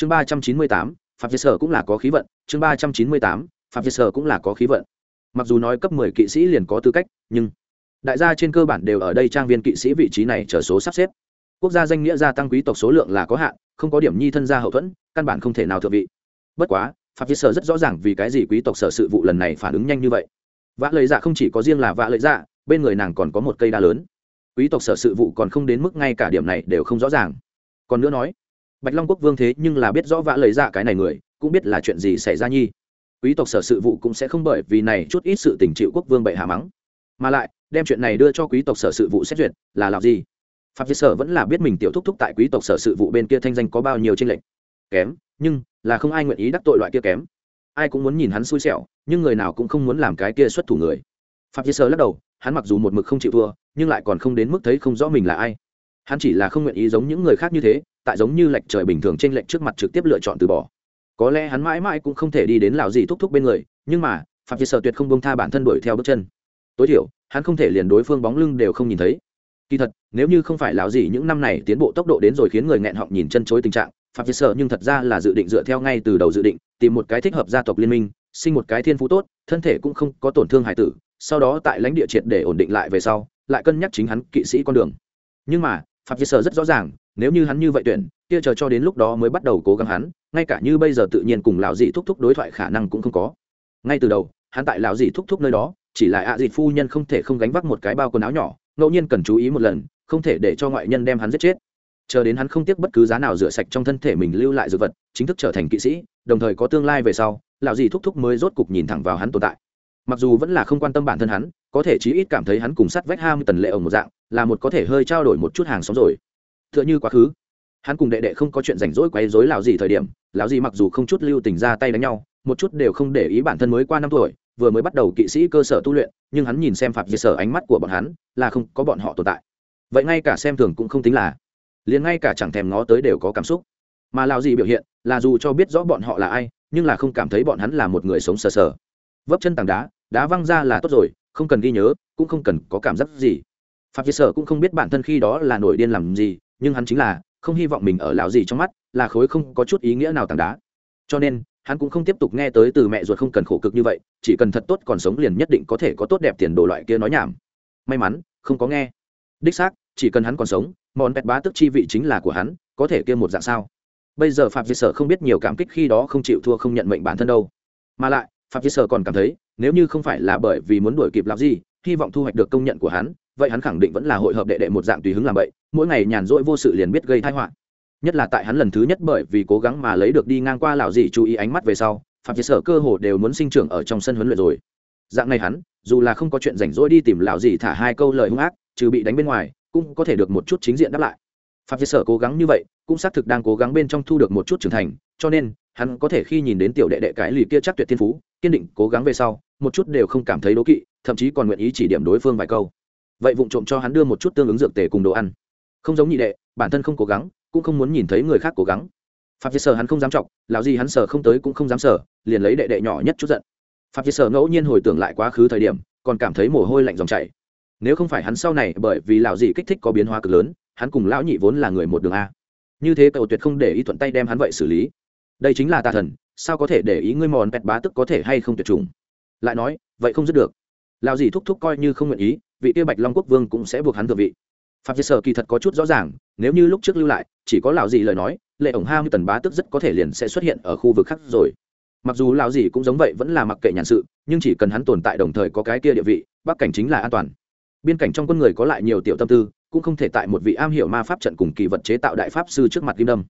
chương ba trăm chín mươi tám, phạm việt sở cũng là có khí vận. Chương ba trăm chín mươi tám, phạm việt sở cũng là có khí vận. Mặc dù nói cấp mười kỵ sĩ liền có tư cách, nhưng đại gia trên cơ bản đều ở đây trang viên kỵ sĩ vị trí này trở số sắp xếp. Quốc gia danh nghĩa gia tăng quý tộc số lượng là có hạn, không có điểm nhi thân gia hậu thuẫn, căn bản không thể nào thượng vị. Bất quá, phạm việt sở rất rõ ràng vì cái gì quý tộc sở sự vụ lần này phản ứng nhanh như vậy. Vã lời dạ không chỉ có riêng là vã lợi dạ bên người nàng còn có một cây đa lớn. Quý tộc sở sự vụ còn không đến mức ngay cả điểm này đều không rõ ràng. Còn nữa nói bạch long quốc vương thế nhưng là biết rõ vã lời dạ cái này người, cũng biết là chuyện gì xảy ra nhi. Quý tộc sở sự vụ cũng sẽ không bởi vì này chút ít sự tình chịu quốc vương bệ hạ mắng. Mà lại, đem chuyện này đưa cho quý tộc sở sự vụ xét duyệt, là làm gì? Phạm việt sở vẫn là biết mình tiểu thúc thúc tại quý tộc sở sự vụ bên kia thanh danh có bao nhiêu tranh lệch. Kém, nhưng là không ai nguyện ý đắc tội loại kia kém. Ai cũng muốn nhìn hắn xui xẻo, nhưng người nào cũng không muốn làm cái kia xuất thủ người. Phạm việt sở lắc đầu, hắn mặc dù một mực không chịu thua, nhưng lại còn không đến mức thấy không rõ mình là ai hắn chỉ là không nguyện ý giống những người khác như thế, tại giống như lệch trời bình thường trên lệch trước mặt trực tiếp lựa chọn từ bỏ. Có lẽ hắn mãi mãi cũng không thể đi đến lào gì thúc thúc bên người, nhưng mà, phạm vi sở tuyệt không bông tha bản thân đuổi theo bước chân. Tối thiểu, hắn không thể liền đối phương bóng lưng đều không nhìn thấy. Kỳ thật, nếu như không phải lão gì những năm này tiến bộ tốc độ đến rồi khiến người nghẹn họng nhìn chân chối tình trạng, phạm vi sở nhưng thật ra là dự định dựa theo ngay từ đầu dự định, tìm một cái thích hợp gia tộc liên minh, sinh một cái thiên phú tốt, thân thể cũng không có tổn thương hải tử, sau đó tại lãnh địa triệt để ổn định lại về sau, lại cân nhắc chính hắn kỵ sĩ con đường. Nhưng mà phạm việt sở rất rõ ràng, nếu như hắn như vậy tuyển, kia chờ cho đến lúc đó mới bắt đầu cố gắng hắn, ngay cả như bây giờ tự nhiên cùng lão dị thúc thúc đối thoại khả năng cũng không có. Ngay từ đầu, hắn tại lão dị thúc thúc nơi đó, chỉ là ạ à dịt phu nhân không thể không gánh vác một cái bao quần áo nhỏ, ngẫu nhiên cần chú ý một lần, không thể để cho ngoại nhân đem hắn giết chết. Chờ đến hắn không tiếc bất cứ giá nào rửa sạch trong thân thể mình lưu lại dược vật, chính thức trở thành kỵ sĩ, đồng thời có tương lai về sau, lão dì thúc thúc mới rốt cục nhìn thẳng vào hắn tồn tại. Mặc dù vẫn là không quan tâm bản thân hắn, có thể chí ít cảm thấy hắn cùng sắt vách ham tần lệ ở một dạng là một có thể hơi trao đổi một chút hàng xóm rồi. T h ư ợ n h ư quá khứ, hắn cùng đệ đệ không có chuyện rảnh rỗi quấy rối lão dì thời điểm, lão dì mặc dù không chút lưu tình ra tay đánh nhau, một chút đều không để ý bản thân mới qua năm tuổi, vừa mới bắt đầu kỵ sĩ cơ sở tu luyện, nhưng hắn nhìn xem phạm diệt sở ánh mắt của bọn hắn, là không có bọn họ tồn tại. Vậy ngay cả xem thường cũng không tính là, liền ngay cả chẳng thèm ngó tới đều có cảm xúc. Mà lão gì biểu hiện, là dù cho biết rõ bọn họ là ai, nhưng là không cảm thấy bọn hắn là một người sống sờ sờ. Vấp chân tảng đá đá văng ra là tốt rồi, không cần ghi nhớ, cũng không cần có cảm giác gì phạm vi sở cũng không biết bản thân khi đó là nổi điên làm gì, nhưng hắn chính là không hy vọng mình ở lão gì trong mắt là khối không có chút ý nghĩa nào tảng đá. Cho nên, hắn cũng không tiếp tục nghe tới từ mẹ ruột không cần khổ cực như vậy, chỉ cần thật tốt còn sống liền nhất định có thể có tốt đẹp tiền đồ loại kia nói nhảm. May mắn, không có nghe. Đích xác, chỉ cần hắn còn sống, món pet bá tức chi vị chính là của hắn, có thể kia một dạng sao? Bây giờ phạm vi sở không biết nhiều cảm kích khi đó không chịu thua không nhận mệnh bản thân đâu. Mà lại, phạm vi sở còn cảm thấy, nếu như không phải là bởi vì muốn đuổi kịp làm gì, hy vọng thu hoạch được công nhận của hắn vậy hắn khẳng định vẫn là hội hợp đệ đệ một dạng tùy hứng làm vậy, mỗi ngày nhàn rỗi vô sự liền biết gây thái họa. Nhất là tại hắn lần thứ nhất bởi vì cố gắng mà lấy được đi ngang qua lão dị chú ý ánh mắt về sau, phạm chế sở cơ hồ đều muốn sinh trưởng ở trong sân huấn luyện rồi. Dạng này hắn, dù là không có chuyện rảnh rỗi đi tìm lão dị thả hai câu lời hung ác, trừ bị đánh bên ngoài, cũng có thể được một chút chính diện đáp lại. Phạm chế sở cố gắng như vậy, cũng xác thực đang cố gắng bên trong thu được một chút trưởng thành, cho nên, hắn có thể khi nhìn đến tiểu đệ đệ cái lì kia chắc tuyệt thiên phú, kiên định cố gắng về sau, một chút đều không cảm thấy đố kỵ, thậm chí còn nguyện ý chỉ điểm đối phương vài câu vậy vụng trộm cho hắn đưa một chút tương ứng dược tề cùng đồ ăn. Không giống nhị đệ, bản thân không cố gắng, cũng không muốn nhìn thấy người khác cố gắng. Phạm vi sở hắn không dám chọc, lão gì hắn sở không tới cũng không dám sở, liền lấy đệ đệ nhỏ nhất chút giận. Phạm vi sở ngẫu nhiên hồi tưởng lại quá khứ thời điểm, còn cảm thấy mồ hôi lạnh dòng chảy. Nếu không phải hắn sau này, bởi vì lão gì kích thích có biến hóa cực lớn, hắn cùng lão nhị vốn là người một đường a. Như thế cậu tuyệt không để ý thuận tay đem hắn vậy xử lý. Đây chính là tà thần, sao có thể để ý ngươi mòn pẹt bá tức có thể hay không tuyệt chủng? Lại nói, vậy không dứt được. Lão gì thúc thúc coi như không nguyện ý vị kia bạch long quốc vương cũng sẽ buộc hắn thượng vị. Phạm diệt sở kỳ thật có chút rõ ràng, nếu như lúc trước lưu lại, chỉ có lão gì lời nói, lệ ổng ham tần bá tức rất có thể liền sẽ xuất hiện ở khu vực khác rồi. Mặc dù lão gì cũng giống vậy vẫn là mặc kệ nhàn sự, nhưng chỉ cần hắn tồn tại đồng thời có cái kia địa vị, bắc cảnh chính là an toàn. Biên cảnh trong quân người có lại nhiều tiểu tâm tư, cũng không thể tại một vị am hiểu ma pháp trận cùng kỳ vật chế tạo đại pháp sư trước mặt kim đâm.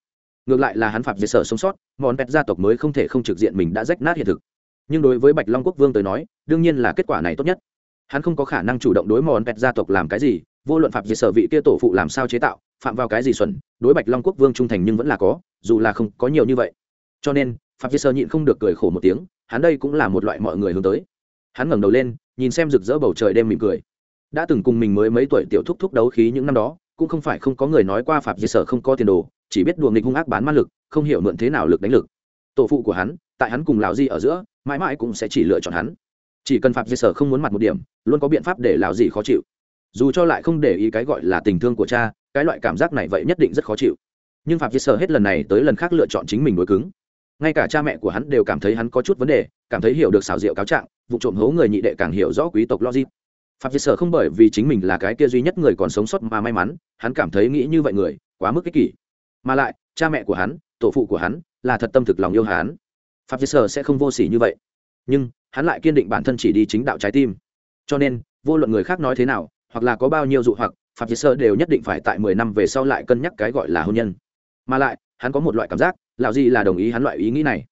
Ngược lại là hắn phạm diệt sở sống sót món vẹt gia tộc mới không thể không trực diện mình đã rách nát hiện thực. Nhưng đối với bạch long quốc vương tới nói, đương nhiên là kết quả này tốt nhất hắn không có khả năng chủ động đối mòn pẹt gia tộc làm cái gì, vô luận phạm diệt sở vị kia tổ phụ làm sao chế tạo, phạm vào cái gì xuẩn, đối bạch long quốc vương trung thành nhưng vẫn là có, dù là không có nhiều như vậy. Cho nên, phạm diệt sở nhịn không được cười khổ một tiếng, hắn đây cũng là một loại mọi người hướng tới. Hắn ngẩng đầu lên, nhìn xem rực rỡ bầu trời đêm mỉm cười. Đã từng cùng mình mới mấy tuổi tiểu thúc thúc đấu khí những năm đó, cũng không phải không có người nói qua phạm diệt sở không có tiền đồ, chỉ biết đùa nghịch hung ác bán ma lực, không hiểu mượn thế nào lực đánh lực. Tổ phụ của hắn, tại hắn cùng lão di ở giữa, mãi mãi cũng sẽ chỉ lựa chọn hắn chỉ cần phạm diệt sở không muốn mặt một điểm, luôn có biện pháp để lão gì khó chịu. Dù cho lại không để ý cái gọi là tình thương của cha, cái loại cảm giác này vậy nhất định rất khó chịu. Nhưng phạm Sở hết lần này tới lần khác lựa chọn chính mình đối cứng. Ngay cả cha mẹ của hắn đều cảm thấy hắn có chút vấn đề, cảm thấy hiểu được xảo diệu cáo trạng, vụ trộm hố người nhị đệ càng hiểu rõ quý tộc logic. Phạm Sở không bởi vì chính mình là cái kia duy nhất người còn sống sót mà may mắn, hắn cảm thấy nghĩ như vậy người, quá mức ích kỷ. Mà lại, cha mẹ của hắn, tổ phụ của hắn, là thật tâm thực lòng yêu hắn. Phạm Sở sẽ không vô sỉ như vậy. Nhưng hắn lại kiên định bản thân chỉ đi chính đạo trái tim. Cho nên, vô luận người khác nói thế nào, hoặc là có bao nhiêu dụ hoặc phạm Sơ đều nhất định phải tại mười năm về sau lại cân nhắc cái gọi là hôn nhân. Mà lại, hắn có một loại cảm giác, lão gì là đồng ý hắn loại ý nghĩ này.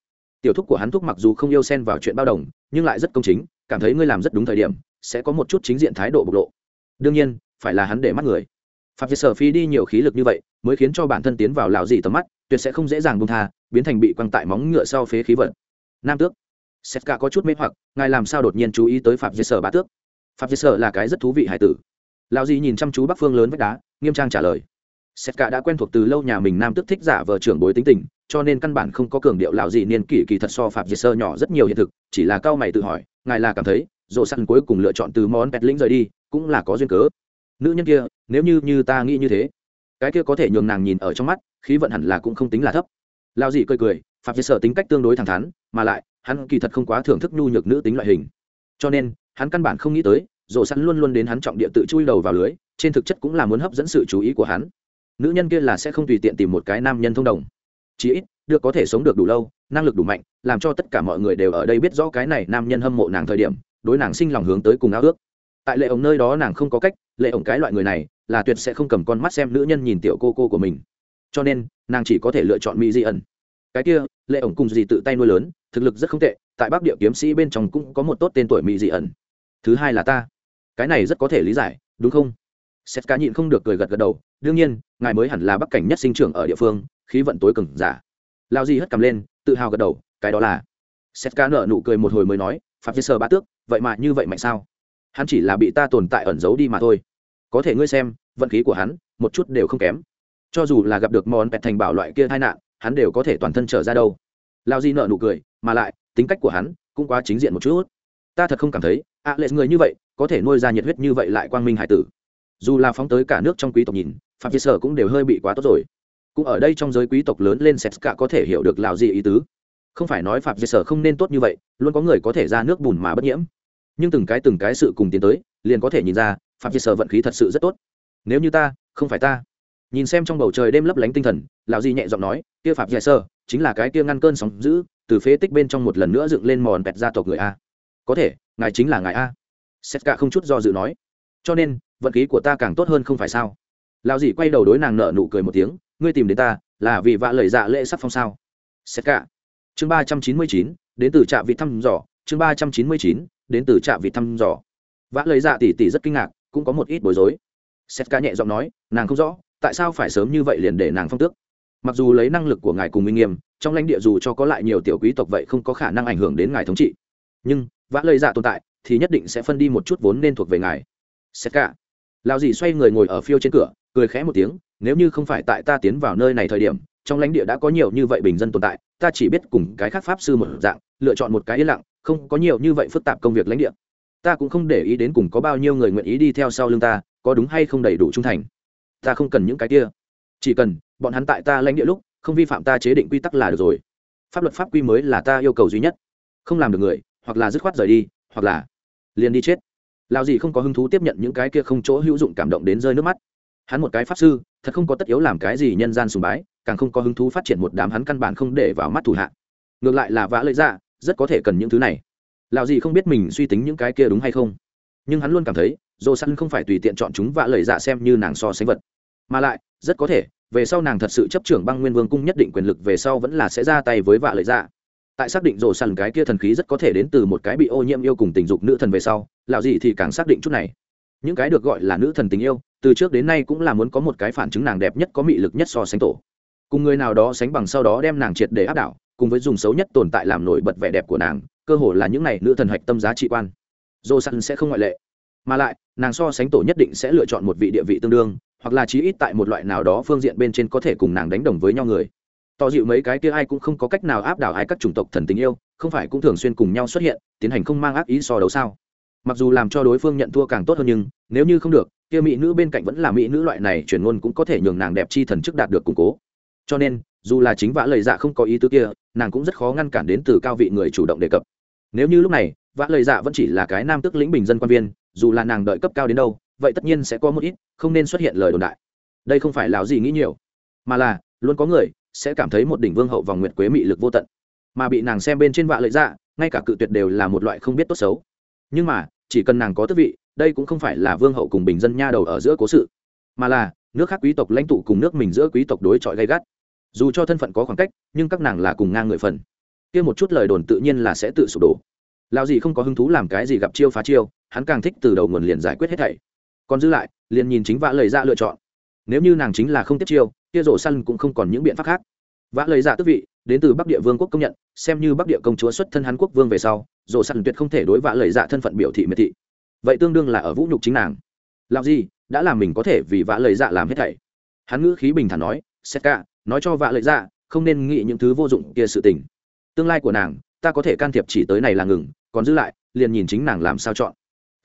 Tiểu thúc của hắn thúc mặc dù không yêu xen vào chuyện bao đồng, nhưng lại rất công chính, cảm thấy ngươi làm rất đúng thời điểm, sẽ có một chút chính diện thái độ bộc lộ. Đương nhiên, phải là hắn để mắt người. Phạm Sơ phi đi nhiều khí lực như vậy, mới khiến cho bản thân tiến vào lão gì tầm mắt, tuyệt sẽ không dễ dàng buông tha, biến thành bị quăng tại móng ngựa sau phế khí vận. Nam tước. Sét Cả có chút mê hoặc, ngài làm sao đột nhiên chú ý tới Phạm Diệt Sở bá tước? Phạm Diệt Sở là cái rất thú vị hải tử. Lão di nhìn chăm chú Bắc Phương lớn vách đá, nghiêm trang trả lời. Sét Cả đã quen thuộc từ lâu nhà mình nam tước thích giả vờ trưởng bối tính tình, cho nên căn bản không có cường điệu lão gì niên kỷ kỳ thật so Phạm Diệt Sở nhỏ rất nhiều hiện thực, chỉ là cao mày tự hỏi, ngài là cảm thấy, Dỗ săn cuối cùng lựa chọn từ món pet lĩnh rời đi, cũng là có duyên cớ. Nữ nhân kia, nếu như như ta nghĩ như thế, cái kia có thể nhường nàng nhìn ở trong mắt, khí vận hẳn là cũng không tính là thấp. Lão Dị cười cười, Phạm Diệt Sở tính cách tương đối thẳng thắn, mà lại hắn kỳ thật không quá thưởng thức nhu nhược nữ tính loại hình. Cho nên, hắn căn bản không nghĩ tới rổ sẵn luôn luôn đến hắn trọng địa tự chui đầu vào lưới, trên thực chất cũng là muốn hấp dẫn sự chú ý của hắn. Nữ nhân kia là sẽ không tùy tiện tìm một cái nam nhân thông đồng. Chí ít, được có thể sống được đủ lâu, năng lực đủ mạnh, làm cho tất cả mọi người đều ở đây biết rõ cái này nam nhân hâm mộ nàng thời điểm, đối nàng sinh lòng hướng tới cùng ao ước. Tại lệ ổng nơi đó nàng không có cách, lệ ổng cái loại người này, là tuyệt sẽ không cầm con mắt xem nữ nhân nhìn tiểu cô cô của mình. Cho nên, nàng chỉ có thể lựa chọn mỹ di ẩn. Cái kia, lệ ổng cùng gì tự tay nuôi lớn thực lực rất không tệ, tại bắc địa kiếm sĩ bên trong cũng có một tốt tên tuổi mỹ dị ẩn. Thứ hai là ta. Cái này rất có thể lý giải, đúng không? Sét cá nhịn không được cười gật gật đầu, đương nhiên, ngài mới hẳn là bắc cảnh nhất sinh trưởng ở địa phương, khí vận tối cừng giả. Lao di hất cầm lên, tự hào gật đầu, cái đó là. Sét cá nợ nụ cười một hồi mới nói phạm sơ bá tước, vậy mà như vậy mạnh sao? Hắn chỉ là bị ta tồn tại ẩn giấu đi mà thôi. Có thể ngươi xem, vận khí của hắn, một chút đều không kém. Cho dù là gặp được món pẹt thành bảo loại kia tai nạn, hắn đều có thể toàn thân trở ra đâu lao di nợ nụ cười mà lại tính cách của hắn cũng quá chính diện một chút. Ta thật không cảm thấy ạ à, lệ người như vậy có thể nuôi ra nhiệt huyết như vậy lại quang minh hải tử. Dù là phóng tới cả nước trong quý tộc nhìn phạm vi sở cũng đều hơi bị quá tốt rồi. Cũng ở đây trong giới quý tộc lớn lên sét cả có thể hiểu được lào gì ý tứ. Không phải nói phạm vi sở không nên tốt như vậy luôn có người có thể ra nước bùn mà bất nhiễm. Nhưng từng cái từng cái sự cùng tiến tới liền có thể nhìn ra phạm vi sở vận khí thật sự rất tốt. Nếu như ta không phải ta nhìn xem trong bầu trời đêm lấp lánh tinh thần lão di nhẹ giọng nói kia phạm giải sơ, chính là cái kia ngăn cơn sóng dữ từ phế tích bên trong một lần nữa dựng lên mòn bẹt gia tộc người a. Có thể ngài chính là ngài a. Sét cả không chút do dự nói. Cho nên vận khí của ta càng tốt hơn không phải sao? Lão di quay đầu đối nàng nở nụ cười một tiếng ngươi tìm đến ta là vì vạ lời dạ lễ sắc phong sao? Sét cả. Chương ba trăm chín mươi chín đến từ trạm vị thăm dò chương ba trăm chín mươi chín đến từ trạm vị thăm dò. Vã lời dạ tỉ tỉ rất kinh ngạc cũng có một ít bối rối. Sét cả nhẹ giọng nói nàng không rõ tại sao phải sớm như vậy liền để nàng phong tước? Mặc dù lấy năng lực của ngài cùng minh nghiêm, trong lãnh địa dù cho có lại nhiều tiểu quý tộc vậy không có khả năng ảnh hưởng đến ngài thống trị. Nhưng, vã lời dạ tồn tại, thì nhất định sẽ phân đi một chút vốn nên thuộc về ngài. Xét cả. Lao dì xoay người ngồi ở phiêu trên cửa, cười khẽ một tiếng, nếu như không phải tại ta tiến vào nơi này thời điểm, trong lãnh địa đã có nhiều như vậy bình dân tồn tại, ta chỉ biết cùng cái khác pháp sư một dạng, lựa chọn một cái yên lặng, không có nhiều như vậy phức tạp công việc lãnh địa. Ta cũng không để ý đến cùng có bao nhiêu người nguyện ý đi theo sau lưng ta, có đúng hay không đầy đủ trung thành ta không cần những cái kia. Chỉ cần, bọn hắn tại ta lãnh địa lúc, không vi phạm ta chế định quy tắc là được rồi. Pháp luật pháp quy mới là ta yêu cầu duy nhất. Không làm được người, hoặc là dứt khoát rời đi, hoặc là liền đi chết. Lao gì không có hứng thú tiếp nhận những cái kia không chỗ hữu dụng cảm động đến rơi nước mắt. Hắn một cái pháp sư, thật không có tất yếu làm cái gì nhân gian sùng bái, càng không có hứng thú phát triển một đám hắn căn bản không để vào mắt thủ hạ. Ngược lại là vã lợi ra rất có thể cần những thứ này. Lao gì không biết mình suy tính những cái kia đúng hay không. Nhưng hắn luôn cảm thấy dồ săn không phải tùy tiện chọn chúng vã lợi dạ xem như nàng so sánh vật mà lại, rất có thể, về sau nàng thật sự chấp trưởng băng nguyên vương cung nhất định quyền lực về sau vẫn là sẽ ra tay với vạ lợi dạ. Tại xác định rổ sàn cái kia thần khí rất có thể đến từ một cái bị ô nhiễm yêu cùng tình dục nữ thần về sau lạo gì thì càng xác định chút này. Những cái được gọi là nữ thần tình yêu, từ trước đến nay cũng là muốn có một cái phản chứng nàng đẹp nhất có mị lực nhất so sánh tổ. Cùng người nào đó sánh bằng sau đó đem nàng triệt để áp đảo, cùng với dùng xấu nhất tồn tại làm nổi bật vẻ đẹp của nàng, cơ hồ là những này nữ thần hạch tâm giá trị quan. Dô săn sẽ không ngoại lệ. Mà lại, nàng so sánh tổ nhất định sẽ lựa chọn một vị địa vị tương đương hoặc là chí ít tại một loại nào đó phương diện bên trên có thể cùng nàng đánh đồng với nhau người. Tỏ dịu mấy cái kia ai cũng không có cách nào áp đảo ai các chủng tộc thần tình yêu, không phải cũng thường xuyên cùng nhau xuất hiện, tiến hành không mang ác ý so đấu sao? Mặc dù làm cho đối phương nhận thua càng tốt hơn nhưng, nếu như không được, kia mỹ nữ bên cạnh vẫn là mỹ nữ loại này chuyển ngôn cũng có thể nhường nàng đẹp chi thần chức đạt được củng cố. Cho nên, dù là chính vã lời dạ không có ý tứ kia, nàng cũng rất khó ngăn cản đến từ cao vị người chủ động đề cập. Nếu như lúc này, vã lời dạ vẫn chỉ là cái nam tức lĩnh bình dân quan viên, dù là nàng đợi cấp cao đến đâu vậy tất nhiên sẽ có một ít, không nên xuất hiện lời đồn đại. Đây không phải là gì nghĩ nhiều, mà là, luôn có người sẽ cảm thấy một đỉnh vương hậu vòng nguyệt quế mị lực vô tận. Mà bị nàng xem bên trên vạ lợi dạ ngay cả cự tuyệt đều là một loại không biết tốt xấu. Nhưng mà, chỉ cần nàng có tước vị, đây cũng không phải là vương hậu cùng bình dân nha đầu ở giữa cố sự, mà là, nước khác quý tộc lãnh tụ cùng nước mình giữa quý tộc đối chọi gay gắt. Dù cho thân phận có khoảng cách, nhưng các nàng là cùng ngang người phần. Kia một chút lời đồn tự nhiên là sẽ tự sụp đổ. Lao gì không có hứng thú làm cái gì gặp chiêu phá chiêu, hắn càng thích từ đầu nguồn liền giải quyết hết thảy còn giữ lại, liền nhìn chính vã lời ra dạ lựa chọn. Nếu như nàng chính là không tiếp chiêu, kia rổ săn cũng không còn những biện pháp khác. Vã lời dạ tức vị, đến từ bắc địa vương quốc công nhận, xem như bắc địa công chúa xuất thân hán quốc vương về sau, rổ săn tuyệt không thể đối vã lời dạ thân phận biểu thị miệt thị. Vậy tương đương là ở vũ nhục chính nàng. Làm gì, đã làm mình có thể vì vã lời dạ làm hết thảy. Hắn ngữ khí bình thản nói xét cả nói cho vã lời dạ không nên nghĩ những thứ vô dụng kia sự tình. Tương lai của nàng, ta có thể can thiệp chỉ tới này là ngừng, còn giữ lại, liền nhìn chính nàng làm sao chọn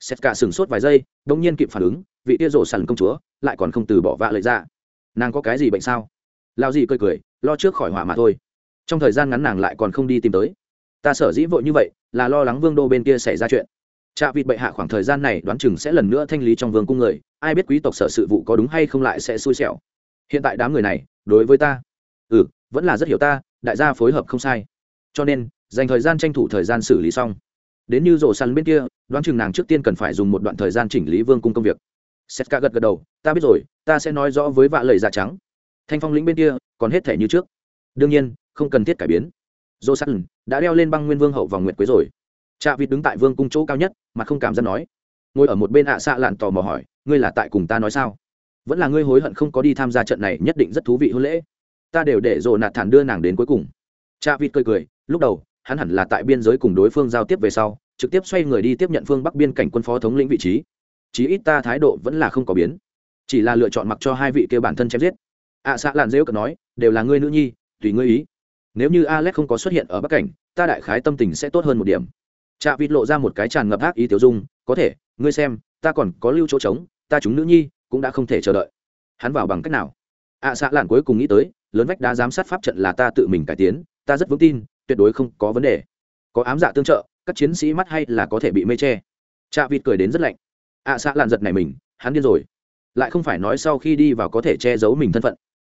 xét cả sừng sốt vài giây đ ỗ n g nhiên kịp phản ứng, vị tia rổ sằn công chúa lại còn không từ bỏ vạ lợi ra. Nàng có cái gì bệnh sao? Lao gì cười cười, lo trước khỏi hỏa mà thôi. Trong thời gian ngắn nàng lại còn không đi tìm tới. Ta sở dĩ vội như vậy, là lo lắng vương đô bên kia xảy ra chuyện. Trạ vịt bệ hạ khoảng thời gian này đoán chừng sẽ lần nữa thanh lý trong vương cung người, ai biết quý tộc sở sự vụ có đúng hay không lại sẽ xui xẻo. Hiện tại đám người này, đối với ta ừ vẫn là rất hiểu ta, đại gia phối hợp không sai. Cho nên, dành thời gian tranh thủ thời gian xử lý xong. Đến như rổ săn bên kia đoán chừng nàng trước tiên cần phải dùng một đoạn thời gian chỉnh lý vương cung công việc. Setka gật gật đầu, ta biết rồi, ta sẽ nói rõ với vạ lời da dạ trắng. Thanh phong lĩnh bên kia còn hết thể như trước. Đương nhiên, không cần thiết cải biến. Dô sắt đã đeo lên băng nguyên vương hậu vòng nguyệt quế rồi. Cha vịt đứng tại vương cung chỗ cao nhất mà không cảm giác nói. Ngồi ở một bên ạ à xạ lạn tò mò hỏi, ngươi là tại cùng ta nói sao? Vẫn là ngươi hối hận không có đi tham gia trận này, nhất định rất thú vị hơn lễ. Ta đều để dồ nạt thản đưa nàng đến cuối cùng. Cha vịt cười cười, lúc đầu, hắn hẳn là tại biên giới cùng đối phương giao tiếp về sau trực tiếp xoay người đi tiếp nhận phương bắc biên cảnh quân phó thống lĩnh vị trí. Chí ít ta thái độ vẫn là không có biến. Chỉ là lựa chọn mặc cho hai vị kia bản thân chém giết. Ạ à, xạ làn rêu cờ nói đều là ngươi nữ nhi tùy ngươi ý. Nếu như alex không có xuất hiện ở bắc cảnh ta đại khái tâm tình sẽ tốt hơn một điểm. Trạ vịt lộ ra một cái tràn ngập ác ý tiểu dung có thể ngươi xem ta còn có lưu chỗ trống ta chúng nữ nhi cũng đã không thể chờ đợi. Hắn vào bằng cách nào? Ạ à, xạ làn cuối cùng nghĩ tới lớn vách đá giám sát pháp trận là ta tự mình cải tiến ta rất vững tin tuyệt đối không có vấn đề. Có ám dạ tương trợ các chiến sĩ mắt hay là có thể bị mê che. Chạ vịt cười đến rất lạnh. Ạ à, xạ làn giật này mình hắn điên rồi. Lại không phải nói sau khi đi vào có thể che giấu mình thân phận.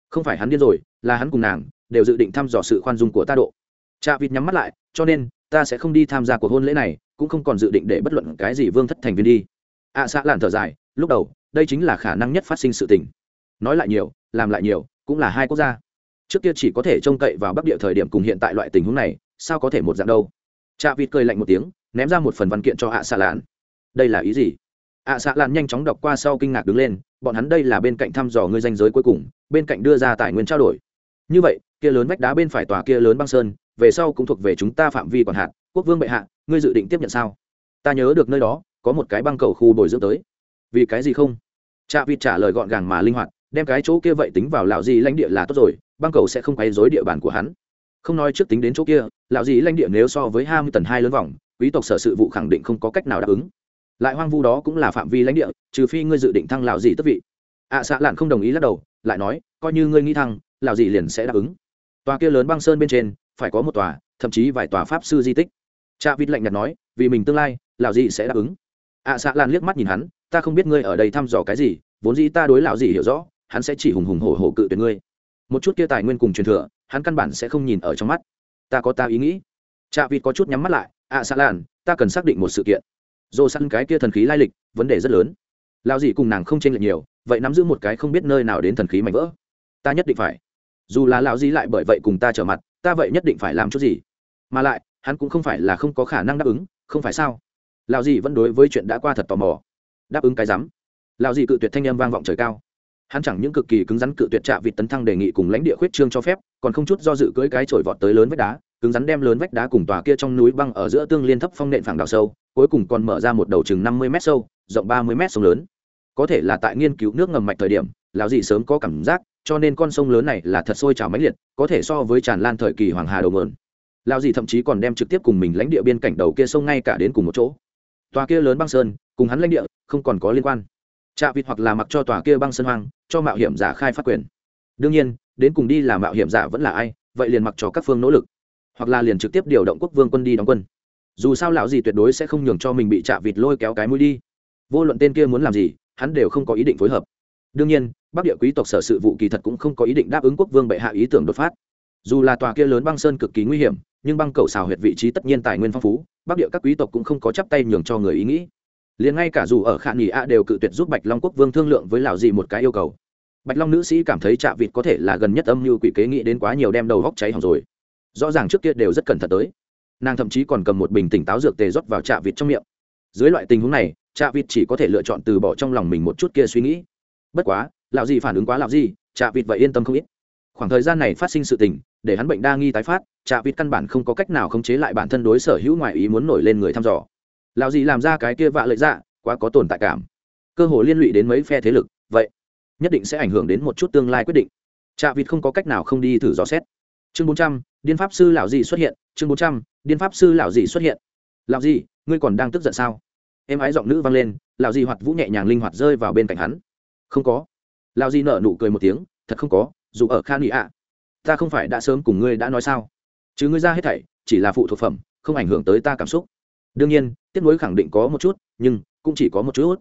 Không phải hắn điên rồi là hắn cùng nàng đều dự định thăm dò sự khoan dung của ta độ. Chạ vịt nhắm mắt lại cho nên ta sẽ không đi tham gia cuộc hôn lễ này cũng không còn dự định để bất luận cái gì vương thất thành viên đi. Ạ à, xạ làn thở dài lúc đầu đây chính là khả năng nhất phát sinh sự tình. Nói lại nhiều làm lại nhiều cũng là hai quốc gia. Trước kia chỉ có thể trông cậy vào bắc địa thời điểm cùng hiện tại loại tình huống này sao có thể một dạng đâu? Chạ vịt cười lạnh một tiếng, ném ra một phần văn kiện cho ạ xạ lạn. Đây là ý gì? ạ xạ lạn nhanh chóng đọc qua sau kinh ngạc đứng lên, bọn hắn đây là bên cạnh thăm dò ngươi danh giới cuối cùng, bên cạnh đưa ra tài nguyên trao đổi. Như vậy, kia lớn vách đá bên phải tòa kia lớn băng sơn, về sau cũng thuộc về chúng ta phạm vi còn hạn quốc vương bệ hạ, ngươi dự định tiếp nhận sao? Ta nhớ được nơi đó, có một cái băng cầu khu bồi dưỡng tới. Vì cái gì không? Cha vịt trả lời gọn gàng mà linh hoạt, đem cái chỗ kia vậy tính vào lão gì lãnh địa là tốt rồi, băng cầu sẽ không quấy dối địa bàn của hắn không nói trước tính đến chỗ kia lão dì lãnh địa nếu so với hai mươi tần hai lớn vòng quý tộc sở sự vụ khẳng định không có cách nào đáp ứng. Lại hoang vu đó cũng là phạm vi lãnh địa trừ phi ngươi dự định thăng lão dì tức vị. Ạ à, xạ lạn không đồng ý lắc đầu lại nói coi như ngươi nghĩ thăng lão dì liền sẽ đáp ứng. Tòa kia lớn băng sơn bên trên phải có một tòa thậm chí vài tòa pháp sư di tích. Cha vịt lạnh nhạt nói vì mình tương lai lão dì sẽ đáp ứng. Ạ à, xạ lạn liếc mắt nhìn hắn ta không biết ngươi ở đây thăm dò cái gì vốn dĩ ta đối lão dì hiểu rõ hắn sẽ chỉ hùng hùng hổ hổ cự tuyệt ngươi. Một chút kia tài nguyên cùng truyền thừa hắn căn bản sẽ không nhìn ở trong mắt. Ta có ta ý nghĩ. Chạ vịt có chút nhắm mắt lại. Ạ à, xa làn ta cần xác định một sự kiện. Dồ săn cái kia thần khí lai lịch vấn đề rất lớn. Lao gì cùng nàng không tranh lệch nhiều vậy nắm giữ một cái không biết nơi nào đến thần khí mạnh vỡ. Ta nhất định phải. Dù là lão gì lại bởi vậy cùng ta trở mặt ta vậy nhất định phải làm chút gì? Mà lại hắn cũng không phải là không có khả năng đáp ứng không phải sao? Lão gì vẫn đối với chuyện đã qua thật tò mò. Đáp ứng cái rắm. Lão gì cự tuyệt thanh âm vang vọng trời cao hắn chẳng những cực kỳ cứng rắn cự tuyệt trạ vịt tấn thăng đề nghị cùng lãnh địa khuyết trương cho phép, còn không chút do dự cưỡi cái trổi vọt tới lớn vách đá, cứng rắn đem lớn vách đá cùng tòa kia trong núi băng ở giữa tương liên thấp phong nện phẳng đào sâu, cuối cùng còn mở ra một đầu chừng năm mươi m sâu, rộng ba mươi m sông lớn. Có thể là tại nghiên cứu nước ngầm mạch thời điểm, lão dị sớm có cảm giác, cho nên con sông lớn này là thật sôi trào mãnh liệt, có thể so với tràn lan thời kỳ hoàng hà đầu mượn lão dị thậm chí còn đem trực tiếp cùng mình lãnh địa biên cảnh đầu kia sông ngay cả đến cùng một chỗ. Tòa kia lớn băng sơn, cùng hắn lãnh địa, không còn có liên quan trạ vịt hoặc là mặc cho tòa kia băng sơn hoang, cho mạo hiểm giả khai phát quyền. Đương nhiên, đến cùng đi là mạo hiểm giả vẫn là ai, vậy liền mặc cho các phương nỗ lực. Hoặc là liền trực tiếp điều động quốc vương quân đi đóng quân. Dù sao lão gì tuyệt đối sẽ không nhường cho mình bị chạ vịt lôi kéo cái mũi đi. Vô luận tên kia muốn làm gì, hắn đều không có ý định phối hợp. Đương nhiên, bắc địa quý tộc sở sự vụ kỳ thật cũng không có ý định đáp ứng quốc vương bệ hạ ý tưởng đột phát. Dù là tòa kia lớn băng sơn cực kỳ nguy hiểm, nhưng băng cầu xào huyệt vị trí tất nhiên tài nguyên phong phú, bắc địa các quý tộc cũng không có chắp tay nhường cho người ý nghĩ liền ngay cả dù ở khả nghỉ a đều cự tuyệt giúp bạch long quốc vương thương lượng với lão gì một cái yêu cầu. Bạch long nữ sĩ cảm thấy chạ vịt có thể là gần nhất âm mưu quỷ kế nghĩ đến quá nhiều đem đầu góc cháy hỏng rồi. Rõ ràng trước kia đều rất cẩn thận tới. Nàng thậm chí còn cầm một bình tỉnh táo dược tề rót vào chạ vịt trong miệng. Dưới loại tình huống này chạ vịt chỉ có thể lựa chọn từ bỏ trong lòng mình một chút kia suy nghĩ. Bất quá, lão gì phản ứng quá lão gì chạ vịt vậy yên tâm không ít. Khoảng thời gian này phát sinh sự tình, để hắn bệnh đa nghi tái phát chạ vịt căn bản không có cách nào khống chế lại bản thân đối sở hữu ngoại ý muốn nổi lên người thăm dò lão gì làm ra cái kia vạ lợi dạ quá có tồn tại cảm. Cơ hội liên lụy đến mấy phe thế lực, vậy nhất định sẽ ảnh hưởng đến một chút tương lai quyết định. Trạ vịt không có cách nào không đi thử dò xét. Chương bốn trăm, điên pháp sư lão gì xuất hiện, chương bốn trăm, điên pháp sư lão gì xuất hiện. Lão gì ngươi còn đang tức giận sao? Em ái giọng nữ vang lên, lão gì hoạt vũ nhẹ nhàng linh hoạt rơi vào bên cạnh hắn. Không có. Lão gì nở nụ cười một tiếng, thật không có, dù ở khan nghị ạ. Ta không phải đã sớm cùng ngươi đã nói sao? Chứ ngươi ra hết thảy, chỉ là phụ thuộc phẩm, không ảnh hưởng tới ta cảm xúc. Đương nhiên tiếc nuối khẳng định có một chút, nhưng cũng chỉ có một chút.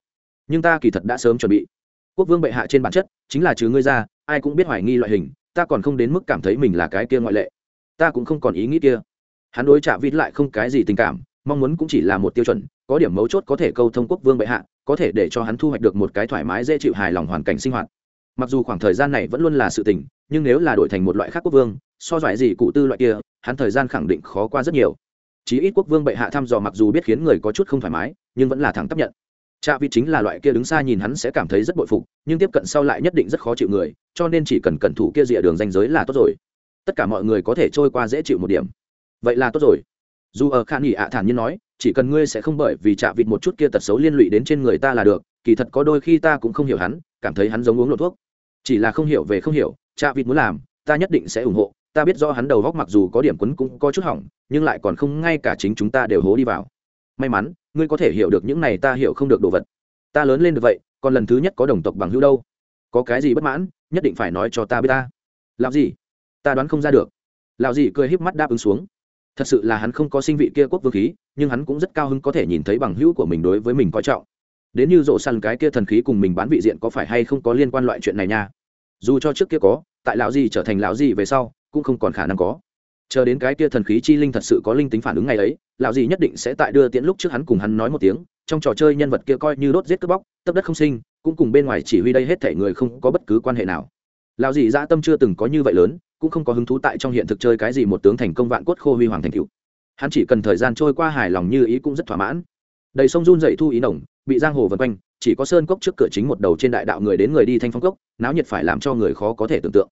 Nhưng ta kỳ thật đã sớm chuẩn bị. Quốc vương bệ hạ trên bản chất chính là trừ ngươi ra, ai cũng biết hoài nghi loại hình, ta còn không đến mức cảm thấy mình là cái kia ngoại lệ. Ta cũng không còn ý nghĩ kia. Hắn đối trả vít lại không cái gì tình cảm, mong muốn cũng chỉ là một tiêu chuẩn, có điểm mấu chốt có thể câu thông quốc vương bệ hạ, có thể để cho hắn thu hoạch được một cái thoải mái dễ chịu hài lòng hoàn cảnh sinh hoạt. Mặc dù khoảng thời gian này vẫn luôn là sự tình, nhưng nếu là đổi thành một loại khác quốc vương, so dọi gì cụ tư loại kia, hắn thời gian khẳng định khó qua rất nhiều chí ít quốc vương bệ hạ thăm dò mặc dù biết khiến người có chút không thoải mái, nhưng vẫn là thẳng chấp nhận. Cha vị chính là loại kia đứng xa nhìn hắn sẽ cảm thấy rất bội phục, nhưng tiếp cận sau lại nhất định rất khó chịu người, cho nên chỉ cần cẩn thủ kia rìa đường danh giới là tốt rồi. Tất cả mọi người có thể trôi qua dễ chịu một điểm. Vậy là tốt rồi. Dù ở khan nghỉ ạ thản nhiên nói, chỉ cần ngươi sẽ không bởi vì chạ vịt một chút kia tật xấu liên lụy đến trên người ta là được, kỳ thật có đôi khi ta cũng không hiểu hắn, cảm thấy hắn giống uống lộ thuốc. Chỉ là không hiểu về không hiểu, chạ vịt muốn làm, ta nhất định sẽ ủng hộ ta biết rõ hắn đầu góc mặc dù có điểm quấn cũng có chút hỏng, nhưng lại còn không ngay cả chính chúng ta đều hố đi vào. May mắn, ngươi có thể hiểu được những này ta hiểu không được đồ vật. Ta lớn lên được vậy, còn lần thứ nhất có đồng tộc bằng hữu đâu. Có cái gì bất mãn, nhất định phải nói cho ta biết ta. Làm gì? Ta đoán không ra được. Lão dị cười híp mắt đáp ứng xuống. Thật sự là hắn không có sinh vị kia quốc vương khí, nhưng hắn cũng rất cao hứng có thể nhìn thấy bằng hữu của mình đối với mình coi trọng. Đến như rộ săn cái kia thần khí cùng mình bán vị diện có phải hay không có liên quan loại chuyện này nha. Dù cho trước kia có, tại lão gì trở thành lão gì về sau cũng không còn khả năng có. Chờ đến cái kia thần khí chi linh thật sự có linh tính phản ứng ngày ấy, lão gì nhất định sẽ tại đưa tiễn lúc trước hắn cùng hắn nói một tiếng, trong trò chơi nhân vật kia coi như đốt giết cướp bóc tấp đất không sinh, cũng cùng bên ngoài chỉ huy đây hết thể người không có bất cứ quan hệ nào. Lão gì dã dạ tâm chưa từng có như vậy lớn, cũng không có hứng thú tại trong hiện thực chơi cái gì một tướng thành công vạn cốt khô huy hoàng thành cựu. Hắn chỉ cần thời gian trôi qua hài lòng như ý cũng rất thỏa mãn. Đầy sông run dậy thu ý nồng, bị giang hồ vần quanh, chỉ có sơn cốc trước cửa chính một đầu trên đại đạo người đến người đi thanh phong cốc, náo nhiệt phải làm cho người khó có thể tưởng tượng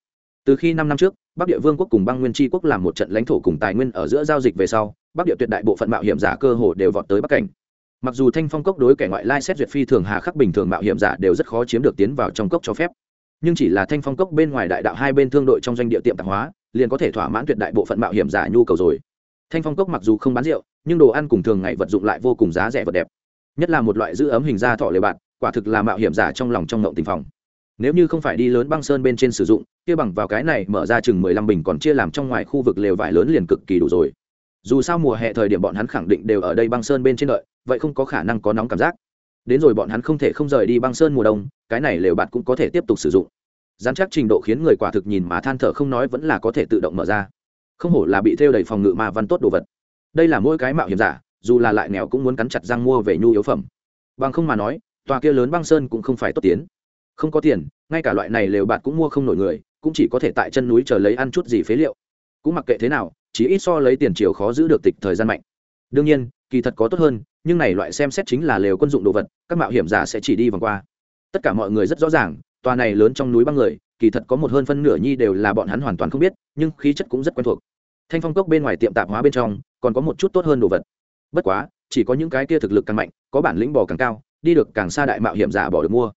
từ khi năm năm trước, bắc địa vương quốc cùng băng nguyên tri quốc làm một trận lãnh thổ cùng tài nguyên ở giữa giao dịch về sau, bắc địa tuyệt đại bộ phận mạo hiểm giả cơ hồ đều vọt tới bắc cảnh. Mặc dù thanh phong cốc đối kẻ ngoại lai xét duyệt phi thường hà khắc bình thường mạo hiểm giả đều rất khó chiếm được tiến vào trong cốc cho phép. Nhưng chỉ là thanh phong cốc bên ngoài đại đạo hai bên thương đội trong doanh địa tiệm tạp hóa, liền có thể thỏa mãn tuyệt đại bộ phận mạo hiểm giả nhu cầu rồi. Thanh phong cốc mặc dù không bán rượu, nhưng đồ ăn cùng thường ngày vật dụng lại vô cùng giá rẻ vật đẹp. Nhất là một loại giữ ấm hình da thọ lề bạn quả thực là mạo hiểm giả trong lòng trong ngộng tình phòng nếu như không phải đi lớn băng sơn bên trên sử dụng, kia bằng vào cái này mở ra chừng mười lăm bình còn chia làm trong ngoài khu vực lều vải lớn liền cực kỳ đủ rồi. Dù sao mùa hè thời điểm bọn hắn khẳng định đều ở đây băng sơn bên trên đợi, vậy không có khả năng có nóng cảm giác. Đến rồi bọn hắn không thể không rời đi băng sơn mùa đông, cái này lều bạt cũng có thể tiếp tục sử dụng. Dám chắc trình độ khiến người quả thực nhìn mà than thở không nói vẫn là có thể tự động mở ra. Không hổ là bị thêu đầy phòng ngự mà văn tốt đồ vật. Đây là mỗi cái mạo hiểm giả, dù là lại nghèo cũng muốn cắn chặt răng mua về nhu yếu phẩm. Bằng không mà nói, tòa kia lớn băng sơn cũng không phải tốt tiến không có tiền, ngay cả loại này lều bạt cũng mua không nổi người, cũng chỉ có thể tại chân núi chờ lấy ăn chút gì phế liệu. Cũng mặc kệ thế nào, chỉ ít so lấy tiền chiều khó giữ được tịch thời gian mạnh. Đương nhiên, kỳ thật có tốt hơn, nhưng này loại xem xét chính là lều quân dụng đồ vật, các mạo hiểm giả sẽ chỉ đi vòng qua. Tất cả mọi người rất rõ ràng, tòa này lớn trong núi băng người, kỳ thật có một hơn phân nửa nhi đều là bọn hắn hoàn toàn không biết, nhưng khí chất cũng rất quen thuộc. Thanh phong cốc bên ngoài tiệm tạp hóa bên trong, còn có một chút tốt hơn đồ vật. Bất quá, chỉ có những cái kia thực lực càng mạnh, có bản lĩnh bò càng cao, đi được càng xa đại mạo hiểm giả bỏ được mua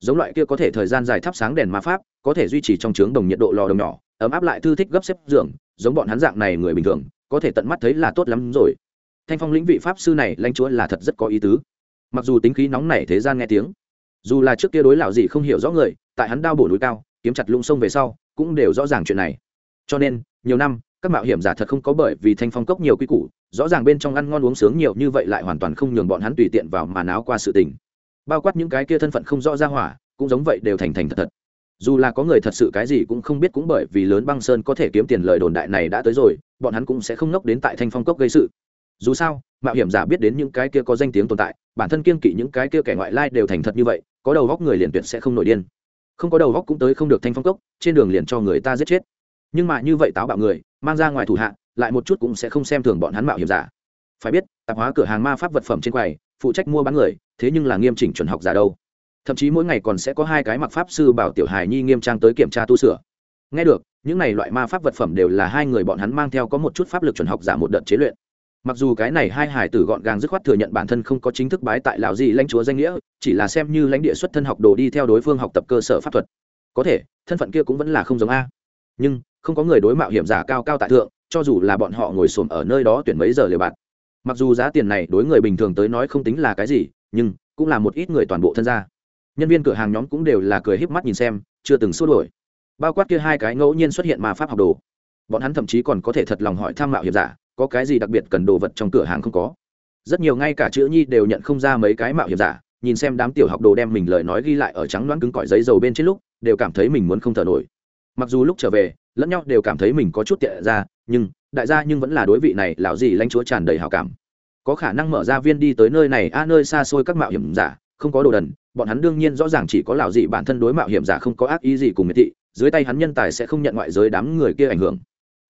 giống loại kia có thể thời gian dài thắp sáng đèn ma pháp, có thể duy trì trong trướng đồng nhiệt độ lò đồng nhỏ, ấm áp lại thư thích gấp xếp giường, giống bọn hắn dạng này người bình thường, có thể tận mắt thấy là tốt lắm rồi. Thanh phong lĩnh vị pháp sư này lãnh chúa là thật rất có ý tứ. Mặc dù tính khí nóng nảy thế gian nghe tiếng, dù là trước kia đối lão gì không hiểu rõ người, tại hắn đao bổ núi cao, kiếm chặt lung sông về sau, cũng đều rõ ràng chuyện này. Cho nên, nhiều năm, các mạo hiểm giả thật không có bởi vì thanh phong cốc nhiều quy củ, rõ ràng bên trong ăn ngon uống sướng nhiều như vậy lại hoàn toàn không nhường bọn hắn tùy tiện vào mà náo qua sự tình bao quát những cái kia thân phận không rõ ra hỏa, cũng giống vậy đều thành thành thật thật. Dù là có người thật sự cái gì cũng không biết cũng bởi vì lớn băng sơn có thể kiếm tiền lời đồn đại này đã tới rồi, bọn hắn cũng sẽ không ngốc đến tại thanh phong cốc gây sự. Dù sao, mạo hiểm giả biết đến những cái kia có danh tiếng tồn tại, bản thân kiên kỵ những cái kia kẻ ngoại lai đều thành thật như vậy, có đầu góc người liền tuyệt sẽ không nổi điên. Không có đầu góc cũng tới không được thanh phong cốc, trên đường liền cho người ta giết chết. Nhưng mà như vậy táo bạo người, mang ra ngoài thủ hạ, lại một chút cũng sẽ không xem thường bọn hắn mạo hiểm giả. Phải biết, tạp hóa cửa hàng ma pháp vật phẩm trên quầy, phụ trách mua bán người thế nhưng là nghiêm chỉnh chuẩn học giả đâu. Thậm chí mỗi ngày còn sẽ có hai cái mặc pháp sư bảo tiểu hài nhi nghiêm trang tới kiểm tra tu sửa. Nghe được, những này loại ma pháp vật phẩm đều là hai người bọn hắn mang theo có một chút pháp lực chuẩn học giả một đợt chế luyện. Mặc dù cái này hai hải tử gọn gàng dứt khoát thừa nhận bản thân không có chính thức bái tại lào gì lãnh chúa danh nghĩa, chỉ là xem như lãnh địa xuất thân học đồ đi theo đối phương học tập cơ sở pháp thuật. Có thể, thân phận kia cũng vẫn là không giống a. Nhưng, không có người đối mạo hiểm giả cao cao tại thượng, cho dù là bọn họ ngồi xổm ở nơi đó tuyển mấy giờ liều bạt. Mặc dù giá tiền này đối người bình thường tới nói không tính là cái gì nhưng cũng là một ít người toàn bộ thân gia. Nhân viên cửa hàng nhóm cũng đều là cười híp mắt nhìn xem, chưa từng xua đổi bao quát kia hai cái ngẫu nhiên xuất hiện mà pháp học đồ. Bọn hắn thậm chí còn có thể thật lòng hỏi tham mạo hiểm giả, có cái gì đặc biệt cần đồ vật trong cửa hàng không có. Rất nhiều ngay cả chữ nhi đều nhận không ra mấy cái mạo hiểm giả, nhìn xem đám tiểu học đồ đem mình lời nói ghi lại ở trắng loáng cứng cỏi giấy dầu bên trên lúc, đều cảm thấy mình muốn không thở nổi. Mặc dù lúc trở về, lẫn nhau đều cảm thấy mình có chút tiện ra, nhưng, đại gia nhưng vẫn là đối vị này lão gì lãnh chúa tràn đầy hào cảm có khả năng mở ra viên đi tới nơi này. A nơi xa xôi các mạo hiểm giả, không có đồ đần. Bọn hắn đương nhiên rõ ràng chỉ có lão dị bản thân đối mạo hiểm giả không có ác ý gì cùng miệt thị. Dưới tay hắn nhân tài sẽ không nhận ngoại giới đám người kia ảnh hưởng.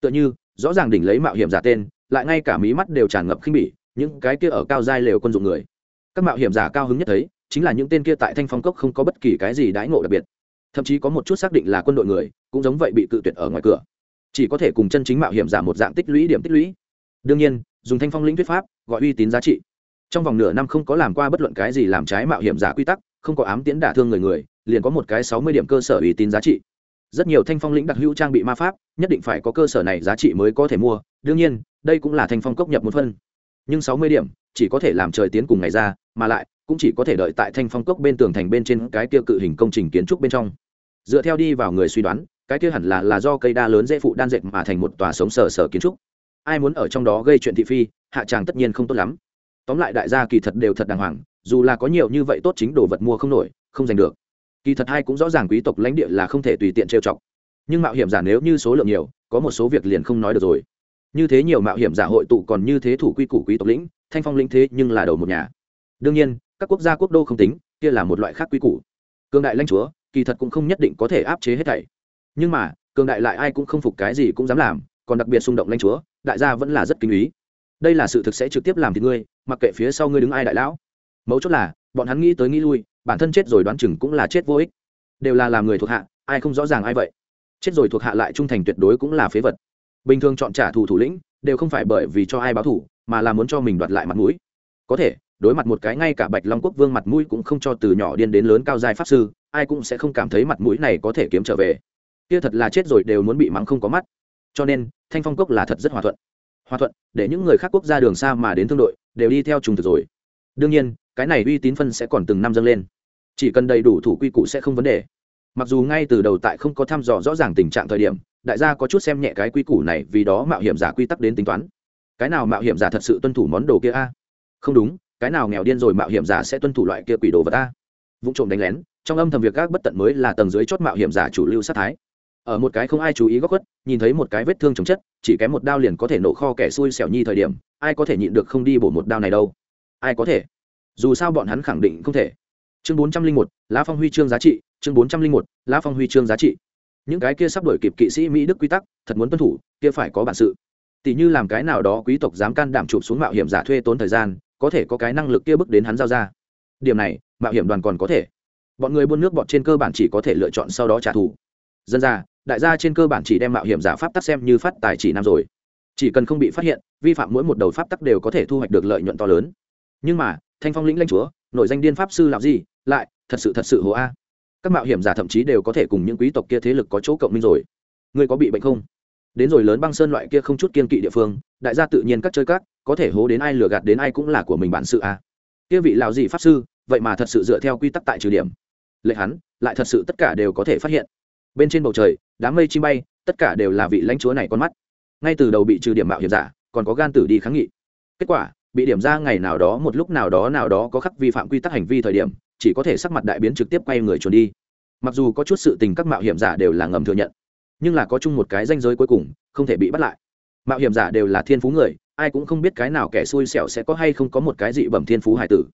Tựa như, rõ ràng đỉnh lấy mạo hiểm giả tên, lại ngay cả mí mắt đều tràn ngập khinh bỉ. Những cái kia ở cao giai lều quân dụng người. Các mạo hiểm giả cao hứng nhất thấy, chính là những tên kia tại thanh phong cốc không có bất kỳ cái gì đãi ngộ đặc biệt. Thậm chí có một chút xác định là quân đội người, cũng giống vậy bị cự tuyệt ở ngoài cửa. Chỉ có thể cùng chân chính mạo hiểm giả một dạng tích lũy điểm tích lũy. Đương nhiên dùng thanh phong lĩnh thuyết pháp, gọi uy tín giá trị. Trong vòng nửa năm không có làm qua bất luận cái gì làm trái mạo hiểm giả quy tắc, không có ám tiễn đả thương người người, liền có một cái sáu mươi điểm cơ sở uy tín giá trị. Rất nhiều thanh phong lĩnh đặc hữu trang bị ma pháp, nhất định phải có cơ sở này giá trị mới có thể mua, đương nhiên, đây cũng là thanh phong cốc nhập một phân. Nhưng sáu mươi điểm, chỉ có thể làm trời tiến cùng ngày ra, mà lại, cũng chỉ có thể đợi tại thanh phong cốc bên tường thành bên trên cái kia cự hình công trình kiến trúc bên trong. Dựa theo đi vào người suy đoán, cái kia hẳn là là do cây đa lớn dễ phụ đan dệt mà thành một tòa sống sờ sờ kiến trúc ai muốn ở trong đó gây chuyện thị phi, hạ tràng tất nhiên không tốt lắm. Tóm lại đại gia kỳ thật đều thật đàng hoàng, dù là có nhiều như vậy tốt chính đồ vật mua không nổi, không giành được. Kỳ thật hai cũng rõ ràng quý tộc lãnh địa là không thể tùy tiện trêu chọc. Nhưng mạo hiểm giả nếu như số lượng nhiều, có một số việc liền không nói được rồi. Như thế nhiều mạo hiểm giả hội tụ còn như thế thủ quy củ quý tộc lĩnh, thanh phong lĩnh thế nhưng là đầu một nhà. Đương nhiên, các quốc gia quốc đô không tính, kia là một loại khác quy củ. Cương đại lãnh chúa, kỳ thật cũng không nhất định có thể áp chế hết thảy. Nhưng mà, cường đại lại ai cũng không phục cái gì cũng dám làm, còn đặc biệt xung động lãnh chúa đại gia vẫn là rất kinh ý. Đây là sự thực sẽ trực tiếp làm thì ngươi, mặc kệ phía sau ngươi đứng ai đại lão. Mấu chốt là, bọn hắn nghĩ tới nghĩ lui, bản thân chết rồi đoán chừng cũng là chết vô ích. Đều là làm người thuộc hạ, ai không rõ ràng ai vậy. Chết rồi thuộc hạ lại trung thành tuyệt đối cũng là phế vật. Bình thường chọn trả thù thủ lĩnh, đều không phải bởi vì cho ai báo thủ mà là muốn cho mình đoạt lại mặt mũi. Có thể, đối mặt một cái ngay cả bạch long quốc vương mặt mũi cũng không cho từ nhỏ điên đến lớn cao dài pháp sư, ai cũng sẽ không cảm thấy mặt mũi này có thể kiếm trở về. Kia thật là chết rồi đều muốn bị mắng không có mắt cho nên thanh phong cốc là thật rất hòa thuận hòa thuận để những người khác quốc gia đường xa mà đến thương đội đều đi theo trùng thực rồi đương nhiên cái này uy tín phân sẽ còn từng năm dâng lên chỉ cần đầy đủ thủ quy củ sẽ không vấn đề mặc dù ngay từ đầu tại không có thăm dò rõ ràng tình trạng thời điểm đại gia có chút xem nhẹ cái quy củ này vì đó mạo hiểm giả quy tắc đến tính toán cái nào mạo hiểm giả thật sự tuân thủ món đồ kia a không đúng cái nào nghèo điên rồi mạo hiểm giả sẽ tuân thủ loại kia quỷ đồ vật a vụ trộm đánh lén trong âm thầm việc các bất tận mới là tầng dưới chót mạo hiểm giả chủ lưu sát thái ở một cái không ai chú ý góc khuất, nhìn thấy một cái vết thương chồng chất, chỉ kém một đao liền có thể nổ kho kẻ xui xẻo nhi thời điểm, ai có thể nhịn được không đi bổ một đao này đâu? Ai có thể? Dù sao bọn hắn khẳng định không thể. Chương bốn trăm linh một, lá phong huy chương giá trị, chương bốn trăm linh một, lá phong huy chương giá trị. Những cái kia sắp đổi kịp kỵ sĩ mỹ đức quy tắc, thật muốn tuân thủ, kia phải có bản sự. Tỷ như làm cái nào đó quý tộc dám can đảm chụp xuống mạo hiểm giả thuê tốn thời gian, có thể có cái năng lực kia bước đến hắn giao ra. Điểm này, mạo hiểm đoàn còn có thể. Bọn người buôn nước bọn trên cơ bản chỉ có thể lựa chọn sau đó trả thù dân ra đại gia trên cơ bản chỉ đem mạo hiểm giả pháp tắc xem như phát tài chỉ năm rồi. Chỉ cần không bị phát hiện, vi phạm mỗi một đầu pháp tắc đều có thể thu hoạch được lợi nhuận to lớn. Nhưng mà, thanh phong lĩnh lãnh chúa, nội danh điên pháp sư làm gì lại, thật sự thật sự hồ a. Các mạo hiểm giả thậm chí đều có thể cùng những quý tộc kia thế lực có chỗ cộng minh rồi. Người có bị bệnh không? Đến rồi lớn băng sơn loại kia không chút kiên kỵ địa phương, đại gia tự nhiên các chơi các có thể hố đến ai lừa gạt đến ai cũng là của mình bản sự a. Kia vị lào gì pháp sư, vậy mà thật sự dựa theo quy tắc tại trừ điểm. Lệ hắn, lại thật sự tất cả đều có thể phát hiện bên trên bầu trời, đám mây chim bay, tất cả đều là vị lãnh chúa này con mắt. Ngay từ đầu bị trừ điểm mạo hiểm giả, còn có gan tử đi kháng nghị. Kết quả, bị điểm ra ngày nào đó một lúc nào đó nào đó có khắc vi phạm quy tắc hành vi thời điểm, chỉ có thể sắc mặt đại biến trực tiếp quay người trốn đi. Mặc dù có chút sự tình các mạo hiểm giả đều là ngầm thừa nhận, nhưng là có chung một cái danh giới cuối cùng, không thể bị bắt lại. Mạo hiểm giả đều là thiên phú người, ai cũng không biết cái nào kẻ xui xẻo sẽ có hay không có một cái dị bẩm thiên phú hải tử.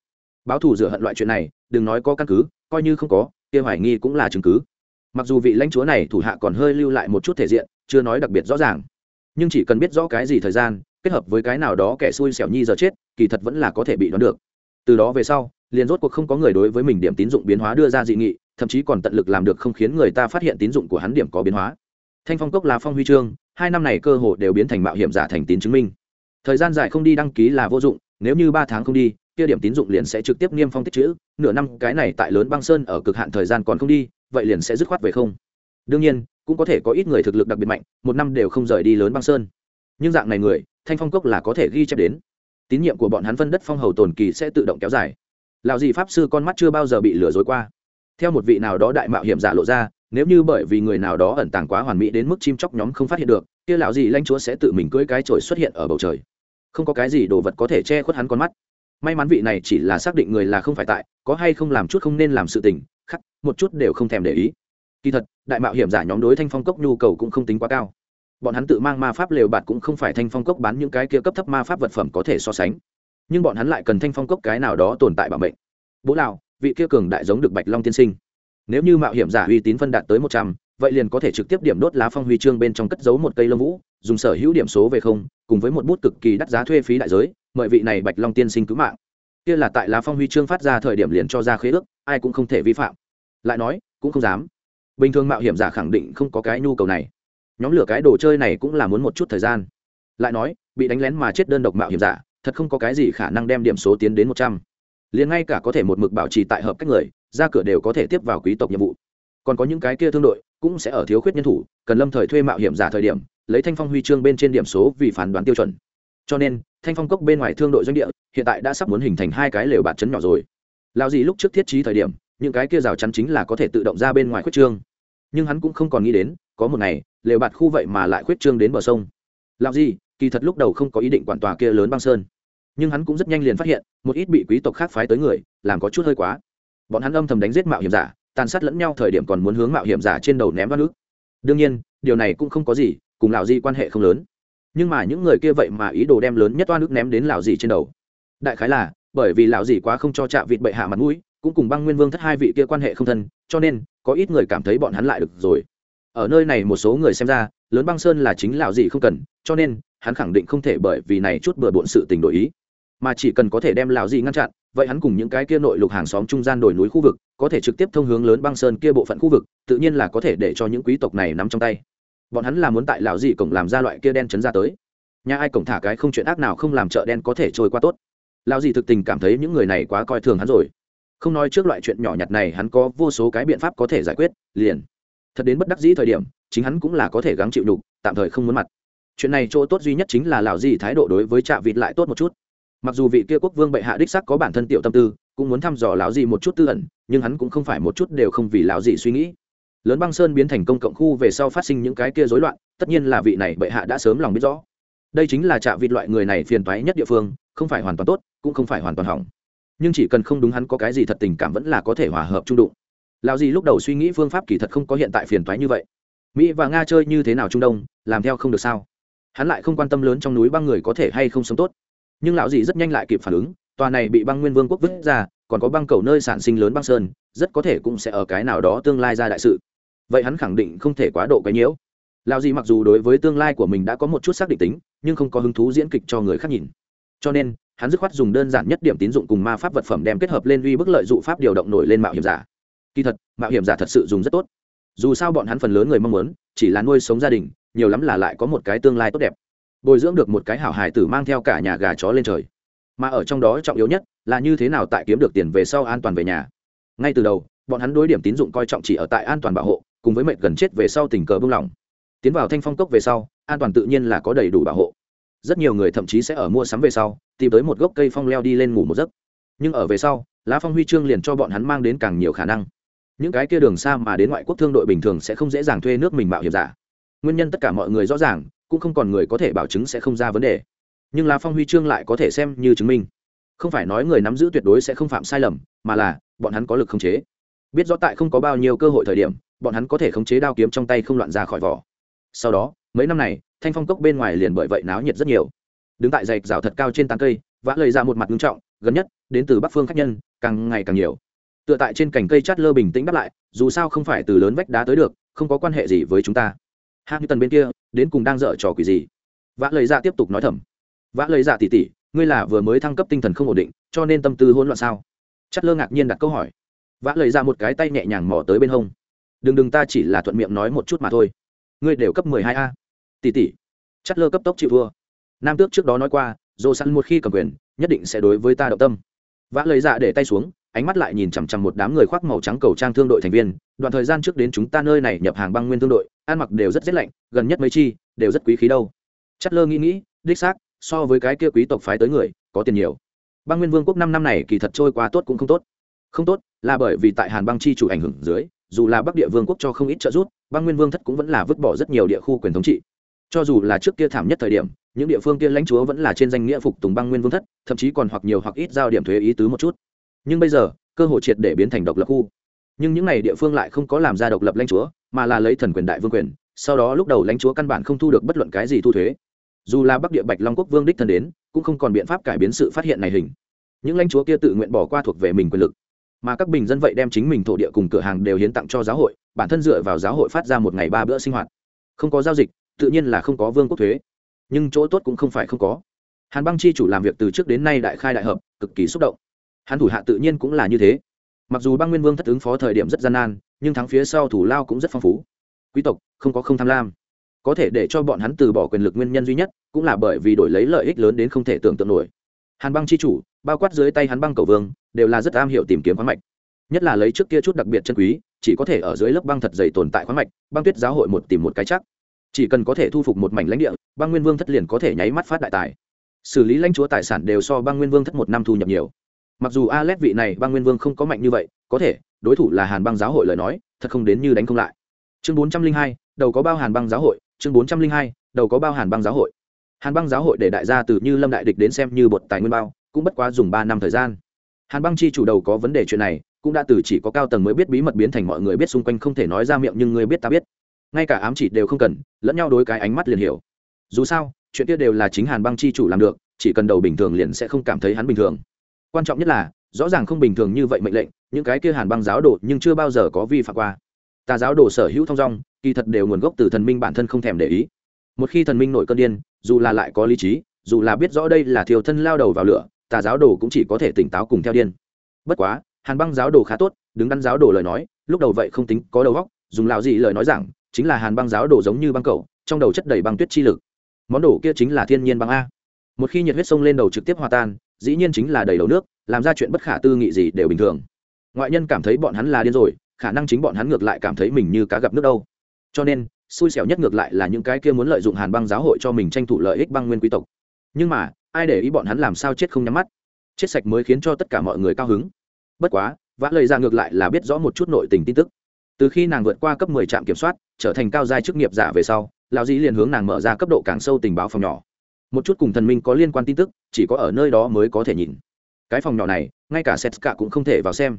Báo thù rửa hận loại chuyện này, đừng nói có căn cứ, coi như không có, kia hoài nghi cũng là chứng cứ mặc dù vị lãnh chúa này thủ hạ còn hơi lưu lại một chút thể diện, chưa nói đặc biệt rõ ràng. Nhưng chỉ cần biết rõ cái gì thời gian, kết hợp với cái nào đó kẻ xui xẻo nhi giờ chết, kỳ thật vẫn là có thể bị đoán được. Từ đó về sau, liền rốt cuộc không có người đối với mình điểm tín dụng biến hóa đưa ra dị nghị, thậm chí còn tận lực làm được không khiến người ta phát hiện tín dụng của hắn điểm có biến hóa. Thanh phong cốc là phong huy chương, hai năm này cơ hội đều biến thành mạo hiểm giả thành tín chứng minh. Thời gian dài không đi đăng ký là vô dụng, nếu như ba tháng không đi, kia điểm tín dụng liền sẽ trực tiếp niêm phong tích chữ, nửa năm, cái này tại lớn băng sơn ở cực hạn thời gian còn không đi vậy liền sẽ dứt khoát về không. Đương nhiên, cũng có thể có ít người thực lực đặc biệt mạnh, một năm đều không rời đi lớn băng sơn. Nhưng dạng này người, thanh phong cốc là có thể ghi chép đến. Tín nhiệm của bọn hắn phân đất phong hầu tồn kỳ sẽ tự động kéo dài. Lào gì pháp sư con mắt chưa bao giờ bị lừa dối qua. Theo một vị nào đó đại mạo hiểm giả lộ ra, nếu như bởi vì người nào đó ẩn tàng quá hoàn mỹ đến mức chim chóc nhóm không phát hiện được, kia lão gì lanh chúa sẽ tự mình cưỡi cái chổi xuất hiện ở bầu trời. Không có cái gì đồ vật có thể che khuất hắn con mắt. May mắn vị này chỉ là xác định người là không phải tại, có hay không làm chút không nên làm sự tình khắc, một chút đều không thèm để ý. Kỳ thật, đại mạo hiểm giả nhóm đối thanh phong cốc nhu cầu cũng không tính quá cao. Bọn hắn tự mang ma pháp lều bạt cũng không phải thanh phong cốc bán những cái kia cấp thấp ma pháp vật phẩm có thể so sánh. Nhưng bọn hắn lại cần thanh phong cốc cái nào đó tồn tại bảo mệnh. Bố lào, vị kia cường đại giống được bạch long tiên sinh. Nếu như mạo hiểm giả uy tín phân đạt tới một trăm, vậy liền có thể trực tiếp điểm đốt lá phong huy chương bên trong cất giấu một cây lông vũ, dùng sở hữu điểm số về không, cùng với một bút cực kỳ đắt giá thuê phí đại giới, mời vị này bạch long tiên sinh cứu mạng kia là tại lá phong huy chương phát ra thời điểm liền cho ra khế ước, ai cũng không thể vi phạm. Lại nói, cũng không dám. Bình thường mạo hiểm giả khẳng định không có cái nhu cầu này. Nhóm lửa cái đồ chơi này cũng là muốn một chút thời gian. Lại nói, bị đánh lén mà chết đơn độc mạo hiểm giả, thật không có cái gì khả năng đem điểm số tiến đến một trăm. Liền ngay cả có thể một mực bảo trì tại hợp cách người, ra cửa đều có thể tiếp vào quý tộc nhiệm vụ. Còn có những cái kia thương đội, cũng sẽ ở thiếu khuyết nhân thủ, cần lâm thời thuê mạo hiểm giả thời điểm, lấy thanh phong huy chương bên trên điểm số vì phán đoán tiêu chuẩn cho nên, thanh phong cốc bên ngoài thương đội doanh địa, hiện tại đã sắp muốn hình thành hai cái lều bạt chấn nhỏ rồi. Lao gì lúc trước thiết trí thời điểm, những cái kia rào chắn chính là có thể tự động ra bên ngoài khuyết trương. Nhưng hắn cũng không còn nghĩ đến, có một ngày, lều bạt khu vậy mà lại khuyết trương đến bờ sông. Lao gì kỳ thật lúc đầu không có ý định quản tòa kia lớn băng sơn. Nhưng hắn cũng rất nhanh liền phát hiện, một ít bị quý tộc khác phái tới người, làm có chút hơi quá. Bọn hắn âm thầm đánh giết mạo hiểm giả, tàn sát lẫn nhau thời điểm còn muốn hướng mạo hiểm giả trên đầu ném vào nước. Đương nhiên, điều này cũng không có gì, cùng lạo di quan hệ không lớn nhưng mà những người kia vậy mà ý đồ đem lớn nhất toa nước ném đến lão dì trên đầu. Đại khái là, bởi vì lão dì quá không cho chạ vịt bệ hạ mặt mũi, cũng cùng băng nguyên vương thất hai vị kia quan hệ không thân, cho nên, có ít người cảm thấy bọn hắn lại được rồi. Ở nơi này một số người xem ra, lớn băng sơn là chính lão dì không cần, cho nên, hắn khẳng định không thể bởi vì này chút bừa bộn sự tình đổi ý. Mà chỉ cần có thể đem lão dì ngăn chặn, vậy hắn cùng những cái kia nội lục hàng xóm trung gian đồi núi khu vực, có thể trực tiếp thông hướng lớn băng sơn kia bộ phận khu vực, tự nhiên là có thể để cho những quý tộc này nắm trong tay bọn hắn là muốn tại lão gì cổng làm ra loại kia đen chấn ra tới. Nhà ai cổng thả cái không chuyện ác nào không làm chợ đen có thể trôi qua tốt. Lão gì thực tình cảm thấy những người này quá coi thường hắn rồi. Không nói trước loại chuyện nhỏ nhặt này, hắn có vô số cái biện pháp có thể giải quyết, liền. Thật đến bất đắc dĩ thời điểm, chính hắn cũng là có thể gắng chịu đục tạm thời không muốn mặt. Chuyện này chỗ tốt duy nhất chính là lão gì thái độ đối với trạ vịt lại tốt một chút. Mặc dù vị kia quốc vương bệ hạ đích sắc có bản thân tiểu tâm tư, cũng muốn thăm dò lão gì một chút tư ẩn, nhưng hắn cũng không phải một chút đều không vì lão gì suy nghĩ lớn băng sơn biến thành công cộng khu về sau phát sinh những cái kia rối loạn, tất nhiên là vị này bệ hạ đã sớm lòng biết rõ. Đây chính là trạ vịt loại người này phiền toái nhất địa phương, không phải hoàn toàn tốt, cũng không phải hoàn toàn hỏng. Nhưng chỉ cần không đúng hắn có cái gì thật tình cảm vẫn là có thể hòa hợp trung đụng. Lão gì lúc đầu suy nghĩ phương pháp kỳ thật không có hiện tại phiền toái như vậy. Mỹ và nga chơi như thế nào trung đông, làm theo không được sao? Hắn lại không quan tâm lớn trong núi băng người có thể hay không sống tốt. Nhưng lão dì rất nhanh lại kịp phản ứng, tòa này bị băng nguyên vương quốc vứt ra, còn có băng cầu nơi sản sinh lớn băng sơn, rất có thể cũng sẽ ở cái nào đó tương lai ra đại sự vậy hắn khẳng định không thể quá độ cái nhiễu. Lão dì mặc dù đối với tương lai của mình đã có một chút xác định tính, nhưng không có hứng thú diễn kịch cho người khác nhìn. Cho nên, hắn dứt khoát dùng đơn giản nhất điểm tín dụng cùng ma pháp vật phẩm đem kết hợp lên uy bức lợi dụ pháp điều động nổi lên mạo hiểm giả. Kỳ thật, mạo hiểm giả thật sự dùng rất tốt. Dù sao bọn hắn phần lớn người mong muốn, chỉ là nuôi sống gia đình, nhiều lắm là lại có một cái tương lai tốt đẹp. Bồi dưỡng được một cái hảo hài tử mang theo cả nhà gà chó lên trời. Mà ở trong đó trọng yếu nhất là như thế nào tại kiếm được tiền về sau an toàn về nhà. Ngay từ đầu, bọn hắn đối điểm tín dụng coi trọng chỉ ở tại an toàn bảo hộ cùng với mệnh gần chết về sau tình cờ bưng lỏng. Tiến vào thanh phong cốc về sau, an toàn tự nhiên là có đầy đủ bảo hộ. Rất nhiều người thậm chí sẽ ở mua sắm về sau, tìm tới một gốc cây phong leo đi lên ngủ một giấc. Nhưng ở về sau, lá phong huy chương liền cho bọn hắn mang đến càng nhiều khả năng. Những cái kia đường xa mà đến ngoại quốc thương đội bình thường sẽ không dễ dàng thuê nước mình mạo hiểm giả. Nguyên nhân tất cả mọi người rõ ràng, cũng không còn người có thể bảo chứng sẽ không ra vấn đề. Nhưng lá phong huy chương lại có thể xem như chứng minh. Không phải nói người nắm giữ tuyệt đối sẽ không phạm sai lầm, mà là, bọn hắn có lực không chế. Biết rõ tại không có bao nhiêu cơ hội thời điểm bọn hắn có thể khống chế đao kiếm trong tay không loạn ra khỏi vỏ. Sau đó, mấy năm này, thanh phong cốc bên ngoài liền bởi vậy náo nhiệt rất nhiều. Đứng tại dạch rào thật cao trên tán cây, vã lời ra một mặt ngưng trọng, gần nhất, đến từ bắc phương khách nhân, càng ngày càng nhiều. Tựa tại trên cành cây chát lơ bình tĩnh đáp lại, dù sao không phải từ lớn vách đá tới được, không có quan hệ gì với chúng ta. Hạng như tần bên kia, đến cùng đang dở trò quỷ gì? Vã lời ra tiếp tục nói thầm. Vã lời ra tỉ tỉ, ngươi là vừa mới thăng cấp tinh thần không ổn định, cho nên tâm tư hỗn loạn sao? Chát lơ ngạc nhiên đặt câu hỏi. Vã lời ra một cái tay nhẹ nhàng mỏ tới bên hông đừng đừng ta chỉ là thuận miệng nói một chút mà thôi. Ngươi đều cấp mười hai a. Tỷ tỷ. Chất lơ cấp tốc chịu vua nam tước trước đó nói qua dồ săn một khi cầm quyền, nhất định sẽ đối với ta động tâm. Vã lời dạ để tay xuống, ánh mắt lại nhìn chằm chằm một đám người khoác màu trắng cầu trang thương đội thành viên. Đoạn thời gian trước đến chúng ta nơi này nhập hàng băng nguyên thương đội, ăn mặc đều rất rét lạnh, gần nhất mấy chi, đều rất quý khí đâu. Chất lơ nghĩ nghĩ, đích xác, so với cái kia quý tộc phái tới người, có tiền nhiều. Băng nguyên vương quốc năm năm này kỳ thật trôi qua tốt cũng không tốt. Không tốt, là bởi vì tại hàn băng chi chủ ảnh hưởng dưới dù là bắc địa vương quốc cho không ít trợ giúp, băng nguyên vương thất cũng vẫn là vứt bỏ rất nhiều địa khu quyền thống trị. Cho dù là trước kia thảm nhất thời điểm, những địa phương kia lãnh chúa vẫn là trên danh nghĩa phục tùng băng nguyên vương thất, thậm chí còn hoặc nhiều hoặc ít giao điểm thuế ý tứ một chút. Nhưng bây giờ, cơ hội triệt để biến thành độc lập khu. Nhưng những n à y địa phương lại không có làm ra độc lập lãnh chúa, mà là lấy thần quyền đại vương quyền, sau đó lúc đầu lãnh chúa căn bản không thu được bất luận cái gì thu thuế. Dù là bắc địa bạch long quốc vương đích thân đến, cũng không còn biện pháp cải biến sự phát hiện này hình. Những lãnh chúa kia tự nguyện bỏ qua thuộc về mình quyền lực mà các bình dân vậy đem chính mình thổ địa cùng cửa hàng đều hiến tặng cho giáo hội, bản thân dựa vào giáo hội phát ra một ngày ba bữa sinh hoạt. Không có giao dịch, tự nhiên là không có vương quốc thuế. Nhưng chỗ tốt cũng không phải không có. Hàn băng chi chủ làm việc từ trước đến nay đại khai đại hợp, cực kỳ xúc động. Hắn thủ hạ tự nhiên cũng là như thế. Mặc dù băng nguyên vương thất ứng phó thời điểm rất gian nan, nhưng thắng phía sau thủ lao cũng rất phong phú. Quý tộc, không có không tham lam. Có thể để cho bọn hắn từ bỏ quyền lực nguyên nhân duy nhất, cũng là bởi vì đổi lấy lợi ích lớn đến không thể tưởng tượng nổi. Hàn băng Chi chủ, bao quát dưới tay hắn băng cầu vương đều là rất am hiểu tìm kiếm khoáng mạch. Nhất là lấy trước kia chút đặc biệt chân quý, chỉ có thể ở dưới lớp băng thật dày tồn tại khoáng mạch, băng tuyết giáo hội một tìm một cái chắc. Chỉ cần có thể thu phục một mảnh lãnh địa, băng nguyên vương thất liền có thể nháy mắt phát đại tài. Xử lý lãnh chúa tài sản đều so băng nguyên vương thất một năm thu nhập nhiều. Mặc dù a l e t vị này băng nguyên vương không có mạnh như vậy, có thể, đối thủ là hàn băng giáo hội lời nói, thật không đến như đánh không lại. Chương bốn trăm linh hai, đầu có bao hàn băng giáo hội, chương bốn trăm linh hai, đầu có bao hàn băng giáo hội. Hàn băng giáo hội để đại gia từ như lâm đại địch đến xem như bột tài nguyên bao, cũng bất quá dùng ba năm thời gian hàn băng chi chủ đầu có vấn đề chuyện này, cũng đã từ chỉ có cao tầng mới biết bí mật biến thành mọi người biết xung quanh không thể nói ra miệng nhưng người biết ta biết. Ngay cả ám chỉ đều không cần, lẫn nhau đối cái ánh mắt liền hiểu. Dù sao, chuyện kia đều là chính hàn băng chi chủ làm được, chỉ cần đầu bình thường liền sẽ không cảm thấy hắn bình thường. Quan trọng nhất là, rõ ràng không bình thường như vậy mệnh lệnh, những cái kia hàn băng giáo đồ nhưng chưa bao giờ có vi phạm qua. Tà giáo đồ sở hữu thong dong, kỳ thật đều nguồn gốc từ thần minh bản thân không thèm để ý. Một khi thần minh nổi cơn điên, dù là lại có lý trí, dù là biết rõ đây là thiều thân lao đầu vào lửa tà giáo đồ cũng chỉ có thể tỉnh táo cùng theo điên. Bất quá, hàn băng giáo đồ khá tốt, đứng đắn giáo đồ lời nói, lúc đầu vậy không tính có đầu góc dùng lào gì lời nói rằng chính là hàn băng giáo đồ giống như băng cầu, trong đầu chất đầy băng tuyết chi lực. Món đồ kia chính là thiên nhiên băng a. Một khi nhiệt huyết sông lên đầu trực tiếp hòa tan, dĩ nhiên chính là đầy đầu nước, làm ra chuyện bất khả tư nghị gì đều bình thường. Ngoại nhân cảm thấy bọn hắn là điên rồi, khả năng chính bọn hắn ngược lại cảm thấy mình như cá gặp nước đâu. Cho nên, xui xẻo nhất ngược lại là những cái kia muốn lợi dụng hàn băng giáo hội cho mình tranh thủ lợi ích băng nguyên quý tộc. Nhưng mà ai để ý bọn hắn làm sao chết không nhắm mắt? Chết sạch mới khiến cho tất cả mọi người cao hứng. Bất quá, vã lời ra dạ ngược lại là biết rõ một chút nội tình tin tức. Từ khi nàng vượt qua cấp mười trạm kiểm soát, trở thành cao giai chức nghiệp giả về sau, lão dĩ liền hướng nàng mở ra cấp độ càng sâu tình báo phòng nhỏ. Một chút cùng thần minh có liên quan tin tức, chỉ có ở nơi đó mới có thể nhìn. Cái phòng nhỏ này, ngay cả setska cũng không thể vào xem.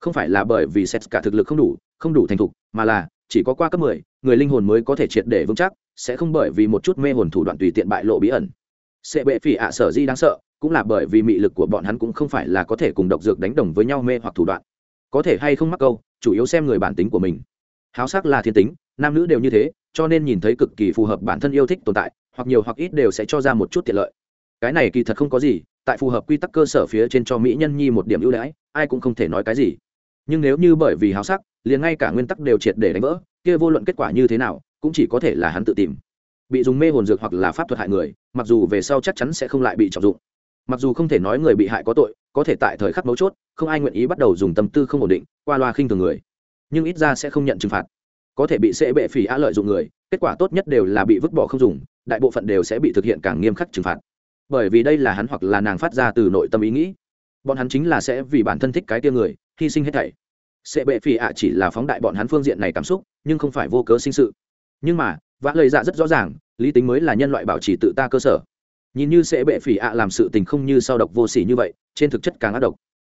Không phải là bởi vì setska thực lực không đủ không đủ thành thục, mà là, chỉ có qua cấp mười, người linh hồn mới có thể triệt để vững chắc, sẽ không bởi vì một chút mê hồn thủ đoạn tùy tiện bại lộ bí ẩn sẽ bệ phỉ ạ sở di đáng sợ, cũng là bởi vì mị lực của bọn hắn cũng không phải là có thể cùng độc dược đánh đồng với nhau mê hoặc thủ đoạn. Có thể hay không mắc câu, chủ yếu xem người bản tính của mình. Háo sắc là thiên tính, nam nữ đều như thế, cho nên nhìn thấy cực kỳ phù hợp bản thân yêu thích tồn tại, hoặc nhiều hoặc ít đều sẽ cho ra một chút tiện lợi. Cái này kỳ thật không có gì, tại phù hợp quy tắc cơ sở phía trên cho mỹ nhân nhi một điểm ưu đãi, ai cũng không thể nói cái gì. Nhưng nếu như bởi vì háo sắc, liền ngay cả nguyên tắc đều triệt để đánh vỡ, kia vô luận kết quả như thế nào, cũng chỉ có thể là hắn tự tìm bị dùng mê hồn dược hoặc là pháp thuật hại người, mặc dù về sau chắc chắn sẽ không lại bị trọng dụng. Mặc dù không thể nói người bị hại có tội, có thể tại thời khắc mấu chốt, không ai nguyện ý bắt đầu dùng tâm tư không ổn định, qua loa khinh thường người. Nhưng ít ra sẽ không nhận trừng phạt. Có thể bị sẽ bệ phỉ á lợi dụng người, kết quả tốt nhất đều là bị vứt bỏ không dùng, đại bộ phận đều sẽ bị thực hiện càng nghiêm khắc trừng phạt. Bởi vì đây là hắn hoặc là nàng phát ra từ nội tâm ý nghĩ. Bọn hắn chính là sẽ vì bản thân thích cái tia người, hy sinh hết thảy. Sẽ bệ phỉ ạ chỉ là phóng đại bọn hắn phương diện này cảm xúc, nhưng không phải vô cớ sinh sự. Nhưng mà vã lời dạ rất rõ ràng, lý tính mới là nhân loại bảo trì tự ta cơ sở. Nhìn như sẽ bệ phỉ ạ làm sự tình không như sau độc vô sỉ như vậy, trên thực chất càng ác độc.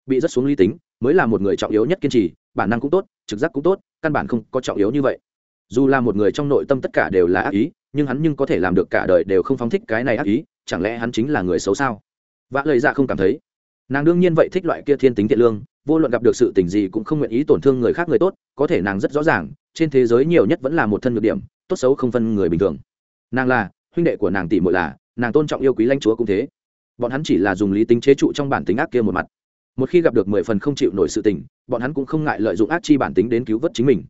Bị rất xuống lý tính, mới là một người trọng yếu nhất kiên trì, bản năng cũng tốt, trực giác cũng tốt, căn bản không có trọng yếu như vậy. Dù là một người trong nội tâm tất cả đều là ác ý, nhưng hắn nhưng có thể làm được cả đời đều không phóng thích cái này ác ý, chẳng lẽ hắn chính là người xấu sao? Vã lời dạ không cảm thấy. Nàng đương nhiên vậy thích loại kia thiên tính thiện lương, vô luận gặp được sự tình gì cũng không nguyện ý tổn thương người khác người tốt, có thể nàng rất rõ ràng, trên thế giới nhiều nhất vẫn là một thân nhược điểm tốt xấu không phân người bình thường. Nàng là, huynh đệ của nàng tỷ muội là, nàng tôn trọng yêu quý lãnh chúa cũng thế. Bọn hắn chỉ là dùng lý tính chế trụ trong bản tính ác kia một mặt. Một khi gặp được mười phần không chịu nổi sự tình, bọn hắn cũng không ngại lợi dụng ác chi bản tính đến cứu vớt chính mình.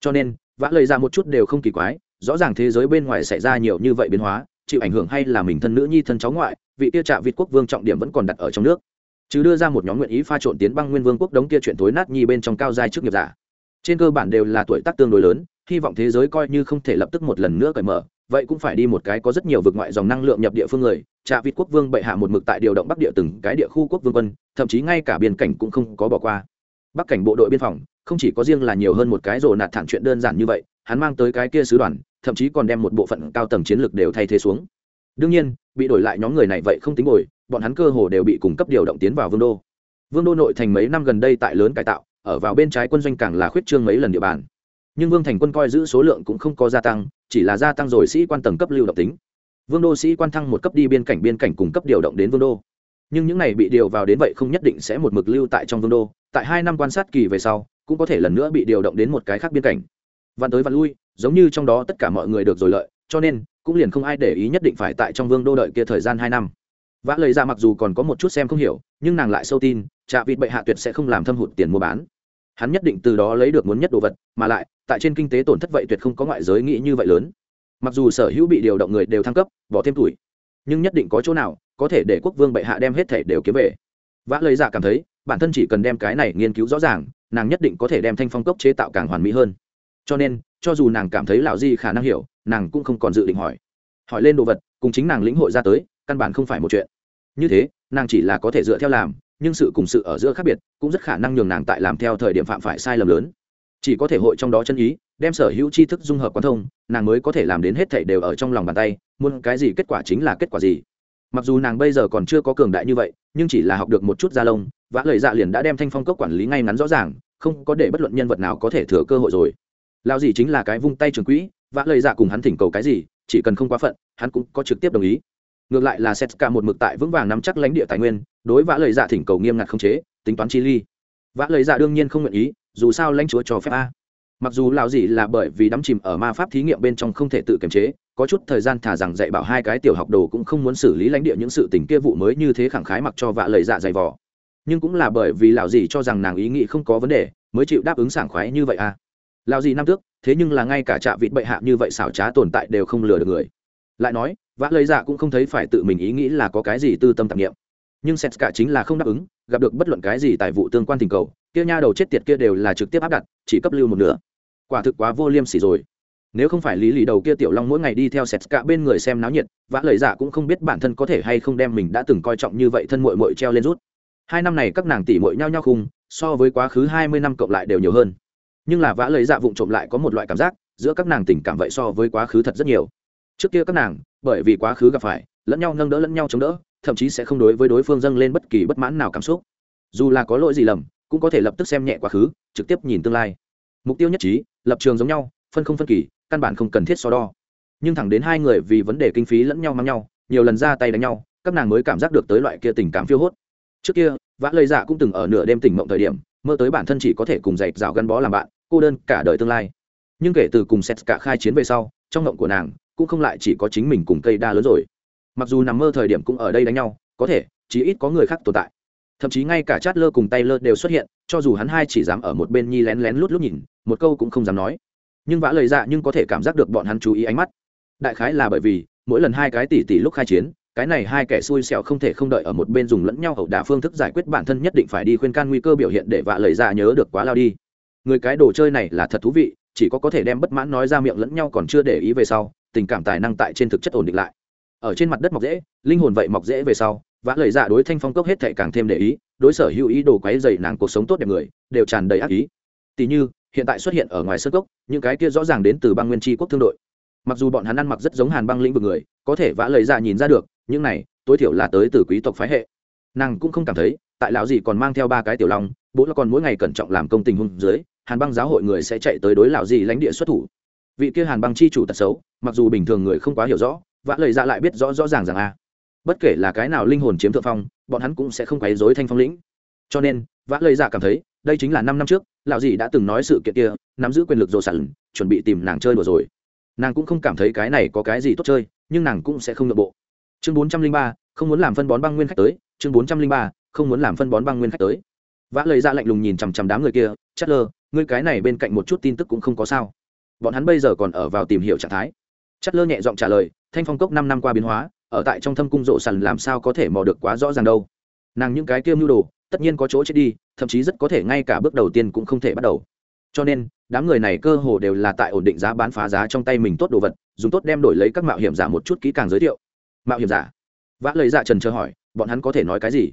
Cho nên, vã lời ra một chút đều không kỳ quái, rõ ràng thế giới bên ngoài xảy ra nhiều như vậy biến hóa, chịu ảnh hưởng hay là mình thân nữ nhi thân cháu ngoại, vị tiêu trạ việt quốc vương trọng điểm vẫn còn đặt ở trong nước. Chứ đưa ra một nhóm nguyện ý pha trộn tiến băng nguyên vương quốc đống kia chuyện thối nát nhi bên trong cao giai trước nghiệp giả trên cơ bản đều là tuổi tác tương đối lớn, hy vọng thế giới coi như không thể lập tức một lần nữa cởi mở, vậy cũng phải đi một cái có rất nhiều vực ngoại dòng năng lượng nhập địa phương người, trạ vịt quốc vương bệ hạ một mực tại điều động bắc địa từng cái địa khu quốc vương quân, thậm chí ngay cả biên cảnh cũng không có bỏ qua. Bắc cảnh bộ đội biên phòng, không chỉ có riêng là nhiều hơn một cái rồ nạt thản chuyện đơn giản như vậy, hắn mang tới cái kia sứ đoàn, thậm chí còn đem một bộ phận cao tầng chiến lược đều thay thế xuống. Đương nhiên, bị đổi lại nhóm người này vậy không tính bồi, bọn hắn cơ hồ đều bị cung cấp điều động tiến vào vương đô. Vương đô nội thành mấy năm gần đây tại lớn cải tạo ở vào bên trái quân doanh càng là khuyết trương mấy lần địa bàn. Nhưng vương thành quân coi giữ số lượng cũng không có gia tăng, chỉ là gia tăng rồi sĩ quan tầng cấp lưu động tính. Vương đô sĩ quan thăng một cấp đi biên cảnh biên cảnh cung cấp điều động đến vương đô. Nhưng những này bị điều vào đến vậy không nhất định sẽ một mực lưu tại trong vương đô, tại hai năm quan sát kỳ về sau, cũng có thể lần nữa bị điều động đến một cái khác biên cảnh. Vạn tới vạn lui, giống như trong đó tất cả mọi người được rồi lợi, cho nên, cũng liền không ai để ý nhất định phải tại trong vương đô đợi kia thời gian hai năm. Vã lời ra mặc dù còn có một chút xem không hiểu, nhưng nàng lại sâu tin trạ vịt bệ hạ tuyệt sẽ không làm thâm hụt tiền mua bán. Hắn nhất định từ đó lấy được muốn nhất đồ vật, mà lại, tại trên kinh tế tổn thất vậy tuyệt không có ngoại giới nghĩ như vậy lớn. Mặc dù sở hữu bị điều động người đều thăng cấp, bỏ thêm tuổi, nhưng nhất định có chỗ nào có thể để quốc vương bệ hạ đem hết thể đều kiếm về. Vã lời giả dạ cảm thấy, bản thân chỉ cần đem cái này nghiên cứu rõ ràng, nàng nhất định có thể đem thanh phong cốc chế tạo càng hoàn mỹ hơn. Cho nên, cho dù nàng cảm thấy lão di khả năng hiểu, nàng cũng không còn dự định hỏi. Hỏi lên đồ vật, cùng chính nàng lĩnh hội ra tới, căn bản không phải một chuyện. Như thế, nàng chỉ là có thể dựa theo làm nhưng sự cùng sự ở giữa khác biệt cũng rất khả năng nhường nàng tại làm theo thời điểm phạm phải sai lầm lớn. Chỉ có thể hội trong đó chân ý, đem sở hữu tri thức dung hợp quan thông, nàng mới có thể làm đến hết thảy đều ở trong lòng bàn tay, muốn cái gì kết quả chính là kết quả gì. Mặc dù nàng bây giờ còn chưa có cường đại như vậy, nhưng chỉ là học được một chút gia lông, vã lời dạ liền đã đem thanh phong cốc quản lý ngay ngắn rõ ràng, không có để bất luận nhân vật nào có thể thừa cơ hội rồi. Lao gì chính là cái vung tay trường quỹ, vã lời dạ cùng hắn thỉnh cầu cái gì, chỉ cần không quá phận, hắn cũng có trực tiếp đồng ý ngược lại là setska một mực tại vững vàng nắm chắc lãnh địa tài nguyên, đối vã lời dạ thỉnh cầu nghiêm ngặt không chế, tính toán chi ly. Vã lời dạ đương nhiên không nguyện ý, dù sao lãnh chúa cho phép a. Mặc dù lão gì là bởi vì đắm chìm ở ma pháp thí nghiệm bên trong không thể tự kiềm chế, có chút thời gian thả rằng dạy bảo hai cái tiểu học đồ cũng không muốn xử lý lãnh địa những sự tình kia vụ mới như thế khẳng khái mặc cho vạ lời dạ dày vò. Nhưng cũng là bởi vì lão gì cho rằng nàng ý nghĩ không có vấn đề, mới chịu đáp ứng sảng khoái như vậy à lão gì năm trước, thế nhưng là ngay cả trạ vịt bệ hạ như vậy xảo trá tồn tại đều không lừa được người. Lại nói vã lời dạ cũng không thấy phải tự mình ý nghĩ là có cái gì tư tâm tạp nghiệm nhưng xét cả chính là không đáp ứng, gặp được bất luận cái gì tại vụ tương quan tình cầu, kia nha đầu chết tiệt kia đều là trực tiếp áp đặt, chỉ cấp lưu một nửa. Quả thực quá vô liêm sỉ rồi. Nếu không phải lý lì đầu kia tiểu long mỗi ngày đi theo sét cả bên người xem náo nhiệt, vã lời dạ cũng không biết bản thân có thể hay không đem mình đã từng coi trọng như vậy thân mội mội treo lên rút. Hai năm này các nàng tỉ mội nhau nhau khung, so với quá khứ hai mươi năm cộng lại đều nhiều hơn. Nhưng là vã lời dạ vụng trộm lại có một loại cảm giác, giữa các nàng tình cảm vậy so với quá khứ thật rất nhiều trước kia các nàng, bởi vì quá khứ gặp phải, lẫn nhau nâng đỡ lẫn nhau chống đỡ, thậm chí sẽ không đối với đối phương dâng lên bất kỳ bất mãn nào cảm xúc. Dù là có lỗi gì lầm, cũng có thể lập tức xem nhẹ quá khứ, trực tiếp nhìn tương lai. Mục tiêu nhất trí, lập trường giống nhau, phân không phân kỳ, căn bản không cần thiết so đo. Nhưng thẳng đến hai người vì vấn đề kinh phí lẫn nhau mắng nhau, nhiều lần ra tay đánh nhau, các nàng mới cảm giác được tới loại kia tình cảm phiêu hốt. Trước kia, vã lời dạ cũng từng ở nửa đêm tỉnh mộng thời điểm, mơ tới bản thân chỉ có thể cùng dạy rào gắn bó làm bạn, cô đơn cả đời tương lai. Nhưng kể từ cùng xét cả khai chiến về sau, trong mộng của nàng cũng không lại chỉ có chính mình cùng cây đa lớn rồi. Mặc dù nằm mơ thời điểm cũng ở đây đánh nhau, có thể, chí ít có người khác tồn tại. Thậm chí ngay cả chát lơ cùng tay lơ đều xuất hiện, cho dù hắn hai chỉ dám ở một bên nhi lén lén lút lút nhìn, một câu cũng không dám nói. Nhưng vã lời dạ nhưng có thể cảm giác được bọn hắn chú ý ánh mắt. Đại khái là bởi vì, mỗi lần hai cái tỷ tỷ lúc khai chiến, cái này hai kẻ xui xẻo không thể không đợi ở một bên dùng lẫn nhau ẩu đả phương thức giải quyết bản thân nhất định phải đi khuyên can nguy cơ biểu hiện để vạ lời ra nhớ được quá lao đi. Người cái đồ chơi này là thật thú vị, chỉ có có thể đem bất mãn nói ra miệng lẫn nhau còn chưa để ý về sau tình cảm tài năng tại trên thực chất ổn định lại. Ở trên mặt đất mọc dễ, linh hồn vậy mọc dễ về sau, vã lời dạ đối thanh phong cốc hết thệ càng thêm để ý, đối sở hữu ý đồ quấy dày nàng cuộc sống tốt đẹp người, đều tràn đầy ác ý. Tỷ như, hiện tại xuất hiện ở ngoài sân cốc, những cái kia rõ ràng đến từ băng nguyên tri quốc thương đội. Mặc dù bọn hắn ăn mặc rất giống hàn băng lĩnh vực người, có thể vã lời dạ nhìn ra được, những này, tối thiểu là tới từ quý tộc phái hệ. Nàng cũng không cảm thấy, tại lão gì còn mang theo ba cái tiểu long, bố là còn mỗi ngày cẩn trọng làm công tình hung dưới, hàn băng giáo hội người sẽ chạy tới đối lão gì lãnh địa xuất thủ. Vị kia hàn băng chi chủ tật xấu mặc dù bình thường người không quá hiểu rõ, vã lời ra lại biết rõ rõ ràng rằng a, bất kể là cái nào linh hồn chiếm thượng phong, bọn hắn cũng sẽ không quấy dối thanh phong lĩnh. Cho nên, vã lời ra cảm thấy, đây chính là năm năm trước, lão dì đã từng nói sự kiện kia, nắm giữ quyền lực rồ sẵn, chuẩn bị tìm nàng chơi đùa rồi. Nàng cũng không cảm thấy cái này có cái gì tốt chơi, nhưng nàng cũng sẽ không nội bộ. Chương bốn trăm linh ba, không muốn làm phân bón băng nguyên khách tới. Chương bốn trăm linh ba, không muốn làm phân bón băng nguyên khách tới. Vã lời ra lạnh lùng nhìn chằm chằm đám người kia chất lơ ngươi cái này bên cạnh một chút tin tức cũng không có sao. Bọn hắn bây giờ còn ở vào tìm hiểu trạng thái chất lơ nhẹ giọng trả lời, thanh phong cốc năm năm qua biến hóa, ở tại trong thâm cung rộ sần làm sao có thể mò được quá rõ ràng đâu. Nàng những cái kia mưu đồ, tất nhiên có chỗ chết đi, thậm chí rất có thể ngay cả bước đầu tiên cũng không thể bắt đầu. Cho nên, đám người này cơ hồ đều là tại ổn định giá bán phá giá trong tay mình tốt đồ vật, dùng tốt đem đổi lấy các mạo hiểm giả một chút kỹ càng giới thiệu. Mạo hiểm giả? Vã lời dạ trần chờ hỏi, bọn hắn có thể nói cái gì?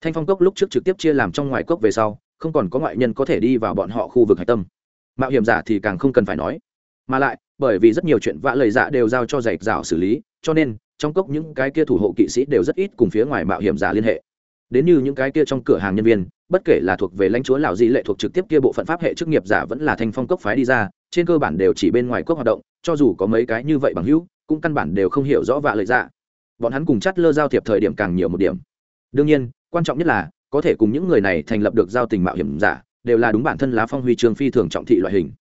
Thanh phong cốc lúc trước trực tiếp chia làm trong ngoài cốc về sau, không còn có ngoại nhân có thể đi vào bọn họ khu vực hạch tâm. Mạo hiểm giả thì càng không cần phải nói. Mà lại bởi vì rất nhiều chuyện vạ lời dạ đều giao cho dạy dạo xử lý, cho nên trong cốc những cái kia thủ hộ kỵ sĩ đều rất ít cùng phía ngoài mạo hiểm giả liên hệ. Đến như những cái kia trong cửa hàng nhân viên, bất kể là thuộc về lãnh chúa lão di lệ thuộc trực tiếp kia bộ phận pháp hệ chức nghiệp giả vẫn là thanh phong cốc phái đi ra, trên cơ bản đều chỉ bên ngoài cốc hoạt động, cho dù có mấy cái như vậy bằng hữu, cũng căn bản đều không hiểu rõ vạ lời dạ. Bọn hắn cùng chắt lơ giao thiệp thời điểm càng nhiều một điểm. Đương nhiên, quan trọng nhất là, có thể cùng những người này thành lập được giao tình mạo hiểm giả, đều là đúng bản thân lá phong huy trường phi thường trọng thị loại hình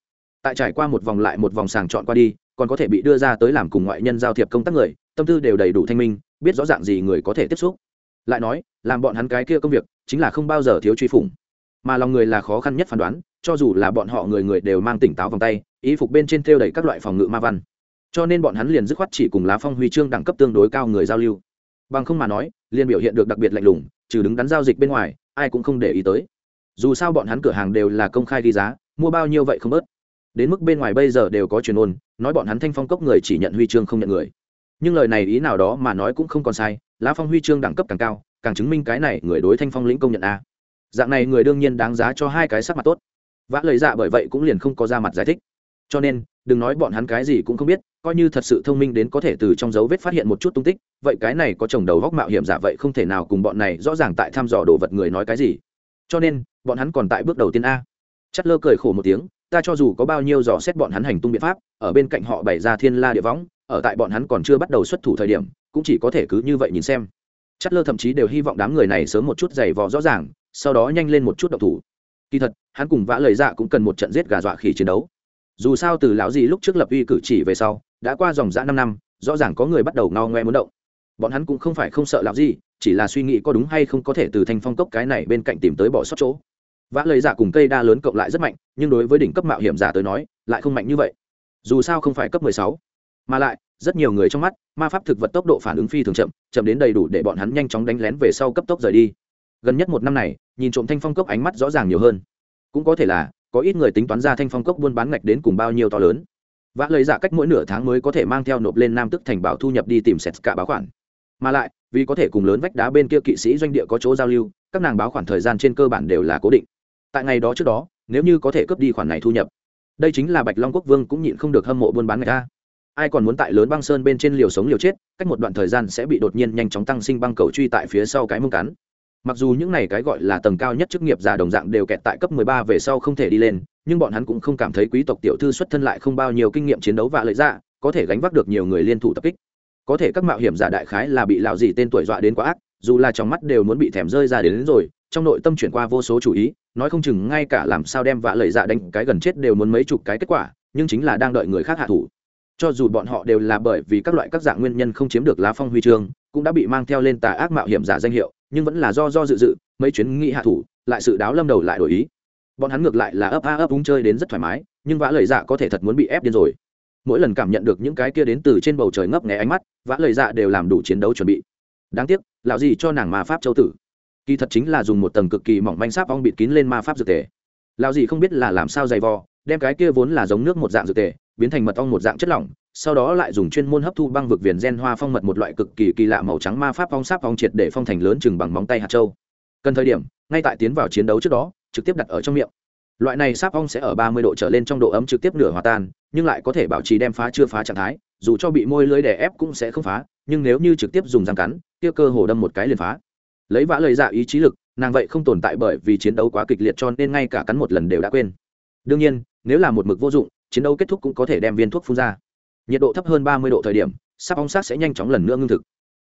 tại trải qua một vòng lại một vòng sàng chọn qua đi, còn có thể bị đưa ra tới làm cùng ngoại nhân giao thiệp công tác người, tâm tư đều đầy đủ thanh minh, biết rõ ràng gì người có thể tiếp xúc. Lại nói, làm bọn hắn cái kia công việc, chính là không bao giờ thiếu truy phủng. Mà lòng người là khó khăn nhất phán đoán, cho dù là bọn họ người người đều mang tỉnh táo vòng tay ý phục bên trên thêu đầy các loại phòng ngự ma văn. Cho nên bọn hắn liền dứt khoát chỉ cùng lá phong huy chương đẳng cấp tương đối cao người giao lưu. Bằng không mà nói, liền biểu hiện được đặc biệt lạnh lùng, trừ đứng đắn giao dịch bên ngoài, ai cũng không để ý tới. Dù sao bọn hắn cửa hàng đều là công khai ghi giá, mua bao nhiêu vậy không bớt đến mức bên ngoài bây giờ đều có truyền ôn, nói bọn hắn thanh phong cốc người chỉ nhận huy chương không nhận người. Nhưng lời này ý nào đó mà nói cũng không còn sai, lá phong huy chương đẳng cấp càng cao, càng chứng minh cái này người đối thanh phong lĩnh công nhận a. Dạng này người đương nhiên đáng giá cho hai cái sắc mặt tốt. Vã lời dạ bởi vậy cũng liền không có ra mặt giải thích. Cho nên, đừng nói bọn hắn cái gì cũng không biết, coi như thật sự thông minh đến có thể từ trong dấu vết phát hiện một chút tung tích, vậy cái này có chồng đầu góc mạo hiểm giả vậy không thể nào cùng bọn này rõ ràng tại thăm dò đồ vật người nói cái gì. Cho nên, bọn hắn còn tại bước đầu tiên a. Chất lơ cười khổ một tiếng ta cho dù có bao nhiêu dò xét bọn hắn hành tung biện pháp, ở bên cạnh họ bày ra thiên la địa võng, ở tại bọn hắn còn chưa bắt đầu xuất thủ thời điểm, cũng chỉ có thể cứ như vậy nhìn xem. Chất lơ thậm chí đều hy vọng đám người này sớm một chút giày vò rõ ràng, sau đó nhanh lên một chút độc thủ. Kỳ thật, hắn cùng vã lời dạ cũng cần một trận giết gà dọa khỉ chiến đấu. Dù sao từ lão gì lúc trước lập uy cử chỉ về sau, đã qua dòng dã năm năm, rõ ràng có người bắt đầu ngao ngoe muốn động. Bọn hắn cũng không phải không sợ lão gì, chỉ là suy nghĩ có đúng hay không có thể từ thanh phong cốc cái này bên cạnh tìm tới bỏ sót chỗ vã lời giả dạ cùng cây đa lớn cộng lại rất mạnh, nhưng đối với đỉnh cấp mạo hiểm giả tới nói, lại không mạnh như vậy. Dù sao không phải cấp mười sáu. Mà lại, rất nhiều người trong mắt, ma pháp thực vật tốc độ phản ứng phi thường chậm chậm đến đầy đủ để bọn hắn nhanh chóng đánh lén về sau cấp tốc rời đi. Gần nhất một năm này, nhìn trộm thanh phong cốc ánh mắt rõ ràng nhiều hơn. Cũng có thể là, có ít người tính toán ra thanh phong cốc buôn bán ngạch đến cùng bao nhiêu to lớn. Vã lời giả dạ cách mỗi nửa tháng mới có thể mang theo nộp lên nam tức thành bảo thu nhập đi tìm sệt cả báo khoản. Mà lại, vì có thể cùng lớn vách đá bên kia kỵ sĩ doanh địa có chỗ giao lưu, các nàng báo khoản thời gian trên cơ bản đều là cố định tại ngày đó trước đó nếu như có thể cướp đi khoản này thu nhập đây chính là bạch long quốc vương cũng nhịn không được hâm mộ buôn bán người ta. Ai còn muốn tại lớn băng sơn bên trên liều sống liều chết cách một đoạn thời gian sẽ bị đột nhiên nhanh chóng tăng sinh băng cầu truy tại phía sau cái mông cắn. Mặc dù những này cái gọi là tầng cao nhất chức nghiệp giả đồng dạng đều kẹt tại cấp 13 về sau không thể đi lên nhưng bọn hắn cũng không cảm thấy quý tộc tiểu thư xuất thân lại không bao nhiêu kinh nghiệm chiến đấu và lợi dạ có thể gánh vác được nhiều người liên thủ tập kích. Có thể các mạo hiểm giả đại khái là bị lão gì tên tuổi dọa đến quá ác dù là trong mắt đều muốn bị thèm rơi ra đến, đến rồi trong nội tâm chuyển qua vô số chủ ý, nói không chừng ngay cả làm sao đem vạ lời dạ đánh cái gần chết đều muốn mấy chục cái kết quả, nhưng chính là đang đợi người khác hạ thủ. Cho dù bọn họ đều là bởi vì các loại các dạng nguyên nhân không chiếm được lá phong huy chương, cũng đã bị mang theo lên tà ác mạo hiểm giả danh hiệu, nhưng vẫn là do do dự dự, mấy chuyến nghị hạ thủ, lại sự đáo lâm đầu lại đổi ý. Bọn hắn ngược lại là ấp a ấp úng chơi đến rất thoải mái, nhưng vã lời dạ có thể thật muốn bị ép điên rồi. Mỗi lần cảm nhận được những cái kia đến từ trên bầu trời ngấp nghé ánh mắt vã lời dạ đều làm đủ chiến đấu chuẩn bị. Đáng tiếc, lão gì cho nàng mà pháp châu tử kỳ thật chính là dùng một tầng cực kỳ mỏng manh sáp ong bịt kín lên ma pháp dược tề. Lao gì không biết là làm sao dày vò, đem cái kia vốn là giống nước một dạng dược tề, biến thành mật ong một dạng chất lỏng, sau đó lại dùng chuyên môn hấp thu băng vực viền gen hoa phong mật một loại cực kỳ kỳ lạ màu trắng ma pháp phong sáp phong triệt để phong thành lớn chừng bằng móng tay hạt châu. Cần thời điểm, ngay tại tiến vào chiến đấu trước đó, trực tiếp đặt ở trong miệng. Loại này sáp ong sẽ ở ba mươi độ trở lên trong độ ấm trực tiếp nửa hòa tan, nhưng lại có thể bảo trì đem phá chưa phá trạng thái, dù cho bị môi lưới đè ép cũng sẽ không phá, nhưng nếu như trực tiếp dùng răng cắn, kia cơ hồ đâm một cái liền phá lấy vã lời dạ ý chí lực, nàng vậy không tồn tại bởi vì chiến đấu quá kịch liệt cho nên ngay cả cắn một lần đều đã quên. Đương nhiên, nếu là một mực vô dụng, chiến đấu kết thúc cũng có thể đem viên thuốc phun ra. Nhiệt độ thấp hơn ba mươi độ thời điểm, sắp ong sát sẽ nhanh chóng lần nữa ngưng thực.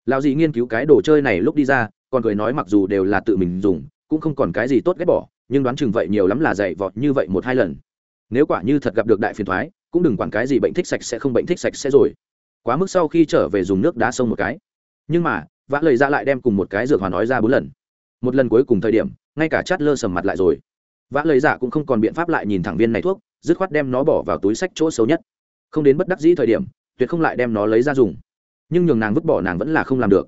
Lão dị nghiên cứu cái đồ chơi này lúc đi ra, còn cười nói mặc dù đều là tự mình dùng, cũng không còn cái gì tốt ghét bỏ, nhưng đoán chừng vậy nhiều lắm là dạy vọt như vậy một hai lần. Nếu quả như thật gặp được đại phiền thoái, cũng đừng quản cái gì bệnh thích sạch sẽ không bệnh thích sạch sẽ rồi. Quá mức sau khi trở về dùng nước đá sông một cái nhưng mà, vã lời ra lại đem cùng một cái dược hòa nói ra bốn lần. Một lần cuối cùng thời điểm, ngay cả chát lơ sầm mặt lại rồi. Vã lời giả cũng không còn biện pháp lại nhìn thẳng viên này thuốc, dứt khoát đem nó bỏ vào túi sách chỗ xấu nhất. Không đến bất đắc dĩ thời điểm, tuyệt không lại đem nó lấy ra dùng. Nhưng nhường nàng vứt bỏ nàng vẫn là không làm được.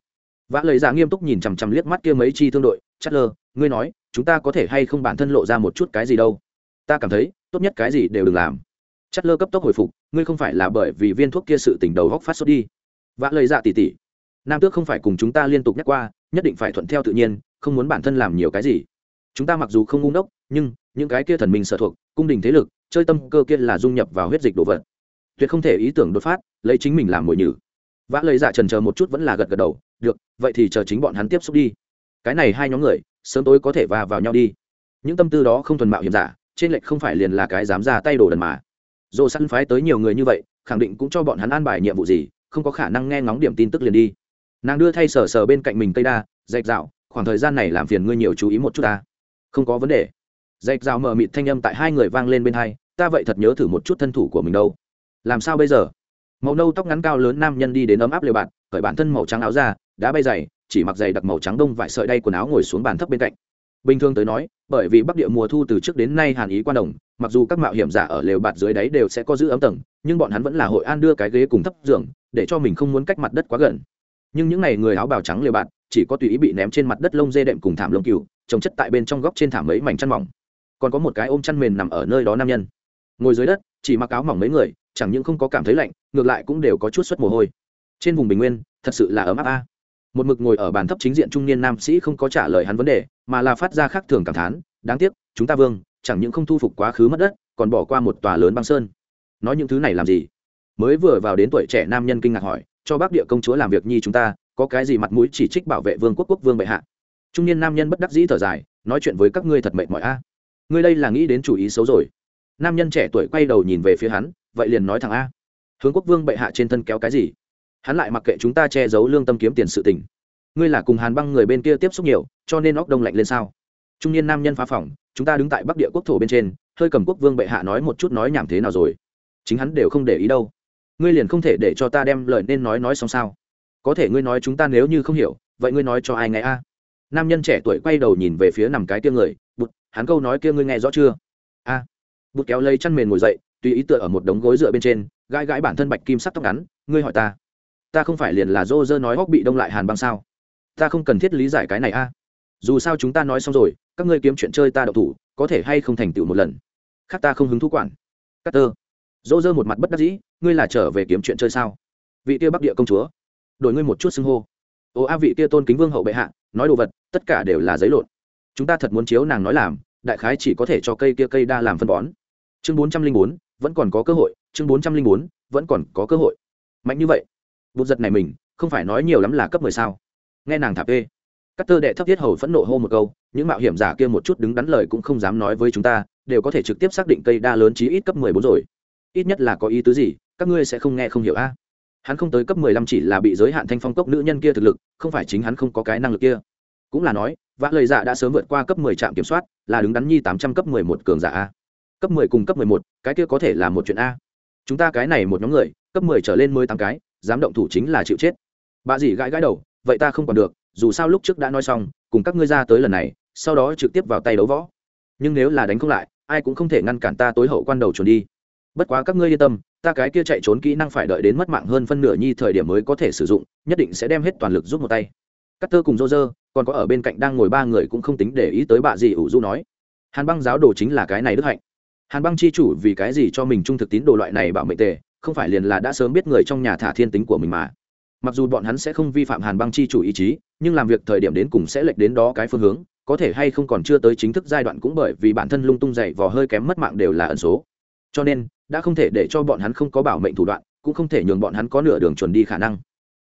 Vã lời giả nghiêm túc nhìn chằm chằm liếc mắt kia mấy chi thương đội, chát lơ, ngươi nói, chúng ta có thể hay không bản thân lộ ra một chút cái gì đâu? Ta cảm thấy, tốt nhất cái gì đều đừng làm. Chát lơ cấp tốc hồi phục, ngươi không phải là bởi vì viên thuốc kia sự tỉnh đầu góc phát sốt đi. Vã lời dạ tỉ tỉ nam tước không phải cùng chúng ta liên tục nhắc qua, nhất định phải thuận theo tự nhiên, không muốn bản thân làm nhiều cái gì. Chúng ta mặc dù không ngu ngốc, nhưng những cái kia thần minh sở thuộc, cung đình thế lực, chơi tâm cơ kia là dung nhập vào huyết dịch đồ vật. Tuyệt không thể ý tưởng đột phát, lấy chính mình làm mồi nhử. Vã lời dạ trần chờ một chút vẫn là gật gật đầu, được, vậy thì chờ chính bọn hắn tiếp xúc đi. Cái này hai nhóm người, sớm tối có thể va vào nhau đi. Những tâm tư đó không thuần mạo hiểm giả, trên lệch không phải liền là cái dám ra tay đồ đần mà. Dồ săn phái tới nhiều người như vậy, khẳng định cũng cho bọn hắn an bài nhiệm vụ gì, không có khả năng nghe ngóng điểm tin tức liền đi nàng đưa thay sờ sờ bên cạnh mình cây đa dạch dạo khoảng thời gian này làm phiền ngươi nhiều chú ý một chút ta. Không có vấn đề. Dạch dạo mờ mịt thanh âm tại hai người vang lên bên hai, ta vậy thật nhớ thử một chút thân thủ của mình đâu. Làm sao bây giờ? Màu nâu tóc ngắn cao lớn nam nhân đi đến ấm áp lều bạn khởi bản thân màu trắng áo ra đã bay dày, chỉ mặc giày đặc màu trắng đông vải sợi đay quần áo ngồi xuống bàn thấp bên cạnh. Bình thường tới nói, bởi vì bắc địa mùa thu từ trước đến nay hàn ý quan đồng, mặc dù các mạo hiểm giả ở lều bạt dưới đáy đều sẽ có giữ ấm tầng, nhưng bọn hắn vẫn là hội an đưa cái ghế cùng thấp giường, để cho mình không muốn cách mặt đất quá gần nhưng những n à y người áo bào trắng lều bạn chỉ có tùy ý bị ném trên mặt đất lông dê đệm cùng thảm lông cừu, trồng chất tại bên trong góc trên thảm mấy mảnh chăn mỏng. Còn có một cái ôm chăn mền nằm ở nơi đó nam nhân. Ngồi dưới đất, chỉ mặc áo mỏng mấy người, chẳng những không có cảm thấy lạnh, ngược lại cũng đều có chút suất mồ hôi. Trên vùng bình nguyên, thật sự là ấm áp a. Một mực ngồi ở bàn thấp chính diện trung niên nam sĩ không có trả lời hắn vấn đề, mà là phát ra khác thường cảm thán, đáng tiếc, chúng ta vương, chẳng những không thu phục quá khứ mất đất, còn bỏ qua một tòa lớn băng sơn. Nói những thứ này làm gì? Mới vừa vào đến tuổi trẻ nam nhân kinh ngạc hỏi cho bác địa công chúa làm việc nhi chúng ta, có cái gì mặt mũi chỉ trích bảo vệ vương quốc quốc vương bệ hạ? Trung niên nam nhân bất đắc dĩ thở dài, nói chuyện với các ngươi thật mệt mỏi a. Ngươi đây là nghĩ đến chủ ý xấu rồi. Nam nhân trẻ tuổi quay đầu nhìn về phía hắn, vậy liền nói thằng a. Hướng quốc vương bệ hạ trên thân kéo cái gì? Hắn lại mặc kệ chúng ta che giấu lương tâm kiếm tiền sự tình. Ngươi là cùng hàn băng người bên kia tiếp xúc nhiều, cho nên óc đông lạnh lên sao? Trung niên nam nhân phá phỏng, chúng ta đứng tại bắc địa quốc thổ bên trên, hơi cầm quốc vương bệ hạ nói một chút nói nhảm thế nào rồi. Chính hắn đều không để ý đâu ngươi liền không thể để cho ta đem lời nên nói nói xong sao? Có thể ngươi nói chúng ta nếu như không hiểu, vậy ngươi nói cho ai nghe a? Nam nhân trẻ tuổi quay đầu nhìn về phía nằm cái kia người, bụt, hắn câu nói kia ngươi nghe rõ chưa? A. Bụt kéo lấy chăn mền ngồi dậy, tùy ý tựa ở một đống gối dựa bên trên, gãi gãi bản thân bạch kim sắc tóc ngắn, ngươi hỏi ta ta không phải liền là dô dơ nói hóc bị đông lại hàn băng sao? Ta không cần thiết lý giải cái này a. Dù sao chúng ta nói xong rồi, các ngươi kiếm chuyện chơi ta đậu thủ, có thể hay không thành tựu một lần. Khác ta không hứng thú quản. Carter dỗ dơ một mặt bất đắc dĩ, ngươi là trở về kiếm chuyện chơi sao? Vị tia bắc địa công chúa. Đổi ngươi một chút xưng hô. Ô a vị tia tôn kính vương hậu bệ hạ, nói đồ vật, tất cả đều là giấy lộn. Chúng ta thật muốn chiếu nàng nói làm, đại khái chỉ có thể cho cây kia cây đa làm phân bón. Chương bốn trăm linh bốn, vẫn còn có cơ hội. Chương bốn trăm linh bốn, vẫn còn có cơ hội. Mạnh như vậy bút giật này mình, không phải nói nhiều lắm là cấp mười sao. Nghe nàng thạp ê. Các tơ đệ thấp thiết hầu phẫn nộ hô một câu, những mạo hiểm giả kia một chút đứng đắn lời cũng không dám nói với chúng ta, đều có thể trực tiếp xác định cây đa lớn chí ít cấp mười bốn rồi ít nhất là có ý tứ gì, các ngươi sẽ không nghe không hiểu a. Hắn không tới cấp mười lăm chỉ là bị giới hạn thanh phong cốc nữ nhân kia thực lực, không phải chính hắn không có cái năng lực kia. Cũng là nói, vã lời dạ đã sớm vượt qua cấp mười trạm kiểm soát, là đứng đắn nhi tám trăm cấp mười một cường giả a. Cấp mười cùng cấp mười một, cái kia có thể là một chuyện a. Chúng ta cái này một nhóm người, cấp mười trở lên mười tám cái, dám động thủ chính là chịu chết. Bà dì gãi gãi đầu, vậy ta không còn được, dù sao lúc trước đã nói xong, cùng các ngươi ra tới lần này, sau đó trực tiếp vào tay đấu võ. Nhưng nếu là đánh không lại, ai cũng không thể ngăn cản ta tối hậu quan đầu trốn đi bất quá các ngươi yên tâm, ta cái kia chạy trốn kỹ năng phải đợi đến mất mạng hơn phân nửa nhi thời điểm mới có thể sử dụng, nhất định sẽ đem hết toàn lực giúp một tay. Cắt tơ cùng dô dơ còn có ở bên cạnh đang ngồi ba người cũng không tính để ý tới bà dì ủ du nói. Hàn băng giáo đồ chính là cái này đức hạnh. Hàn băng chi chủ vì cái gì cho mình trung thực tín đồ loại này bảo mệnh tề, không phải liền là đã sớm biết người trong nhà thả thiên tính của mình mà. Mặc dù bọn hắn sẽ không vi phạm hàn băng chi chủ ý chí, nhưng làm việc thời điểm đến cùng sẽ lệch đến đó cái phương hướng, có thể hay không còn chưa tới chính thức giai đoạn cũng bởi vì bản thân lung tung dậy vò hơi kém mất mạng đều là ẩn số. Cho nên đã không thể để cho bọn hắn không có bảo mệnh thủ đoạn, cũng không thể nhường bọn hắn có nửa đường chuẩn đi khả năng.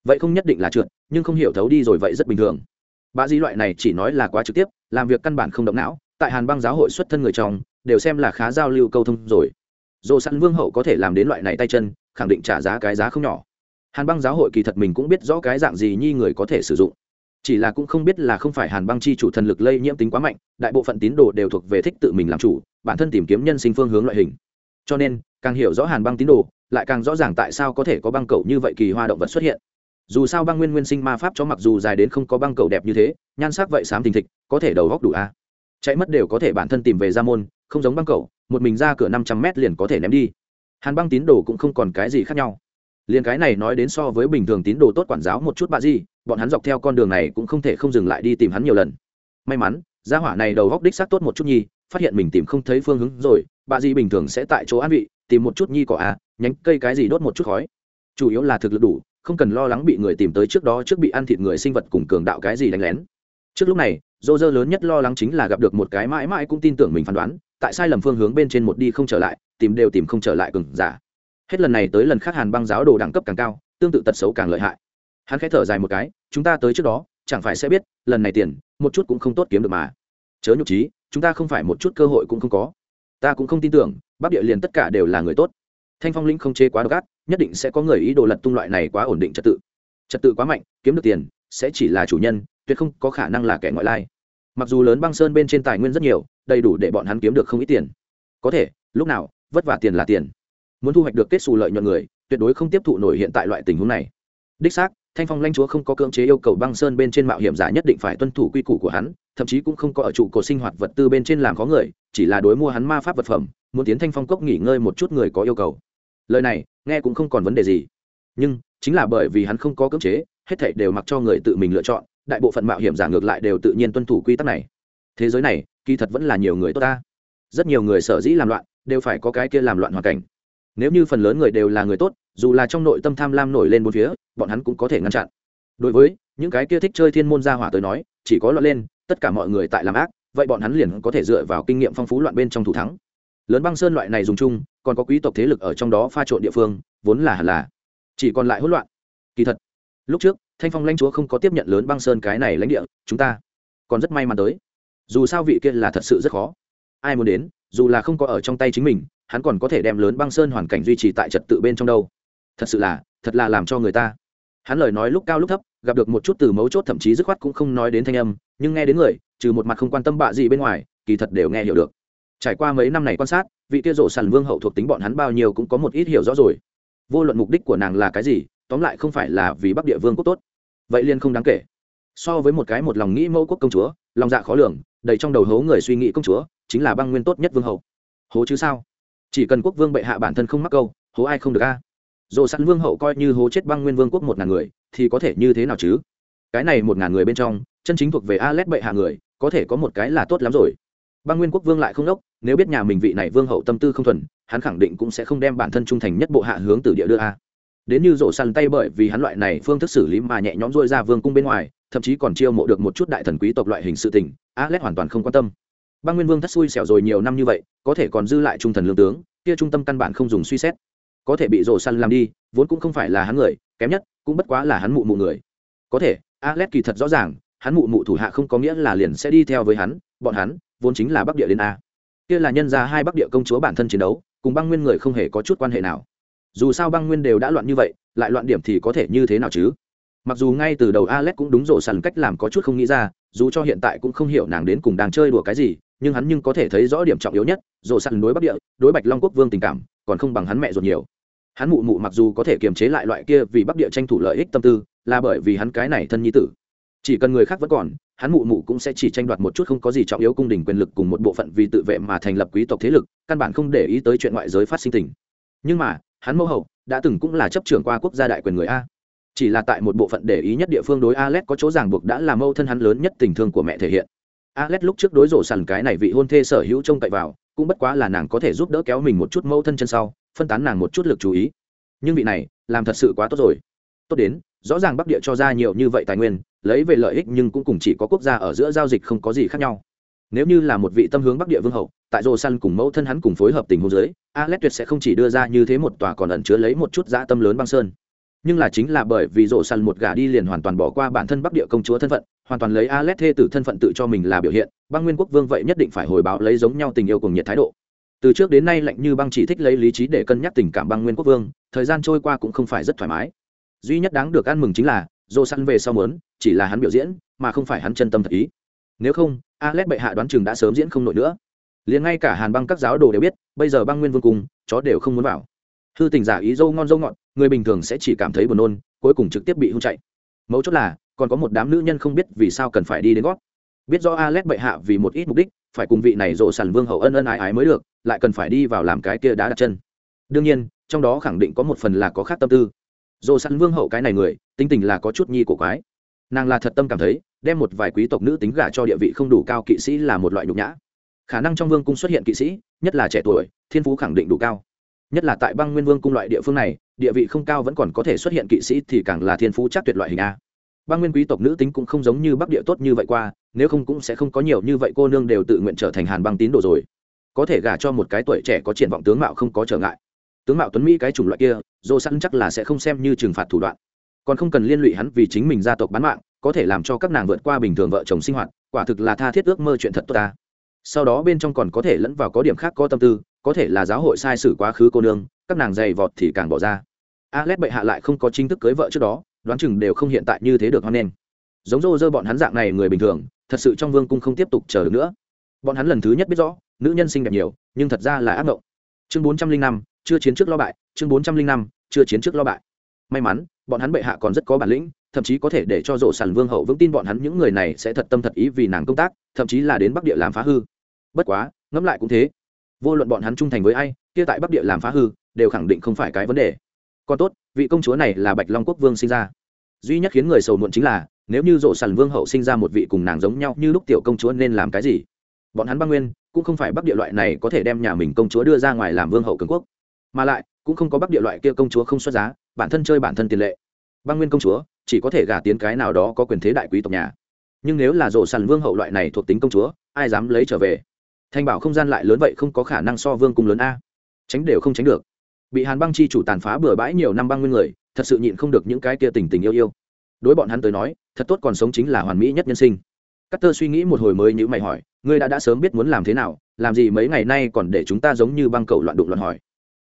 Vậy không nhất định là trượt, nhưng không hiểu thấu đi rồi vậy rất bình thường. Bà di loại này chỉ nói là quá trực tiếp, làm việc căn bản không động não, tại hàn băng giáo hội xuất thân người chồng đều xem là khá giao lưu câu thông rồi. Dồ sẵn vương hậu có thể làm đến loại này tay chân, khẳng định trả giá cái giá không nhỏ. Hàn băng giáo hội kỳ thật mình cũng biết rõ cái dạng gì nhi người có thể sử dụng. Chỉ là cũng không biết là không phải hàn băng chi chủ thần lực lây nhiễm tính quá mạnh, đại bộ phận tín đồ đều thuộc về thích tự mình làm chủ, bản thân tìm kiếm nhân sinh phương hướng loại hình. Cho nên càng hiểu rõ hàn băng tín đồ, lại càng rõ ràng tại sao có thể có băng cầu như vậy kỳ hoa động vật xuất hiện. Dù sao băng nguyên nguyên sinh ma pháp cho mặc dù dài đến không có băng cầu đẹp như thế, nhan sắc vậy xám thình thịch, có thể đầu góc đủ a. Chạy mất đều có thể bản thân tìm về ra môn, không giống băng cầu, một mình ra cửa năm trăm mét liền có thể ném đi. Hàn băng tín đồ cũng không còn cái gì khác nhau. Liền cái này nói đến so với bình thường tín đồ tốt quản giáo một chút bà gì, bọn hắn dọc theo con đường này cũng không thể không dừng lại đi tìm hắn nhiều lần. May mắn, gia hỏa này đầu góc đích xác tốt một chút nhi phát hiện mình tìm không thấy phương hướng rồi, bà gì bình thường sẽ tại chỗ an vị tìm một chút nhi cỏ à nhánh cây cái gì đốt một chút khói. Chủ yếu là thực lực đủ, không cần lo lắng bị người tìm tới trước đó trước bị ăn thịt người sinh vật cùng cường đạo cái gì đánh lén. Trước lúc này dô dơ lớn nhất lo lắng chính là gặp được một cái mãi mãi cũng tin tưởng mình phán đoán, tại sai lầm phương hướng bên trên một đi không trở lại, tìm đều tìm không trở lại cường giả. Hết lần này tới lần khác hàn băng giáo đồ đẳng cấp càng cao, tương tự tật xấu càng lợi hại. Hắn khẽ thở dài một cái, chúng ta tới trước đó, chẳng phải sẽ biết, lần này tiền, một chút cũng không tốt kiếm được mà. Chớ nhục trí chúng ta không phải một chút cơ hội cũng không có ta cũng không tin tưởng, bắc địa liền tất cả đều là người tốt. Thanh phong lĩnh không chế quá độc ác, nhất định sẽ có người ý đồ lật tung loại này quá ổn định trật tự. Trật tự quá mạnh, kiếm được tiền, sẽ chỉ là chủ nhân, tuyệt không có khả năng là kẻ ngoại lai. Mặc dù lớn băng sơn bên trên tài nguyên rất nhiều, đầy đủ để bọn hắn kiếm được không ít tiền. Có thể, lúc nào, vất vả tiền là tiền. Muốn thu hoạch được kết xù lợi nhuận người, tuyệt đối không tiếp thụ nổi hiện tại loại tình huống này. Đích xác, thanh phong lanh chúa không có cưỡng chế yêu cầu băng sơn bên trên mạo hiểm giả nhất định phải tuân thủ quy củ của hắn thậm chí cũng không có ở trụ cột sinh hoạt vật tư bên trên làm có người, chỉ là đối mua hắn ma pháp vật phẩm, muốn tiến thanh phong cốc nghỉ ngơi một chút người có yêu cầu. Lời này, nghe cũng không còn vấn đề gì. Nhưng, chính là bởi vì hắn không có cưỡng chế, hết thảy đều mặc cho người tự mình lựa chọn, đại bộ phận mạo hiểm giả ngược lại đều tự nhiên tuân thủ quy tắc này. Thế giới này, kỳ thật vẫn là nhiều người tốt ta. Rất nhiều người sở dĩ làm loạn, đều phải có cái kia làm loạn hoàn cảnh. Nếu như phần lớn người đều là người tốt, dù là trong nội tâm tham lam nổi lên bốn phía, bọn hắn cũng có thể ngăn chặn. Đối với những cái kia thích chơi thiên môn gia hỏa tới nói, chỉ có loạn lên tất cả mọi người tại làm ác, vậy bọn hắn liền có thể dựa vào kinh nghiệm phong phú loạn bên trong thủ thắng. Lớn băng sơn loại này dùng chung, còn có quý tộc thế lực ở trong đó pha trộn địa phương, vốn là hẳn là chỉ còn lại hỗn loạn. Kỳ thật, lúc trước, thanh phong lãnh chúa không có tiếp nhận lớn băng sơn cái này lãnh địa, chúng ta còn rất may mắn tới. Dù sao vị kia là thật sự rất khó. Ai muốn đến, dù là không có ở trong tay chính mình, hắn còn có thể đem lớn băng sơn hoàn cảnh duy trì tại trật tự bên trong đâu. Thật sự là, thật là làm cho người ta. Hắn lời nói lúc cao lúc thấp, gặp được một chút từ mấu chốt thậm chí dứt khoát cũng không nói đến thanh âm nhưng nghe đến người, trừ một mặt không quan tâm bạ gì bên ngoài, kỳ thật đều nghe hiểu được. Trải qua mấy năm này quan sát, vị kia rổ sàn vương hậu thuộc tính bọn hắn bao nhiêu cũng có một ít hiểu rõ rồi. Vô luận mục đích của nàng là cái gì, tóm lại không phải là vì bắc địa vương quốc tốt. Vậy liên không đáng kể. So với một cái một lòng nghĩ mẫu quốc công chúa, lòng dạ khó lường, đầy trong đầu hố người suy nghĩ công chúa, chính là băng nguyên tốt nhất vương hậu. Hố chứ sao? Chỉ cần quốc vương bệ hạ bản thân không mắc câu, hố ai không được a? Dồ sẵn vương hậu coi như hố chết băng nguyên vương quốc một ngàn người, thì có thể như thế nào chứ? Cái này một ngàn người bên trong chân chính thuộc về Alet bệ hạ người, có thể có một cái là tốt lắm rồi. Băng nguyên quốc vương lại không đốc, nếu biết nhà mình vị này vương hậu tâm tư không thuần, hắn khẳng định cũng sẽ không đem bản thân trung thành nhất bộ hạ hướng từ địa đưa a. Đến như rổ săn tay bởi vì hắn loại này phương thức xử lý mà nhẹ nhõm dôi ra vương cung bên ngoài, thậm chí còn chiêu mộ được một chút đại thần quý tộc loại hình sự tình, Alet hoàn toàn không quan tâm. Băng nguyên vương thất xui xẻo rồi nhiều năm như vậy, có thể còn dư lại trung thần lương tướng, kia trung tâm căn bản không dùng suy xét. Có thể bị rổ săn làm đi, vốn cũng không phải là hắn người, kém nhất, cũng bất quá là hắn mụ mụ người. Có thể, Alet kỳ thật rõ ràng hắn mụ mụ thủ hạ không có nghĩa là liền sẽ đi theo với hắn, bọn hắn vốn chính là bắc địa đến a. Kia là nhân ra hai bắc địa công chúa bản thân chiến đấu, cùng băng nguyên người không hề có chút quan hệ nào. Dù sao băng nguyên đều đã loạn như vậy, lại loạn điểm thì có thể như thế nào chứ? Mặc dù ngay từ đầu alex cũng đúng rổ sàn cách làm có chút không nghĩ ra, dù cho hiện tại cũng không hiểu nàng đến cùng đang chơi đùa cái gì, nhưng hắn nhưng có thể thấy rõ điểm trọng yếu nhất, rổ sàn đối bắc địa, đối bạch long quốc vương tình cảm, còn không bằng hắn mẹ ruột nhiều. Hắn mụ mụ mặc dù có thể kiềm chế lại loại kia vì bắc địa tranh thủ lợi ích tâm tư, là bởi vì hắn cái này thân nhi tử chỉ cần người khác vẫn còn hắn mụ mụ cũng sẽ chỉ tranh đoạt một chút không có gì trọng yếu cung đình quyền lực cùng một bộ phận vì tự vệ mà thành lập quý tộc thế lực căn bản không để ý tới chuyện ngoại giới phát sinh tình nhưng mà hắn mẫu hậu đã từng cũng là chấp trưởng qua quốc gia đại quyền người a chỉ là tại một bộ phận để ý nhất địa phương đối Alex có chỗ ràng buộc đã là mâu thân hắn lớn nhất tình thương của mẹ thể hiện. Alex lúc trước đối rổ sằn cái này vị hôn thê sở hữu trông cậy vào, cũng bất quá là nàng có thể giúp đỡ kéo mình một chút mâu thân chân sau, phân tán nàng một chút lực chú ý. Nhưng vị này, làm thật sự quá tốt rồi. Tốt đến, rõ ràng bắc địa cho ra nhiều như vậy tài nguyên, lấy về lợi ích nhưng cũng cùng chỉ có quốc gia ở giữa giao dịch không có gì khác nhau. Nếu như là một vị tâm hướng bắc địa vương hậu, tại rồ săn cùng mẫu thân hắn cùng phối hợp tình huống giới alex tuyệt sẽ không chỉ đưa ra như thế một tòa còn ẩn chứa lấy một chút dã tâm lớn băng sơn. Nhưng là chính là bởi vì rồ săn một gà đi liền hoàn toàn bỏ qua bản thân bắc địa công chúa thân phận, hoàn toàn lấy alex thê tử thân phận tự cho mình là biểu hiện, băng nguyên quốc vương vậy nhất định phải hồi báo lấy giống nhau tình yêu cùng nhiệt thái độ. Từ trước đến nay lạnh như băng chỉ thích lấy lý trí để cân nhắc tình cảm băng nguyên quốc vương, thời gian trôi qua cũng không phải rất thoải mái duy nhất đáng được ăn mừng chính là dô săn về sau mớn chỉ là hắn biểu diễn, mà không phải hắn chân tâm thật ý. Nếu không, alex bệ hạ đoán chừng đã sớm diễn không nổi nữa. Liền ngay cả hàn băng các giáo đồ đều biết, bây giờ băng nguyên vương cùng chó đều không muốn vào. Hư tình giả ý dâu ngon dâu ngọt, người bình thường sẽ chỉ cảm thấy buồn nôn, cuối cùng trực tiếp bị hung chạy. Mấu chốt là, còn có một đám nữ nhân không biết vì sao cần phải đi đến gót. Biết do alex bệ hạ vì một ít mục đích, phải cùng vị này rộ sàn vương hậu ân ân ái ái mới được, lại cần phải đi vào làm cái kia đá đặt chân. Đương nhiên, trong đó khẳng định có một phần là có khác tâm tư dồ săn vương hậu cái này người, tính tình là có chút nhi của quái. Nàng là thật tâm cảm thấy, đem một vài quý tộc nữ tính gả cho địa vị không đủ cao kỵ sĩ là một loại nhục nhã. Khả năng trong vương cung xuất hiện kỵ sĩ, nhất là trẻ tuổi, thiên phú khẳng định đủ cao. Nhất là tại băng nguyên vương cung loại địa phương này, địa vị không cao vẫn còn có thể xuất hiện kỵ sĩ thì càng là thiên phú chắc tuyệt loại hình a. Băng nguyên quý tộc nữ tính cũng không giống như bắc địa tốt như vậy qua, nếu không cũng sẽ không có nhiều như vậy cô nương đều tự nguyện trở thành hàn băng tín đồ rồi. Có thể gả cho một cái tuổi trẻ có triển vọng tướng mạo không có trở ngại tướng mạo tuấn mỹ cái chủng loại kia, dô sẵn chắc là sẽ không xem như trừng phạt thủ đoạn. Còn không cần liên lụy hắn vì chính mình gia tộc bán mạng, có thể làm cho các nàng vượt qua bình thường vợ chồng sinh hoạt, quả thực là tha thiết ước mơ chuyện thật tốt ta. Sau đó bên trong còn có thể lẫn vào có điểm khác có tâm tư, có thể là giáo hội sai sử quá khứ cô nương, các nàng dày vọt thì càng bỏ ra. Alex bệ hạ lại không có chính thức cưới vợ trước đó, đoán chừng đều không hiện tại như thế được hoan nghênh. Giống rô dơ bọn hắn dạng này người bình thường, thật sự trong vương cung không tiếp tục chờ được nữa. Bọn hắn lần thứ nhất biết rõ, nữ nhân xinh đẹp nhiều, nhưng thật ra là ác mộng. Chương bốn trăm linh năm chưa chiến trước lo bại, chương bốn trăm linh năm, chưa chiến trước lo bại. May mắn, bọn hắn bệ hạ còn rất có bản lĩnh, thậm chí có thể để cho rổ sàn vương hậu vững tin bọn hắn những người này sẽ thật tâm thật ý vì nàng công tác, thậm chí là đến bắc địa làm phá hư. Bất quá, ngẫm lại cũng thế. Vô luận bọn hắn trung thành với ai, kia tại bắc địa làm phá hư, đều khẳng định không phải cái vấn đề. Còn tốt, vị công chúa này là bạch long quốc vương sinh ra. Duy nhất khiến người sầu muộn chính là, nếu như rộ sàn vương hậu sinh ra một vị cùng nàng giống nhau như lúc tiểu công chúa nên làm cái gì? Bọn hắn băng nguyên cũng không phải bắc địa loại này có thể đem nhà mình công chúa đưa ra ngoài làm vương hậu cường quốc mà lại, cũng không có bắc địa loại kia công chúa không xuất giá, bản thân chơi bản thân tiền lệ. Băng nguyên công chúa, chỉ có thể gả tiến cái nào đó có quyền thế đại quý tộc nhà. Nhưng nếu là rổ sàn vương hậu loại này thuộc tính công chúa, ai dám lấy trở về? Thanh bảo không gian lại lớn vậy không có khả năng so vương cung lớn a. Tránh đều không tránh được. Bị hàn băng chi chủ tàn phá bừa bãi nhiều năm băng nguyên người, thật sự nhịn không được những cái kia tình tình yêu yêu. Đối bọn hắn tới nói, thật tốt còn sống chính là hoàn mỹ nhất nhân sinh. Cắt tơ suy nghĩ một hồi mới nhữ mày hỏi, ngươi đã đã sớm biết muốn làm thế nào, làm gì mấy ngày nay còn để chúng ta giống như băng cầu loạn đụng loạn hỏi?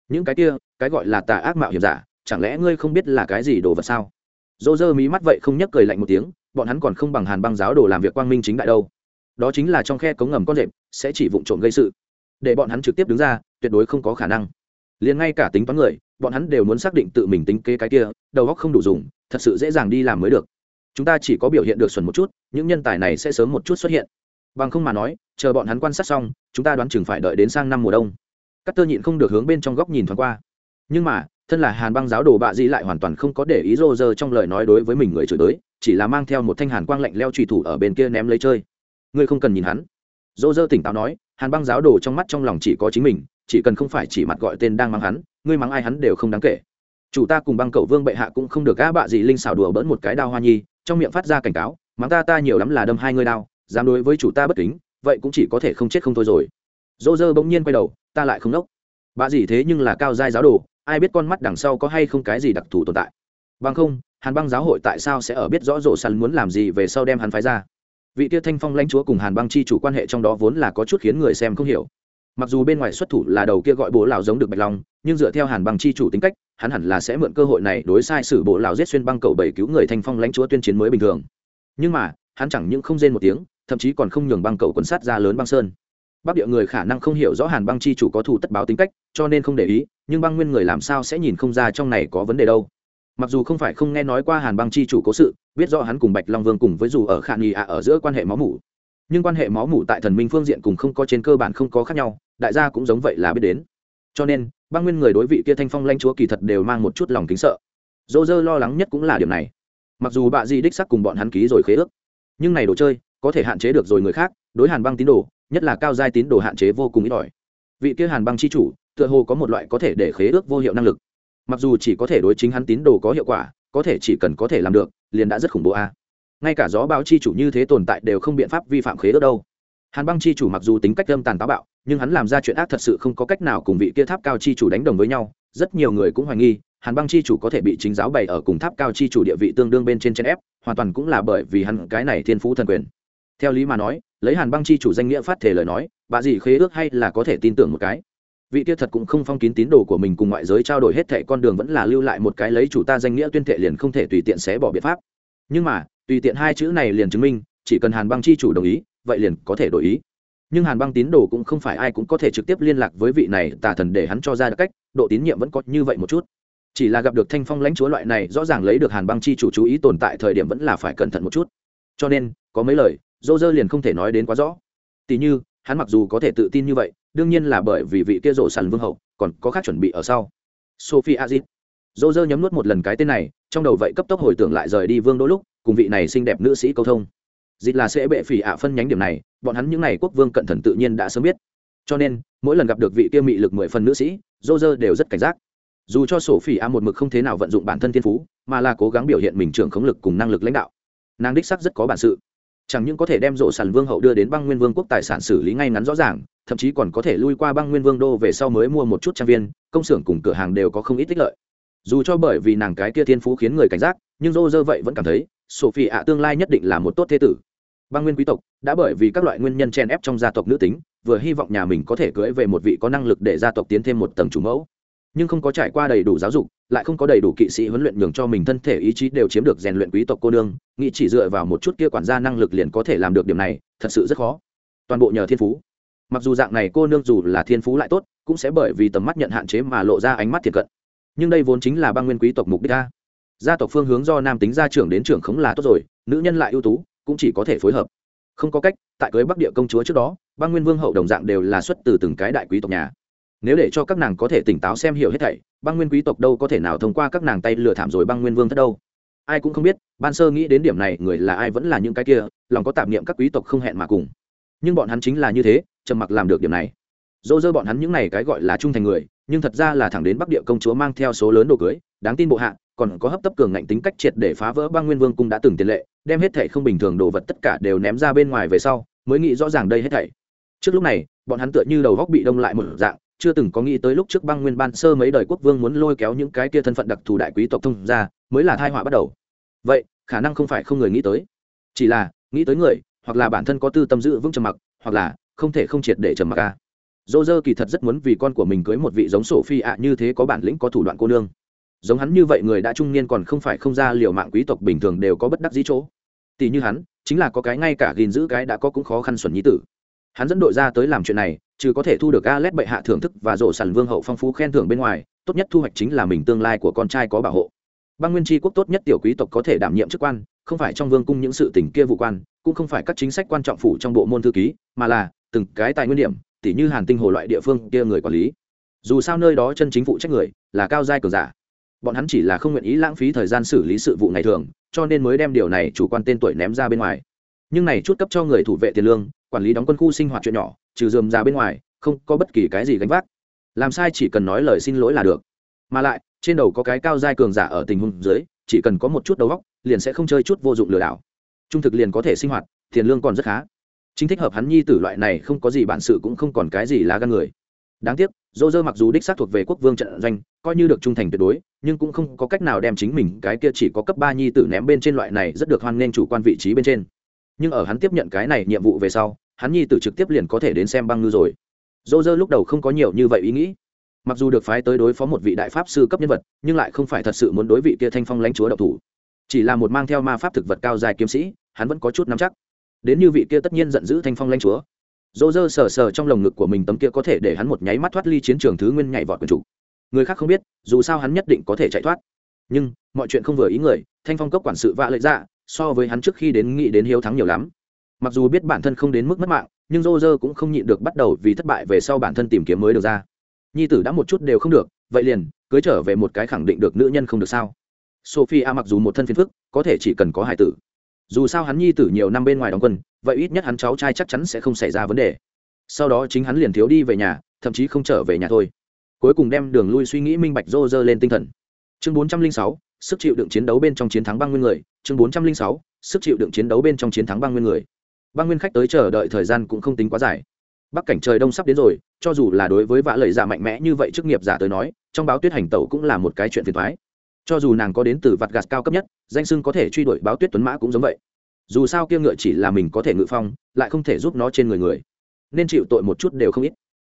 Những cái kia, cái gọi là tà ác mạo hiểm giả, chẳng lẽ ngươi không biết là cái gì đồ vật sao? Dô dơ mí mắt vậy không nhấc cười lạnh một tiếng, bọn hắn còn không bằng hàn băng giáo đồ làm việc quang minh chính đại đâu. Đó chính là trong khe cống ngầm con rệp, sẽ chỉ vụng trộm gây sự. Để bọn hắn trực tiếp đứng ra, tuyệt đối không có khả năng. Liền ngay cả tính toán người, bọn hắn đều muốn xác định tự mình tính kế cái kia, đầu óc không đủ dùng, thật sự dễ dàng đi làm mới được. Chúng ta chỉ có biểu hiện được xuẩn một chút, những nhân tài này sẽ sớm một chút xuất hiện. Bằng không mà nói, chờ bọn hắn quan sát xong, chúng ta đoán chừng phải đợi đến sang năm mùa đông các tơ nhịn không được hướng bên trong góc nhìn thoáng qua. Nhưng mà, thân là hàn băng giáo đồ bạ di lại hoàn toàn không có để ý rô rơ trong lời nói đối với mình người chửi tới chỉ là mang theo một thanh hàn quang lạnh leo trùy thủ ở bên kia ném lấy chơi. Ngươi không cần nhìn hắn. Rô rơ tỉnh táo nói, hàn băng giáo đồ trong mắt trong lòng chỉ có chính mình, chỉ cần không phải chỉ mặt gọi tên đang mang hắn, ngươi mắng ai hắn đều không đáng kể. Chủ ta cùng băng cậu vương bệ hạ cũng không được gã bạ gì linh xảo đùa bỡn một cái đao hoa nhi, trong miệng phát ra cảnh cáo, mắng ta ta nhiều lắm là đâm hai ngươi đao, dám đối với chủ ta bất kính, vậy cũng chỉ có thể không chết không thôi rồi dô dơ bỗng nhiên quay đầu, ta lại không nốc. Bà gì thế nhưng là cao giai giáo đồ, ai biết con mắt đằng sau có hay không cái gì đặc thù tồn tại. Bằng không, hàn băng giáo hội tại sao sẽ ở biết rõ rổ săn muốn làm gì về sau đem hắn phái ra? Vị tia thanh phong lãnh chúa cùng hàn băng chi chủ quan hệ trong đó vốn là có chút khiến người xem không hiểu. Mặc dù bên ngoài xuất thủ là đầu kia gọi bố lão giống được bạch long, nhưng dựa theo hàn băng chi chủ tính cách, hắn hẳn là sẽ mượn cơ hội này đối sai sử bộ lão giết xuyên băng cầu bảy cứu người thanh phong lãnh chúa tuyên chiến mới bình thường. Nhưng mà, hắn chẳng những không rên một tiếng, thậm chí còn không nhường băng cầu quần sát ra lớn băng sơn bắc địa người khả năng không hiểu rõ hàn băng chi chủ có thù tất báo tính cách, cho nên không để ý, nhưng băng nguyên người làm sao sẽ nhìn không ra trong này có vấn đề đâu. Mặc dù không phải không nghe nói qua hàn băng chi chủ cố sự, biết rõ hắn cùng bạch long vương cùng với dù ở khả nghi ạ ở giữa quan hệ máu mủ. Nhưng quan hệ máu mủ tại thần minh phương diện cùng không có trên cơ bản không có khác nhau, đại gia cũng giống vậy là biết đến. Cho nên, băng nguyên người đối vị kia thanh phong lanh chúa kỳ thật đều mang một chút lòng kính sợ. Dô dơ lo lắng nhất cũng là điểm này. Mặc dù bạ di đích sắc cùng bọn hắn ký rồi khế ước, nhưng này đồ chơi, có thể hạn chế được rồi người khác, đối hàn băng tín đồ nhất là cao giai tín đồ hạn chế vô cùng ít ỏi. Vị kia hàn băng c h i chủ, tựa hồ có một loại có thể để khế ước vô hiệu năng lực. Mặc dù chỉ có thể đối chính hắn tín đồ có hiệu quả, có thể chỉ cần có thể làm được, liền đã rất khủng bố a. Ngay cả gió báo chi chủ như thế tồn tại đều không biện pháp vi phạm khế ước đâu. Hàn băng chi chủ mặc dù tính cách âm tàn táo bạo, nhưng hắn làm ra chuyện ác thật sự không có cách nào cùng vị kia tháp cao chi chủ đánh đồng với nhau. Rất nhiều người cũng hoài nghi, hàn băng chi chủ có thể bị chính giáo bày ở cùng tháp cao chi chủ địa vị tương đương bên trên chen ép, hoàn toàn cũng là bởi vì hắn cái này thiên phú thần quyền. Theo lý mà nói lấy hàn băng chi chủ danh nghĩa phát thể lời nói, bà gì khế ước hay là có thể tin tưởng một cái. Vị kia thật cũng không phong kín tín đồ của mình cùng ngoại giới trao đổi hết thệ con đường vẫn là lưu lại một cái lấy chủ ta danh nghĩa tuyên thệ liền không thể tùy tiện xé bỏ biện pháp. Nhưng mà, tùy tiện hai chữ này liền chứng minh, chỉ cần hàn băng chi chủ đồng ý, vậy liền có thể đổi ý. Nhưng hàn băng tín đồ cũng không phải ai cũng có thể trực tiếp liên lạc với vị này, tà thần để hắn cho ra cách, độ tín nhiệm vẫn có như vậy một chút. Chỉ là gặp được thanh phong lãnh chúa loại này, rõ ràng lấy được hàn băng chi chủ chú ý tồn tại thời điểm vẫn là phải cẩn thận một chút. Cho nên, có mấy lời dô dơ liền không thể nói đến quá rõ. Tỉ như, hắn mặc dù có thể tự tin như vậy, đương nhiên là bởi vì vị kia rổ sàn vương hậu, còn có khác chuẩn bị ở sau. Sophie azit dô dơ nhấm nuốt một lần cái tên này, trong đầu vậy cấp tốc hồi tưởng lại rời đi vương đôi lúc, cùng vị này xinh đẹp nữ sĩ câu thông. Dịch là sẽ bệ phỉ ạ phân nhánh điểm này, bọn hắn những n à y quốc vương cận thần tự nhiên đã sớm biết. Cho nên, mỗi lần gặp được vị kia mị lực mười phần nữ sĩ, dô dơ đều rất cảnh giác. Dù cho sổ phỉ a một mực không thế nào vận dụng bản thân thiên phú, mà là cố gắng biểu hiện mình trưởng khống lực cùng năng lực lãnh đạo. Nàng đích sắc rất có bản sự chẳng những có thể đem rộ sản vương hậu đưa đến băng nguyên vương quốc tài sản xử lý ngay ngắn rõ ràng, thậm chí còn có thể lui qua băng nguyên vương đô về sau mới mua một chút trang viên, công xưởng cùng cửa hàng đều có không ít tích lợi. Dù cho bởi vì nàng cái kia thiên phú khiến người cảnh giác, nhưng dô dơ vậy vẫn cảm thấy sophie ạ tương lai nhất định là một tốt thế tử. Băng nguyên quý tộc đã bởi vì các loại nguyên nhân chen ép trong gia tộc nữ tính, vừa hy vọng nhà mình có thể cưỡi về một vị có năng lực để gia tộc tiến thêm một tầng chủ mẫu nhưng không có trải qua đầy đủ giáo dục, lại không có đầy đủ kỵ sĩ huấn luyện nhường cho mình thân thể ý chí đều chiếm được rèn luyện quý tộc cô nương, nghĩ chỉ dựa vào một chút kia quản gia năng lực liền có thể làm được điểm này, thật sự rất khó. Toàn bộ nhờ thiên phú. Mặc dù dạng này cô nương dù là thiên phú lại tốt, cũng sẽ bởi vì tầm mắt nhận hạn chế mà lộ ra ánh mắt thiệt cận. Nhưng đây vốn chính là băng nguyên quý tộc mục đích a. Gia tộc phương hướng do nam tính gia trưởng đến trưởng khống là tốt rồi, nữ nhân lại ưu tú, cũng chỉ có thể phối hợp. Không có cách, tại cưới bắc địa công chúa trước đó, băng nguyên vương hậu đồng dạng đều là xuất từ từng cái đại quý tộc nhà nếu để cho các nàng có thể tỉnh táo xem hiểu hết thảy, băng nguyên quý tộc đâu có thể nào thông qua các nàng tay lừa thảm rồi băng nguyên vương thất đâu? Ai cũng không biết, ban sơ nghĩ đến điểm này, người là ai vẫn là những cái kia, lòng có tạp niệm các quý tộc không hẹn mà cùng. Nhưng bọn hắn chính là như thế, trầm mặc làm được điểm này. Dỗ dơ bọn hắn những này cái gọi là trung thành người, nhưng thật ra là thẳng đến bắc địa công chúa mang theo số lớn đồ cưới, đáng tin bộ hạ, còn có hấp tấp cường ngạnh tính cách triệt để phá vỡ băng nguyên vương cung đã từng tiền lệ, đem hết thảy không bình thường đồ vật tất cả đều ném ra bên ngoài về sau, mới nghĩ rõ ràng đây hết thảy. Trước lúc này, bọn hắn tựa như đầu góc bị đông lại một dạng chưa từng có nghĩ tới lúc trước băng nguyên ban sơ mấy đời quốc vương muốn lôi kéo những cái kia thân phận đặc thù đại quý tộc thông ra, mới là thai họa bắt đầu. Vậy, khả năng không phải không người nghĩ tới. Chỉ là, nghĩ tới người, hoặc là bản thân có tư tâm giữ vững trầm mặc, hoặc là không thể không triệt để trầm mặc ca dô dơ kỳ thật rất muốn vì con của mình cưới một vị giống sổ phi ạ như thế có bản lĩnh có thủ đoạn cô nương. Giống hắn như vậy người đã trung niên còn không phải không ra liều mạng quý tộc bình thường đều có bất đắc dĩ chỗ. Tỷ như hắn, chính là có cái ngay cả gìn giữ cái đã có cũng khó khăn xuẩn nhí tử hắn dẫn đội ra tới làm chuyện này trừ có thể thu được A Alet bệ hạ thưởng thức và rổ sàn vương hậu phong phú khen thưởng bên ngoài, tốt nhất thu hoạch chính là mình tương lai của con trai có bảo hộ. Băng Nguyên Chi quốc tốt nhất tiểu quý tộc có thể đảm nhiệm chức quan, không phải trong vương cung những sự tình kia vụ quan, cũng không phải các chính sách quan trọng phủ trong bộ môn thư ký, mà là từng cái tài nguyên điểm, tỉ như Hàn Tinh hồ loại địa phương kia người quản lý. Dù sao nơi đó chân chính phụ trách người là cao giai cường giả. Bọn hắn chỉ là không nguyện ý lãng phí thời gian xử lý sự vụ ngày thường, cho nên mới đem điều này chủ quan tên tuổi ném ra bên ngoài. Nhưng này chút cấp cho người thủ vệ tiền lương, quản lý đóng quân khu sinh hoạt chuyện nhỏ, trừ dườm ra bên ngoài, không có bất kỳ cái gì gánh vác. Làm sai chỉ cần nói lời xin lỗi là được. Mà lại trên đầu có cái cao giai cường giả ở tình huống dưới chỉ cần có một chút đầu óc liền sẽ không chơi chút vô dụng lừa đảo. Trung thực liền có thể sinh hoạt tiền lương còn rất khá. Chính thích hợp hắn nhi tử loại này không có gì bản sự cũng không còn cái gì lá gan người. Đáng tiếc dô dơ mặc dù đích xác thuộc về quốc vương trận doanh coi như được trung thành tuyệt đối nhưng cũng không có cách nào đem chính mình cái kia chỉ có cấp ba nhi tử ném bên trên loại này rất được hoan nghênh chủ quan vị trí bên trên nhưng ở hắn tiếp nhận cái này nhiệm vụ về sau, hắn nhi tử trực tiếp liền có thể đến xem băng ngư rồi. Dô dơ lúc đầu không có nhiều như vậy ý nghĩ. Mặc dù được phái tới đối phó một vị đại pháp sư cấp nhân vật, nhưng lại không phải thật sự muốn đối vị kia thanh phong lãnh chúa độc thủ. Chỉ là một mang theo ma pháp thực vật cao dài kiếm sĩ, hắn vẫn có chút nắm chắc. Đến như vị kia tất nhiên giận dữ thanh phong lãnh chúa. Dô dơ sờ sờ trong lồng ngực của mình tấm kia có thể để hắn một nháy mắt thoát ly chiến trường thứ nguyên nhảy vọt quần chủ. Người khác không biết, dù sao hắn nhất định có thể chạy thoát. Nhưng, mọi chuyện không vừa ý người, thanh phong cấp quản sự vạ lợi dạ so với hắn trước khi đến nghĩ đến hiếu thắng nhiều lắm. Mặc dù biết bản thân không đến mức mất mạng, nhưng dô dơ cũng không nhịn được bắt đầu vì thất bại về sau bản thân tìm kiếm mới được ra. Nhi tử đã một chút đều không được, vậy liền, cưới trở về một cái khẳng định được nữ nhân không được sao? Sophie a mặc dù một thân phiền phức, có thể chỉ cần có hải tử. Dù sao hắn nhi tử nhiều năm bên ngoài đóng quân, vậy ít nhất hắn cháu trai chắc chắn sẽ không xảy ra vấn đề. Sau đó chính hắn liền thiếu đi về nhà, thậm chí không trở về nhà thôi. Cuối cùng đem đường lui suy nghĩ minh bạch rô rơ lên tinh thần. Chương bốn trăm linh sáu sức chịu đựng chiến đấu bên trong chiến thắng băng nguyên người, chương bốn trăm linh sáu, sức chịu đựng chiến đấu bên trong chiến thắng băng nguyên người. Băng nguyên khách tới chờ đợi thời gian cũng không tính quá dài. Bắc cảnh trời đông sắp đến rồi, cho dù là đối với vã lời giả mạnh mẽ như vậy chức nghiệp giả tới nói, trong báo tuyết hành tẩu cũng là một cái chuyện phiền thoái cho dù nàng có đến từ vặt gạt cao cấp nhất, danh sưng có thể truy đuổi báo tuyết tuấn mã cũng giống vậy. Dù sao kia ngựa chỉ là mình có thể ngự phong, lại không thể giúp nó trên người người, nên chịu tội một chút đều không ít.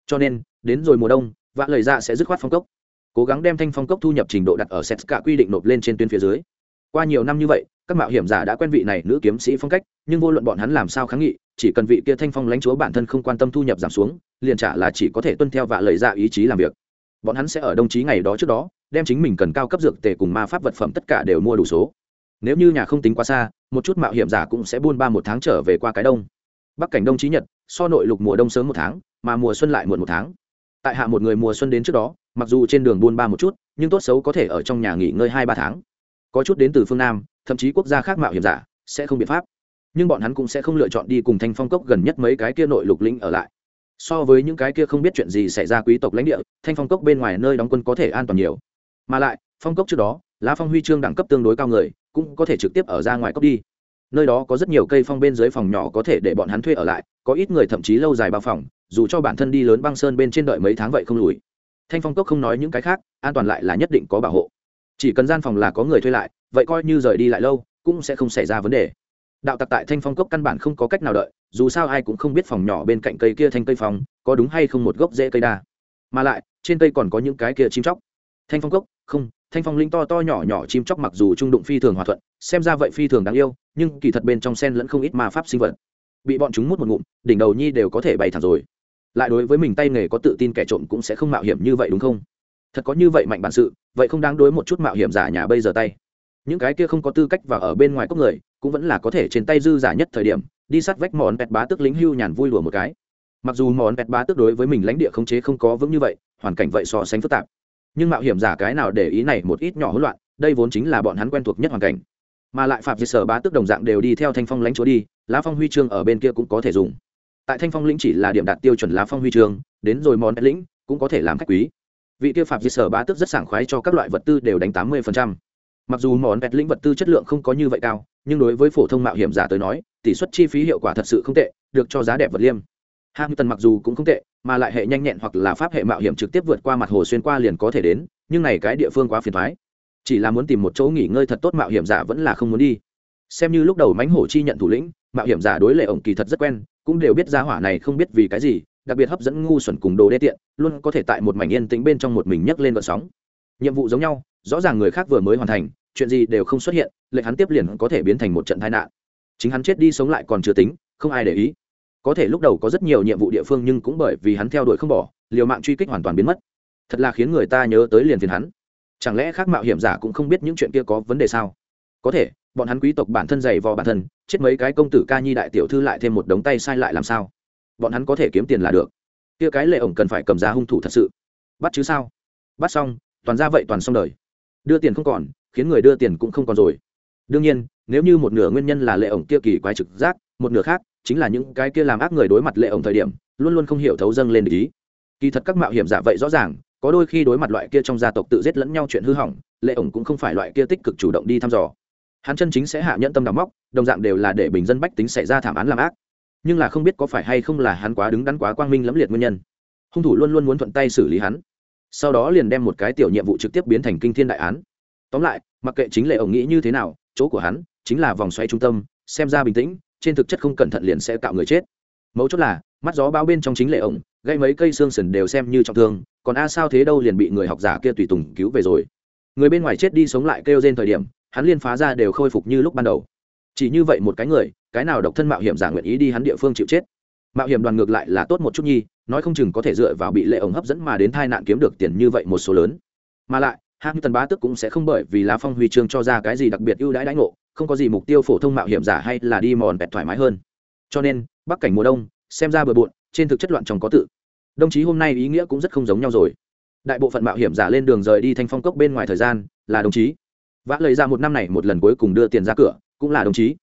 Cho nên, đến rồi mùa đông, vã lời giả sẽ dứt khoát phong cốc cố gắng đem thanh phong cốc thu nhập trình độ đặt ở sét cả quy định nộp lên trên tuyến phía dưới. Qua nhiều năm như vậy, các mạo hiểm giả đã quen vị này nữ kiếm sĩ phong cách, nhưng vô luận bọn hắn làm sao kháng nghị, chỉ cần vị kia thanh phong lãnh chúa bản thân không quan tâm thu nhập giảm xuống, liền trả là chỉ có thể tuân theo và lời ra ý chí làm việc. Bọn hắn sẽ ở đồng chí ngày đó trước đó, đem chính mình cần cao cấp dược tề cùng ma pháp vật phẩm tất cả đều mua đủ số. Nếu như nhà không tính quá xa, một chút mạo hiểm giả cũng sẽ buôn ba một tháng trở về qua cái đông. Bắc cảnh đông chí nhật, so nội lục mùa đông sớm một tháng, mà mùa xuân lại muộn một tháng. Tại hạ một người mùa xuân đến trước đó mặc dù trên đường buôn ba một chút, nhưng tốt xấu có thể ở trong nhà nghỉ ngơi hai ba tháng. Có chút đến từ phương nam, thậm chí quốc gia khác mạo hiểm giả, sẽ không biện pháp. Nhưng bọn hắn cũng sẽ không lựa chọn đi cùng thanh phong cốc gần nhất mấy cái kia nội lục lĩnh ở lại. So với những cái kia không biết chuyện gì xảy ra quý tộc lãnh địa, thanh phong cốc bên ngoài nơi đóng quân có thể an toàn nhiều. Mà lại, phong cốc trước đó, lá phong huy chương đẳng cấp tương đối cao người, cũng có thể trực tiếp ở ra ngoài cốc đi. Nơi đó có rất nhiều cây phong bên dưới phòng nhỏ có thể để bọn hắn thuê ở lại, có ít người thậm chí lâu dài bao phòng, dù cho bản thân đi lớn băng sơn bên trên đợi mấy tháng vậy không lùi thanh phong cốc không nói những cái khác an toàn lại là nhất định có bảo hộ. Chỉ cần gian phòng là có người thuê lại vậy coi như rời đi lại lâu cũng sẽ không xảy ra vấn đề. Đạo tặc tại thanh phong cốc căn bản không có cách nào đợi dù sao ai cũng không biết phòng nhỏ bên cạnh cây kia thanh cây phòng, có đúng hay không một gốc rễ cây đa. Mà lại trên cây còn có những cái kia chim chóc. Thanh phong cốc không thanh phong linh to to nhỏ nhỏ chim chóc mặc dù trung đụng phi thường hòa thuận xem ra vậy phi thường đáng yêu nhưng kỳ thật bên trong sen lẫn không ít ma pháp sinh vật. Bị bọn chúng mút một ngụm đỉnh đầu nhi đều có thể bày thẳng rồi lại đối với mình tay nghề có tự tin kẻ trộm cũng sẽ không mạo hiểm như vậy đúng không? Thật có như vậy mạnh bản sự, vậy không đáng đối một chút mạo hiểm giả nhà bây giờ tay. Những cái kia không có tư cách và ở bên ngoài cốc người, cũng vẫn là có thể trên tay dư giả nhất thời điểm, đi sát vách món pẹt bá tức lính hưu nhàn vui đùa một cái. Mặc dù món pẹt bá tức đối với mình lãnh địa khống chế không có vững như vậy, hoàn cảnh vậy so sánh phức tạp. Nhưng mạo hiểm giả cái nào để ý này một ít nhỏ hỗn loạn, đây vốn chính là bọn hắn quen thuộc nhất hoàn cảnh. Mà lại phạm diệt sở bá tức đồng dạng đều đi theo thanh phong lãnh chúa đi, lá phong huy chương ở bên kia cũng có thể dùng tại thanh phong lĩnh chỉ là điểm đạt tiêu chuẩn lá phong huy trường, đến rồi món lĩnh cũng có thể làm khách quý. Vị kia phạm diệt sở bá tức rất sảng khoái cho các loại vật tư đều đánh tám mươi mặc dù món vẹt lĩnh vật tư chất lượng không có như vậy cao nhưng đối với phổ thông mạo hiểm giả tới nói tỷ suất chi phí hiệu quả thật sự không tệ được cho giá đẹp vật liêm. Tần mặc dù cũng không tệ mà lại hệ nhanh nhẹn hoặc là pháp hệ mạo hiểm trực tiếp vượt qua mặt hồ xuyên qua liền có thể đến nhưng này cái địa phương quá phiền thoái chỉ là muốn tìm một chỗ nghỉ ngơi thật tốt mạo hiểm giả vẫn là không muốn đi. Xem như lúc đầu mánh hổ chi nhận thủ lĩnh mạo hiểm giả đối lệ ổng kỳ thật rất quen cũng đều biết ra hỏa này không biết vì cái gì, đặc biệt hấp dẫn ngu xuẩn cùng đồ đê tiện, luôn có thể tại một mảnh yên tĩnh bên trong một mình nhấc lên vận sóng. Nhiệm vụ giống nhau, rõ ràng người khác vừa mới hoàn thành, chuyện gì đều không xuất hiện, lệnh hắn tiếp liền có thể biến thành một trận tai nạn. Chính hắn chết đi sống lại còn chưa tính, không ai để ý. Có thể lúc đầu có rất nhiều nhiệm vụ địa phương nhưng cũng bởi vì hắn theo đuổi không bỏ, liều mạng truy kích hoàn toàn biến mất. Thật là khiến người ta nhớ tới liền phiền hắn. Chẳng lẽ khác mạo hiểm giả cũng không biết những chuyện kia có vấn đề sao? Có thể bọn hắn quý tộc bản thân dày vò bản thân, chết mấy cái công tử ca nhi đại tiểu thư lại thêm một đống tay sai lại làm sao? Bọn hắn có thể kiếm tiền là được. Kia cái lệ ổng cần phải cầm giá hung thủ thật sự. Bắt chứ sao? Bắt xong, toàn ra vậy toàn xong đời. Đưa tiền không còn, khiến người đưa tiền cũng không còn rồi. Đương nhiên, nếu như một nửa nguyên nhân là lệ ổng kia kỳ quái trực giác, một nửa khác chính là những cái kia làm ác người đối mặt lệ ổng thời điểm, luôn luôn không hiểu thấu dâng lên ý. Kỳ thật các mạo hiểm giả vậy rõ ràng, có đôi khi đối mặt loại kia trong gia tộc tự giết lẫn nhau chuyện hư hỏng, lệ ổng cũng không phải loại kia tích cực chủ động đi thăm dò hắn chân chính sẽ hạ nhẫn tâm đào móc, đồng dạng đều là để bình dân bách tính xảy ra thảm án làm ác. Nhưng là không biết có phải hay không là hắn quá đứng đắn quá quang minh lẫm liệt nguyên nhân. Hung thủ luôn luôn muốn thuận tay xử lý hắn. Sau đó liền đem một cái tiểu nhiệm vụ trực tiếp biến thành kinh thiên đại án. Tóm lại, mặc kệ chính lệ ổng nghĩ như thế nào, chỗ của hắn chính là vòng xoay trung tâm, xem ra bình tĩnh, trên thực chất không cẩn thận liền sẽ tạo người chết. Mấu chốt là, mắt gió bao bên trong chính lệ ổng gây mấy cây xương sần đều xem như trọng thương, còn a sao thế đâu liền bị người học giả kia tùy tùng cứu về rồi. Người bên ngoài chết đi sống lại kêu trên thời điểm hắn liên phá ra đều khôi phục như lúc ban đầu. Chỉ như vậy một cái người, cái nào độc thân mạo hiểm giả nguyện ý đi hắn địa phương chịu chết? Mạo hiểm đoàn ngược lại là tốt một chút nhi, nói không chừng có thể dựa vào bị lệ ổng hấp dẫn mà đến tai nạn kiếm được tiền như vậy một số lớn. Mà lại hạng tần bá tức cũng sẽ không bởi vì lá phong huy chương cho ra cái gì đặc biệt ưu đãi đãi ngộ, không có gì mục tiêu phổ thông mạo hiểm giả hay là đi mòn bẹt thoải mái hơn. Cho nên, bắc cảnh mùa đông, xem ra bừa bộn, trên thực chất loạn trong có tự. Đồng chí hôm nay ý nghĩa cũng rất không giống nhau rồi. Đại bộ phận mạo hiểm giả lên đường rời đi thanh phong cốc bên ngoài thời gian, là đồng chí vã lời ra một năm này một lần cuối cùng đưa tiền ra cửa, cũng là đồng chí.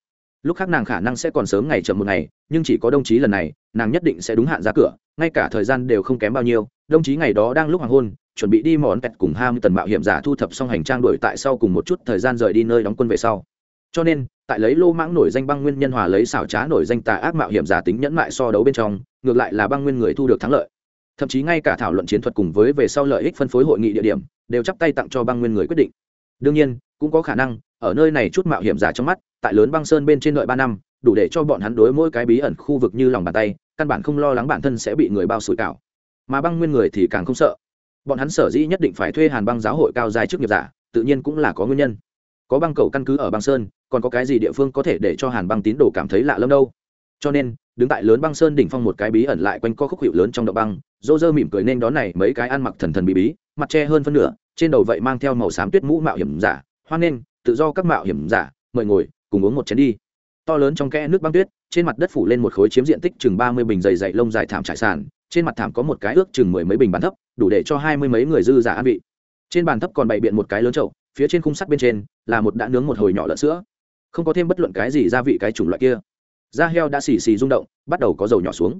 Lúc khác nàng khả năng sẽ còn sớm ngày chậm một ngày, nhưng chỉ có đồng chí lần này, nàng nhất định sẽ đúng hạn ra cửa, ngay cả thời gian đều không kém bao nhiêu. Đồng chí ngày đó đang lúc hoàng hôn, chuẩn bị đi mòn pẹt cùng ham tần mạo hiểm giả thu thập xong hành trang đổi tại sau cùng một chút thời gian rời đi nơi đóng quân về sau. Cho nên, tại lấy lô mãng nổi danh băng nguyên nhân hòa lấy xảo trá nổi danh tà ác mạo hiểm giả tính nhẫn mại so đấu bên trong, ngược lại là băng nguyên người thu được thắng lợi. Thậm chí ngay cả thảo luận chiến thuật cùng với về sau lợi ích phân phối hội nghị địa điểm, đều chắp tay tặng cho băng nguyên người quyết định. Đương nhiên cũng có khả năng, ở nơi này chút mạo hiểm giả trong mắt, tại lớn băng sơn bên trên đợi ba năm, đủ để cho bọn hắn đối mỗi cái bí ẩn khu vực như lòng bàn tay, căn bản không lo lắng bản thân sẽ bị người bao sủi cảo. Mà băng nguyên người thì càng không sợ. Bọn hắn sở dĩ nhất định phải thuê hàn băng giáo hội cao dài trước nghiệp giả, tự nhiên cũng là có nguyên nhân. Có băng cầu căn cứ ở băng sơn, còn có cái gì địa phương có thể để cho hàn băng tín đồ cảm thấy lạ lẫm đâu? Cho nên, đứng tại lớn băng sơn đỉnh phong một cái bí ẩn lại quanh co khúc hiệu lớn trong động băng dô dơ mỉm cười nên đón này mấy cái ăn mặc thần thần bí bí, mặt che hơn phân nửa, trên đầu vậy mang theo màu xám tuyết mũ mạo hiểm giả hoan nghênh, tự do các mạo hiểm giả mời ngồi cùng uống một chén đi. To lớn trong kẽ nước băng tuyết trên mặt đất phủ lên một khối chiếm diện tích chừng ba mươi bình dày dày lông dài thảm trải sàn trên mặt thảm có một cái ước chừng mười mấy bình bàn thấp đủ để cho hai mươi mấy người dư giả ăn vị. Trên bàn thấp còn bày biện một cái lớn chậu phía trên khung sắt bên trên là một đã nướng một hồi nhỏ lợn sữa. Không có thêm bất luận cái gì gia vị cái chủng loại kia. Da heo đã xì xì rung động bắt đầu có dầu nhỏ xuống.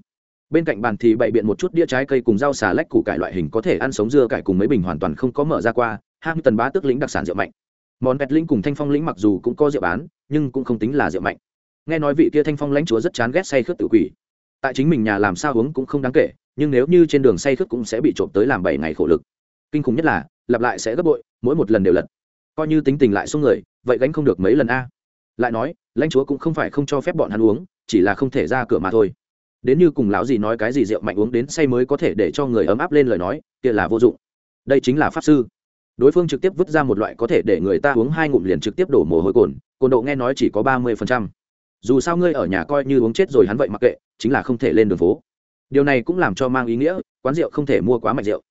Bên cạnh bàn thì bày biện một chút đĩa trái cây cùng rau xà lách củ cải loại hình có thể ăn sống dưa cải cùng mấy bình hoàn toàn không có mở ra qua. Hang tần bá tức lĩnh đặc sản rượu mạnh món pẹt linh cùng thanh phong lĩnh mặc dù cũng có rượu bán, nhưng cũng không tính là rượu mạnh. Nghe nói vị kia thanh phong lãnh chúa rất chán ghét say khướt tự quỷ. Tại chính mình nhà làm sao uống cũng không đáng kể, nhưng nếu như trên đường say khướt cũng sẽ bị trộm tới làm bảy ngày khổ lực. Kinh khủng nhất là, lặp lại sẽ gấp bội, mỗi một lần đều lật. Coi như tính tình lại xuống người, vậy gánh không được mấy lần a. Lại nói, lãnh chúa cũng không phải không cho phép bọn hắn uống, chỉ là không thể ra cửa mà thôi. Đến như cùng lão gì nói cái gì rượu mạnh uống đến say mới có thể để cho người ấm áp lên lời nói, kia là vô dụng. Đây chính là pháp sư đối phương trực tiếp vứt ra một loại có thể để người ta uống hai ngụm liền trực tiếp đổ mồ hôi cồn cồn độ nghe nói chỉ có ba mươi phần trăm. Dù sao ngươi ở nhà coi như uống chết rồi hắn vậy mặc kệ, chính là không thể lên đường phố. Điều này cũng làm cho mang ý nghĩa, quán rượu không thể mua quá mạnh rượu.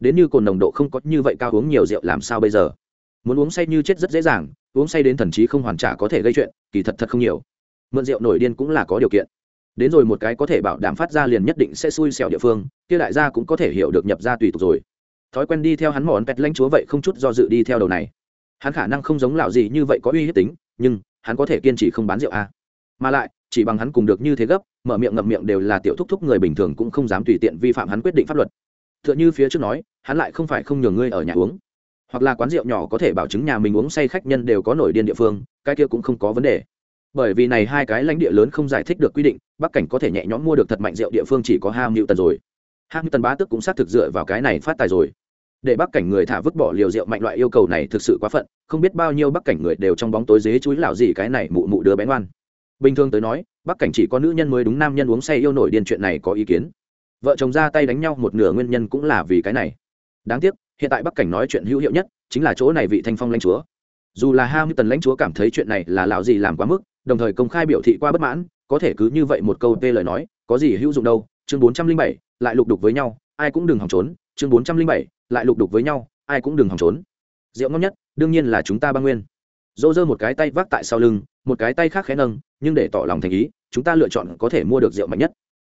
Đến như cồn nồng độ không có như vậy cao uống nhiều rượu làm sao bây giờ? Muốn uống say như chết rất dễ dàng, uống say đến thần trí không hoàn trả có thể gây chuyện, kỳ thật thật không nhiều. Mượn rượu nổi điên cũng là có điều kiện. Đến rồi một cái có thể bảo đảm phát ra liền nhất định sẽ xui xẻo địa phương, kia đại gia cũng có thể hiểu được nhập ra tùy tục rồi thói quen đi theo hắn mòn pẹt lãnh chúa vậy không chút do dự đi theo đầu này. Hắn khả năng không giống lão gì như vậy có uy hiếp tính, nhưng hắn có thể kiên trì không bán rượu a mà lại, chỉ bằng hắn cùng được như thế gấp, mở miệng ngậm miệng đều là tiểu thúc thúc người bình thường cũng không dám tùy tiện vi phạm hắn quyết định pháp luật. T h ư ợ n h ư phía trước nói, hắn lại không phải không nhường ngươi ở nhà uống. Hoặc là quán rượu nhỏ có thể bảo chứng nhà mình uống say khách nhân đều có nổi điên địa phương, cái kia cũng không có vấn đề. Bởi vì này hai cái lãnh địa lớn không giải thích được quy định, bắc cảnh có thể nhẹ nhõm mua được thật mạnh rượu địa phương chỉ có ham hữu tần rồi ham tần bá tước cũng xác thực dựa vào cái này phát tài rồi. Để bắc cảnh người thả vứt bỏ liều rượu mạnh loại yêu cầu này thực sự quá phận, không biết bao nhiêu bắc cảnh người đều trong bóng tối dế chuối lão gì cái này mụ mụ đứa bé ngoan. Bình thường tới nói, bắc cảnh chỉ có nữ nhân mới đúng, nam nhân uống say yêu nổi điên chuyện này có ý kiến. Vợ chồng ra tay đánh nhau một nửa nguyên nhân cũng là vì cái này. Đáng tiếc, hiện tại bắc cảnh nói chuyện hữu hiệu nhất chính là chỗ này vị thanh phong lãnh chúa. Dù là hai mươi tần lãnh chúa cảm thấy chuyện này là lão gì làm quá mức, đồng thời công khai biểu thị qua bất mãn, có thể cứ như vậy một câu tê lời nói, có gì hữu dụng đâu chương bốn trăm linh bảy, lại lục đục với nhau, ai cũng đừng hòng trốn, chương bốn trăm linh bảy, lại lục đục với nhau, ai cũng đừng hòng trốn. Rượu ngon nhất, đương nhiên là chúng ta băng nguyên. Dỗ dơ một cái tay vác tại sau lưng, một cái tay khác khẽ nâng, nhưng để tỏ lòng thành ý, chúng ta lựa chọn có thể mua được rượu mạnh nhất.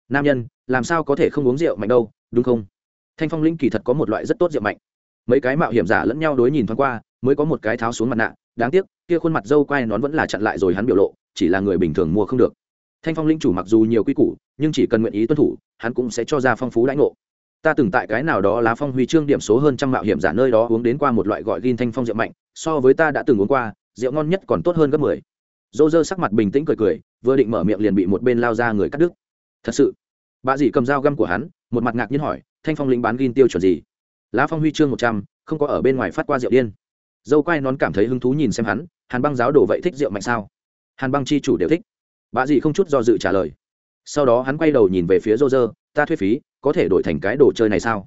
Nam nhân, làm sao có thể không uống rượu mạnh đâu, đúng không? Thanh phong linh kỳ thật có một loại rất tốt rượu mạnh. Mấy cái mạo hiểm giả lẫn nhau đối nhìn thoáng qua, mới có một cái tháo xuống mặt nạ, đáng tiếc, kia khuôn mặt dâu quai nón vẫn là chặn lại rồi hắn biểu lộ, chỉ là người bình thường mua không được thanh phong linh chủ mặc dù nhiều quy củ, nhưng chỉ cần nguyện ý tuân thủ, hắn cũng sẽ cho ra phong phú lãnh ngộ. Ta từng tại cái nào đó lá phong huy chương điểm số hơn trăm mạo hiểm giả nơi đó uống đến qua một loại gọi gin thanh phong rượu mạnh, so với ta đã từng uống qua, rượu ngon nhất còn tốt hơn gấp mười. Dô dơ sắc mặt bình tĩnh cười cười, vừa định mở miệng liền bị một bên lao ra người cắt đứt. Thật sự, bà dì cầm dao găm của hắn, một mặt ngạc nhiên hỏi, thanh phong lính bán gin tiêu chuẩn gì? Lá phong huy chương một trăm, không có ở bên ngoài phát qua rượu điên. Dâu quai nón cảm thấy hứng thú nhìn xem hắn, hàn băng giáo đồ vậy thích rượu mạnh sao? Hàn băng chi chủ đều thích bà dì không chút do dự trả lời. Sau đó hắn quay đầu nhìn về phía rô rơ ta thuê phí, có thể đổi thành cái đồ chơi này sao?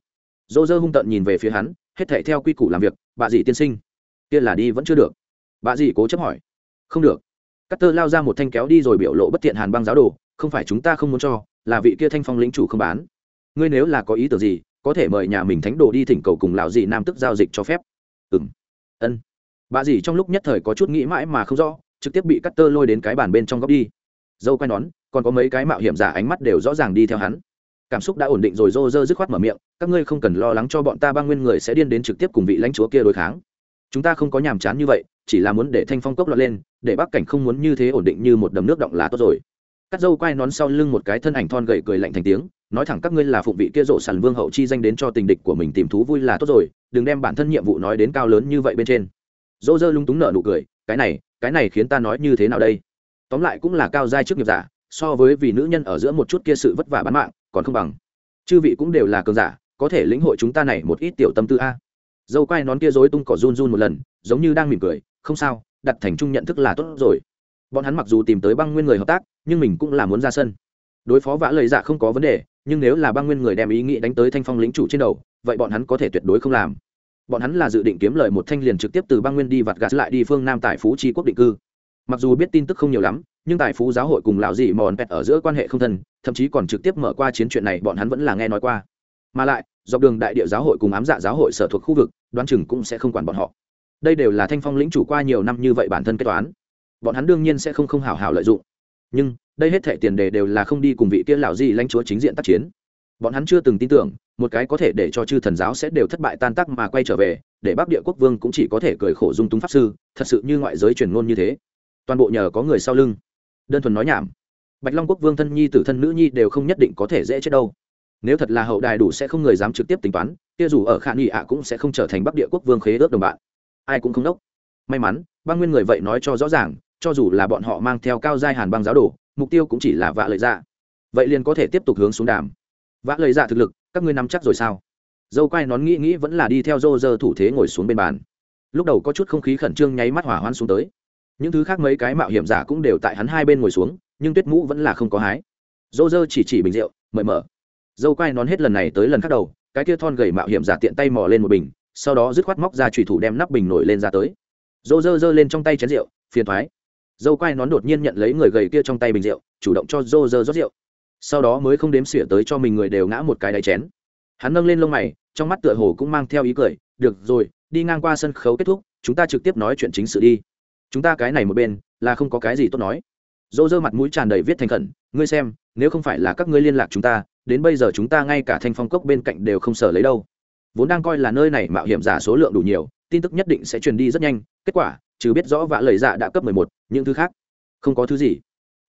Rô rơ hung tợn nhìn về phía hắn, hết thể theo quy củ làm việc bà dì tiên sinh. Kia là đi vẫn chưa được. Bà dì cố chấp hỏi. Không được. Cắt tơ lao ra một thanh kéo đi rồi biểu lộ bất thiện hàn băng giáo đồ, không phải chúng ta không muốn cho, là vị kia thanh phong lĩnh chủ không bán. Ngươi nếu là có ý tưởng gì, có thể mời nhà mình thánh đồ đi thỉnh cầu cùng lão dì nam tức giao dịch cho phép. Ừ m ân. Bà dì trong lúc nhất thời có chút nghĩ mãi mà không rõ, trực tiếp bị cắt tơ lôi đến cái bàn bên trong góc đi dâu quay nón, còn có mấy cái mạo hiểm giả ánh mắt đều rõ ràng đi theo hắn. Cảm xúc đã ổn định rồi, rô rơ dứt khoát mở miệng, các ngươi không cần lo lắng cho bọn ta ba nguyên người sẽ điên đến trực tiếp cùng vị lãnh chúa kia đối kháng. Chúng ta không có nhàm chán như vậy, chỉ là muốn để thanh phong cốc lọt lên, để bắc cảnh không muốn như thế ổn định như một đầm nước động là tốt rồi. Cắt dâu quay nón sau lưng một cái thân ảnh thon gậy cười lạnh thành tiếng, nói thẳng các ngươi là phụng vị kia rộ sản vương hậu chi danh đến cho tình địch của mình tìm thú vui là tốt rồi, đừng đem bản thân nhiệm vụ nói đến cao lớn như vậy bên trên. Dô dơ lung túng nở nụ cười, cái này cái này khiến ta nói như thế nào đây? Tóm lại cũng là cao giai trước nghiệp giả, so với vì nữ nhân ở giữa một chút kia sự vất vả bán mạng, còn không bằng. Chư vị cũng đều là cường giả, có thể lĩnh hội chúng ta này một ít tiểu tâm tư a. Dâu quai nón kia rối tung cỏ run run một lần, giống như đang mỉm cười, không sao, đặt thành chung nhận thức là tốt rồi. Bọn hắn mặc dù tìm tới băng nguyên người hợp tác, nhưng mình cũng là muốn ra sân. Đối phó vã lời giả không có vấn đề, nhưng nếu là băng nguyên người đem ý nghĩ đánh tới thanh phong lính chủ trên đầu, vậy bọn hắn có thể tuyệt đối không làm. Bọn hắn là dự định kiếm lời một thanh liền trực tiếp từ băng nguyên đi vặt gạt lại đi phương nam tại phú tri quốc định cư mặc dù biết tin tức không nhiều lắm, nhưng tài phú giáo hội cùng lão dị mòn pẹt ở giữa quan hệ không thân, thậm chí còn trực tiếp mở qua chiến chuyện này bọn hắn vẫn là nghe nói qua. Mà lại, dọc đường đại địa giáo hội cùng ám dạ giáo hội sở thuộc khu vực, đoán chừng cũng sẽ không quản bọn họ. Đây đều là thanh phong lĩnh chủ qua nhiều năm như vậy bản thân kế toán. Bọn hắn đương nhiên sẽ không không hào hào lợi dụng. Nhưng, đây hết thệ tiền đề đều là không đi cùng vị kia lão dị lãnh chúa chính diện tác chiến. Bọn hắn chưa từng tin tưởng, một cái có thể để cho chư thần giáo sẽ đều thất bại tan tác mà quay trở về, để bắc địa quốc vương cũng chỉ có thể cười khổ dung túng pháp sư, thật sự như ngoại giới truyền ngôn như thế toàn bộ nhờ có người sau lưng. Đơn thuần nói nhảm. Bạch long quốc vương thân nhi tử thân nữ nhi đều không nhất định có thể dễ chết đâu. Nếu thật là hậu đài đủ sẽ không người dám trực tiếp tính toán, kia dù ở khả nghị ạ cũng sẽ không trở thành bắc địa quốc vương khế ước đồng bạn. Ai cũng không đốc. May mắn băng nguyên người vậy nói cho rõ ràng, cho dù là bọn họ mang theo cao giai hàn băng giáo đồ, mục tiêu cũng chỉ là vạ lợi dạ. Vậy liền có thể tiếp tục hướng xuống đàm. Vạ lợi dạ thực lực, các ngươi nắm chắc rồi sao? Dâu quai nón nghĩ nghĩ vẫn là đi theo dô dơ thủ thế ngồi xuống bên bàn. Lúc đầu có chút không khí khẩn trương nháy mắt hỏa hoan xuống tới những thứ khác mấy cái mạo hiểm giả cũng đều tại hắn hai bên ngồi xuống, nhưng tuyết mũ vẫn là không có hái. Dô dơ chỉ chỉ bình rượu, mời mở. Dâu quai nón hết lần này tới lần khác đầu, cái kia thon gầy mạo hiểm giả tiện tay mò lên một bình, sau đó dứt khoát móc ra trùy thủ đem nắp bình nổi lên ra tới. Dô dơ dơ lên trong tay chén rượu, phiền thoái. Dâu quai nón đột nhiên nhận lấy người gầy kia trong tay bình rượu, chủ động cho dô dơ rót rượu. Sau đó mới không đếm xỉa tới cho mình người đều ngã một cái đáy chén. Hắn nâng lên lông mày, trong mắt tựa hồ cũng mang theo ý cười, được rồi, đi ngang qua sân khấu kết thúc, chúng ta trực tiếp nói chuyện chính sự đi chúng ta cái này một bên, là không có cái gì tốt nói. Dô dơ mặt mũi tràn đầy viết thành khẩn, ngươi xem, nếu không phải là các ngươi liên lạc chúng ta, đến bây giờ chúng ta ngay cả thanh phong cốc bên cạnh đều không sở lấy đâu. Vốn đang coi là nơi này mạo hiểm giả số lượng đủ nhiều, tin tức nhất định sẽ truyền đi rất nhanh, kết quả chứ biết rõ vạ lời dạ đã cấp mười một, những thứ khác, không có thứ gì.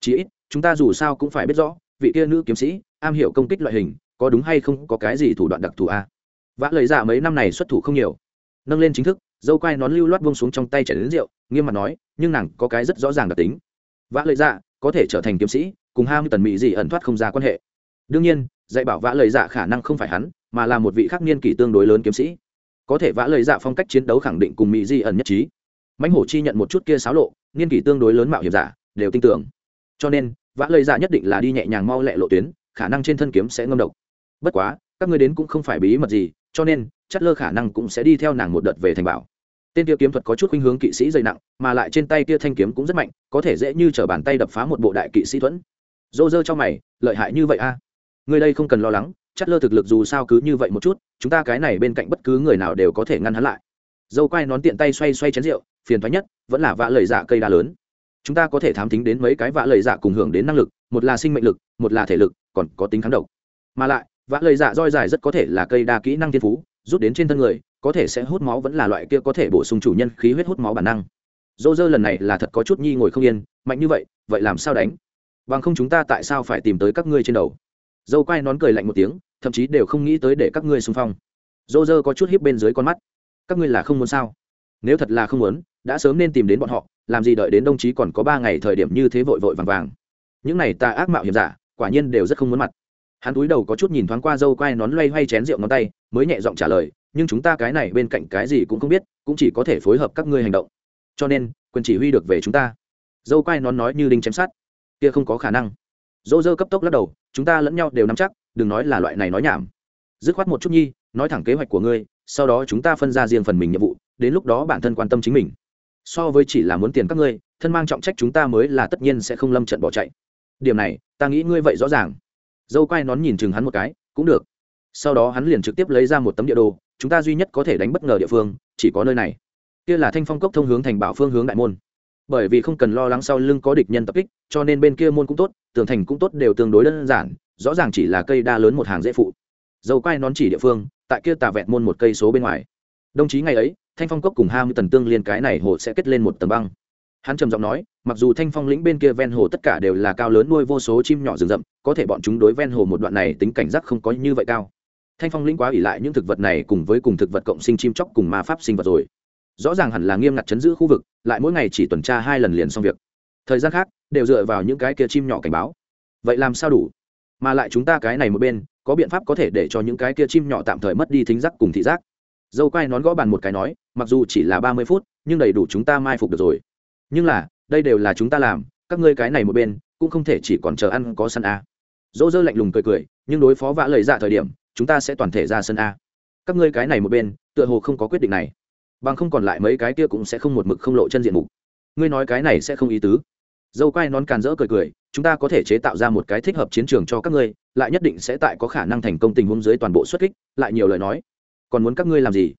Chí ít, chúng ta dù sao cũng phải biết rõ, vị kia nữ kiếm sĩ, am hiểu công kích loại hình, có đúng hay không có cái gì thủ đoạn đặc thù a? À? vã lời dạ mấy năm này xuất thủ không nhiều, nâng lên chính thức dâu quai nón lưu loát vông xuống trong tay chảy đến rượu, nghiêm mặt nói, nhưng nàng có cái rất rõ ràng đặc tính. Vã lời dạ có thể trở thành kiếm sĩ, cùng ham tần mỹ gì ẩn thoát không ra quan hệ. Đương nhiên, dạy bảo vã lời dạ khả năng không phải hắn, mà là một vị khắc niên kỷ tương đối lớn kiếm sĩ. Có thể vã lời dạ phong cách chiến đấu khẳng định cùng mỹ di ẩn nhất trí. Mãnh hổ chi nhận một chút kia xáo lộ niên kỷ tương đối lớn mạo hiểm giả, đều tin tưởng. Cho nên, vã lời dạ nhất định là đi nhẹ nhàng mau lẹ lộ tuyến, khả năng trên thân kiếm sẽ ngâm độc. Bất quá, các người đến cũng không phải bí mật gì, cho nên, chất lơ khả năng cũng sẽ đi theo nàng một đợt về thành bảo tên kia kiếm thuật có chút khuynh hướng kỵ sĩ dày nặng, mà lại trên tay kia thanh kiếm cũng rất mạnh, có thể dễ như t r ở bàn tay đập phá một bộ đại kỵ sĩ thuẫn. Dô dơ cho mày, lợi hại như vậy a à? người đây không cần lo lắng chắt lơ thực lực dù sao cứ như vậy một chút, chúng ta cái này bên cạnh bất cứ người nào đều có thể ngăn hắn lại. Dâu quai nón tiện tay xoay xoay chén rượu, phiền thoái nhất, vẫn là vạ lời dạ cây đá lớn. Chúng ta có thể thám tính đến mấy cái vạ lời dạ cùng hưởng đến năng lực, một là sinh mệnh lực, một là thể lực, còn có tính kháng độc. Mà lại, vạ lời dạ roi dài rất có thể là cây đa kỹ năng thiên phú, rút đến trên thân người có thể sẽ hút máu vẫn là loại kia có thể bổ sung chủ nhân khí huyết hút máu bản năng. Dô dơ lần này là thật có chút nhi ngồi không yên, mạnh như vậy vậy làm sao đánh? Bằng không chúng ta tại sao phải tìm tới các ngươi trên đầu? Dâu quai nón cười lạnh một tiếng, thậm chí đều không nghĩ tới để các ngươi xung phong. Dô dơ có chút hiếp bên dưới con mắt. Các ngươi là không muốn sao? Nếu thật là không muốn, đã sớm nên tìm đến bọn họ, làm gì đợi đến đồng chí còn có ba ngày thời điểm như thế vội vội vàng vàng. Những này ta ác mạo hiểm giả, quả nhiên đều rất không muốn mặt. Hắn túi đầu có chút nhìn thoáng qua dâu quai nón loay hoay chén rượu ngón tay mới nhẹ giọng trả lời, nhưng chúng ta cái này bên cạnh cái gì cũng không biết, cũng chỉ có thể phối hợp các ngươi hành động. Cho nên, quyền chỉ huy được về chúng ta. Dâu quai nón nói như đinh chém sát kia không có khả năng. Dỗ dơ cấp tốc lắc đầu, chúng ta lẫn nhau đều nắm chắc, đừng nói là loại này nói nhảm. Dứt khoát một chút nhi, nói thẳng kế hoạch của ngươi, sau đó chúng ta phân ra riêng phần mình nhiệm vụ, đến lúc đó bản thân quan tâm chính mình. So với chỉ là muốn tiền các ngươi, thân mang trọng trách chúng ta mới là tất nhiên sẽ không lâm trận bỏ chạy. Điểm này, ta nghĩ ngươi vậy rõ ràng. Dâu quai nón nhìn chừng hắn một cái, cũng được sau đó hắn liền trực tiếp lấy ra một tấm địa đồ, chúng ta duy nhất có thể đánh bất ngờ địa phương, chỉ có nơi này. Kia là thanh phong cốc thông hướng thành bảo phương hướng đại môn. Bởi vì không cần lo lắng sau lưng có địch nhân tập kích, cho nên bên kia môn cũng tốt, tường thành cũng tốt đều tương đối đơn giản, rõ ràng chỉ là cây đa lớn một hàng dễ phụ. Dầu quai nón chỉ địa phương, tại kia tà vẹn môn một cây số bên ngoài. Đồng chí ngày ấy, thanh phong cốc cùng hai mươi tần tương liên cái này hồ sẽ kết lên một tầng băng. Hắn trầm giọng nói, mặc dù thanh phong lĩnh bên kia ven hồ tất cả đều là cao lớn nuôi vô số chim nhỏ rừng rậm, có thể bọn chúng đối ven hồ một đoạn này tính cảnh giác không có như vậy cao thanh phong lĩnh quá ỉ lại những thực vật này cùng với cùng thực vật cộng sinh chim chóc cùng ma pháp sinh vật rồi. Rõ ràng hẳn là nghiêm ngặt chấn giữ khu vực, lại mỗi ngày chỉ tuần tra hai lần liền xong việc. Thời gian khác, đều dựa vào những cái kia chim nhỏ cảnh báo. Vậy làm sao đủ? Mà lại chúng ta cái này một bên, có biện pháp có thể để cho những cái kia chim nhỏ tạm thời mất đi thính giác cùng thị giác. Dâu quai nón gõ bàn một cái nói, mặc dù chỉ là ba mươi phút, nhưng đầy đủ chúng ta mai phục được rồi. Nhưng là, đây đều là chúng ta làm, các ngươi cái này một bên, cũng không thể chỉ còn chờ ăn có săn à? dỗ dơ lạnh lùng cười cười, nhưng đối phó vã lời dạ thời điểm chúng ta sẽ toàn thể ra sân a. Các ngươi cái này một bên, tựa hồ không có quyết định này. Bằng không còn lại mấy cái kia cũng sẽ không một mực không lộ chân diện mục. Ngươi nói cái này sẽ không ý tứ. Dâu quai nón càn rỡ cười cười, chúng ta có thể chế tạo ra một cái thích hợp chiến trường cho các ngươi, lại nhất định sẽ tại có khả năng thành công tình huống dưới toàn bộ xuất kích, lại nhiều lời nói. Còn muốn các ngươi làm gì?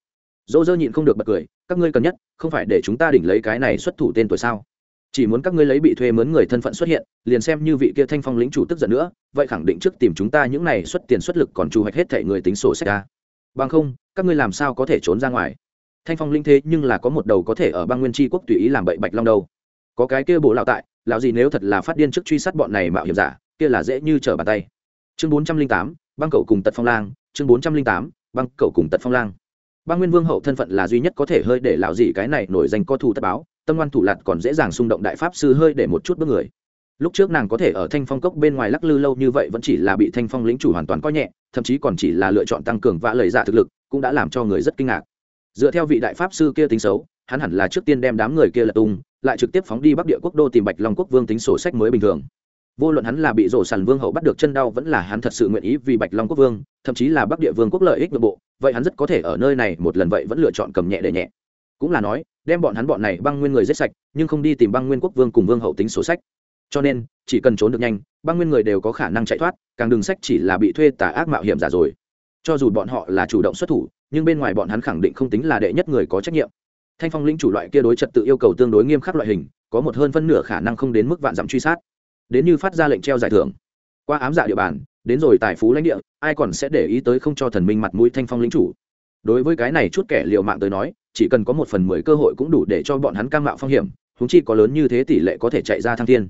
Dỗ dơ nhịn không được bật cười, các ngươi cần nhất, không phải để chúng ta đỉnh lấy cái này xuất thủ tên tuổi sao? Chỉ muốn các ngươi lấy bị thuê mướn người thân phận xuất hiện, liền xem như vị kia thanh phong lĩnh chủ tức giận nữa, vậy khẳng định trước tìm chúng ta những này xuất tiền xuất lực còn trù hoạch hết thể người tính sổ sách ra bằng không, các ngươi làm sao có thể trốn ra ngoài? Thanh phong linh thế nhưng là có một đầu có thể ở bang nguyên tri quốc tùy ý làm bậy bạch long đâu. Có cái kia bố lão tại, lão gì nếu thật là phát điên trước truy sát bọn này mạo hiểm giả, kia là dễ như trở bàn tay. Chương bốn trăm linh tám, băng cậu cùng tật phong lang, chương bốn trăm linh tám, băng cậu cùng tật phong lang. Ba nguyên vương hậu thân phận là duy nhất có thể hơi để lão gì cái này nổi danh co thủ tất báo, tâm ngoan thủ lặt còn dễ dàng xung động đại pháp sư hơi để một chút bước người. Lúc trước nàng có thể ở thanh phong cốc bên ngoài lắc lư lâu như vậy vẫn chỉ là bị thanh phong lĩnh chủ hoàn toàn coi nhẹ, thậm chí còn chỉ là lựa chọn tăng cường vã lời giả thực lực, cũng đã làm cho người rất kinh ngạc. Dựa theo vị đại pháp sư kia tính xấu, hắn hẳn là trước tiên đem đám người kia lật tung, lại trực tiếp phóng đi bắc địa quốc đô tìm bạch long quốc vương tính sổ sách mới bình thường vô luận hắn là bị rổ sàn vương hậu bắt được chân đau vẫn là hắn thật sự nguyện ý vì bạch long quốc vương, thậm chí là bắc địa vương quốc lợi ích nội bộ, vậy hắn rất có thể ở nơi này một lần vậy vẫn lựa chọn cầm nhẹ để nhẹ. Cũng là nói, đem bọn hắn bọn này băng nguyên người giết sạch, nhưng không đi tìm băng nguyên quốc vương cùng vương hậu tính sổ sách. Cho nên, chỉ cần trốn được nhanh, băng nguyên người đều có khả năng chạy thoát, càng đường sách chỉ là bị thuê tà ác mạo hiểm giả rồi. Cho dù bọn họ là chủ động xuất thủ, nhưng bên ngoài bọn hắn khẳng định không tính là đệ nhất người có trách nhiệm. Thanh phong lĩnh chủ loại kia đối trật tự yêu cầu tương đối nghiêm khắc loại hình, có một hơn phân nửa khả năng không đến mức vạn dặm truy sát đến như phát ra lệnh treo giải thưởng. Qua ám dạ địa bàn, đến rồi tài phú lãnh địa, ai còn sẽ để ý tới không cho thần minh mặt mũi thanh phong lĩnh chủ? Đối với cái này chút kẻ liều mạng tới nói, chỉ cần có một phần mười cơ hội cũng đủ để cho bọn hắn cam mạo phong hiểm húng chi có lớn như thế tỷ lệ có thể chạy ra thăng thiên.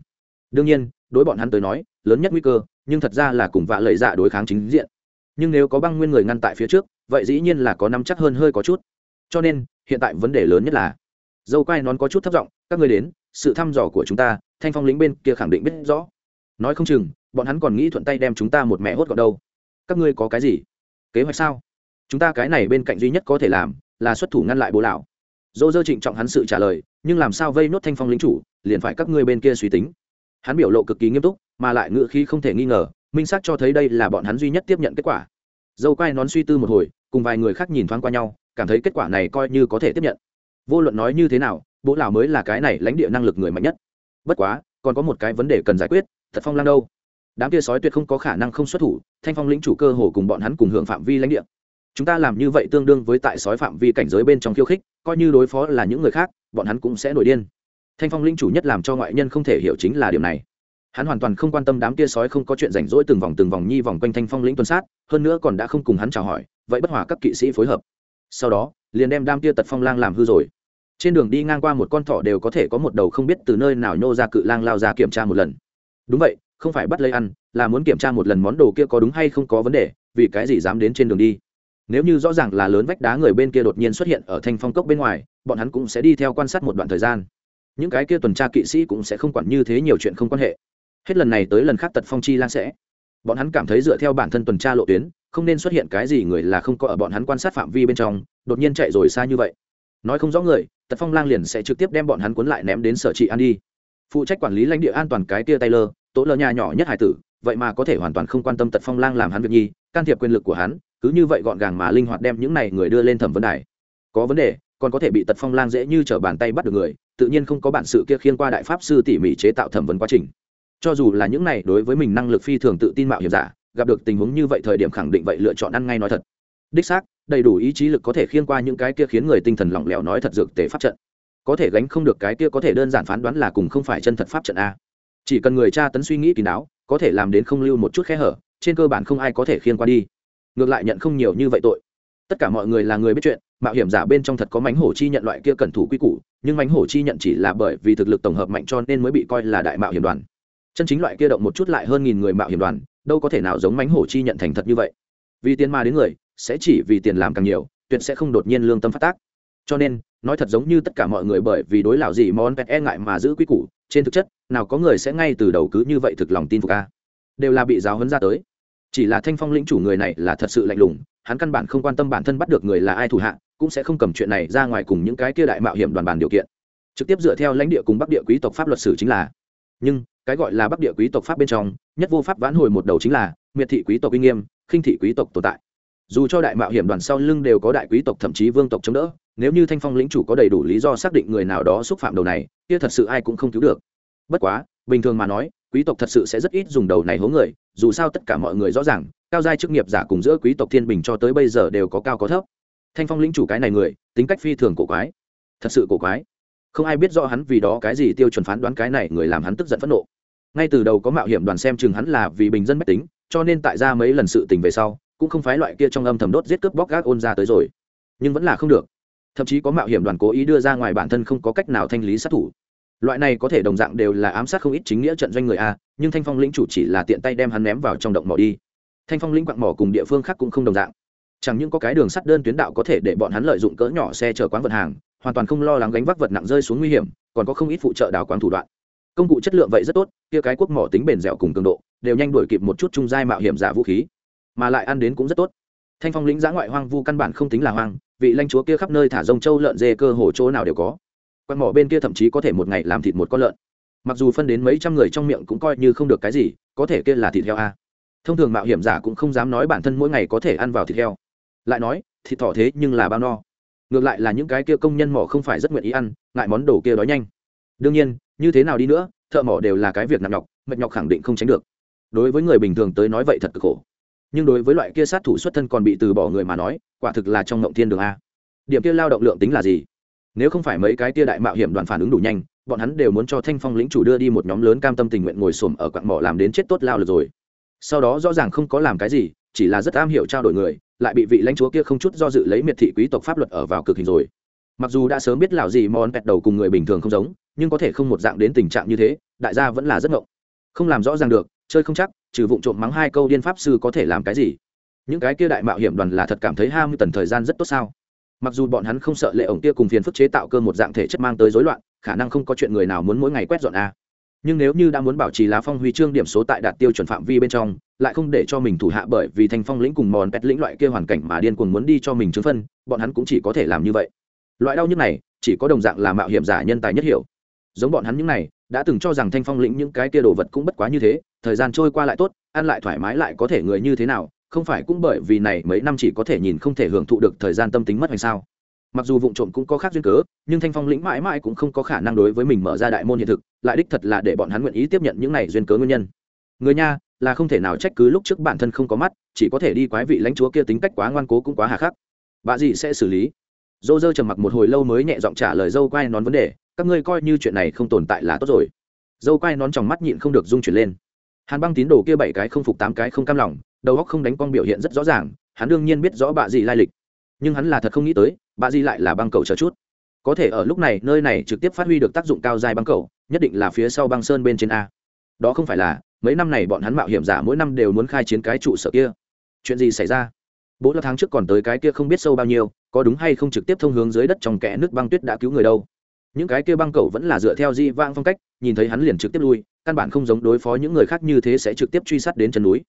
Đương nhiên, đối bọn hắn tới nói, lớn nhất nguy cơ, nhưng thật ra là cùng vạ lợi dạ đối kháng chính diện. Nhưng nếu có băng nguyên người ngăn tại phía trước, vậy dĩ nhiên là có nắm chắc hơn hơi có chút. Cho nên, hiện tại vấn đề lớn nhất là, dâu quai nón có chút thất vọng các người đến sự thăm dò của chúng ta, thanh phong lính bên kia khẳng định biết rõ. Nói không chừng, bọn hắn còn nghĩ thuận tay đem chúng ta một mẹ hốt gọn đâu. Các ngươi có cái gì? Kế hoạch sao? Chúng ta cái này bên cạnh duy nhất có thể làm là xuất thủ ngăn lại bố lão. Dô dơ trịnh trọng hắn sự trả lời, nhưng làm sao vây nốt thanh phong lính chủ, liền phải các ngươi bên kia suy tính. Hắn biểu lộ cực kỳ nghiêm túc, mà lại ngựa khí không thể nghi ngờ, minh xác cho thấy đây là bọn hắn duy nhất tiếp nhận kết quả. Dâu quai nón suy tư một hồi, cùng vài người khác nhìn thoáng qua nhau, cảm thấy kết quả này coi như có thể tiếp nhận. Vô luận nói như thế nào bố lão mới là cái này lãnh địa năng lực người mạnh nhất. Bất quá, còn có một cái vấn đề cần giải quyết, thật phong lang đâu? Đám kia sói tuyệt không có khả năng không xuất thủ, thanh phong lĩnh chủ cơ hồ cùng bọn hắn cùng hưởng phạm vi lãnh địa. Chúng ta làm như vậy tương đương với tại sói phạm vi cảnh giới bên trong khiêu khích, coi như đối phó là những người khác, bọn hắn cũng sẽ nổi điên. Thanh phong lĩnh chủ nhất làm cho ngoại nhân không thể hiểu chính là điều này. Hắn hoàn toàn không quan tâm đám kia sói không có chuyện rảnh rỗi từng vòng từng vòng nhi vòng quanh thanh phong lĩnh tuần sát, hơn nữa còn đã không cùng hắn chào hỏi, vậy bất hòa các kỵ sĩ phối hợp. Sau đó, liền đem đám kia tật phong lang làm hư rồi trên đường đi ngang qua một con thỏ đều có thể có một đầu không biết từ nơi nào nhô ra cự lang lao ra kiểm tra một lần. Đúng vậy, không phải bắt lấy ăn, là muốn kiểm tra một lần món đồ kia có đúng hay không có vấn đề, vì cái gì dám đến trên đường đi. Nếu như rõ ràng là lớn vách đá người bên kia đột nhiên xuất hiện ở thanh phong cốc bên ngoài, bọn hắn cũng sẽ đi theo quan sát một đoạn thời gian. Những cái kia tuần tra kỵ sĩ cũng sẽ không quản như thế nhiều chuyện không quan hệ. Hết lần này tới lần khác tật phong chi lan sẽ. Bọn hắn cảm thấy dựa theo bản thân tuần tra lộ tuyến, không nên xuất hiện cái gì người là không có ở bọn hắn quan sát phạm vi bên trong, đột nhiên chạy rồi xa như vậy. Nói không rõ người tật phong lang liền sẽ trực tiếp đem bọn hắn cuốn lại ném đến sở trị an đi. Phụ trách quản lý lãnh địa an toàn cái kia taylor, tố lơ nhà nhỏ nhất hải tử, vậy mà có thể hoàn toàn không quan tâm tật phong lang làm hắn việc nhi, can thiệp quyền lực của hắn, cứ như vậy gọn gàng mà linh hoạt đem những này người đưa lên thẩm vấn đài. Có vấn đề, còn có thể bị tật phong lang dễ như t r ở bàn tay bắt được người, tự nhiên không có bản sự kia khiên qua đại pháp sư tỉ mỉ chế tạo thẩm vấn quá trình. Cho dù là những này, đối với mình năng lực phi thường tự tin mạo hiểm giả, gặp được tình huống như vậy thời điểm khẳng định vậy lựa chọn ăn ngay nói thật. Đích xác đầy đủ ý chí lực có thể khiên qua những cái kia khiến người tinh thần lỏng lẻo nói thật dược tề pháp trận. Có thể gánh không được cái kia có thể đơn giản phán đoán là cùng không phải chân thật pháp trận a. Chỉ cần người cha tấn suy nghĩ kín đáo, có thể làm đến không lưu một chút khe hở, trên cơ bản không ai có thể khiên qua đi. Ngược lại nhận không nhiều như vậy tội. Tất cả mọi người là người biết chuyện, mạo hiểm giả bên trong thật có mánh hổ chi nhận loại kia cẩn thủ quy củ, nhưng mánh hổ chi nhận chỉ là bởi vì thực lực tổng hợp mạnh cho nên mới bị coi là đại mạo hiểm đoàn. Chân chính loại kia động một chút lại hơn nghìn người mạo hiểm đoàn, đâu có thể nào giống mánh hổ chi nhận thành thật như vậy. Vì tiền mà đến người sẽ chỉ vì tiền làm càng nhiều, tuyệt sẽ không đột nhiên lương tâm phát tác. Cho nên, nói thật giống như tất cả mọi người bởi vì đối lão gì món pet e ngại mà giữ quy củ, trên thực chất, nào có người sẽ ngay từ đầu cứ như vậy thực lòng tin phục a. Đều là bị giáo huấn ra tới. Chỉ là thanh phong lĩnh chủ người này là thật sự lạnh lùng, hắn căn bản không quan tâm bản thân bắt được người là ai thủ hạ, cũng sẽ không cầm chuyện này ra ngoài cùng những cái kia đại mạo hiểm đoàn bàn điều kiện. Trực tiếp dựa theo lãnh địa cùng bắc địa quý tộc pháp luật sử chính là. Nhưng, cái gọi là bắc địa quý tộc pháp bên trong, nhất vô pháp vãn hồi một đầu chính là miệt thị quý tộc uy nghiêm, khinh thị quý tộc tồn tại dù cho đại mạo hiểm đoàn sau lưng đều có đại quý tộc thậm chí vương tộc chống đỡ, nếu như thanh phong lĩnh chủ có đầy đủ lý do xác định người nào đó xúc phạm đầu này, kia thật sự ai cũng không cứu được. Bất quá, bình thường mà nói, quý tộc thật sự sẽ rất ít dùng đầu này hố người, dù sao tất cả mọi người rõ ràng, cao giai chức nghiệp giả cùng giữa quý tộc thiên bình cho tới bây giờ đều có cao có thấp. Thanh phong lĩnh chủ cái này người, tính cách phi thường cổ quái. Thật sự cổ quái. Không ai biết rõ hắn vì đó cái gì tiêu chuẩn phán đoán cái này người làm hắn tức giận phẫn nộ. Ngay từ đầu có mạo hiểm đoàn xem chừng hắn là vì bình dân mách tính, cho nên tại ra mấy lần sự tình về sau cũng không phải loại kia trong âm thầm đốt giết cướp bóc gác ôn ra tới rồi. Nhưng vẫn là không được. Thậm chí có mạo hiểm đoàn cố ý đưa ra ngoài bản thân không có cách nào thanh lý sát thủ. Loại này có thể đồng dạng đều là ám sát không ít chính nghĩa trận doanh người a, nhưng thanh phong lĩnh chủ chỉ là tiện tay đem hắn ném vào trong động mỏ đi. Thanh phong lĩnh quặng mỏ cùng địa phương khác cũng không đồng dạng. Chẳng những có cái đường sắt đơn tuyến đạo có thể để bọn hắn lợi dụng cỡ nhỏ xe chở quán vận hàng, hoàn toàn không lo lắng gánh vác vật nặng rơi xuống nguy hiểm, còn có không ít phụ trợ đào quán thủ đoạn. Công cụ chất lượng vậy rất tốt, kia cái quốc mỏ tính bền dẻo cùng cường độ, đều nhanh đuổi kịp một chút trung giai mạo hiểm giả vũ khí mà lại ăn đến cũng rất tốt. Thanh phong lĩnh giã ngoại hoang vu căn bản không tính là hoang, vị lãnh chúa kia khắp nơi thả rông châu lợn dê cơ hồ chỗ nào đều có. Quan mỏ bên kia thậm chí có thể một ngày làm thịt một con lợn. Mặc dù phân đến mấy trăm người trong miệng cũng coi như không được cái gì, có thể kia là thịt heo a. Thông thường mạo hiểm giả cũng không dám nói bản thân mỗi ngày có thể ăn vào thịt heo. Lại nói, thịt thỏ thế nhưng là bao no. Ngược lại là những cái kia công nhân mỏ không phải rất nguyện ý ăn, ngại món đồ kia đói nhanh. Đương nhiên, như thế nào đi nữa, thợ mỏ đều là cái việc nặng nhọc, mệt nhọc khẳng định không tránh được. Đối với người bình thường tới nói vậy thật cực khổ nhưng đối với loại kia sát thủ xuất thân còn bị từ bỏ người mà nói, quả thực là trong ngộng thiên đường a. Điểm kia lao động lượng tính là gì? Nếu không phải mấy cái tia đại mạo hiểm đoàn phản ứng đủ nhanh, bọn hắn đều muốn cho thanh phong lĩnh chủ đưa đi một nhóm lớn cam tâm tình nguyện ngồi xổm ở quặng mỏ làm đến chết tốt lao lực rồi. Sau đó rõ ràng không có làm cái gì, chỉ là rất am hiểu trao đổi người, lại bị vị lãnh chúa kia không chút do dự lấy miệt thị quý tộc pháp luật ở vào cực hình rồi. Mặc dù đã sớm biết lão gì món pẹt đầu cùng người bình thường không giống, nhưng có thể không một dạng đến tình trạng như thế, đại gia vẫn là rất ngộng. Không làm rõ ràng được chơi không chắc, trừ vụ trộm mắng hai câu điên pháp sư có thể làm cái gì? Những cái kia đại mạo hiểm đoàn là thật cảm thấy ham tần thời gian rất tốt sao? Mặc dù bọn hắn không sợ lệ ổng kia cùng phiền phức chế tạo cơ một dạng thể chất mang tới rối loạn, khả năng không có chuyện người nào muốn mỗi ngày quét dọn a. Nhưng nếu như đã muốn bảo trì lá phong huy chương điểm số tại đạt tiêu chuẩn phạm vi bên trong, lại không để cho mình thủ hạ bởi vì thanh phong lĩnh cùng mòn pet lĩnh loại kia hoàn cảnh mà điên cuồng muốn đi cho mình chứng phân, bọn hắn cũng chỉ có thể làm như vậy. Loại đau nhức này, chỉ có đồng dạng là mạo hiểm giả nhân tài nhất hiểu. Giống bọn hắn những này đã từng cho rằng thanh phong lĩnh những cái kia đồ vật cũng bất quá như thế, thời gian trôi qua lại tốt, ăn lại thoải mái lại có thể người như thế nào, không phải cũng bởi vì này mấy năm chỉ có thể nhìn không thể hưởng thụ được thời gian tâm tính mất hay sao. Mặc dù vụ trộm cũng có khác duyên cớ, nhưng thanh phong lĩnh mãi mãi cũng không có khả năng đối với mình mở ra đại môn hiện thực, lại đích thật là để bọn hắn nguyện ý tiếp nhận những này duyên cớ nguyên nhân. Người nha, là không thể nào trách cứ lúc trước bản thân không có mắt, chỉ có thể đi quái vị lãnh chúa kia tính cách quá ngoan cố cũng quá hà khắc. Bà gì sẽ xử lý. Dô dơ trầm mặc một hồi lâu mới nhẹ giọng trả lời dâu quay nón vấn đề các ngươi coi như chuyện này không tồn tại là tốt rồi. Dâu quay nón trong mắt nhịn không được rung chuyển lên. Hàn băng tín đồ kia bảy cái không phục tám cái không cam lòng, đầu óc không đánh con biểu hiện rất rõ ràng, hắn đương nhiên biết rõ bà gì lai lịch. Nhưng hắn là thật không nghĩ tới bà gì lại là băng cầu chờ chút. Có thể ở lúc này, nơi này trực tiếp phát huy được tác dụng cao dài băng cầu, nhất định là phía sau băng sơn bên trên a. Đó không phải là, mấy năm này bọn hắn mạo hiểm giả mỗi năm đều muốn khai chiến cái trụ sở kia. Chuyện gì xảy ra? Bố là tháng trước còn tới cái kia không biết sâu bao nhiêu, có đúng hay không trực tiếp thông hướng dưới đất trong kẽ nước băng tuyết đã cứu người đâu? Những cái kia băng cầu vẫn là dựa theo di vang phong cách, nhìn thấy hắn liền trực tiếp lui, căn bản không giống đối phó những người khác như thế sẽ trực tiếp truy sát đến chân núi.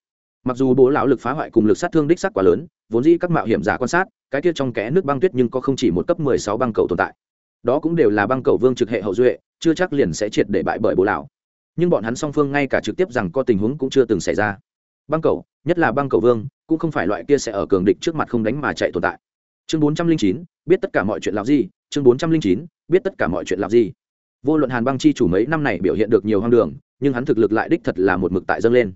Mặc dù bố lão lực phá hoại cùng lực sát thương đích sắc quá lớn, vốn dĩ các mạo hiểm giả quan sát, cái kia trong kẽ nước băng tuyết nhưng có không chỉ một cấp mười sáu băng cầu tồn tại. Đó cũng đều là băng cầu vương trực hệ hậu duệ, chưa chắc liền sẽ triệt để bại bởi bố lão. Nhưng bọn hắn song phương ngay cả trực tiếp rằng có tình huống cũng chưa từng xảy ra. Băng cầu, nhất là băng cầu vương, cũng không phải loại kia sẽ ở cường địch trước mặt không đánh mà chạy tồn tại chương bốn trăm linh chín, biết tất cả mọi chuyện làm gì, chương bốn trăm linh chín, biết tất cả mọi chuyện làm gì. Vô luận hàn băng chi chủ mấy năm này biểu hiện được nhiều hoang đường, nhưng hắn thực lực lại đích thật là một mực tại dâng lên.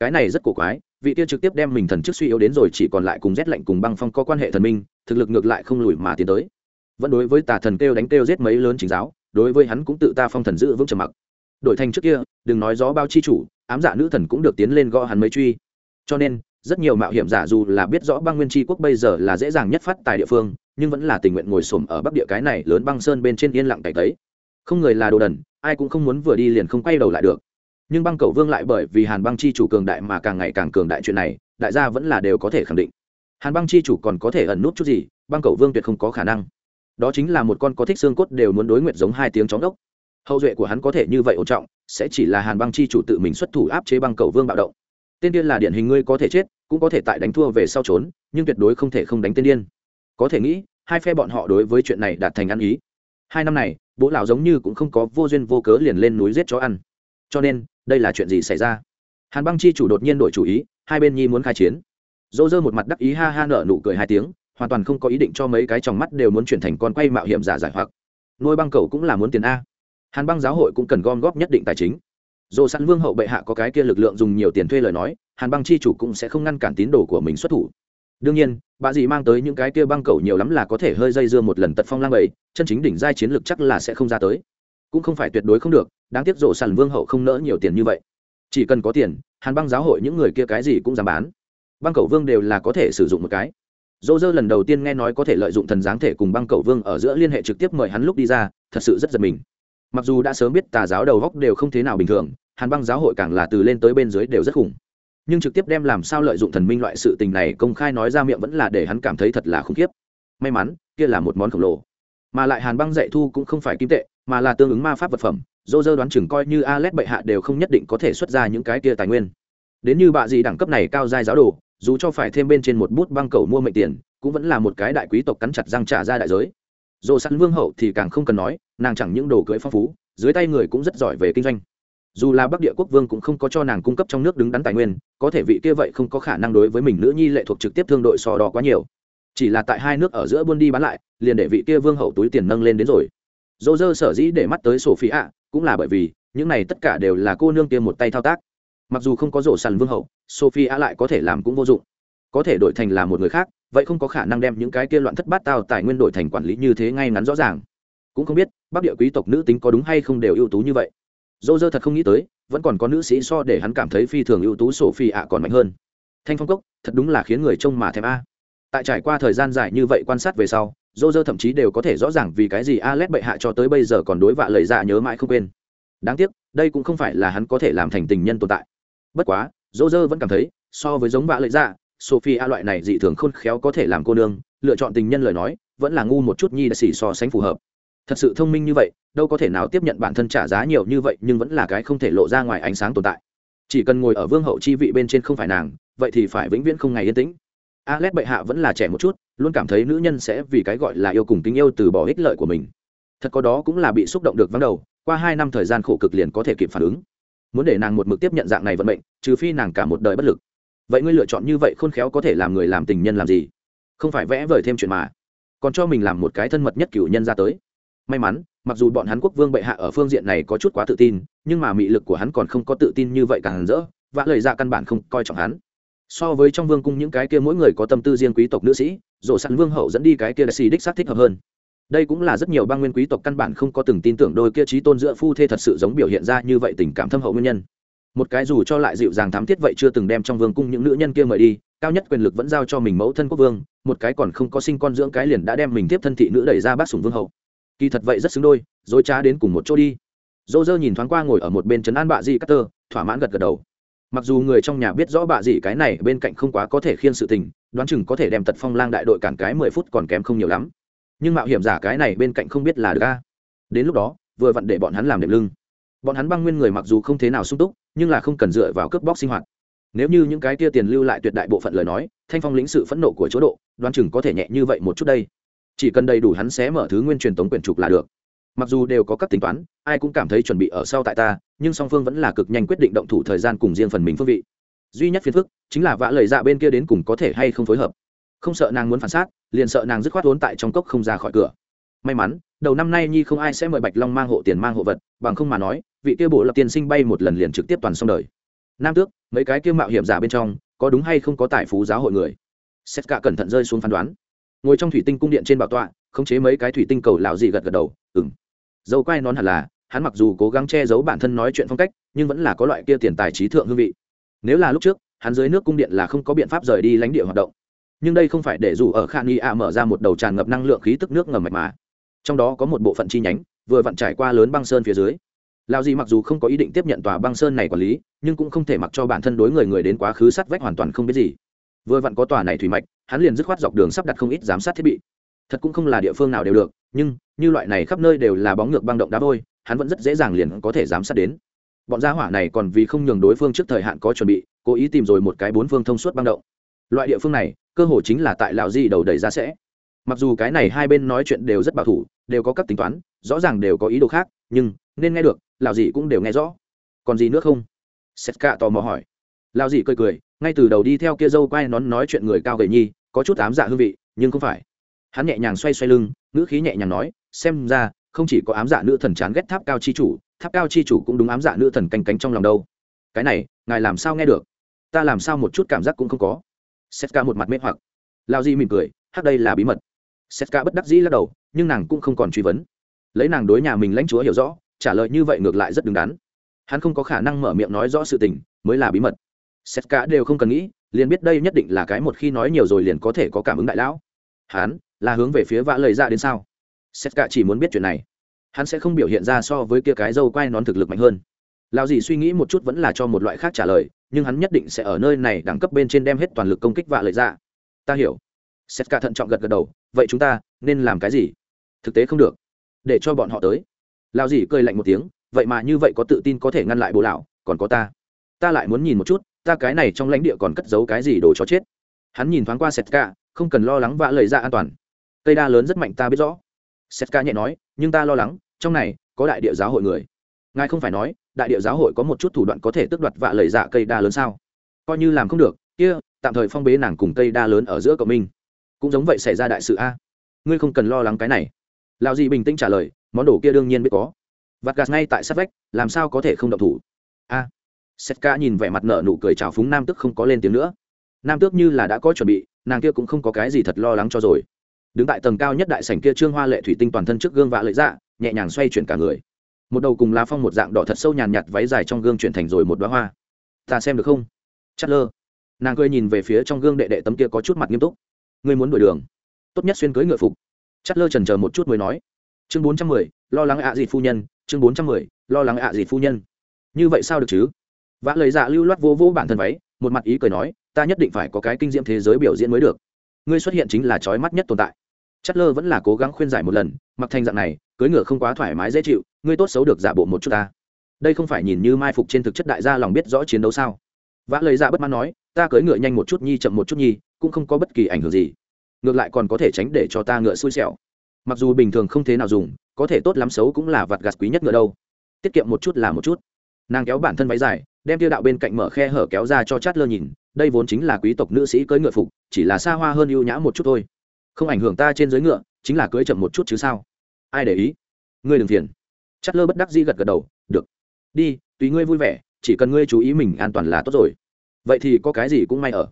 Cái này rất cổ quái, vị kia trực tiếp đem mình thần chức suy yếu đến rồi chỉ còn lại cùng rét lạnh cùng băng phong có quan hệ thần minh, thực lực ngược lại không lùi mà tiến tới. Vẫn đối với tà thần kêu đánh kêu giết mấy lớn chính giáo, đối với hắn cũng tự ta phong thần giữ vững trầm mặc. Đổi thành trước kia, đừng nói gió bao chi chủ, ám dạ nữ thần cũng được tiến lên gõ hắn mấy truy. Cho nên rất nhiều mạo hiểm giả dù là biết rõ băng nguyên tri quốc bây giờ là dễ dàng nhất phát tài địa phương, nhưng vẫn là tình nguyện ngồi xổm ở bắc địa cái này lớn băng sơn bên trên yên lặng cày tấy không người là đồ đần, ai cũng không muốn vừa đi liền không quay đầu lại được. Nhưng băng cầu vương lại bởi vì hàn băng chi chủ cường đại mà càng ngày càng cường đại chuyện này, đại gia vẫn là đều có thể khẳng định. Hàn băng chi chủ còn có thể ẩn nút chút gì, băng cầu vương tuyệt không có khả năng. Đó chính là một con có thích xương cốt đều muốn đối nguyện giống hai tiếng chóng đốc. Hậu duệ của hắn có thể như vậy ổn trọng, sẽ chỉ là hàn băng chi chủ tự mình xuất thủ áp chế băng cầu vương bạo động tên điên là điển hình ngươi có thể chết, cũng có thể tại đánh thua về sau trốn, nhưng tuyệt đối không thể không đánh tên điên. Có thể nghĩ, hai phe bọn họ đối với chuyện này đạt thành ăn ý. Hai năm này, bố lão giống như cũng không có vô duyên vô cớ liền lên núi giết chó ăn. Cho nên, đây là chuyện gì xảy ra? Hàn băng chi chủ đột nhiên đổi chủ ý, hai bên nhi muốn khai chiến. Dỗ dơ một mặt đắc ý ha ha nở nụ cười hai tiếng, hoàn toàn không có ý định cho mấy cái trong mắt đều muốn chuyển thành con quay mạo hiểm giả giải hoặc. Nuôi băng cầu cũng là muốn tiền a. Hàn băng giáo hội cũng cần gom góp nhất định tài chính dù sẵn vương hậu bệ hạ có cái kia lực lượng dùng nhiều tiền thuê lời nói, hàn băng chi chủ cũng sẽ không ngăn cản tín đồ của mình xuất thủ. Đương nhiên, bà dì mang tới những cái kia băng cầu nhiều lắm là có thể hơi dây dưa một lần tật phong lang bầy, chân chính đỉnh giai chiến lược chắc là sẽ không ra tới. Cũng không phải tuyệt đối không được, đáng tiếc rộ sàn vương hậu không nỡ nhiều tiền như vậy. Chỉ cần có tiền, hàn băng giáo hội những người kia cái gì cũng dám bán. Băng cầu vương đều là có thể sử dụng một cái. Dỗ dơ lần đầu tiên nghe nói có thể lợi dụng thần giáng thể cùng băng cầu vương ở giữa liên hệ trực tiếp mời hắn lúc đi ra, thật sự rất giật mình mặc dù đã sớm biết tà giáo đầu góc đều không thế nào bình thường, hàn băng giáo hội càng là từ lên tới bên dưới đều rất khủng. Nhưng trực tiếp đem làm sao lợi dụng thần minh loại sự tình này công khai nói ra miệng vẫn là để hắn cảm thấy thật là khủng khiếp. May mắn, kia là một món khổng lồ. Mà lại hàn băng dạy thu cũng không phải kim tệ, mà là tương ứng ma pháp vật phẩm, dô dơ đoán chừng coi như Alet bệ hạ đều không nhất định có thể xuất ra những cái kia tài nguyên. Đến như bạ gì đẳng cấp này cao dai giáo đồ, dù cho phải thêm bên trên một bút băng cầu mua mệnh tiền, cũng vẫn là một cái đại quý tộc cắn chặt răng trả ra đại giới. Dồ sẵn vương hậu thì càng không cần nói nàng chẳng những đồ cưỡi phong phú, dưới tay người cũng rất giỏi về kinh doanh. Dù là bắc địa quốc vương cũng không có cho nàng cung cấp trong nước đứng đắn tài nguyên, có thể vị kia vậy không có khả năng đối với mình nữ nhi lệ thuộc trực tiếp thương đội so đo quá nhiều. Chỉ là tại hai nước ở giữa buôn đi bán lại, liền để vị kia vương hậu túi tiền nâng lên đến rồi. Dô dơ sở dĩ để mắt tới sổ phí ạ, cũng là bởi vì, những này tất cả đều là cô nương kia một tay thao tác. Mặc dù không có rổ sàn vương hậu, sophie lại có thể làm cũng vô dụng. Có thể đổi thành là một người khác, vậy không có khả năng đem những cái kia loạn thất bát tao tài nguyên đổi thành quản lý như thế ngay ngắn rõ ràng cũng không biết bắc địa quý tộc nữ tính có đúng hay không đều ưu tú như vậy. Dô dơ thật không nghĩ tới, vẫn còn có nữ sĩ so để hắn cảm thấy phi thường ưu tú sổ phi ạ còn mạnh hơn. Thanh phong cốc, thật đúng là khiến người trông mà thèm a. Tại trải qua thời gian dài như vậy quan sát về sau dô dơ thậm chí đều có thể rõ ràng vì cái gì alex bệ hạ cho tới bây giờ còn đối vạ lời dạ nhớ mãi không quên. Đáng tiếc, đây cũng không phải là hắn có thể làm thành tình nhân tồn tại. Bất quá dô dơ vẫn cảm thấy, so với giống vạ lợi dạ sophie a loại này dị thường khôn khéo có thể làm cô nương, lựa chọn tình nhân lời nói, vẫn là ngu một chút nhi đã xỉ so sánh phù hợp thật sự thông minh như vậy, đâu có thể nào tiếp nhận bản thân trả giá nhiều như vậy nhưng vẫn là cái không thể lộ ra ngoài ánh sáng tồn tại. Chỉ cần ngồi ở vương hậu chi vị bên trên không phải nàng, vậy thì phải vĩnh viễn không ngày yên tĩnh. Alex bệ hạ vẫn là trẻ một chút, luôn cảm thấy nữ nhân sẽ vì cái gọi là yêu cùng tình yêu từ bỏ ích lợi của mình. Thật có đó cũng là bị xúc động được vắng đầu, qua hai năm thời gian khổ cực liền có thể kịp phản ứng. Muốn để nàng một mực tiếp nhận dạng này vận mệnh, trừ phi nàng cả một đời bất lực. Vậy ngươi lựa chọn như vậy khôn khéo có thể làm người làm tình nhân làm gì? Không phải vẽ vời thêm chuyện mà. Còn cho mình làm một cái thân mật nhất cựu nhân ra tới may mắn, mặc dù bọn hắn quốc vương bệ hạ ở phương diện này có chút quá tự tin, nhưng mà mị lực của hắn còn không có tự tin như vậy càng rỡ và lời ra căn bản không coi trọng hắn. So với trong vương cung những cái kia mỗi người có tâm tư riêng quý tộc nữ sĩ rổ sẵn vương hậu dẫn đi cái kia là xì đích xác thích hợp hơn. Đây cũng là rất nhiều bang nguyên quý tộc căn bản không có từng tin tưởng đôi kia trí tôn giữa phu thê thật sự giống biểu hiện ra như vậy tình cảm thâm hậu nguyên nhân. Một cái dù cho lại dịu dàng thám thiết vậy chưa từng đem trong vương cung những nữ nhân kia mời đi, cao nhất quyền lực vẫn giao cho mình mẫu thân quốc vương, một cái còn không có sinh con dưỡng cái liền đã đem mình tiếp thân thị nữ đẩy ra bác sùng vương hậu kỳ thật vậy rất xứng đôi rồi trá đến cùng một chỗ đi. Dô dơ nhìn thoáng qua ngồi ở một bên trấn an bạ dị cắt tơ thỏa mãn gật gật đầu. Mặc dù người trong nhà biết rõ bạ dị cái này bên cạnh không quá có thể khiên sự tình, đoán chừng có thể đem tật phong lang đại đội cản cái mười phút còn kém không nhiều lắm. Nhưng mạo hiểm giả cái này bên cạnh không biết là được ca đến lúc đó, vừa vặn để bọn hắn làm đệm lưng. Bọn hắn băng nguyên người mặc dù không thế nào sung túc, nhưng là không cần dựa vào cướp bóc sinh hoạt. Nếu như những cái kia tiền lưu lại tuyệt đại bộ phận lời nói, thanh phong lĩnh sự phẫn nộ của chỗ độ, đoán chừng có thể nhẹ như vậy một chút đây chỉ cần đầy đủ hắn sẽ mở thứ nguyên truyền tống quyển trục là được. Mặc dù đều có các tính toán, ai cũng cảm thấy chuẩn bị ở sau tại ta, nhưng song phương vẫn là cực nhanh quyết định động thủ thời gian cùng riêng phần mình phương vị. Duy nhất phiền phức, chính là vã lời dạ bên kia đến cùng có thể hay không phối hợp. Không sợ nàng muốn phản xác, liền sợ nàng dứt khoát vốn tại trong cốc không ra khỏi cửa. May mắn, đầu năm nay nhi không ai sẽ mời bạch long mang hộ tiền mang hộ vật, bằng không mà nói, vị kia bộ lập tiền sinh bay một lần liền trực tiếp toàn xong đời. Nam tước, mấy cái kia mạo hiểm giả bên trong, có đúng hay không có tài phú giáo hội người? Xét cả cẩn thận rơi xuống phán đoán ngồi trong thủy tinh cung điện trên bảo tọa, khống chế mấy cái thủy tinh cầu lão dị gật gật đầu ừng dâu quai nón hẳn là, hắn mặc dù cố gắng che giấu bản thân nói chuyện phong cách, nhưng vẫn là có loại kia tiền tài trí thượng hương vị. Nếu là lúc trước, hắn dưới nước cung điện là không có biện pháp rời đi lãnh địa hoạt động. Nhưng đây không phải để dù ở khan y a mở ra một đầu tràn ngập năng lượng khí tức nước ngầm mạch mà. Trong đó có một bộ phận chi nhánh, vừa vặn trải qua lớn băng sơn phía dưới. Lao gì mặc dù không có ý định tiếp nhận tòa băng sơn này quản lý, nhưng cũng không thể mặc cho bản thân đối người người đến quá khứ sát vách hoàn toàn không biết gì vừa vặn có tòa này thủy mạch, hắn liền dứt khoát dọc đường sắp đặt không ít giám sát thiết bị. Thật cũng không là địa phương nào đều được, nhưng, như loại này khắp nơi đều là bóng ngược băng động đá vôi, hắn vẫn rất dễ dàng liền có thể giám sát đến. Bọn gia hỏa này còn vì không nhường đối phương trước thời hạn có chuẩn bị, cố ý tìm rồi một cái bốn phương thông suốt băng động. Loại địa phương này, cơ hội chính là tại lào di đầu đẩy ra sẽ. Mặc dù cái này hai bên nói chuyện đều rất bảo thủ, đều có các tính toán, rõ ràng đều có ý đồ khác, nhưng, nên nghe được lào gì cũng đều nghe rõ. Còn gì nữa không? Setka tò mò hỏi. Lào gì cười cười ngay từ đầu đi theo kia dâu quay nón nói chuyện người cao gầy nhi, có chút ám dạ hương vị, nhưng không phải. Hắn nhẹ nhàng xoay xoay lưng, ngữ khí nhẹ nhàng nói, xem ra, không chỉ có ám dạ nữ thần chán ghét tháp cao chi chủ, tháp cao chi chủ cũng đúng ám dạ nữ thần canh cánh trong lòng đâu. Cái này, ngài làm sao nghe được? Ta làm sao một chút cảm giác cũng không có. Setka một mặt mê hoặc. Lao di mỉm cười, hắc đây là bí mật. Setka bất đắc dĩ lắc đầu, nhưng nàng cũng không còn truy vấn. Lấy nàng đối nhà mình lãnh chúa hiểu rõ, trả lời như vậy ngược lại rất đứng đắn. Hắn không có khả năng mở miệng nói rõ sự tình, mới là bí mật setka đều không cần nghĩ, liền biết đây nhất định là cái một khi nói nhiều rồi liền có thể có cảm ứng đại lão. Hắn là hướng về phía vã lời ra đến sao? Setka chỉ muốn biết chuyện này. Hắn sẽ không biểu hiện ra so với kia cái dâu quai nón thực lực mạnh hơn. Lao gì suy nghĩ một chút vẫn là cho một loại khác trả lời, nhưng hắn nhất định sẽ ở nơi này đẳng cấp bên trên đem hết toàn lực công kích vạ lợi ra ta hiểu. Sét cả thận trọng gật gật đầu, vậy chúng ta nên làm cái gì? Thực tế không được. Để cho bọn họ tới. Lao gì cười lạnh một tiếng, vậy mà như vậy có tự tin có thể ngăn lại bồ lão, còn có ta. Ta lại muốn nhìn một chút ta cái này trong lãnh địa còn cất giấu cái gì đồ chó chết? Hắn nhìn thoáng qua sét cả không cần lo lắng vạ lời ra an toàn. Cây đa lớn rất mạnh, ta biết rõ. Sét cả nhẹ nói, nhưng ta lo lắng, trong này có đại địa giáo hội người. Ngài không phải nói, đại địa giáo hội có một chút thủ đoạn có thể tước đoạt vạ lời dạ cây đa lớn sao? Coi như làm không được, kia, tạm thời phong bế nàng cùng cây đa lớn ở giữa cộng minh. Cũng giống vậy xảy ra đại sự a. Ngươi không cần lo lắng cái này. Lào gì bình tĩnh trả lời, món đồ kia đương nhiên biết có. Vạt gạt ngay tại sát vách, làm sao có thể không động thủ? A setka nhìn vẻ mặt nở nụ cười trào phúng nam Tước không có lên tiếng nữa. Nam tước như là đã có chuẩn bị, nàng kia cũng không có cái gì thật lo lắng cho rồi. Đứng tại tầng cao nhất đại sảnh kia trương hoa lệ thủy tinh toàn thân trước gương vạ lợi dạ nhẹ nhàng xoay chuyển cả người. Một đầu cùng lá phong một dạng đỏ thật sâu nhàn nhạt váy dài trong gương chuyển thành rồi một đoá hoa. Ta xem được không? Chắt lơ. Nàng cười nhìn về phía trong gương đệ đệ tấm kia có chút mặt nghiêm túc. Ngươi muốn đổi đường. Tốt nhất xuyên cưới ngựa phục. Chắt lơ trần chờ một chút mới nói. Chương bốn trăm mười, lo lắng ạ à phu nhân. Chương bốn trăm mười, lo lắng ạ à phu nhân. Như vậy sao được chứ? Vã lời dạ lưu loát vô vô bản thân váy, một mặt ý cười nói, ta nhất định phải có cái kinh diễm thế giới biểu diễn mới được. Ngươi xuất hiện chính là trói mắt nhất tồn tại. Chất lơ vẫn là cố gắng khuyên giải một lần, mặc thành dạng này, cưới ngựa không quá thoải mái dễ chịu, ngươi tốt xấu được giả bộ một chút ta. Đây không phải nhìn như mai phục trên thực chất đại gia lòng biết rõ chiến đấu sao? Vã lời dạ bất mãn nói, ta cưới ngựa nhanh một chút nhi, chậm một chút nhi, cũng không có bất kỳ ảnh hưởng gì. Ngược lại còn có thể tránh để cho ta ngựa xui xẻo. Mặc dù bình thường không thế nào dùng, có thể tốt lắm xấu cũng là vặt gạt quý nhất ngựa đâu. Tiết kiệm một chút là một chút. Nàng kéo bản thân váy dài đem tiêu đạo bên cạnh mở khe hở kéo ra cho chát lơ nhìn, đây vốn chính là quý tộc nữ sĩ cưỡi ngựa phục, chỉ là xa hoa hơn ưu nhã một chút thôi. Không ảnh hưởng ta trên dưới ngựa, chính là cưỡi chậm một chút chứ sao? Ai để ý? Ngươi đừng phiền. Chát lơ bất đắc dĩ gật gật đầu, được. Đi, tùy ngươi vui vẻ, chỉ cần ngươi chú ý mình an toàn là tốt rồi. Vậy thì có cái gì cũng may ở.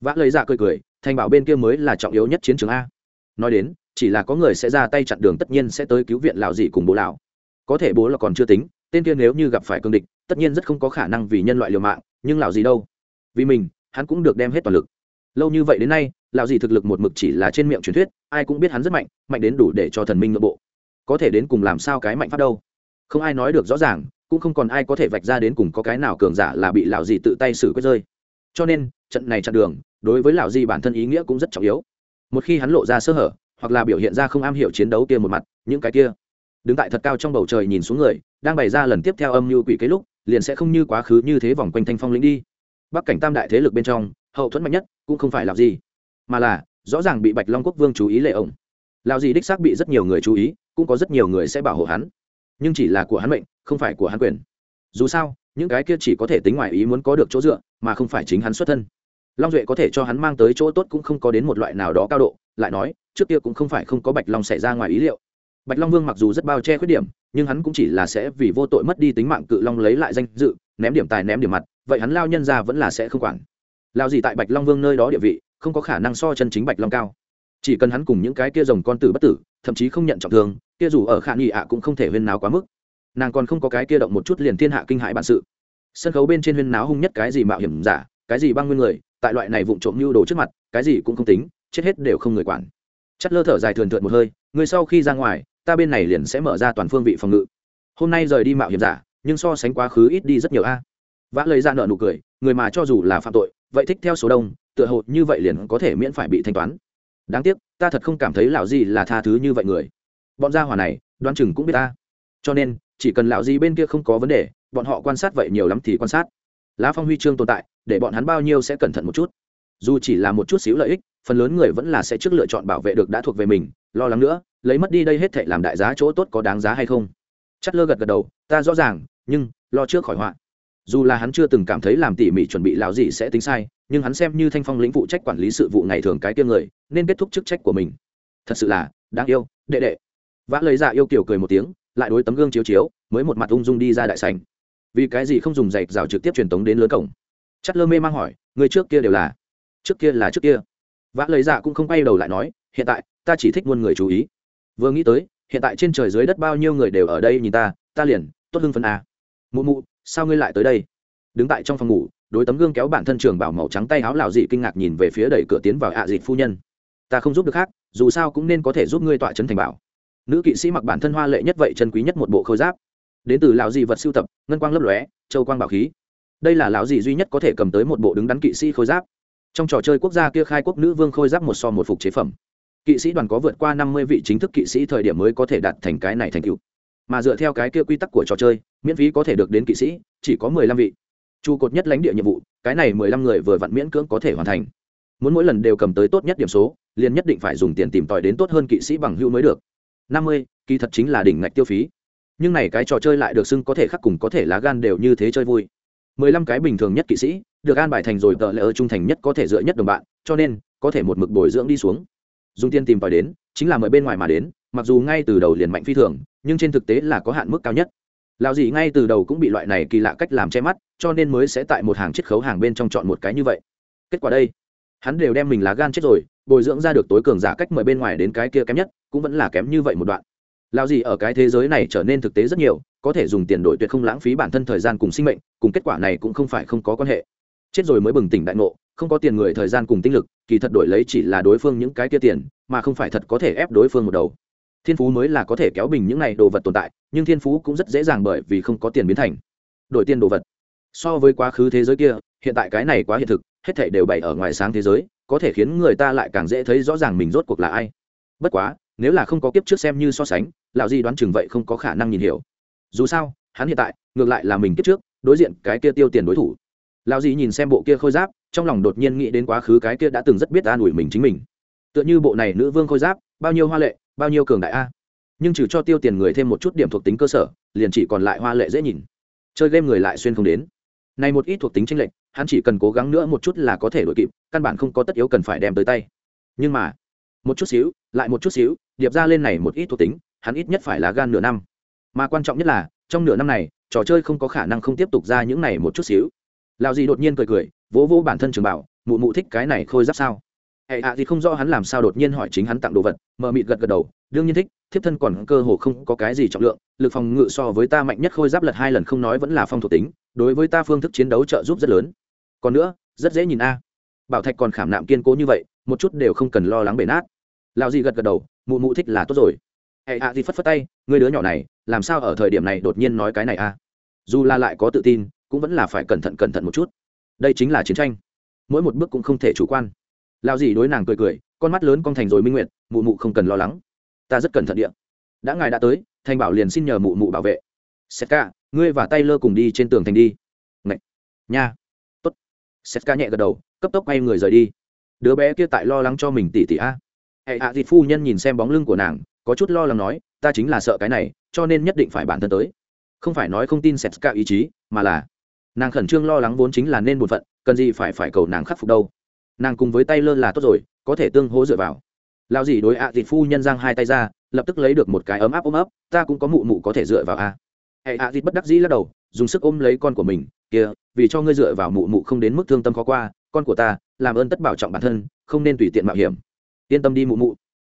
Vã lấy ra dạ cười cười, thành bảo bên kia mới là trọng yếu nhất chiến trường a. Nói đến, chỉ là có người sẽ ra tay chặn đường tất nhiên sẽ tới cứu viện lão dị cùng bố lão. Có thể bố là còn chưa tính, tên kia nếu như gặp phải cương địch tất nhiên rất không có khả năng vì nhân loại liều mạng, nhưng lào gì đâu? Vì mình, hắn cũng được đem hết toàn lực. Lâu như vậy đến nay lào gì thực lực một mực chỉ là trên miệng truyền thuyết, ai cũng biết hắn rất mạnh mạnh đến đủ để cho thần minh nội bộ. Có thể đến cùng làm sao cái mạnh pháp đâu? Không ai nói được rõ ràng, cũng không còn ai có thể vạch ra đến cùng có cái nào cường giả là bị lão gì tự tay xử quyết rơi. Cho nên, trận này chặn đường, đối với lão gì bản thân ý nghĩa cũng rất trọng yếu. Một khi hắn lộ ra sơ hở, hoặc là biểu hiện ra không am hiểu chiến đấu kia một mặt, những cái kia. Đứng tại thật cao trong bầu trời nhìn xuống người, đang bày ra lần tiếp theo âm mưu quỷ kế lúc liền sẽ không như quá khứ như thế vòng quanh thanh phong lĩnh đi. Bắc cảnh tam đại thế lực bên trong, hậu thuẫn mạnh nhất cũng không phải là gì mà là, rõ ràng bị bạch long quốc vương chú ý lệ ổng lao gì đích xác bị rất nhiều người chú ý, cũng có rất nhiều người sẽ bảo hộ hắn. Nhưng chỉ là của hắn mệnh, không phải của hắn quyền. Dù sao, những cái kia chỉ có thể tính ngoài ý muốn có được chỗ dựa, mà không phải chính hắn xuất thân. Long duệ có thể cho hắn mang tới chỗ tốt cũng không có đến một loại nào đó cao độ, lại nói, trước kia cũng không phải không có bạch long xảy ra ngoài ý liệu bạch long vương mặc dù rất bao che khuyết điểm, nhưng hắn cũng chỉ là sẽ vì vô tội mất đi tính mạng cự long lấy lại danh dự, ném điểm tài ném điểm mặt, vậy hắn lao nhân ra vẫn là sẽ không quản. Lao gì tại bạch long vương nơi đó địa vị, không có khả năng so chân chính bạch long cao. Chỉ cần hắn cùng những cái kia rồng con tử bất tử, thậm chí không nhận trọng thương, kia dù ở khả nghị ạ cũng không thể huyên náo quá mức. Nàng còn không có cái kia động một chút liền thiên hạ kinh hãi bản sự. Sân khấu bên trên huyên náo hung nhất cái gì mạo hiểm giả, cái gì băng nguyên người, tại loại này vụng trộm mưu đồ trước mặt, cái gì cũng không tính, chết hết đều không người quản. Chất lơ thở dài thườn thượt một hơi, người sau khi ra ngoài ta bên này liền sẽ mở ra toàn phương vị phòng ngự. Hôm nay rời đi mạo hiểm giả, nhưng so sánh quá khứ ít đi rất nhiều a. Vã lấy ra dạ nợ nụ cười, người mà cho dù là phạm tội, vậy thích theo số đông, tựa hồ như vậy liền có thể miễn phải bị thanh toán. Đáng tiếc, ta thật không cảm thấy lão gì là tha thứ như vậy người. Bọn gia hỏa này đoan chừng cũng biết ta. Cho nên, chỉ cần lão gì bên kia không có vấn đề, bọn họ quan sát vậy nhiều lắm thì quan sát. Lá phong huy chương tồn tại, để bọn hắn bao nhiêu sẽ cẩn thận một chút. Dù chỉ là một chút xíu lợi ích, phần lớn người vẫn là sẽ trước lựa chọn bảo vệ được đã thuộc về mình, lo lắng nữa lấy mất đi đây hết thệ làm đại giá chỗ tốt có đáng giá hay không? Chất lơ gật gật đầu, ta rõ ràng, nhưng, lo trước khỏi họa. Dù là hắn chưa từng cảm thấy làm tỉ mỉ chuẩn bị lão gì sẽ tính sai, nhưng hắn xem như thanh phong lĩnh phụ trách quản lý sự vụ ngày thường cái tiêm người, nên kết thúc chức trách của mình. Thật sự là, đáng yêu, đệ đệ. Vã lấy dạ yêu kiểu cười một tiếng, lại đối tấm gương chiếu chiếu, mới một mặt ung dung đi ra đại sành vì cái gì không dùng dạy rào trực tiếp truyền tống đến lớn cổng? Chất lơ mê mang hỏi, người trước kia đều là? Trước kia là trước kia. Vã lấy dạ cũng không quay đầu lại nói, hiện tại, ta chỉ thích muôn người chú ý vừa nghĩ tới, hiện tại trên trời dưới đất bao nhiêu người đều ở đây nhìn ta ta liền, tốt hưng phân a à. mụ mụ, sao ngươi lại tới đây? Đứng tại trong phòng ngủ, đối tấm gương kéo bản thân trường bảo màu trắng tay áo lào dị kinh ngạc nhìn về phía đẩy cửa tiến vào ạ à dịt phu nhân. Ta không giúp được khác, dù sao cũng nên có thể giúp ngươi tọa trấn thành bảo. Nữ kỵ sĩ mặc bản thân hoa lệ nhất vậy chân quý nhất một bộ khôi giáp. Đến từ lão dị vật sưu tập, ngân quang lấp lóe, châu quang bảo khí. Đây là lão dị duy nhất có thể cầm tới một bộ đứng đắn kỵ sĩ khôi giáp. Trong trò chơi quốc gia kia khai quốc nữ vương khôi giáp một so một phục chế phẩm kỵ sĩ đoàn có vượt qua năm mươi vị chính thức kỵ sĩ thời điểm mới có thể đạt thành cái này thành tựu. Mà dựa theo cái kia quy tắc của trò chơi, miễn phí có thể được đến kỵ sĩ, chỉ có mười lăm vị. Trụ cột nhất lãnh địa nhiệm vụ, cái này mười lăm người vừa vặn miễn cưỡng có thể hoàn thành. Muốn mỗi lần đều cầm tới tốt nhất điểm số, liền nhất định phải dùng tiền tìm tòi đến tốt hơn kỵ sĩ bằng hữu mới được. năm mươi, kỳ thật chính là đỉnh ngạch tiêu phí. Nhưng này cái trò chơi lại được xưng có thể khắc cùng có thể lá gan đều như thế chơi vui. mười lăm cái bình thường nhất kỵ sĩ, được an bài thành rồi tợ lệ ở trung thành nhất có thể dựa nhất đồng bạn, cho nên có thể một mực bồi dưỡng đi xuống dùng tiền tìm tòi đến, chính là mời bên ngoài mà đến, mặc dù ngay từ đầu liền mạnh phi thường, nhưng trên thực tế là có hạn mức cao nhất. Lào gì ngay từ đầu cũng bị loại này kỳ lạ cách làm che mắt, cho nên mới sẽ tại một hàng chiết khấu hàng bên trong chọn một cái như vậy. Kết quả đây, hắn đều đem mình lá gan chết rồi, bồi dưỡng ra được tối cường giả cách mời bên ngoài đến cái kia kém nhất, cũng vẫn là kém như vậy một đoạn. Lao gì ở cái thế giới này trở nên thực tế rất nhiều, có thể dùng tiền đổi tuyệt không lãng phí bản thân thời gian cùng sinh mệnh, cùng kết quả này cũng không phải không có quan hệ. Chết rồi mới bừng tỉnh đại ngộ không có tiền người thời gian cùng tinh lực, kỳ thật đổi lấy chỉ là đối phương những cái kia tiền, mà không phải thật có thể ép đối phương một đầu. Thiên phú mới là có thể kéo bình những này đồ vật tồn tại, nhưng thiên phú cũng rất dễ dàng bởi vì không có tiền biến thành đổi tiền đồ vật. So với quá khứ thế giới kia, hiện tại cái này quá hiện thực, hết thể đều bày ở ngoài sáng thế giới, có thể khiến người ta lại càng dễ thấy rõ ràng mình rốt cuộc là ai. Bất quá, nếu là không có kiếp trước xem như so sánh, lão di đoán chừng vậy không có khả năng nhìn hiểu. Dù sao, hắn hiện tại, ngược lại là mình kiếp trước, đối diện cái kia tiêu tiền đối thủ. Lão di nhìn xem bộ kia khôi giáp trong lòng đột nhiên nghĩ đến quá khứ cái kia đã từng rất biết an ủi mình chính mình. Tựa như bộ này nữ vương khôi giáp, bao nhiêu hoa lệ, bao nhiêu cường đại a. Nhưng trừ cho tiêu tiền người thêm một chút điểm thuộc tính cơ sở, liền chỉ còn lại hoa lệ dễ nhìn. Chơi game người lại xuyên không đến. Này một ít thuộc tính tranh lệch, hắn chỉ cần cố gắng nữa một chút là có thể đổi kịp, căn bản không có tất yếu cần phải đem tới tay. Nhưng mà, một chút xíu, lại một chút xíu, điệp ra lên này một ít thuộc tính, hắn ít nhất phải là gan nửa năm. Mà quan trọng nhất là, trong nửa năm này, trò chơi không có khả năng không tiếp tục ra những này một chút xíu. Lào gì đột nhiên cười cười vỗ vỗ bản thân trường bảo, mụ mụ thích cái này khôi giáp sao? Hệ hạ thì không rõ hắn làm sao đột nhiên hỏi chính hắn tặng đồ vật, mờ mịt gật gật đầu, đương nhiên thích, thiếp thân còn cơ hồ không có cái gì trọng lượng, lực phòng ngự so với ta mạnh nhất khôi giáp lật hai lần không nói vẫn là phong thuộc tính, đối với ta phương thức chiến đấu trợ giúp rất lớn. Còn nữa, rất dễ nhìn a. Bảo thạch còn khảm nạm kiên cố như vậy, một chút đều không cần lo lắng bể nát. Lao gì gật gật đầu, mụ mụ thích là tốt rồi. Hệ hạ thì phất phất tay, người đứa nhỏ này, làm sao ở thời điểm này đột nhiên nói cái này a? Dù là lại có tự tin, cũng vẫn là phải cẩn thận cẩn thận một chút đây chính là chiến tranh. Mỗi một bước cũng không thể chủ quan. Lao dì đối nàng cười cười con mắt lớn con thành rồi minh nguyện mụ mụ không cần lo lắng. Ta rất cẩn thận địa, đã ngài đã tới thành bảo liền xin nhờ mụ mụ bảo vệ. Setka ngươi và tay lơ cùng đi trên tường thành đi. Ngậy. nha. Tốt. Setka nhẹ gật đầu cấp tốc quay người rời đi. Đứa bé kia tại lo lắng cho mình tỉ tỉ a. Hệ hạ thịt phu nhân nhìn xem bóng lưng của nàng có chút lo lắng nói ta chính là sợ cái này cho nên nhất định phải bản thân tới. Không phải nói không tin setka ý chí mà là nàng khẩn trương lo lắng vốn chính là nên buồn phận, cần gì phải phải cầu nàng khắc phục đâu. Nàng cùng với tay lơ là tốt rồi, có thể tương hỗ dựa vào. Lao gì đối ạ à phu nhân giang hai tay ra, lập tức lấy được một cái ấm áp ôm ấp, ta cũng có mụ mụ có thể dựa vào a. Hệ ạ à bất đắc dĩ lắc đầu, dùng sức ôm lấy con của mình, kia, vì cho ngươi dựa vào mụ mụ không đến mức thương tâm khó qua, con của ta, làm ơn tất bảo trọng bản thân, không nên tùy tiện mạo hiểm. Yên tâm đi mụ mụ.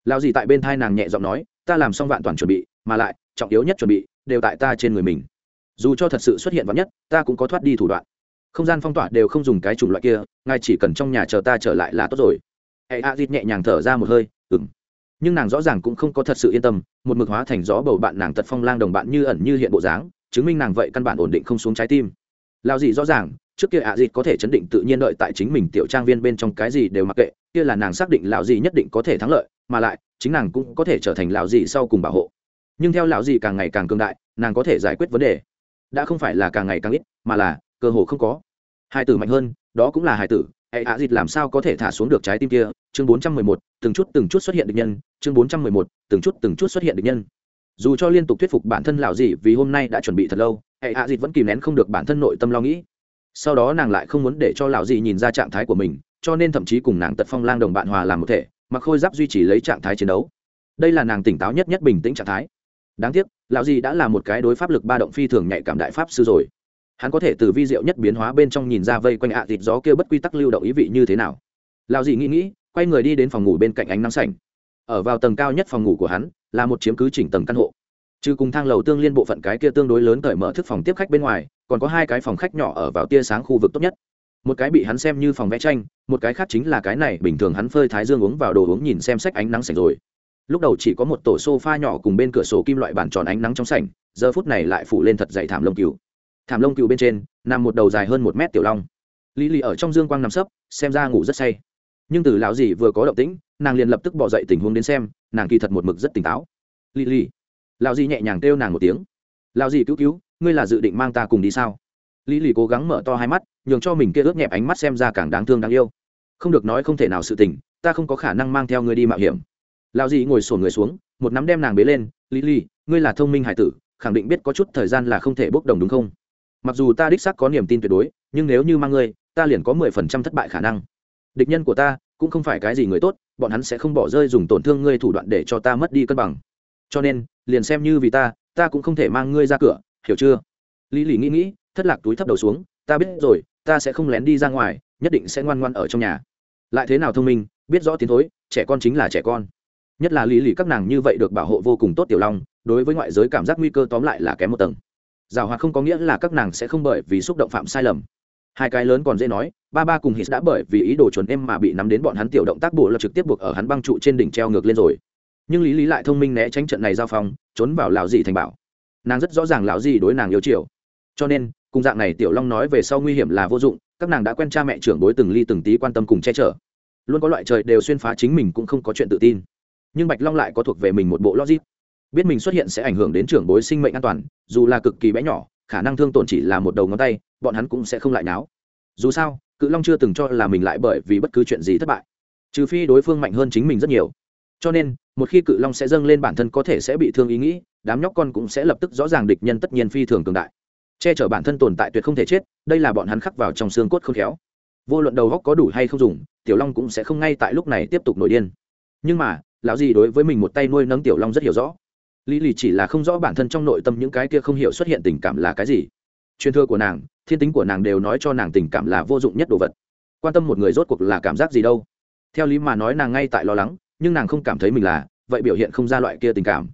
Lao gì tại bên thai nàng nhẹ giọng nói, ta làm xong vạn toàn chuẩn bị, mà lại, trọng yếu nhất chuẩn bị, đều tại ta trên người mình dù cho thật sự xuất hiện vắn nhất, ta cũng có thoát đi thủ đoạn. Không gian phong tỏa đều không dùng cái chủng loại kia, ngài chỉ cần trong nhà chờ ta trở lại là tốt rồi. Hệ a dít nhẹ nhàng thở ra một hơi ừng nhưng nàng rõ ràng cũng không có thật sự yên tâm, một mực hóa thành gió bầu bạn nàng tật phong lang đồng bạn như ẩn như hiện bộ dáng, chứng minh nàng vậy căn bản ổn định không xuống trái tim. Lao gì rõ ràng, trước kia ạ à dịt có thể chấn định tự nhiên đợi tại chính mình tiểu trang viên bên trong cái gì đều mặc kệ, kia là nàng xác định lão gì nhất định có thể thắng lợi, mà lại, chính nàng cũng có thể trở thành lão gì sau cùng bảo hộ. Nhưng theo lão gì càng ngày càng cường đại, nàng có thể giải quyết vấn đề đã không phải là càng ngày càng ít, mà là, cơ hồ không có. Hai tử mạnh hơn, đó cũng là hai tử, hệ hạ dịt làm sao có thể thả xuống được trái tim kia? Chương bốn trăm mười một, từng chút từng chút xuất hiện địch nhân. Chương bốn trăm mười một, từng chút từng chút xuất hiện địch nhân. Dù cho liên tục thuyết phục bản thân lão gì vì hôm nay đã chuẩn bị thật lâu, hệ hạ dịt vẫn kìm nén không được bản thân nội tâm lo nghĩ. Sau đó nàng lại không muốn để cho lão gì nhìn ra trạng thái của mình, cho nên thậm chí cùng nàng tật phong lang đồng bạn hòa làm một thể, mặc khôi giáp duy trì lấy trạng thái chiến đấu. Đây là nàng tỉnh táo nhất nhất bình tĩnh trạng thái đáng tiếc, lão gì đã là một cái đối pháp lực ba động phi thường nhạy cảm đại pháp sư rồi. Hắn có thể từ vi diệu nhất biến hóa bên trong nhìn ra vây quanh ạ à thịt gió kia bất quy tắc lưu động ý vị như thế nào. Lão gì nghĩ nghĩ, quay người đi đến phòng ngủ bên cạnh ánh nắng sảnh. Ở vào tầng cao nhất phòng ngủ của hắn, là một chiếm cứ chỉnh tầng căn hộ. Trừ cùng thang lầu tương liên bộ phận cái kia tương đối lớn cởi mở thức phòng tiếp khách bên ngoài, còn có hai cái phòng khách nhỏ ở vào tia sáng khu vực tốt nhất. Một cái bị hắn xem như phòng vẽ tranh, một cái khác chính là cái này bình thường hắn phơi thái dương uống vào đồ uống nhìn xem sách ánh nắng sảnh rồi lúc đầu chỉ có một tổ sofa nhỏ cùng bên cửa sổ kim loại bàn tròn ánh nắng trong sảnh, giờ phút này lại phủ lên thật dày thảm lông cừu. Thảm lông cừu bên trên, nằm một đầu dài hơn một mét tiểu long. Lý lì ở trong dương quang nằm sấp, xem ra ngủ rất say. Nhưng từ lão gì vừa có động tĩnh, nàng liền lập tức bỏ dậy tình huống đến xem, nàng kỳ thật một mực rất tỉnh táo. Lì lì lão gì nhẹ nhàng kêu nàng một tiếng. Lão gì cứu cứu, ngươi là dự định mang ta cùng đi sao? Lý lì cố gắng mở to hai mắt, nhường cho mình kia ướt nhẹp ánh mắt xem ra càng đáng thương đáng yêu. Không được nói không thể nào sự tình, ta không có khả năng mang theo ngươi đi mạo hiểm. Lao gì ngồi sổn người xuống, một nắm đem nàng bế lên, lý lì ngươi là thông minh hải tử, khẳng định biết có chút thời gian là không thể bốc đồng đúng không? Mặc dù ta đích xác có niềm tin tuyệt đối, nhưng nếu như mang ngươi, ta liền có mười phần trăm thất bại khả năng. Địch nhân của ta, cũng không phải cái gì người tốt, bọn hắn sẽ không bỏ rơi dùng tổn thương ngươi thủ đoạn để cho ta mất đi cân bằng. Cho nên, liền xem như vì ta ta cũng không thể mang ngươi ra cửa, hiểu chưa? Lý lì nghĩ nghĩ, thất lạc túi thấp đầu xuống, ta biết rồi, ta sẽ không lén đi ra ngoài, nhất định sẽ ngoan ngoan ở trong nhà. Lại thế nào thông minh, biết rõ tiến thối, trẻ con chính là trẻ con nhất là lý lì các nàng như vậy được bảo hộ vô cùng tốt tiểu long, đối với ngoại giới cảm giác nguy cơ tóm lại là kém một tầng. Giảo hoạt không có nghĩa là các nàng sẽ không bởi vì xúc động phạm sai lầm. Hai cái lớn còn dễ nói, ba ba cùng hít đã bởi vì ý đồ chuẩn em mà bị nắm đến bọn hắn tiểu động tác bộ là trực tiếp buộc ở hắn băng trụ trên đỉnh treo ngược lên rồi. Nhưng lý lý lại thông minh né tránh trận này giao phong, trốn vào lão dị thành bảo. Nàng rất rõ ràng lão dị đối nàng yêu chiều. Cho nên, cùng dạng này tiểu long nói về sau nguy hiểm là vô dụng, các nàng đã quen cha mẹ trưởng bối từng ly từng tí quan tâm cùng che chở. Luôn có loại trời đều xuyên phá chính mình cũng không có chuyện tự tin nhưng bạch long lại có thuộc về mình một bộ logic. Biết mình xuất hiện sẽ ảnh hưởng đến trưởng bối sinh mệnh an toàn, dù là cực kỳ bé nhỏ, khả năng thương tổn chỉ là một đầu ngón tay, bọn hắn cũng sẽ không lại náo. Dù sao, cự long chưa từng cho là mình lại bởi vì bất cứ chuyện gì thất bại, trừ phi đối phương mạnh hơn chính mình rất nhiều. Cho nên, một khi cự long sẽ dâng lên bản thân có thể sẽ bị thương ý nghĩ, đám nhóc con cũng sẽ lập tức rõ ràng địch nhân tất nhiên phi thường cường đại. Che chở bản thân tồn tại tuyệt không thể chết, đây là bọn hắn khắc vào trong xương cốt không khéo. Vô luận đầu góc có đủ hay không dùng, tiểu long cũng sẽ không ngay tại lúc này tiếp tục nổi điên. Nhưng mà lão gì đối với mình một tay nuôi nấng tiểu long rất hiểu rõ. Lý lì chỉ là không rõ bản thân trong nội tâm những cái kia không hiểu xuất hiện tình cảm là cái gì. Truyền thừa của nàng, thiên tính của nàng đều nói cho nàng tình cảm là vô dụng nhất đồ vật. Quan tâm một người rốt cuộc là cảm giác gì đâu. Theo lý mà nói nàng ngay tại lo lắng, nhưng nàng không cảm thấy mình là, vậy biểu hiện không ra loại kia tình cảm.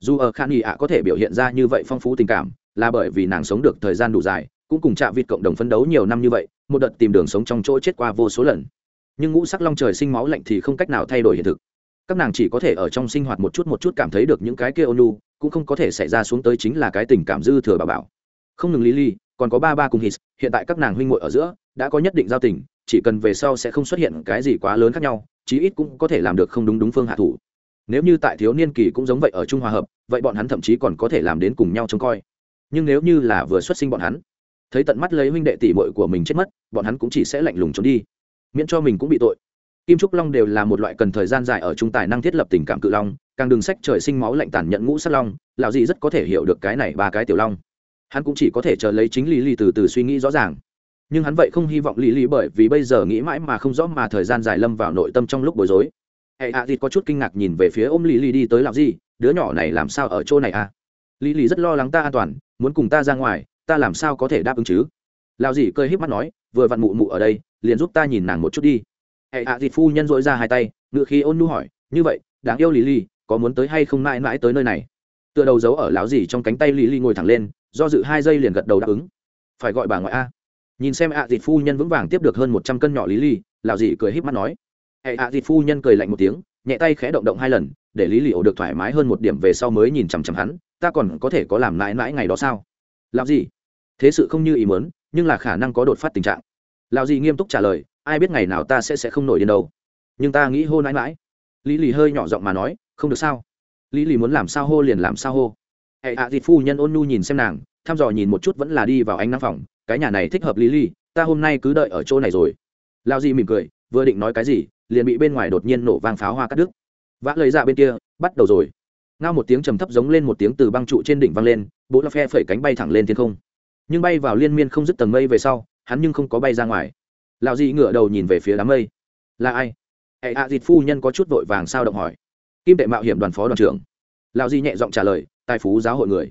Dù ở khan nghị ạ có thể biểu hiện ra như vậy phong phú tình cảm, là bởi vì nàng sống được thời gian đủ dài, cũng cùng chạm vịt cộng đồng phấn đấu nhiều năm như vậy, một đợt tìm đường sống trong chỗ chết qua vô số lần. Nhưng ngũ sắc long trời sinh máu lạnh thì không cách nào thay đổi hiện thực các nàng chỉ có thể ở trong sinh hoạt một chút một chút cảm thấy được những cái kia ônu, cũng không có thể xảy ra xuống tới chính là cái tình cảm dư thừa bà bảo. Không ngừng lý ly còn có ba ba cùng hít hiện tại các nàng huynh muội ở giữa, đã có nhất định giao tình, chỉ cần về sau sẽ không xuất hiện cái gì quá lớn khác nhau, chí ít cũng có thể làm được không đúng đúng phương hạ thủ. Nếu như tại thiếu niên kỳ cũng giống vậy ở trung hòa hợp, vậy bọn hắn thậm chí còn có thể làm đến cùng nhau trông coi. Nhưng nếu như là vừa xuất sinh bọn hắn, thấy tận mắt lấy huynh đệ tỷ muội của mình chết mất, bọn hắn cũng chỉ sẽ lạnh lùng trốn đi. Miễn cho mình cũng bị tội kim trúc long đều là một loại cần thời gian dài ở trung tài năng thiết lập tình cảm cự long, càng đường sách trời sinh máu lạnh tàn nhận ngũ sát long, lão Dị rất có thể hiểu được cái này ba cái tiểu long. Hắn cũng chỉ có thể chờ lấy chính lý lý từ từ suy nghĩ rõ ràng. Nhưng hắn vậy không hy vọng lý lý bởi vì bây giờ nghĩ mãi mà không rõ mà thời gian dài lâm vào nội tâm trong lúc bối rối. Hệ hạ dịt có chút kinh ngạc nhìn về phía ôm lý lý đi tới làm gì đứa nhỏ này làm sao ở chỗ này à? Lý lý rất lo lắng ta an toàn, muốn cùng ta ra ngoài, ta làm sao có thể đáp ứng chứ? Lão Dị cơi híp mắt nói, vừa vặn mụ mụ ở đây, liền giúp ta nhìn nàng một chút đi hệ hạ dịt phu nhân dội ra hai tay ngự khi ôn nu hỏi, như vậy, đáng yêu lý lý có muốn tới hay không mãi mãi tới nơi này? Tựa đầu giấu ở lão dì trong cánh tay lý lý ngồi thẳng lên, do dự hai giây liền gật đầu đáp ứng. Phải gọi bà ngoại a. Nhìn xem ạ dịt phu nhân vững vàng tiếp được hơn một trăm cân nhỏ lý ly lào dị cười híp mắt nói. Hệ ạ dịt phu nhân cười lạnh một tiếng, nhẹ tay khẽ động động hai lần, để lý lì ổ được thoải mái hơn một điểm về sau mới nhìn chằm chằm hắn, ta còn có thể có làm mãi mãi ngày đó sao? Làm gì thế sự không như ý muốn, nhưng là khả năng có đột phát tình trạng. Lào dị nghiêm túc trả lời ai biết ngày nào ta sẽ sẽ không nổi điên đâu. Nhưng ta nghĩ hô mãi mãi lý lì hơi nhỏ giọng mà nói, không được sao? Lý lì muốn làm sao hô liền làm sao hô. Hệ hạ à phu nhân ôn nhu nhìn xem nàng, thăm dò nhìn một chút vẫn là đi vào ánh nắng phòng. Cái nhà này thích hợp lý lì, ta hôm nay cứ đợi ở chỗ này rồi. Lao di mỉm cười, vừa định nói cái gì, liền bị bên ngoài đột nhiên nổ vang pháo hoa cắt đứt. Vã lời ra dạ bên kia, bắt đầu rồi. Ngao một tiếng trầm thấp giống lên một tiếng từ băng trụ trên đỉnh vang lên, bố la phe phẩy cánh bay thẳng lên thiên không. Nhưng bay vào liên miên không dứt tầng mây về sau, hắn nhưng không có bay ra ngoài lão dị ngửa đầu nhìn về phía đám mây. Là ai? Hệ hạ dịt phu nhân có chút vội vàng sao? động hỏi. Kim tệ mạo hiểm đoàn phó đoàn trưởng. Lão dị nhẹ giọng trả lời, tài phú giáo hội người.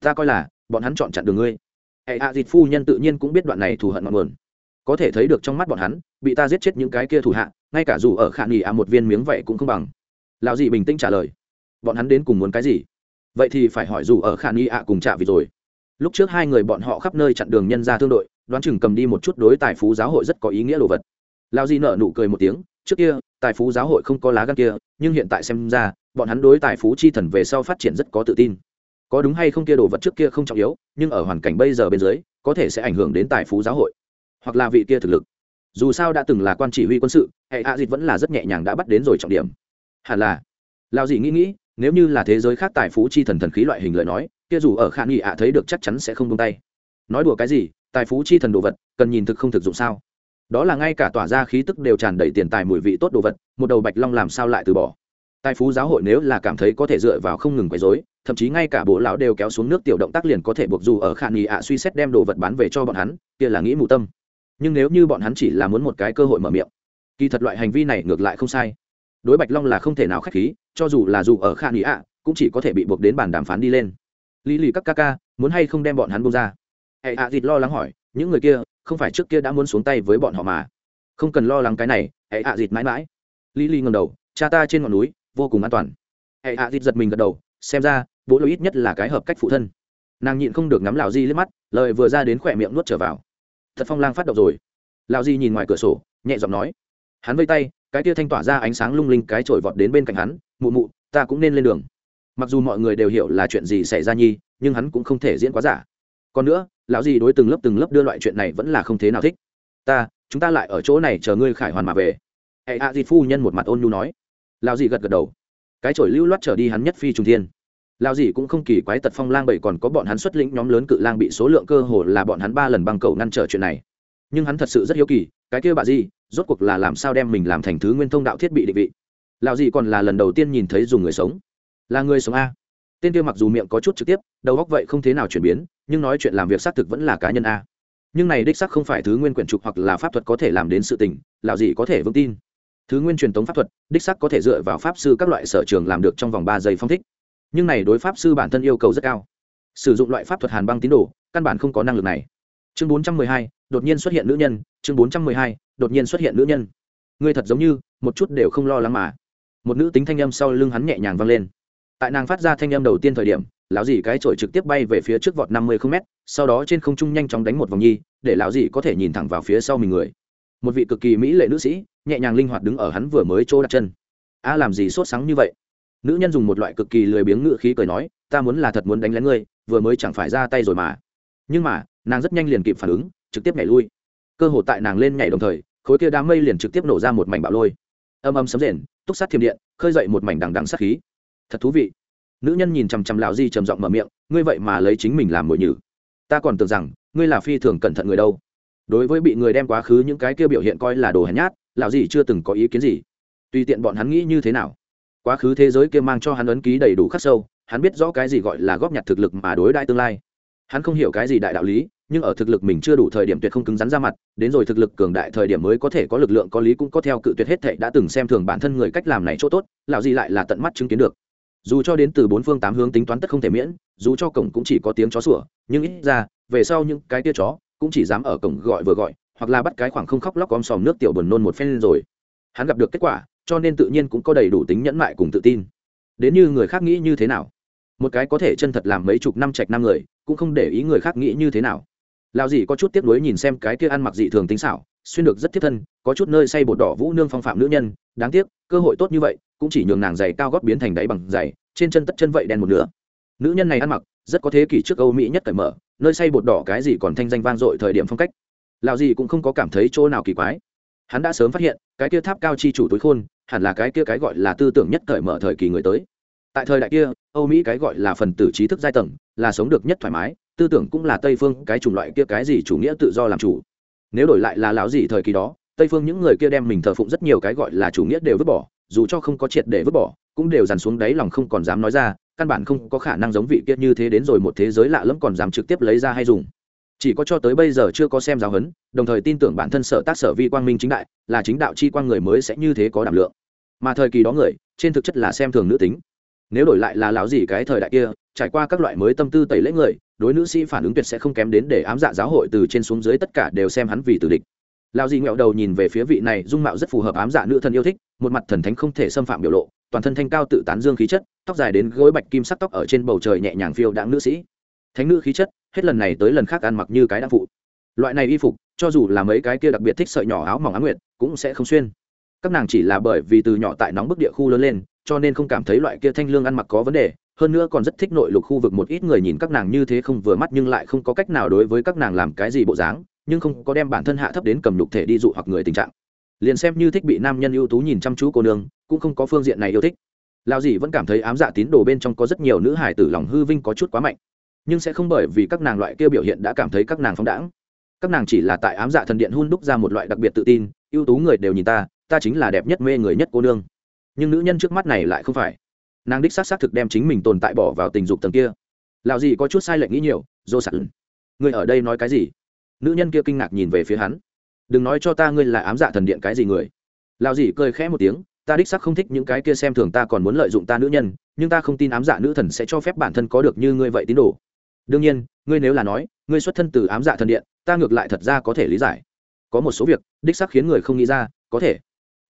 Ta coi là, bọn hắn chọn chặn đường ngươi. Hệ hạ dịt phu nhân tự nhiên cũng biết đoạn này thù hận ngọn nguồn. Có thể thấy được trong mắt bọn hắn, bị ta giết chết những cái kia thủ hạ, ngay cả dù ở khả nghỉ à một viên miếng vậy cũng không bằng. Lão dị bình tĩnh trả lời. Bọn hắn đến cùng muốn cái gì? Vậy thì phải hỏi dù ở khả nghi ạ cùng trả vì rồi. Lúc trước hai người bọn họ khắp nơi chặn đường nhân ra thương đội đoán chừng cầm đi một chút đối tài phú giáo hội rất có ý nghĩa đồ vật. Lao di nợ nụ cười một tiếng, trước kia, tài phú giáo hội không có lá gan kia, nhưng hiện tại xem ra, bọn hắn đối tài phú chi thần về sau phát triển rất có tự tin. Có đúng hay không kia đồ vật trước kia không trọng yếu, nhưng ở hoàn cảnh bây giờ bên dưới, có thể sẽ ảnh hưởng đến tài phú giáo hội, hoặc là vị kia thực lực. Dù sao đã từng là quan chỉ huy quân sự, hệ hạ dịch vẫn là rất nhẹ nhàng đã bắt đến rồi trọng điểm. Hẳn là, lao dị nghĩ nghĩ, nếu như là thế giới khác tài phú chi thần thần khí loại hình lời nói, kia dù ở khả nghị ạ thấy được chắc chắn sẽ không tung tay. Nói đùa cái gì tài phú chi thần đồ vật, cần nhìn thực không thực dụng sao? Đó là ngay cả tỏa ra khí tức đều tràn đầy tiền tài mùi vị tốt đồ vật, một đầu bạch long làm sao lại từ bỏ? Tài phú giáo hội nếu là cảm thấy có thể dựa vào không ngừng quấy dối thậm chí ngay cả bố lão đều kéo xuống nước tiểu động tác liền có thể buộc dù ở khả nghị ạ suy xét đem đồ vật bán về cho bọn hắn, kia là nghĩ mù tâm. Nhưng nếu như bọn hắn chỉ là muốn một cái cơ hội mở miệng, kỳ thật loại hành vi này ngược lại không sai. Đối bạch long là không thể nào k h á c h khí, cho dù là dù ở khả nghi ạ, cũng chỉ có thể bị buộc đến bàn đàm phán đi lên. Lý lì các ca ca, muốn hay không đem bọn hắn bông ra? Hệ ạ dịt lo lắng hỏi, những người kia, không phải trước kia đã muốn xuống tay với bọn họ mà? Không cần lo lắng cái này, hệ ạ dịt mãi mãi. Lý lý ngầm đầu, cha ta trên ngọn núi, vô cùng an toàn. Hệ ạ dịt giật mình gật đầu, xem ra, bố lỗi ít nhất là cái hợp cách phụ thân. Nàng nhịn không được ngắm lào di liếc mắt, lời vừa ra đến khỏe miệng nuốt trở vào. Thật phong lang phát động rồi. Lào di nhìn ngoài cửa sổ, nhẹ giọng nói, hắn vây tay, cái tia thanh tỏa ra ánh sáng lung linh cái trổi vọt đến bên cạnh hắn, mụ mụ, ta cũng nên lên đường. Mặc dù mọi người đều hiểu là chuyện gì xảy ra nhi, nhưng hắn cũng không thể diễn quá giả. Còn nữa lão gì đối từng lớp từng lớp đưa loại chuyện này vẫn là không thế nào thích. Ta, chúng ta lại ở chỗ này chờ ngươi khải hoàn mà về. Hệ hạ di phu nhân một mặt ôn nhu nói. Lão gì gật gật đầu. Cái chổi lưu loát trở đi hắn nhất phi trung thiên. Lão gì cũng không kỳ quái tật phong lang bảy còn có bọn hắn xuất lĩnh nhóm lớn cự lang bị số lượng cơ hồ là bọn hắn ba lần băng cầu ngăn trở chuyện này. Nhưng hắn thật sự rất hiếu kỳ, cái kia bà gì, rốt cuộc là làm sao đem mình làm thành thứ nguyên thông đạo thiết bị định vị? Lão gì còn là lần đầu tiên nhìn thấy dùng người sống. Là người sống a. Tên kia mặc dù miệng có chút trực tiếp, đầu góc vậy không thế nào chuyển biến nhưng nói chuyện làm việc xác thực vẫn là cá nhân a. Nhưng này đích xác không phải thứ nguyên quyển trục hoặc là pháp thuật có thể làm đến sự tình lào gì có thể vững tin. Thứ nguyên truyền thống pháp thuật, đích xác có thể dựa vào pháp sư các loại sở trường làm được trong vòng ba giây phong thích. Nhưng này đối pháp sư bản thân yêu cầu rất cao. Sử dụng loại pháp thuật hàn băng tín đồ, căn bản không có năng lực này. Chương bốn trăm mười hai, đột nhiên xuất hiện nữ nhân. Chương bốn trăm mười hai, đột nhiên xuất hiện nữ nhân. Ngươi thật giống như, một chút đều không lo lắng mà. Một nữ tính thanh âm sau lưng hắn nhẹ nhàng vang lên. Tại nàng phát ra thanh âm đầu tiên thời điểm lão dì cái chổi trực tiếp bay về phía trước vọt năm mươi km sau đó trên không trung nhanh chóng đánh một vòng nhi, để lão dì có thể nhìn thẳng vào phía sau mình người. Một vị cực kỳ mỹ lệ nữ sĩ, nhẹ nhàng linh hoạt đứng ở hắn vừa mới chỗ đặt chân. A, làm gì sốt sáng như vậy? Nữ nhân dùng một loại cực kỳ lười biếng ngự khí cười nói, ta muốn là thật muốn đánh lén ngươi, vừa mới chẳng phải ra tay rồi mà. Nhưng mà, nàng rất nhanh liền kịp phản ứng, trực tiếp nhảy lui. Cơ hội tại nàng lên nhảy đồng thời, khối kia đám mây liền trực tiếp nổ ra một mảnh bạo lôi. Âm âm sấm rền, túc sát thiềm điện, khơi dậy một mảnh đằng đằng sát khí. Thật thú vị nữ nhân nhìn chằm chằm lão di trầm giọng mở miệng, ngươi vậy mà lấy chính mình làm mội nhử. Ta còn tưởng rằng, ngươi là phi thường cẩn thận người đâu. Đối với bị người đem quá khứ những cái kia biểu hiện coi là đồ hèn nhát, lão di chưa từng có ý kiến gì. Tùy tiện bọn hắn nghĩ như thế nào? Quá khứ thế giới kia mang cho hắn ấn ký đầy đủ khắc sâu, hắn biết rõ cái gì gọi là góp nhặt thực lực mà đối đại tương lai. Hắn không hiểu cái gì đại đạo lý, nhưng ở thực lực mình chưa đủ thời điểm tuyệt không cứng rắn ra mặt, đến rồi thực lực cường đại thời điểm mới có thể có lực lượng, có lý cũng có theo cự tuyệt hết thệ đã từng xem thường bản thân người cách làm này chỗ tốt, lão di lại là tận mắt chứng kiến được dù cho đến từ bốn phương tám hướng tính toán tất không thể miễn, dù cho cổng cũng chỉ có tiếng chó sủa, nhưng ít ra, về sau những cái tia chó cũng chỉ dám ở cổng gọi vừa gọi, hoặc là bắt cái khoảng không khóc lóc om sòm nước tiểu buồn nôn một phen lên rồi. Hắn gặp được kết quả, cho nên tự nhiên cũng có đầy đủ tính nhẫn mại cùng tự tin. Đến như người khác nghĩ như thế nào? Một cái có thể chân thật làm mấy chục năm trạch năm người, cũng không để ý người khác nghĩ như thế nào. Lao dì có chút tiếc nuối nhìn xem cái kia ăn mặc dị thường tính xảo, xuyên được rất thiết thân, có chút nơi say bột đỏ vũ nương phong phạm nữ nhân, đáng tiếc, cơ hội tốt như vậy cũng chỉ nhường nàng giày cao gót biến thành đáy bằng giày, trên chân tất chân vậy đen một nửa. Nữ nhân này ăn mặc, rất có thế kỷ trước âu mỹ nhất cởi mở, nơi say bột đỏ cái gì còn thanh danh vang dội thời điểm phong cách. Lào gì cũng không có cảm thấy chỗ nào kỳ quái. Hắn đã sớm phát hiện, cái kia tháp cao chi chủ túi khôn, hẳn là cái kia cái gọi là tư tưởng nhất cởi mở thời kỳ người tới. Tại thời đại kia, âu mỹ cái gọi là phần tử trí thức giai tầng, là sống được nhất thoải mái, tư tưởng cũng là tây phương cái chủng loại kia cái gì chủ nghĩa tự do làm chủ. Nếu đổi lại là lão gì thời kỳ đó, tây phương những người kia đem mình thờ phụng rất nhiều cái gọi là chủ nghĩa đều vứt bỏ dù cho không có triệt để vứt bỏ, cũng đều dằn xuống đáy lòng không còn dám nói ra, căn bản không có khả năng giống vị kia như thế đến rồi một thế giới lạ lẫm còn dám trực tiếp lấy ra hay dùng. Chỉ có cho tới bây giờ chưa có xem giáo huấn, đồng thời tin tưởng bản thân sở tác sở vi quang minh chính đại, là chính đạo chi quang người mới sẽ như thế có đảm lượng. Mà thời kỳ đó người, trên thực chất là xem thường nữ tính. Nếu đổi lại là lão gì cái thời đại kia, trải qua các loại mới tâm tư tẩy lễ người, đối nữ sĩ phản ứng tuyệt sẽ không kém đến để ám dạ giáo hội từ trên xuống dưới tất cả đều xem hắn vì tử địch lão dì nghẹo đầu nhìn về phía vị này dung mạo rất phù hợp ám dạ nữ thần yêu thích, một mặt thần thánh không thể xâm phạm biểu lộ, toàn thân thanh cao tự tán dương khí chất, tóc dài đến gối bạch kim sắc tóc ở trên bầu trời nhẹ nhàng phiêu đãng nữ sĩ. Thánh nữ khí chất, hết lần này tới lần khác ăn mặc như cái đang phụ. Loại này y phục, cho dù là mấy cái kia đặc biệt thích sợi nhỏ áo mỏng á nguyệt, cũng sẽ không xuyên. Các nàng chỉ là bởi vì từ nhỏ tại nóng bức địa khu lớn lên, cho nên không cảm thấy loại kia thanh lương ăn mặc có vấn đề, hơn nữa còn rất thích nội lục khu vực một ít người nhìn các nàng như thế không vừa mắt nhưng lại không có cách nào đối với các nàng làm cái gì bộ dáng nhưng không có đem bản thân hạ thấp đến cầm nhục thể đi dụ hoặc người tình trạng. Liền xem như thích bị nam nhân ưu tú nhìn chăm chú cô nương, cũng không có phương diện này yêu thích. Lao dì vẫn cảm thấy ám dạ tín đồ bên trong có rất nhiều nữ hải tử lòng hư vinh có chút quá mạnh. Nhưng sẽ không bởi vì các nàng loại kia biểu hiện đã cảm thấy các nàng phóng đãng. Các nàng chỉ là tại ám dạ thần điện hun đúc ra một loại đặc biệt tự tin, ưu tú người đều nhìn ta ta chính là đẹp nhất mê người nhất cô nương. Nhưng nữ nhân trước mắt này lại không phải. Nàng đích xác xác thực đem chính mình tồn tại bỏ vào tình dục tầng kia. Lào gì có chút sai lệch nghĩ nhiều, dô sẵn người ở đây nói cái gì? Nữ nhân kia kinh ngạc nhìn về phía hắn. Đừng nói cho ta ngươi là ám dạ thần điện cái gì người. Lao gì cười khẽ một tiếng, ta đích xác không thích những cái kia xem thường ta còn muốn lợi dụng ta nữ nhân, nhưng ta không tin ám dạ nữ thần sẽ cho phép bản thân có được như ngươi vậy tín đồ. Đương nhiên, ngươi nếu là nói, ngươi xuất thân từ ám dạ thần điện, ta ngược lại thật ra có thể lý giải. Có một số việc, đích xác khiến người không nghĩ ra, có thể.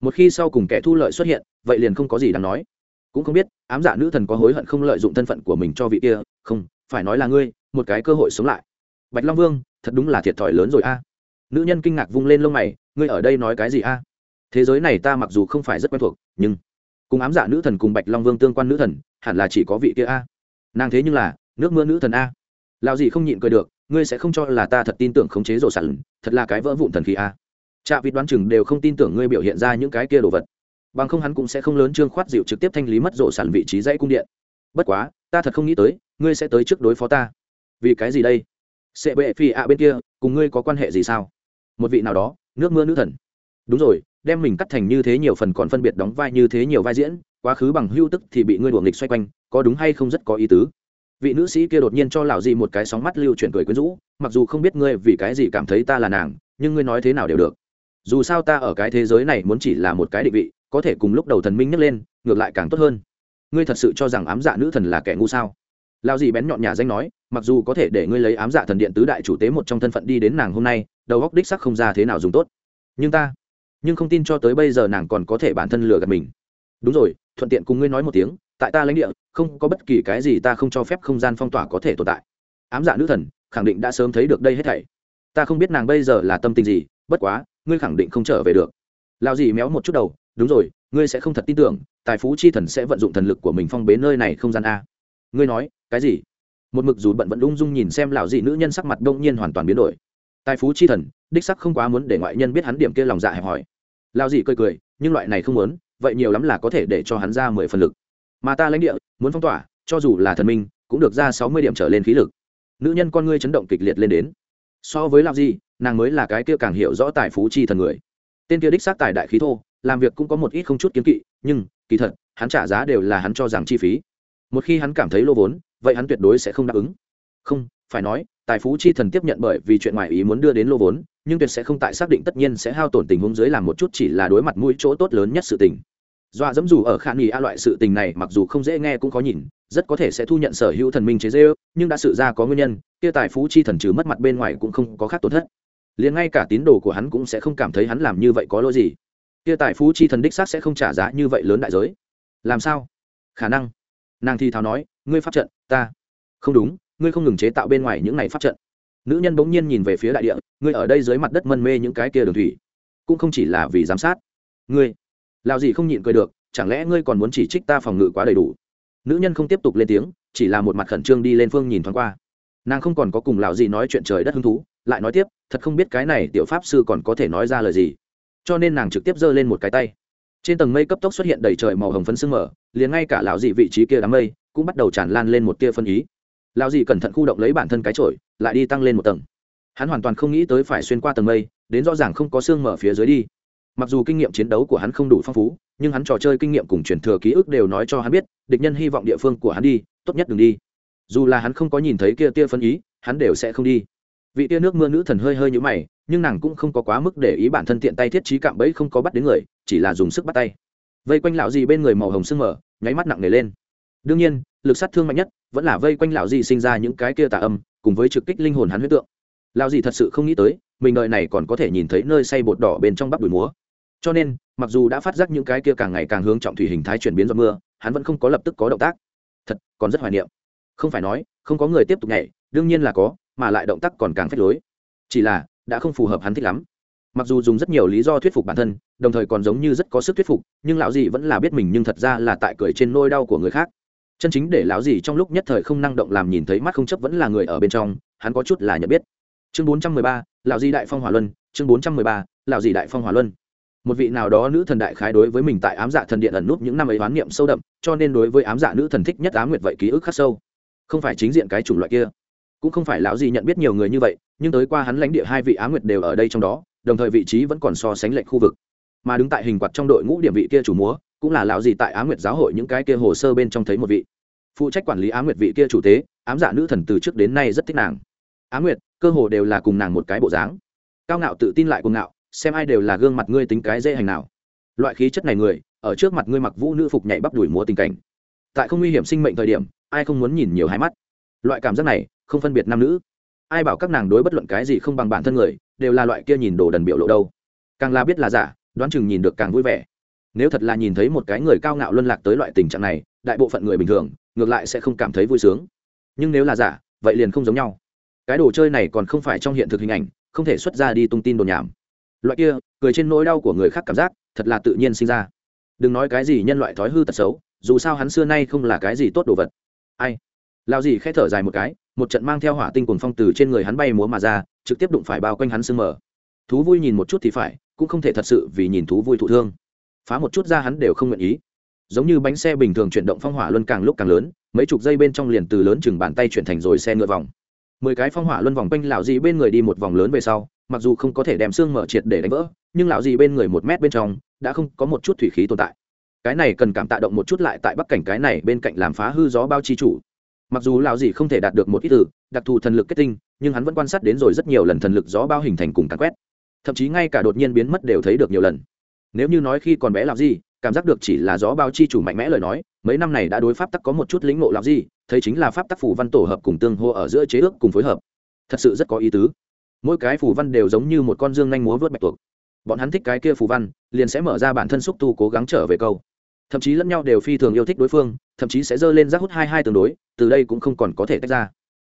Một khi sau cùng kẻ thu lợi xuất hiện, vậy liền không có gì đáng nói. Cũng không biết, ám dạ nữ thần có hối hận không lợi dụng thân phận của mình cho vị kia, không, phải nói là ngươi, một cái cơ hội sống lại. Bạch long vương thật đúng là thiệt thòi lớn rồi a. Nữ nhân kinh ngạc vung lên lông mày, ngươi ở đây nói cái gì a? Thế giới này ta mặc dù không phải rất quen thuộc, nhưng cùng ám dạ nữ thần cùng bạch long vương tương quan nữ thần, hẳn là chỉ có vị kia a. Nàng thế nhưng là nước mưa nữ thần a. Lao gì không nhịn cười được, ngươi sẽ không cho là ta thật tin tưởng khống chế rổ sẵn, thật là cái vỡ vụn thần khí a. Chạ vịt đoán chừng đều không tin tưởng ngươi biểu hiện ra những cái kia đồ vật. Bằng không hắn cũng sẽ không lớn trương khoát dịu trực tiếp thanh lý mất rổ sẵn vị trí dãy cung điện. Bất quá, ta thật không nghĩ tới, ngươi sẽ tới trước đối phó ta. Vì cái gì đây? Sệ bệ phi ạ bên kia, cùng ngươi có quan hệ gì sao? Một vị nào đó, nước mưa nữ thần. Đúng rồi, đem mình cắt thành như thế nhiều phần còn phân biệt đóng vai như thế nhiều vai diễn, quá khứ bằng hưu tức thì bị ngươi đuồng nghịch xoay quanh, có đúng hay không rất có ý tứ. Vị nữ sĩ kia đột nhiên cho lão gì một cái sóng mắt lưu chuyển cười quyến rũ, mặc dù không biết ngươi vì cái gì cảm thấy ta là nàng, nhưng ngươi nói thế nào đều được. Dù sao ta ở cái thế giới này muốn chỉ là một cái định vị, có thể cùng lúc đầu thần minh nhấc lên, ngược lại càng tốt hơn. Ngươi thật sự cho rằng ám dạ nữ thần là kẻ ngu sao? Lao gì bén nhọn nhà danh nói mặc dù có thể để ngươi lấy ám dạ thần điện tứ đại chủ tế một trong thân phận đi đến nàng hôm nay, đầu góc đích sắc không ra thế nào dùng tốt. Nhưng ta, nhưng không tin cho tới bây giờ nàng còn có thể bản thân lừa gạt mình. Đúng rồi, thuận tiện cùng ngươi nói một tiếng, tại ta lãnh địa, không có bất kỳ cái gì ta không cho phép không gian phong tỏa có thể tồn tại. Ám dạ nữ thần, khẳng định đã sớm thấy được đây hết thảy. Ta không biết nàng bây giờ là tâm tình gì, bất quá, ngươi khẳng định không trở về được. Lao gì méo một chút đầu, đúng rồi, ngươi sẽ không thật tin tưởng, tài phú chi thần sẽ vận dụng thần lực của mình phong bế nơi này không gian a. Ngươi nói, cái gì? Một mực dù bận vẫn ung dung nhìn xem lão dị nữ nhân sắc mặt đông nhiên hoàn toàn biến đổi. Tài phú chi thần, đích sắc không quá muốn để ngoại nhân biết hắn điểm kia lòng dạ hẹp hòi. Lão dị cười cười, nhưng loại này không muốn, vậy nhiều lắm là có thể để cho hắn ra mười phần lực. Mà ta lãnh địa, muốn phong tỏa, cho dù là thần minh, cũng được ra sáu mươi điểm trở lên khí lực. Nữ nhân con ngươi chấn động kịch liệt lên đến. So với lão dị, nàng mới là cái kia càng hiểu rõ tài phú chi thần người. Tên kia đích xác tài đại khí thô, làm việc cũng có một ít không chút kiến kỵ, nhưng, kỳ thật, hắn trả giá đều là hắn cho rằng chi phí. Một khi hắn cảm thấy lô vốn vậy hắn tuyệt đối sẽ không đáp ứng. Không, phải nói, tài phú chi thần tiếp nhận bởi vì chuyện ngoài ý muốn đưa đến lô vốn, nhưng tuyệt sẽ không tại xác định tất nhiên sẽ hao tổn tình huống dưới làm một chút chỉ là đối mặt mũi chỗ tốt lớn nhất sự tình. Dọa dẫm dù ở khả nghi a loại sự tình này mặc dù không dễ nghe cũng có nhìn, rất có thể sẽ thu nhận sở hữu thần minh chế dê nhưng đã sự ra có nguyên nhân, kia tài phú chi thần trừ mất mặt bên ngoài cũng không có khác tổn thất. Liền ngay cả tín đồ của hắn cũng sẽ không cảm thấy hắn làm như vậy có lỗi gì. Kia tài phú chi thần đích xác sẽ không trả giá như vậy lớn đại giới. Làm sao? Khả năng. Nàng thi thào nói, ngươi pháp trận ta. Không đúng, ngươi không ngừng chế tạo bên ngoài những này pháp trận. Nữ nhân bỗng nhiên nhìn về phía đại địa, ngươi ở đây dưới mặt đất mân mê những cái kia đường thủy. Cũng không chỉ là vì giám sát. Ngươi lào gì không nhịn cười được, chẳng lẽ ngươi còn muốn chỉ trích ta phòng ngự quá đầy đủ? Nữ nhân không tiếp tục lên tiếng, chỉ là một mặt khẩn trương đi lên phương nhìn thoáng qua. Nàng không còn có cùng lào gì nói chuyện trời đất hứng thú, lại nói tiếp, thật không biết cái này tiểu pháp sư còn có thể nói ra lời gì. Cho nên nàng trực tiếp giơ lên một cái tay. Trên tầng mây cấp tốc xuất hiện đầy trời màu hồng phấn sương mở liền ngay cả lão dị vị trí kia đám mây cũng bắt đầu tràn lan lên một tia phân ý. Lão dì cẩn thận khu động lấy bản thân cái trội lại đi tăng lên một tầng. Hắn hoàn toàn không nghĩ tới phải xuyên qua tầng mây, đến rõ ràng không có xương mở phía dưới đi. Mặc dù kinh nghiệm chiến đấu của hắn không đủ phong phú, nhưng hắn trò chơi kinh nghiệm cùng truyền thừa ký ức đều nói cho hắn biết, địch nhân hy vọng địa phương của hắn đi, tốt nhất đừng đi. Dù là hắn không có nhìn thấy kia tia phân ý, hắn đều sẽ không đi. Vị tia nước mưa nữ thần hơi hơi nhũ mày, nhưng nàng cũng không có quá mức để ý bản thân tiện tay thiết trí cạm bẫy không có bắt đến người, chỉ là dùng sức bắt tay. Vây quanh lão gì bên người màu hồng sưng mở nháy mắt nặng nề lên đương nhiên, lực sát thương mạnh nhất vẫn là vây quanh lão dì sinh ra những cái kia tà âm, cùng với trực kích linh hồn hắn huyết tượng. Lão dì thật sự không nghĩ tới, mình đợi này còn có thể nhìn thấy nơi xây bột đỏ bên trong bắp đùi múa. Cho nên, mặc dù đã phát giác những cái kia càng ngày càng hướng trọng thủy hình thái chuyển biến do mưa, hắn vẫn không có lập tức có động tác. Thật, còn rất hoài niệm. Không phải nói, không có người tiếp tục nhảy, đương nhiên là có, mà lại động tác còn càng phép lối. Chỉ là, đã không phù hợp hắn thích lắm. Mặc dù dùng rất nhiều lý do thuyết phục bản thân, đồng thời còn giống như rất có sức thuyết phục, nhưng lão dì vẫn là biết mình nhưng thật ra là tại cười trên nôi đau của người khác chân chính để lão gì trong lúc nhất thời không năng động làm nhìn thấy mắt không chấp vẫn là người ở bên trong, hắn có chút là nhận biết. Chương bốn trăm mười ba, lão gì đại phong hỏa luân, chương bốn trăm mười ba, lão gì đại phong hỏa luân. Một vị nào đó nữ thần đại khái đối với mình tại ám dạ thần điện ẩn nút những năm ấy oán niệm sâu đậm, cho nên đối với ám dạ nữ thần thích nhất ám nguyệt vậy ký ức khắc sâu. Không phải chính diện cái chủng loại kia, cũng không phải lão gì nhận biết nhiều người như vậy, nhưng tới qua hắn lãnh địa hai vị á nguyệt đều ở đây trong đó, đồng thời vị trí vẫn còn so sánh lệnh khu vực. Mà đứng tại hình quạt trong đội ngũ điểm vị kia chủ múa cũng là lão gì tại á nguyệt giáo hội những cái kia hồ sơ bên trong thấy một vị. Phụ trách quản lý á nguyệt vị kia chủ tế, ám dạ nữ thần từ trước đến nay rất thích nàng. Á nguyệt, cơ hồ đều là cùng nàng một cái bộ dáng. Cao ngạo tự tin lại cùng ngạo, xem ai đều là gương mặt ngươi tính cái dễ hành nào. Loại khí chất này người, ở trước mặt ngươi mặc vũ nữ phục nhảy bắp đuổi múa tình cảnh. Tại không nguy hiểm sinh mệnh thời điểm, ai không muốn nhìn nhiều hai mắt. Loại cảm giác này, không phân biệt nam nữ. Ai bảo các nàng đối bất luận cái gì không bằng bản thân người, đều là loại kia nhìn đồ đần biểu lộ đâu. Càng là biết là giả, đoán chừng nhìn được càng vui vẻ nếu thật là nhìn thấy một cái người cao ngạo luân lạc tới loại tình trạng này, đại bộ phận người bình thường, ngược lại sẽ không cảm thấy vui sướng. Nhưng nếu là giả, vậy liền không giống nhau. Cái đồ chơi này còn không phải trong hiện thực hình ảnh, không thể xuất ra đi tung tin đồn nhảm. Loại kia, cười trên nỗi đau của người khác cảm giác, thật là tự nhiên sinh ra. Đừng nói cái gì nhân loại thói hư tật xấu, dù sao hắn xưa nay không là cái gì tốt đồ vật. Ai? Lao gì khẽ thở dài một cái, một trận mang theo hỏa tinh cuồng phong từ trên người hắn bay múa mà ra, trực tiếp đụng phải bao quanh hắn sưng mờ. Thú vui nhìn một chút thì phải, cũng không thể thật sự vì nhìn thú vui thụ thương phá một chút ra hắn đều không nguyện ý. Giống như bánh xe bình thường chuyển động phong hỏa luân càng lúc càng lớn, mấy chục giây bên trong liền từ lớn chừng bàn tay chuyển thành rồi xe ngựa vòng. Mười cái phong hỏa luân vòng quanh lão dị bên người đi một vòng lớn về sau, mặc dù không có thể đem xương mở triệt để đánh vỡ, nhưng lão dị bên người một mét bên trong đã không có một chút thủy khí tồn tại. Cái này cần cảm tạ động một chút lại tại bắc cảnh cái này bên cạnh làm phá hư gió bao chi chủ. Mặc dù lão dị không thể đạt được một ít từ, đặc thù thần lực kết tinh, nhưng hắn vẫn quan sát đến rồi rất nhiều lần thần lực gió bao hình thành cùng càn quét. Thậm chí ngay cả đột nhiên biến mất đều thấy được nhiều lần nếu như nói khi còn bé làm gì cảm giác được chỉ là gió bao chi chủ mạnh mẽ lời nói, mấy năm này đã đối pháp tắc có một chút lĩnh ngộ làm gì thấy chính là pháp tắc phủ văn tổ hợp cùng tương hô ở giữa chế ước cùng phối hợp. Thật sự rất có ý tứ. Mỗi cái phủ văn đều giống như một con dương nhanh múa vớt bạch tuộc. Bọn hắn thích cái kia phủ văn, liền sẽ mở ra bản thân xúc tu cố gắng trở về câu. Thậm chí lẫn nhau đều phi thường yêu thích đối phương, thậm chí sẽ dơ lên rác hút hai hai tương đối, từ đây cũng không còn có thể tách ra.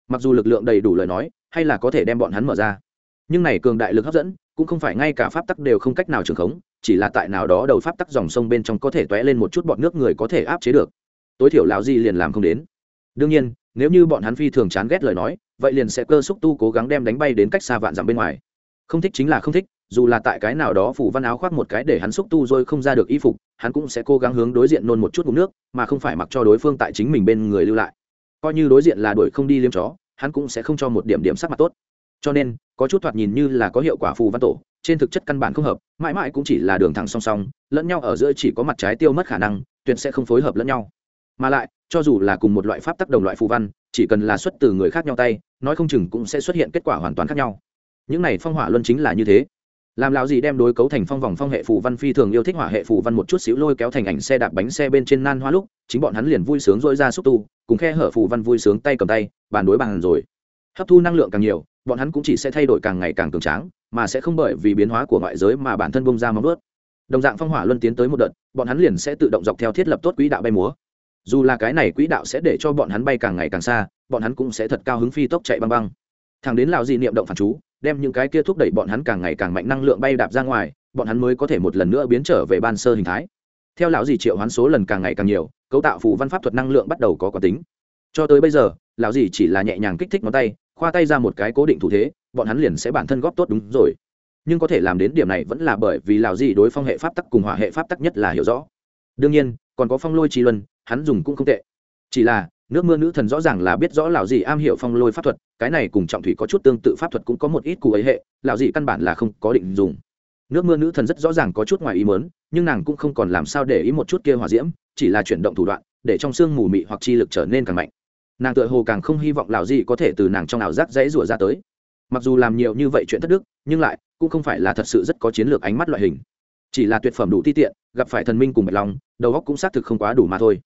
Mặc dù lực lượng đầy đủ lời nói, hay là có thể đem bọn hắn mở ra. Nhưng này cường đại lực hấp dẫn cũng không phải ngay cả pháp tắc đều không cách nào trường khống, chỉ là tại nào đó đầu pháp tắc dòng sông bên trong có thể t lên một chút bọn nước người có thể áp chế được. Tối thiểu lão di liền làm không đến. Đương nhiên, nếu như bọn hắn phi thường chán ghét lời nói, vậy liền sẽ cơ xúc tu cố gắng đem đánh bay đến cách xa vạn dặm bên ngoài. Không thích chính là không thích, dù là tại cái nào đó phủ văn áo khoác một cái để hắn xúc tu rồi không ra được y phục, hắn cũng sẽ cố gắng hướng đối diện nôn một chút ngụm nước, mà không phải mặc cho đối phương tại chính mình bên người lưu lại. Coi như đối diện là đuổi không đi liêm chó, hắn cũng sẽ không cho một điểm điểm sắc mặt tốt. Cho nên có chút thoạt nhìn như là có hiệu quả phù văn tổ, trên thực chất căn bản không hợp, mãi mãi cũng chỉ là đường thẳng song song, lẫn nhau ở giữa chỉ có mặt trái tiêu mất khả năng, tuyệt sẽ không phối hợp lẫn nhau. Mà lại, cho dù là cùng một loại pháp tác đồng loại phù văn, chỉ cần là xuất từ người khác nhau tay, nói không chừng cũng sẽ xuất hiện kết quả hoàn toàn khác nhau. Những này phong hỏa luân chính là như thế. Làm lão gì đem đối cấu thành phong vòng phong hệ phù văn phi thường yêu thích hỏa hệ phù văn một chút xíu lôi kéo thành ảnh xe đạp bánh xe bên trên nan hoa lúc, chính bọn hắn liền vui sướng dỗi ra xúc tu, cùng khe hở phù văn vui sướng tay cầm tay, bàn đối bàn rồi. Hấp thu năng lượng càng nhiều bọn hắn cũng chỉ sẽ thay đổi càng ngày càng cường tráng, mà sẽ không bởi vì biến hóa của ngoại giới mà bản thân bông ra móng ướt đồng dạng phong hỏa luân tiến tới một đợt, bọn hắn liền sẽ tự động dọc theo thiết lập tốt quỹ đạo bay múa. Dù là cái này quỹ đạo sẽ để cho bọn hắn bay càng ngày càng xa, bọn hắn cũng sẽ thật cao hứng phi tốc chạy băng băng. Thẳng đến lào dị niệm động phản chú, đem những cái kia thúc đẩy bọn hắn càng ngày càng mạnh năng lượng bay đạp ra ngoài, bọn hắn mới có thể một lần nữa biến trở về ban sơ hình thái. Theo lão dị triệu hoán số lần càng ngày càng nhiều, cấu tạo phù văn pháp thuật năng lượng bắt đầu có quán tính. Cho tới bây giờ, lão dị chỉ là nhẹ nhàng kích thích ngón tay khoa tay ra một cái cố định thủ thế, bọn hắn liền sẽ bản thân góp tốt đúng rồi. Nhưng có thể làm đến điểm này vẫn là bởi vì lão gì đối phong hệ pháp tắc cùng hỏa hệ pháp tắc nhất là hiểu rõ. Đương nhiên, còn có phong lôi chi luân, hắn dùng cũng không tệ. Chỉ là, nước mưa nữ thần rõ ràng là biết rõ lão gì am hiểu phong lôi pháp thuật, cái này cùng trọng thủy có chút tương tự pháp thuật cũng có một ít cụ ấy hệ lão gì căn bản là không có định dùng. Nước mưa nữ thần rất rõ ràng có chút ngoài ý mớn nhưng nàng cũng không còn làm sao để ý một chút kia hỏa diễm, chỉ là chuyển động thủ đoạn, để trong xương mù mị hoặc chi lực trở nên càng mạnh nàng tựa hồ càng không hy vọng lão gì có thể từ nàng trong ảo giác dãy rủa ra tới. Mặc dù làm nhiều như vậy chuyện thất đức nhưng lại cũng không phải là thật sự rất có chiến lược ánh mắt loại hình. Chỉ là tuyệt phẩm đủ ti tiện gặp phải thần minh cùng bạch long đầu óc cũng xác thực không quá đủ mà thôi.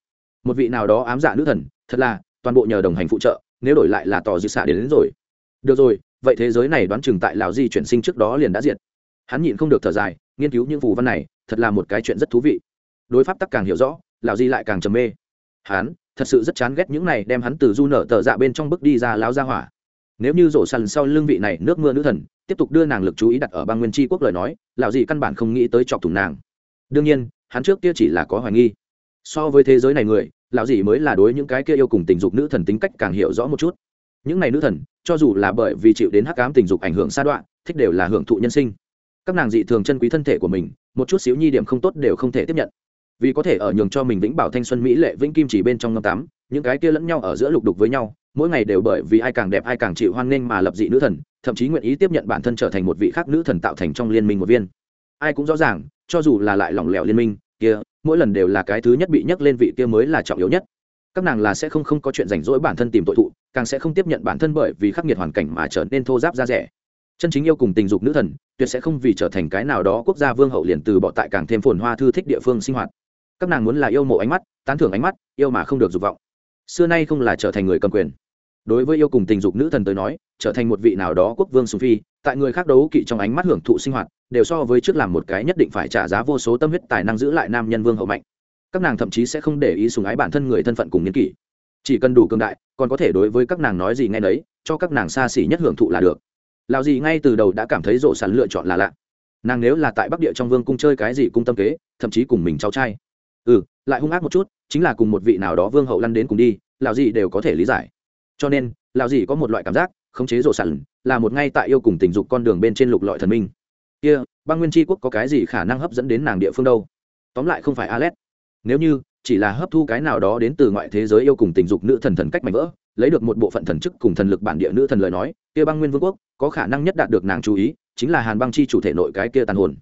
Một vị nào đó ám dạ nữ thần thật là toàn bộ nhờ đồng hành phụ trợ nếu đổi lại là tỏ dư xạ đến, đến rồi. Được rồi vậy thế giới này đoán chừng tại lão di chuyển sinh trước đó liền đã diệt. Hắn nhịn không được thở dài nghiên cứu những phù văn này thật là một cái chuyện rất thú vị. Đối pháp tắc càng hiểu rõ lão di lại càng trầm mê. Hắn thật sự rất chán ghét những này đem hắn từ du nở tờ dạ bên trong bước đi ra láo ra hỏa. Nếu như rổ săn sau lưng vị này nước mưa nữ thần, tiếp tục đưa nàng lực chú ý đặt ở bang nguyên tri quốc lời nói, lão gì căn bản không nghĩ tới chọc thủng nàng. Đương nhiên, hắn trước kia chỉ là có hoài nghi. So với thế giới này người, lão gì mới là đối những cái kia yêu cùng tình dục nữ thần tính cách càng hiểu rõ một chút. Những này nữ thần, cho dù là bởi vì chịu đến hắc ám tình dục ảnh hưởng xa đoạn, thích đều là hưởng thụ nhân sinh. Các nàng dị thường chân quý thân thể của mình, một chút xíu nhi điểm không tốt đều không thể tiếp nhận vì có thể ở nhường cho mình vĩnh bảo thanh xuân mỹ lệ vĩnh kim chỉ bên trong ngâm tắm, những cái kia lẫn nhau ở giữa lục đục với nhau, mỗi ngày đều bởi vì ai càng đẹp ai càng chịu hoan nghênh mà lập dị nữ thần, thậm chí nguyện ý tiếp nhận bản thân trở thành một vị khác nữ thần tạo thành trong liên minh một viên. Ai cũng rõ ràng, cho dù là lại lỏng lẻo liên minh, kia, mỗi lần đều là cái thứ nhất bị nhắc lên vị kia mới là trọng yếu nhất. Các nàng là sẽ không không có chuyện rảnh rỗi bản thân tìm tội thụ, càng sẽ không tiếp nhận bản thân bởi vì khắc nghiệt hoàn cảnh mà trở nên thô giáp ra rẻ. Chân chính yêu cùng tình dục nữ thần, tuyệt sẽ không vì trở thành cái nào đó quốc gia vương hậu liền từ bỏ tại càng thêm phồn hoa thư thích địa phương sinh hoạt các nàng muốn là yêu mộ ánh mắt tán thưởng ánh mắt yêu mà không được dục vọng. Xưa nay không là trở thành người cầm quyền. Đối với yêu cùng tình dục nữ thần tới nói trở thành một vị nào đó quốc vương sùng phi tại người khác đấu kỵ trong ánh mắt hưởng thụ sinh hoạt đều so với trước làm một cái nhất định phải trả giá vô số tâm huyết tài năng giữ lại nam nhân vương hậu mạnh. Các nàng thậm chí sẽ không để ý sùng ái bản thân người thân phận cùng n kỷ. Chỉ cần đủ cường đại còn có thể đối với các nàng nói gì ngay đấy, cho các nàng xa xỉ nhất hưởng thụ là được. Lào gì ngay từ đầu đã cảm thấy rộ sàn lựa chọn là lạ. Nàng nếu là tại bắc địa trong vương cung chơi cái gì cung tâm kế thậm chí cùng mình cháu trai ừ lại hung ác một chút chính là cùng một vị nào đó vương hậu lăn đến cùng đi lào gì đều có thể lý giải. Cho nên lào gì có một loại cảm giác khống chế rộ sẵn là một ngay tại yêu cùng tình dục con đường bên trên lục lọi thần minh. Kia、yeah, băng nguyên tri quốc có cái gì khả năng hấp dẫn đến nàng địa phương đâu? Tóm lại không phải alet. Nếu như chỉ là hấp thu cái nào đó đến từ ngoại thế giới yêu cùng tình dục nữ thần thần cách mạnh vỡ lấy được một bộ phận thần chức cùng thần lực bản địa nữ thần lời nói kia băng nguyên vương quốc có khả năng nhất đạt được nàng chú ý chính là hàn băng chi chủ thể nội cái kia tàn hồn.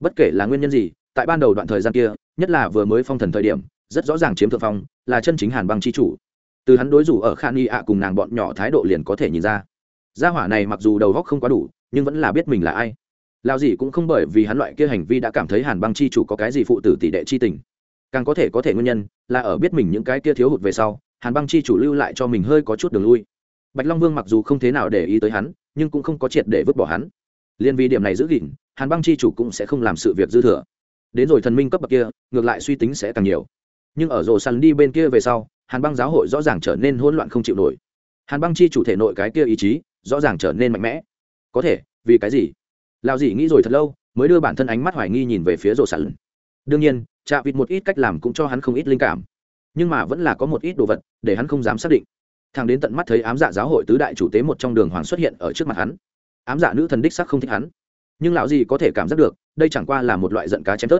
Bất kể là nguyên nhân gì tại ban đầu đoạn thời gian kia, nhất là vừa mới phong thần thời điểm, rất rõ ràng chiếm thượng phong, là chân chính hàn băng chi chủ. Từ hắn đối rủ ở khan y ạ cùng nàng bọn nhỏ thái độ liền có thể nhìn ra. Gia hỏa này mặc dù đầu góc không quá đủ, nhưng vẫn là biết mình là ai. Lao gì cũng không bởi vì hắn loại kia hành vi đã cảm thấy hàn băng chi chủ có cái gì phụ tử tỷ đệ chi tình. Càng có thể có thể nguyên nhân, là ở biết mình những cái kia thiếu hụt về sau, hàn băng chi chủ lưu lại cho mình hơi có chút đường lui. Bạch long vương mặc dù không thế nào để ý tới hắn, nhưng cũng không có triệt để vứt bỏ hắn. Liên vì điểm này giữ gìn, hàn băng chi chủ cũng sẽ không làm sự việc dư thừa đến rồi thần minh cấp bậc kia, ngược lại suy tính sẽ càng nhiều. Nhưng ở rổ săn đi bên kia về sau, hàn băng giáo hội rõ ràng trở nên hỗn loạn không chịu nổi. Hàn băng chi chủ thể nội cái kia ý chí, rõ ràng trở nên mạnh mẽ. Có thể, vì cái gì? Lao gì nghĩ rồi thật lâu, mới đưa bản thân ánh mắt hoài nghi nhìn về phía rổ săn. Đương nhiên chạ vịt một ít cách làm cũng cho hắn không ít linh cảm. Nhưng mà vẫn là có một ít đồ vật, để hắn không dám xác định. Thằng đến tận mắt thấy ám dạ giáo hội tứ đại chủ tế một trong đường hoàng xuất hiện ở trước mặt hắn. Ám dạ nữ thần đích sắc không thích hắn nhưng lão gì có thể cảm giác được, đây chẳng qua là một loại giận cá chém tớt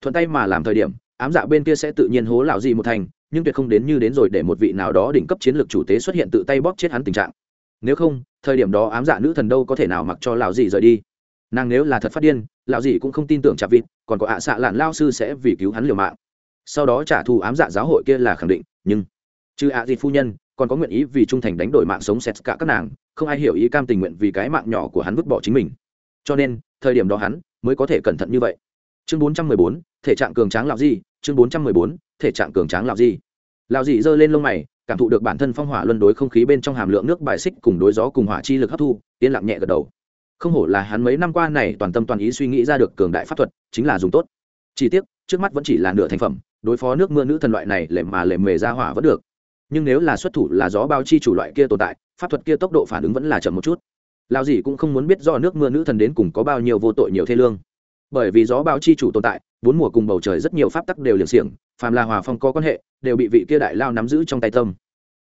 thuận tay mà làm thời điểm, ám dạ bên kia sẽ tự nhiên hố lão gì một thành, nhưng tuyệt không đến như đến rồi để một vị nào đó đỉnh cấp chiến lược chủ tế xuất hiện tự tay bóp chết hắn tình trạng. Nếu không, thời điểm đó ám dạ nữ thần đâu có thể nào mặc cho lão gì rời đi. Nàng nếu là thật phát điên, lão gì cũng không tin tưởng chạp vịt, còn có ạ xạ lạn lao sư sẽ vì cứu hắn liều mạng. Sau đó trả thù ám dạ giáo hội kia là khẳng định, nhưng trừ ạ à phu nhân, còn có nguyện ý vì trung thành đánh đổi mạng sống xét cả các nàng, không ai hiểu ý cam tình nguyện vì cái mạng nhỏ của hắn vứt bỏ chính mình cho nên, thời điểm đó hắn mới có thể cẩn thận như vậy. Chương bốn trăm mười bốn, thể trạng cường tráng lạo gì chương bốn trăm mười bốn, thể trạng cường tráng lạo gì lạo gì giơ lên lông mày, cảm thụ được bản thân phong hỏa luân đối không khí bên trong hàm lượng nước bài xích cùng đối gió cùng hỏa chi lực hấp thu, yên lặng nhẹ gật đầu. Không hổ là hắn mấy năm qua này toàn tâm toàn ý suy nghĩ ra được cường đại pháp thuật, chính là dùng tốt. Chỉ tiếc, trước mắt vẫn chỉ là nửa thành phẩm, đối phó nước mưa nữ thần loại này lệ mà lệ mề ra hỏa vẫn được. Nhưng nếu là xuất thủ là gió bao chi chủ loại kia tồn tại, pháp thuật kia tốc độ phản ứng vẫn là chậm một chút lao gì cũng không muốn biết do nước mưa nữ thần đến cùng có bao nhiêu vô tội nhiều thê lương. Bởi vì gió báo chi chủ tồn tại, bốn mùa cùng bầu trời rất nhiều pháp tắc đều liền xiềng, phàm là hòa phong có quan hệ, đều bị vị kia đại lao nắm giữ trong tay tâm.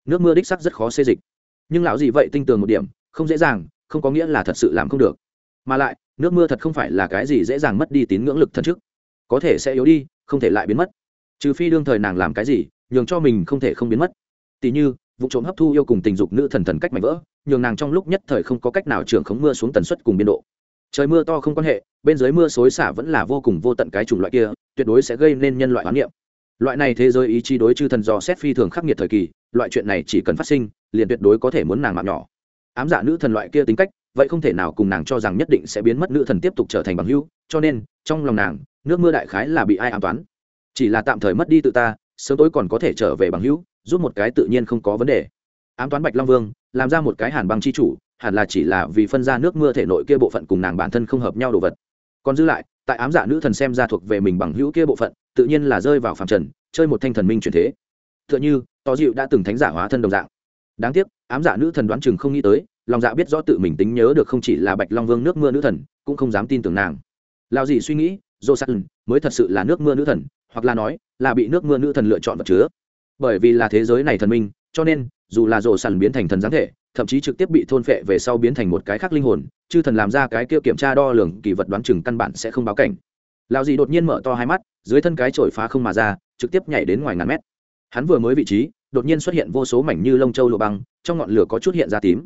Nước mưa đích sắc rất khó xê dịch. Nhưng lão gì vậy tinh tường một điểm, không dễ dàng, không có nghĩa là thật sự làm không được. Mà lại, nước mưa thật không phải là cái gì dễ dàng mất đi tín ngưỡng lực thần trước. Có thể sẽ yếu đi, không thể lại biến mất. Trừ phi đương thời nàng làm cái gì, nhường cho mình không thể không biến mất. Tỉ như, vụ trộm hấp thu yêu cùng tình dục nữ thần thần cách mạnh vỡ nhường nàng trong lúc nhất thời không có cách nào trưởng khống mưa xuống tần suất cùng biên độ. Trời mưa to không quan hệ, bên dưới mưa xối xả vẫn là vô cùng vô tận cái chủng loại kia, tuyệt đối sẽ gây nên nhân loại hoán niệm. Loại này thế giới ý chí đối chư thần do xét phi thường khắc nghiệt thời kỳ, loại chuyện này chỉ cần phát sinh, liền tuyệt đối có thể muốn nàng mạng nhỏ. Ám dạ nữ thần loại kia tính cách, vậy không thể nào cùng nàng cho rằng nhất định sẽ biến mất nữ thần tiếp tục trở thành bằng hữu, cho nên, trong lòng nàng, nước mưa đại khái là bị ai ám toán. Chỉ là tạm thời mất đi tự ta, sớm tối còn có thể trở về bằng hữu giúp một cái tự nhiên không có vấn đề. Ám toán bạch long vương làm ra một cái hàn băng chi chủ, hẳn là chỉ là vì phân ra nước mưa thể nội kia bộ phận cùng nàng bản thân không hợp nhau đồ vật. Còn giữ lại, tại ám giả nữ thần xem ra thuộc về mình bằng hữu kia bộ phận, tự nhiên là rơi vào phạm trần, chơi một thanh thần minh truyền thế. Tựa như to dịu đã từng thánh giả hóa thân đồng dạng. Đáng tiếc, ám giả nữ thần đoán chừng không nghĩ tới, lòng dạ biết rõ tự mình tính nhớ được không chỉ là bạch long vương nước mưa nữ thần, cũng không dám tin tưởng nàng. Lao gì suy nghĩ, dô sát mới thật sự là nước mưa nữ thần, hoặc là nói, là bị nước mưa nữ thần lựa chọn vật chứa. Bởi vì là thế giới này thần minh cho nên, dù là rổ sàn biến thành thần giáng thể, thậm chí trực tiếp bị thôn phệ về sau biến thành một cái khác linh hồn, chư thần làm ra cái kia kiểm tra đo lường kỳ vật đoán chừng căn bản sẽ không báo cảnh. Lão dị đột nhiên mở to hai mắt, dưới thân cái trổi phá không mà ra, trực tiếp nhảy đến ngoài ngàn mét. Hắn vừa mới vị trí, đột nhiên xuất hiện vô số mảnh như lông châu lụa băng, trong ngọn lửa có chút hiện ra tím.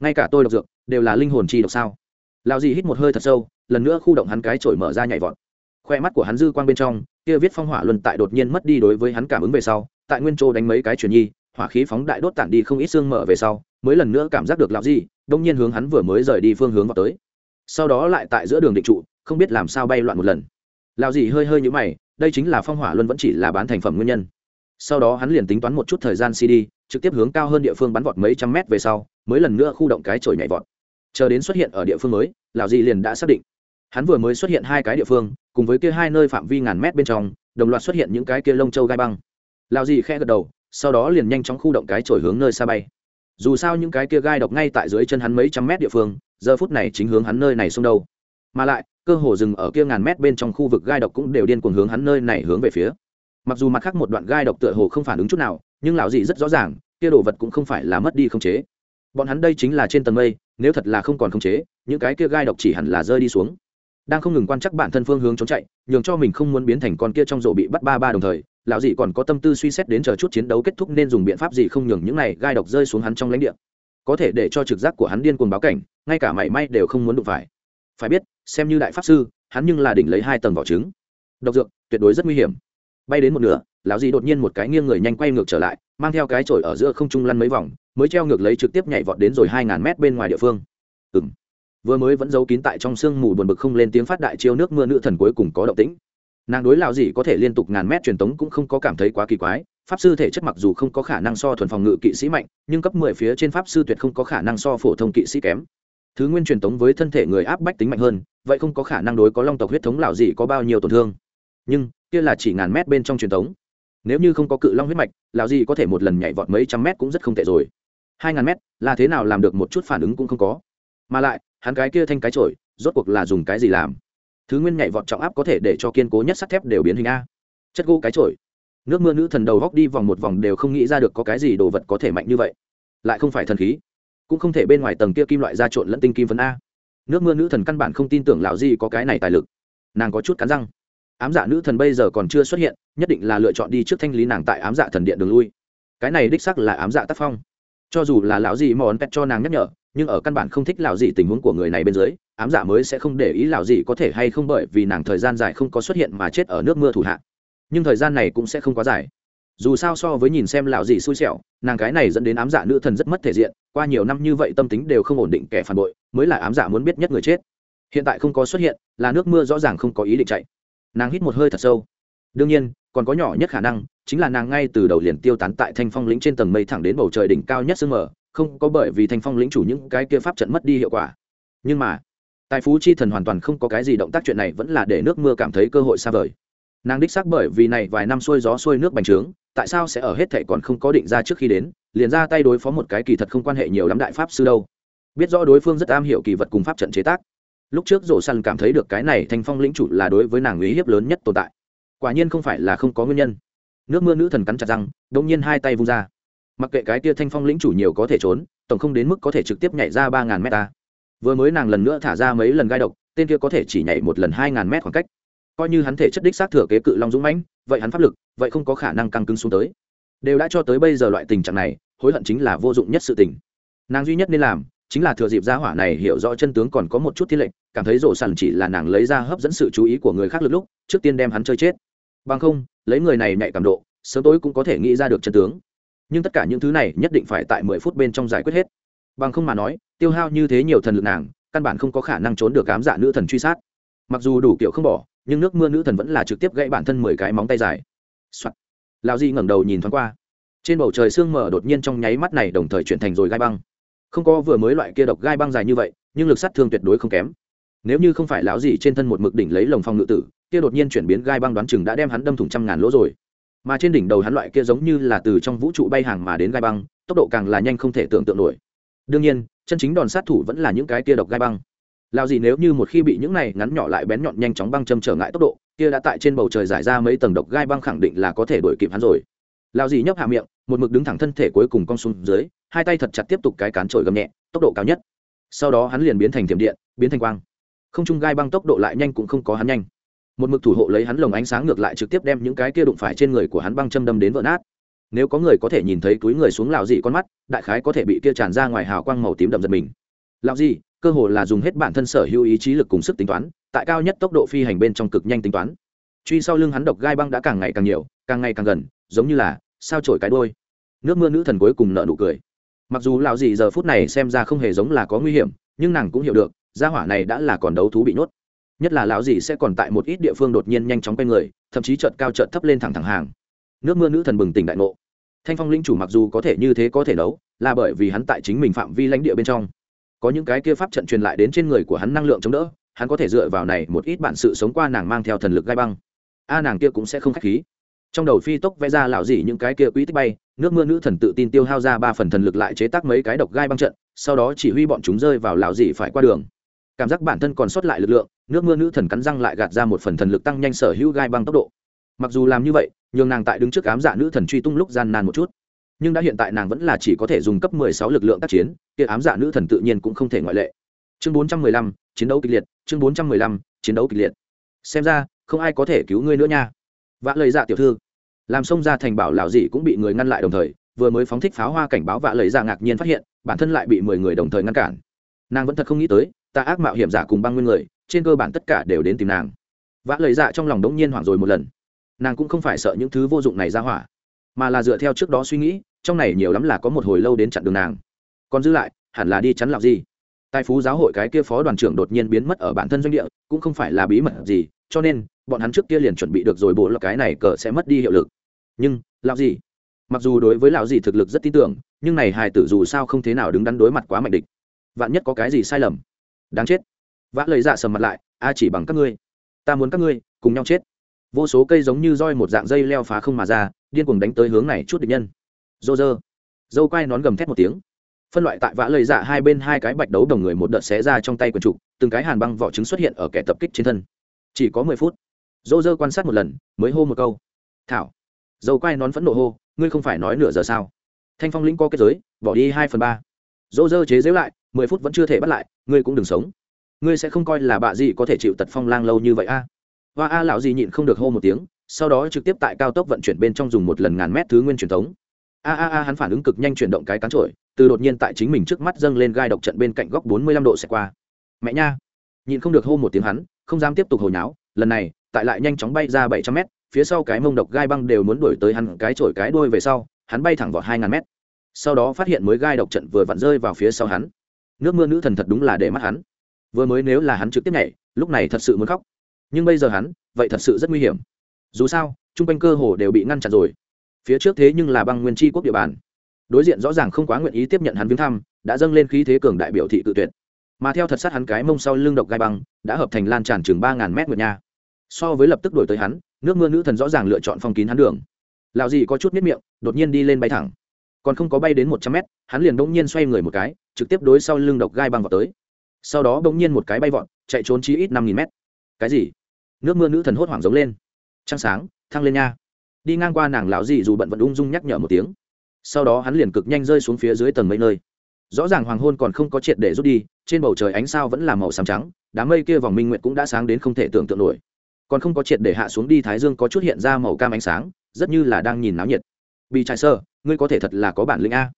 Ngay cả tôi độc dược, đều là linh hồn chi độc sao? Lão dị hít một hơi thật sâu, lần nữa khu động hắn cái trổi mở ra nhảy vọt. Khoe mắt của hắn dư quang bên trong kia viết phong hỏa luân tại đột nhiên mất đi đối với hắn cảm ứng về sau, tại nguyên châu đánh mấy cái chuyển nhi hỏa khí phóng đại đốt tản đi không ít xương mở về sau, mới lần nữa cảm giác được lão gì đông nhiên hướng hắn vừa mới rời đi phương hướng vào tới. Sau đó lại tại giữa đường định trụ, không biết làm sao bay loạn một lần. Lão gì hơi hơi như mày, đây chính là phong hỏa luân vẫn chỉ là bán thành phẩm nguyên nhân. Sau đó hắn liền tính toán một chút thời gian cd, trực tiếp hướng cao hơn địa phương bắn vọt mấy trăm mét về sau, mới lần nữa khu động cái chổi nhảy vọt. Chờ đến xuất hiện ở địa phương mới, lão gì liền đã xác định. Hắn vừa mới xuất hiện hai cái địa phương, cùng với kia hai nơi phạm vi ngàn mét bên trong, đồng loạt xuất hiện những cái kia lông châu gai băng. Lão gì khẽ gật đầu sau đó liền nhanh chóng khu động cái chổi hướng nơi xa bay. Dù sao những cái kia gai độc ngay tại dưới chân hắn mấy trăm mét địa phương, giờ phút này chính hướng hắn nơi này xông đâu. Mà lại, cơ hồ dừng ở kia ngàn mét bên trong khu vực gai độc cũng đều điên cuồng hướng hắn nơi này hướng về phía. Mặc dù mặt khác một đoạn gai độc tựa hồ không phản ứng chút nào, nhưng lão dị rất rõ ràng, kia đồ vật cũng không phải là mất đi không chế. Bọn hắn đây chính là trên tầng mây, nếu thật là không còn không chế, những cái kia gai độc chỉ hẳn là rơi đi xuống. Đang không ngừng quan chắc bản thân phương hướng trốn chạy, nhường cho mình không muốn biến thành con kia trong rổ bị bắt ba ba đồng thời lão dị còn có tâm tư suy xét đến chờ chút chiến đấu kết thúc nên dùng biện pháp gì không nhường những này gai độc rơi xuống hắn trong lãnh địa. Có thể để cho trực giác của hắn điên cuồng báo cảnh, ngay cả mảy may đều không muốn đụng phải. Phải biết, xem như đại pháp sư, hắn nhưng là đỉnh lấy hai tầng vỏ trứng. Độc dược, tuyệt đối rất nguy hiểm. Bay đến một nửa, lão dị đột nhiên một cái nghiêng người nhanh quay ngược trở lại, mang theo cái chổi ở giữa không trung lăn mấy vòng, mới treo ngược lấy trực tiếp nhảy vọt đến rồi hai ngàn mét bên ngoài địa phương. Ừ vừa mới vẫn giấu kín tại trong sương mù buồn bực không lên tiếng phát đại chiêu nước mưa nữ thần cuối cùng có động tĩnh nàng đối lão gì có thể liên tục ngàn mét truyền tống cũng không có cảm thấy quá kỳ quái, pháp sư thể chất mặc dù không có khả năng so thuần phòng ngự kỵ sĩ mạnh, nhưng cấp mười phía trên pháp sư tuyệt không có khả năng so phổ thông kỵ sĩ kém. Thứ nguyên truyền tống với thân thể người áp bách tính mạnh hơn, vậy không có khả năng đối có long tộc huyết thống lão gì có bao nhiêu tổn thương. Nhưng, kia là chỉ ngàn mét bên trong truyền tống. Nếu như không có cự long huyết mạch, lão gì có thể một lần nhảy vọt mấy trăm mét cũng rất không tệ rồi. Hai ngàn mét, là thế nào làm được một chút phản ứng cũng không có. Mà lại, hắn cái kia thanh cái trội rốt cuộc là dùng cái gì làm? Thứ nguyên nhảy vọt trọng áp có thể để cho kiên cố nhất sắt thép đều biến hình a. Chất gỗ cái trội nước mưa nữ thần đầu góc đi vòng một vòng đều không nghĩ ra được có cái gì đồ vật có thể mạnh như vậy. Lại không phải thần khí. Cũng không thể bên ngoài tầng kia kim loại ra trộn lẫn tinh kim phấn a. Nước mưa nữ thần căn bản không tin tưởng lão di có cái này tài lực. Nàng có chút cắn răng. Ám dạ nữ thần bây giờ còn chưa xuất hiện, nhất định là lựa chọn đi trước thanh lý nàng tại ám dạ thần điện đường lui. Cái này đích sắc là ám dạ tác phong. Cho dù là lão gì mòn pet cho nàng nhắc nhở, nhưng ở căn bản không thích lão gì tình huống của người này bên dưới ám dạ mới sẽ không để ý lão gì có thể hay không bởi vì nàng thời gian dài không có xuất hiện mà chết ở nước mưa thủ hạ. Nhưng thời gian này cũng sẽ không quá dài. Dù sao so với nhìn xem lão gì xui xẻo, nàng cái này dẫn đến ám dạ nữ thần rất mất thể diện, qua nhiều năm như vậy tâm tính đều không ổn định kẻ phản bội, mới là ám dạ muốn biết nhất người chết. Hiện tại không có xuất hiện, là nước mưa rõ ràng không có ý định chạy. Nàng hít một hơi thật sâu. Đương nhiên, còn có nhỏ nhất khả năng, chính là nàng ngay từ đầu liền tiêu tán tại thanh phong lĩnh trên tầng mây thẳng đến bầu trời đỉnh cao nhất sương mờ, không có bởi vì thanh phong lĩnh chủ những cái kia pháp trận mất đi hiệu quả. Nhưng mà tài phú chi thần hoàn toàn không có cái gì động tác chuyện này vẫn là để nước mưa cảm thấy cơ hội xa vời. Nàng đích xác bởi vì này vài năm xuôi gió xuôi nước bành trướng, tại sao sẽ ở hết thệ còn không có định ra trước khi đến, liền ra tay đối phó một cái kỳ thật không quan hệ nhiều lắm đại pháp sư đâu. Biết rõ đối phương rất am hiểu kỳ vật cùng pháp trận chế tác. Lúc trước rổ săn cảm thấy được cái này thanh phong lĩnh chủ là đối với nàng uy hiếp lớn nhất tồn tại. Quả nhiên không phải là không có nguyên nhân. Nước mưa nữ thần cắn chặt răng đông nhiên hai tay vung ra. Mặc kệ cái tia thanh phong lĩnh chủ nhiều có thể trốn, tổng không đến mức có thể trực tiếp nhảy ra ba ngàn mét ta vừa mới nàng lần nữa thả ra mấy lần gai độc, tên kia có thể chỉ nhảy một lần hai ngàn mét khoảng cách. Coi như hắn thể chất đích xác thừa kế cự long dũng mãnh, vậy hắn pháp lực, vậy không có khả năng căng cứng xuống tới. Đều đã cho tới bây giờ loại tình trạng này, hối hận chính là vô dụng nhất sự tình. Nàng duy nhất nên làm, chính là thừa dịp gia hỏa này hiểu rõ chân tướng còn có một chút thiên lệnh, cảm thấy rộ sàn chỉ là nàng lấy ra hấp dẫn sự chú ý của người khác lực lúc, trước tiên đem hắn chơi chết. Bằng không, lấy người này nhạy cảm độ, sớm tối cũng có thể nghĩ ra được chân tướng. Nhưng tất cả những thứ này nhất định phải tại mười phút bên trong giải quyết hết. Bằng không mà nói tiêu hao như thế nhiều thần lực nàng, căn bản không có khả năng trốn được cám giả dạ nữ thần truy sát. Mặc dù đủ kiểu không bỏ, nhưng nước mưa nữ thần vẫn là trực tiếp gãy bản thân mười cái móng tay dài、Soạn. lao di ngẩng đầu nhìn thoáng qua. Trên bầu trời sương mở đột nhiên trong nháy mắt này đồng thời chuyển thành rồi gai băng. Không có vừa mới loại kia độc gai băng dài như vậy, nhưng lực sát thương tuyệt đối không kém. Nếu như không phải lão gì trên thân một mực đỉnh lấy lồng phong ngự tử, kia đột nhiên chuyển biến gai băng đoán chừng đã đem hắn đâm thủng trăm ngàn lỗ rồi. Mà trên đỉnh đầu hắn loại kia giống như là từ trong vũ trụ bay hàng mà đến gai băng, tốc độ càng là nhanh không thể tưởng tượng nổi. Đương nhiên chân chính đòn sát thủ vẫn là những cái kia độc gai băng. Lao gì nếu như một khi bị những này ngắn nhỏ lại bén nhọn nhanh chóng băng châm trở ngại tốc độ, kia đã tại trên bầu trời giải ra mấy tầng độc gai băng khẳng định là có thể đuổi kịp hắn rồi. Lao gì nhấp hạ miệng, một mực đứng thẳng thân thể cuối cùng cong xuống dưới, hai tay thật chặt tiếp tục cái cán trội gầm nhẹ, tốc độ cao nhất. Sau đó hắn liền biến thành thiểm điện, biến thành quang. Không trung gai băng tốc độ lại nhanh cũng không có hắn nhanh. Một mực thủ hộ lấy hắn lồng ánh sáng ngược lại trực tiếp đem những cái kia đụng phải trên người của hắn băng châm đâm đến vỡ nát nếu có người có thể nhìn thấy túi người xuống lạo dị con mắt, đại khái có thể bị kia tràn ra ngoài hào quang màu tím đậm giật mình. Lạo dị cơ hồ là dùng hết bản thân sở hữu ý chí lực cùng sức tính toán, tại cao nhất tốc độ phi hành bên trong cực nhanh tính toán. Truy sau lưng hắn độc gai băng đã càng ngày càng nhiều, càng ngày càng gần, giống như là, sao trổi cái đôi nước mưa nữ thần cuối cùng nợ nụ cười. Mặc dù lão dị giờ phút này xem ra không hề giống là có nguy hiểm, nhưng nàng cũng hiểu được, gia hỏa này đã là còn đấu thú bị nhốt. Nhất là lão dị sẽ còn tại một ít địa phương đột nhiên nhanh chóng quay người, thậm chí chợt cao chợt thấp lên thẳng thẳng hàng nước mưa nữ thần bừng tỉnh đại ngộ. Thanh phong linh chủ mặc dù có thể như thế có thể đấu, là bởi vì hắn tại chính mình phạm vi lãnh địa bên trong. Có những cái kia pháp trận truyền lại đến trên người của hắn năng lượng chống đỡ, hắn có thể dựa vào này một ít bản sự sống qua nàng mang theo thần lực gai băng. A nàng kia cũng sẽ không k h á c h khí. Trong đầu phi tốc vẽ ra lão dỉ những cái kia quỹ tích bay, nước mưa nữ thần tự tin tiêu hao ra ba phần thần lực lại chế tác mấy cái độc gai băng trận, sau đó chỉ huy bọn chúng rơi vào lão dỉ phải qua đường. Cảm giác bản thân còn sót lại lực lượng, nước mưa nữ thần cắn răng lại gạt ra một phần thần lực tăng nhanh sở hữu gai băng tốc độ. Mặc dù làm như vậy nhường nàng tại đứng trước ám dạ nữ thần truy tung lúc gian nan một chút. Nhưng đã hiện tại nàng vẫn là chỉ có thể dùng cấp 16 lực lượng tác chiến kia ám dạ nữ thần tự nhiên cũng không thể ngoại lệ. Chương 415, chiến đấu kịch liệt chương 415, chiến đấu kịch liệt. Xem ra không ai có thể cứu ngươi nữa nha. Vã lời dạ tiểu thư. Làm xông ra thành bảo lão dị cũng bị người ngăn lại đồng thời vừa mới phóng thích pháo hoa cảnh báo vạ lời dạ ngạc nhiên phát hiện bản thân lại bị mười người đồng thời ngăn cản. Nàng vẫn thật không nghĩ tới ta ác mạo hiểm giả cùng băng nguyên người trên cơ bản tất cả đều đến tìm nàng. Vã lời dạ trong lòng đống nhiên hoảng rồi một lần nàng cũng không phải sợ những thứ vô dụng này ra hỏa, mà là dựa theo trước đó suy nghĩ, trong này nhiều lắm là có một hồi lâu đến chặn đường nàng. Còn giữ lại, hẳn là đi chắn lọc gì? Tài phú giáo hội cái kia phó đoàn trưởng đột nhiên biến mất ở bản thân doanh địa, cũng không phải là bí mật gì, cho nên, bọn hắn trước kia liền chuẩn bị được rồi bộ là cái này cờ sẽ mất đi hiệu lực. Nhưng lão gì? Mặc dù đối với lão gì thực lực rất tin tưởng, nhưng này hài tử dù sao không thế nào đứng đắn đối mặt quá mạnh địch. Vạn nhất có cái gì sai lầm. Đáng chết. Vã lời dạ sầm mặt lại, a chỉ bằng các ngươi. Ta muốn các ngươi cùng nhau chết vô số cây giống như roi một dạng dây leo phá không mà ra, điên cuồng đánh tới hướng này chút địch nhân. Dô dơ dâu quai nón gầm thét một tiếng. Phân loại tại vã lời dạ hai bên hai cái bạch đấu đồng người một đợt xé ra trong tay quần trục, từng cái hàn băng vỏ trứng xuất hiện ở kẻ tập kích trên thân. Chỉ có mười phút. Dô dơ quan sát một lần, mới hô một câu. Thảo. Dâu quai nón phẫn nộ hô, ngươi không phải nói nửa giờ sao? Thanh phong lĩnh có kết giới, bỏ đi hai phần ba. Dô dơ chế dễu lại, mười phút vẫn chưa thể bắt lại, ngươi cũng đừng sống. Ngươi sẽ không coi là bạ gì có thể chịu tật phong lang lâu như vậy a. à? Và a lão gì nhịn không được hô một tiếng, sau đó trực tiếp tại cao tốc vận chuyển bên trong dùng một lần ngàn mét thứ nguyên truyền thống. A a a, hắn phản ứng cực nhanh chuyển động cái cán trội, từ đột nhiên tại chính mình trước mắt dâng lên gai độc trận bên cạnh góc bốn mươi lăm độ xẹt qua. Mẹ nha! Nhịn không được hô một tiếng hắn, không dám tiếp tục hồi nháo, lần này, tại lại nhanh chóng bay ra bảy trăm mét, phía sau cái mông độc gai băng đều muốn đuổi tới hắn cái chổi cái đuôi về sau, hắn bay thẳng vọt hai ngàn mét. Sau đó phát hiện mới gai độc trận vừa vặn rơi vào phía sau hắn. Nước mưa nữ thần thật đúng là để mắt hắn. Vừa mới nếu là hắn trực tiếp nhảy, lúc này thật sự muốn khóc nhưng bây giờ hắn, vậy thật sự rất nguy hiểm. Dù sao, chung quanh cơ hồ đều bị ngăn chặn rồi. Phía trước thế nhưng là băng nguyên tri quốc địa bàn. Đối diện rõ ràng không quá nguyện ý tiếp nhận hắn viếng thăm, đã dâng lên khí thế cường đại biểu thị tự tuyệt. Mà theo thật sát hắn cái mông sau lưng độc gai băng, đã hợp thành lan tràn chừng ba ngàn mét nguyệt nha. So với lập tức đổi tới hắn, nước mưa nữ thần rõ ràng lựa chọn phong kín hắn đường. Lào gì có chút miết miệng, đột nhiên đi lên bay thẳng. Còn không có bay đến một trăm mét, hắn liền bỗng nhiên xoay người một cái, trực tiếp đối sau lưng độc gai băng vào tới. Sau đó bỗng nhiên một cái bay vọt, chạy trốn chí ít năm nghìn mét. Cái gì? Nước mưa nữ thần hốt hoảng giống lên. Trăng sáng, thăng lên nha. Đi ngang qua nàng lão dị dù bận vẫn ung dung nhắc nhở một tiếng. Sau đó hắn liền cực nhanh rơi xuống phía dưới tầng mây nơi. Rõ ràng hoàng hôn còn không có triệt để rút đi, trên bầu trời ánh sao vẫn là màu xám trắng, đám mây kia vòng minh nguyện cũng đã sáng đến không thể tưởng tượng nổi. Còn không có triệt để hạ xuống đi thái dương có chút hiện ra màu cam ánh sáng, rất như là đang nhìn náo nhiệt. Bị trai sơ, ngươi có thể thật là có bản lĩnh a.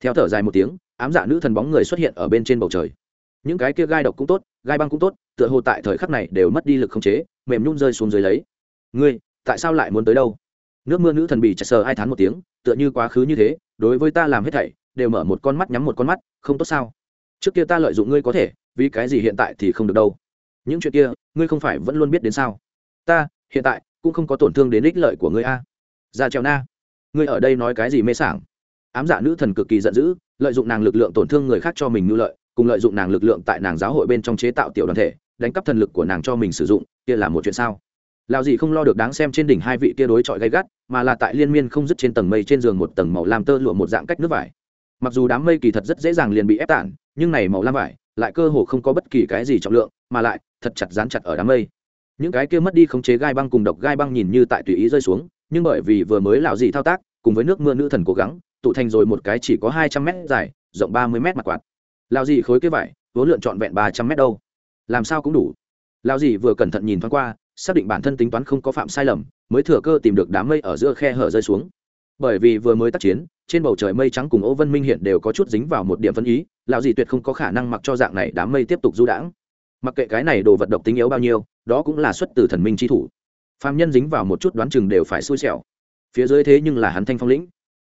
Theo thở dài một tiếng, ám dạ nữ thần bóng người xuất hiện ở bên trên bầu trời. Những cái kia gai độc cũng tốt, gai băng cũng tốt, tựa hồ tại thời khắc này đều mất đi lực khống chế mềm nhún rơi xuống dưới lấy. Ngươi, tại sao lại muốn tới đâu? Nước mưa nữ thần bị chặt sờ hai tháng một tiếng, tựa như quá khứ như thế, đối với ta làm hết thảy, đều mở một con mắt nhắm một con mắt, không tốt sao? Trước kia ta lợi dụng ngươi có thể, vì cái gì hiện tại thì không được đâu? Những chuyện kia, ngươi không phải vẫn luôn biết đến sao? Ta, hiện tại, cũng không có tổn thương đến ích lợi của ngươi a. Ra treo na. Ngươi ở đây nói cái gì mê sảng? Ám dạ nữ thần cực kỳ giận dữ, lợi dụng nàng lực lượng tổn thương người khác cho mình như lợi, cùng lợi dụng nàng lực lượng tại nàng giáo hội bên trong chế tạo tiểu đoàn thể đánh cắp thần lực của nàng cho mình sử dụng, kia là một chuyện sao? Lào gì không lo được đáng xem trên đỉnh hai vị kia đối chọi gay gắt, mà là tại liên miên không dứt trên tầng mây trên giường một tầng màu lam tơ lụa một dạng cách nước vải. Mặc dù đám mây kỳ thật rất dễ dàng liền bị ép tản, nhưng này màu lam vải lại cơ hồ không có bất kỳ cái gì trọng lượng, mà lại thật chặt dán chặt ở đám mây. Những cái kia mất đi khống chế gai băng cùng độc gai băng nhìn như tại tùy ý rơi xuống, nhưng bởi vì vừa mới lạo dị thao tác, cùng với nước mưa nữ thần cố gắng, tụ thành rồi một cái chỉ có hai trăm mét dài, rộng ba mươi mét mặt quạt. Lạo dị khối cái vải, vốn lượn trọn vẹn ba trăm mét đâu làm sao cũng đủ. Lao dì vừa cẩn thận nhìn thoáng qua, xác định bản thân tính toán không có phạm sai lầm, mới thừa cơ tìm được đám mây ở giữa khe hở rơi xuống. Bởi vì vừa mới tác chiến, trên bầu trời mây trắng cùng ô vân minh hiện đều có chút dính vào một điểm phân ý, lão dì tuyệt không có khả năng mặc cho dạng này đám mây tiếp tục du đãng. Mặc kệ cái này đồ vật độc tính yếu bao nhiêu, đó cũng là xuất từ thần minh chi thủ. Phạm nhân dính vào một chút đoán chừng đều phải xui xẻo. Phía dưới thế nhưng là hắn thanh phong lĩnh.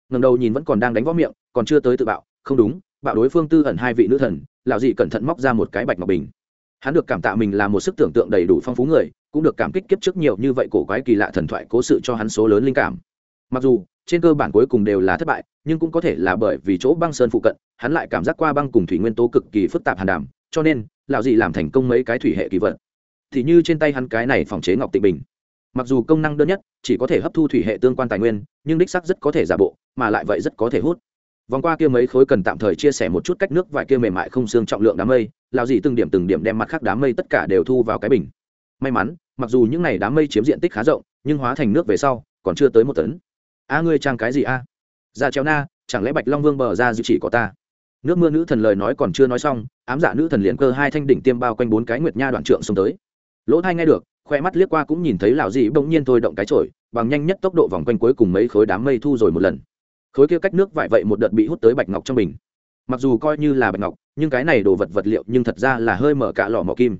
Ngầm đầu nhìn vẫn còn đang đánh võ miệng, còn chưa tới tự bạo. Không đúng, bạo đối phương tư ẩn hai vị nữ thần, lão dị cẩn thận móc ra một cái bạch ngọc bình hắn được cảm tạ mình là một sức tưởng tượng đầy đủ phong phú người, cũng được cảm kích kiếp trước nhiều như vậy cổ quái kỳ lạ thần thoại cố sự cho hắn số lớn linh cảm. Mặc dù, trên cơ bản cuối cùng đều là thất bại, nhưng cũng có thể là bởi vì chỗ băng sơn phụ cận, hắn lại cảm giác qua băng cùng thủy nguyên tố cực kỳ phức tạp hàn đàm, cho nên, lão dị làm thành công mấy cái thủy hệ kỳ vật. Thì như trên tay hắn cái này phòng chế ngọc tịnh bình. Mặc dù công năng đơn nhất, chỉ có thể hấp thu thủy hệ tương quan tài nguyên, nhưng đích sắc rất có thể giả bộ, mà lại vậy rất có thể hút vòng qua kia mấy khối cần tạm thời chia sẻ một chút cách nước vài kia mềm mại không xương trọng lượng đám mây lao dì từng điểm từng điểm đem mặt khác đám mây tất cả đều thu vào cái bình. May mắn, mặc dù những n à y đám mây chiếm diện tích khá rộng, nhưng hóa thành nước về sau, còn chưa tới một tấn. A ngươi trang cái gì a? À? ra treo na, chẳng lẽ bạch long vương bờ ra dự chỉ có ta? Nước mưa nữ thần lời nói còn chưa nói xong, ám dạ nữ thần liền cơ hai thanh đỉnh tiêm bao quanh bốn cái nguyệt nha đoạn trượng xông tới. Lỗ thai nghe được, khoe mắt liếc qua cũng nhìn thấy lão dì bỗng nhiên thôi động cái trội bằng nhanh nhất tốc độ vòng quanh cuối cùng mấy khối đám mây thu rồi một lần khối kia cách nước vải vậy một đợt bị hút tới bạch ngọc trong bình. Mặc dù coi như là bạch ngọc, nhưng cái này đồ vật vật liệu nhưng thật ra là hơi mở cả lọ mỏ kim.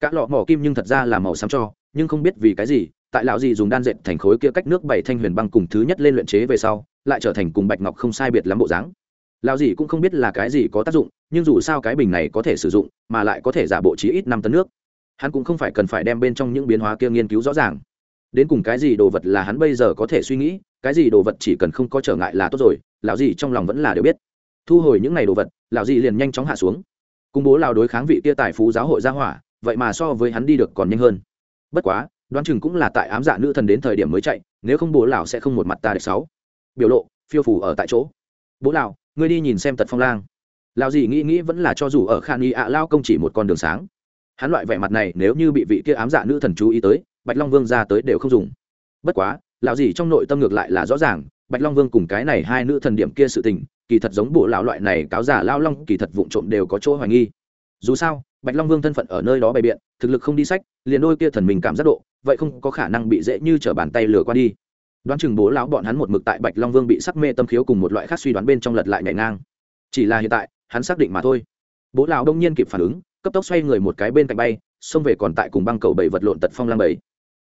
Cả lọ mỏ kim nhưng thật ra là màu xám cho, nhưng không biết vì cái gì, tại lão dì dùng đan dệt thành khối kia cách nước bảy thanh huyền băng cùng thứ nhất lên luyện chế về sau, lại trở thành cùng bạch ngọc không sai biệt lắm bộ dáng. Lão dì cũng không biết là cái gì có tác dụng, nhưng dù sao cái bình này có thể sử dụng, mà lại có thể giả bộ chí ít năm tấn nước. Hắn cũng không phải cần phải đem bên trong những biến hóa kia nghiên cứu rõ ràng đến cùng cái gì đồ vật là hắn bây giờ có thể suy nghĩ, cái gì đồ vật chỉ cần không có trở ngại là tốt rồi, lão gì trong lòng vẫn là đều biết. Thu hồi những ngày đồ vật, lão gì liền nhanh chóng hạ xuống. Cùng bố lao đối kháng vị kia tài phú giáo hội gia hỏa, vậy mà so với hắn đi được còn nhanh hơn. Bất quá, đoán chừng cũng là tại ám dạ nữ thần đến thời điểm mới chạy, nếu không bố lão sẽ không một mặt ta được sáu. Biểu lộ, phiêu phủ ở tại chỗ. Bố lão, ngươi đi nhìn xem tật phong lang. Lão gì nghĩ nghĩ vẫn là cho dù ở khan y ạ lao công chỉ một con đường sáng. Hắn loại vẻ mặt này nếu như bị vị kia ám dạ nữ thần chú ý tới bạch long vương ra tới đều không dùng. Bất quá, lão gì trong nội tâm ngược lại là rõ ràng, bạch long vương cùng cái này hai nữ thần điểm kia sự tình, kỳ thật giống bộ lão loại này cáo giả lao long, kỳ thật vụng trộm đều có chỗ hoài nghi. Dù sao, bạch long vương thân phận ở nơi đó bày biện, thực lực không đi sách, liền đôi kia thần mình cảm giác độ, vậy không có khả năng bị dễ như t bàn tay lừa qua đi. Đoán chừng bố lão bọn hắn một mực tại bạch long vương bị sắc mê tâm khiếu cùng một loại khác suy đoán bên trong lật lại nhảy ngang. Chỉ là hiện tại, hắn xác định mà thôi. Bố lão đông nhiên kịp phản ứng, cấp tốc xoay người một cái bên cạnh bay, xông về còn tại cùng băng cầu bảy vật lộn tật phong lang bảy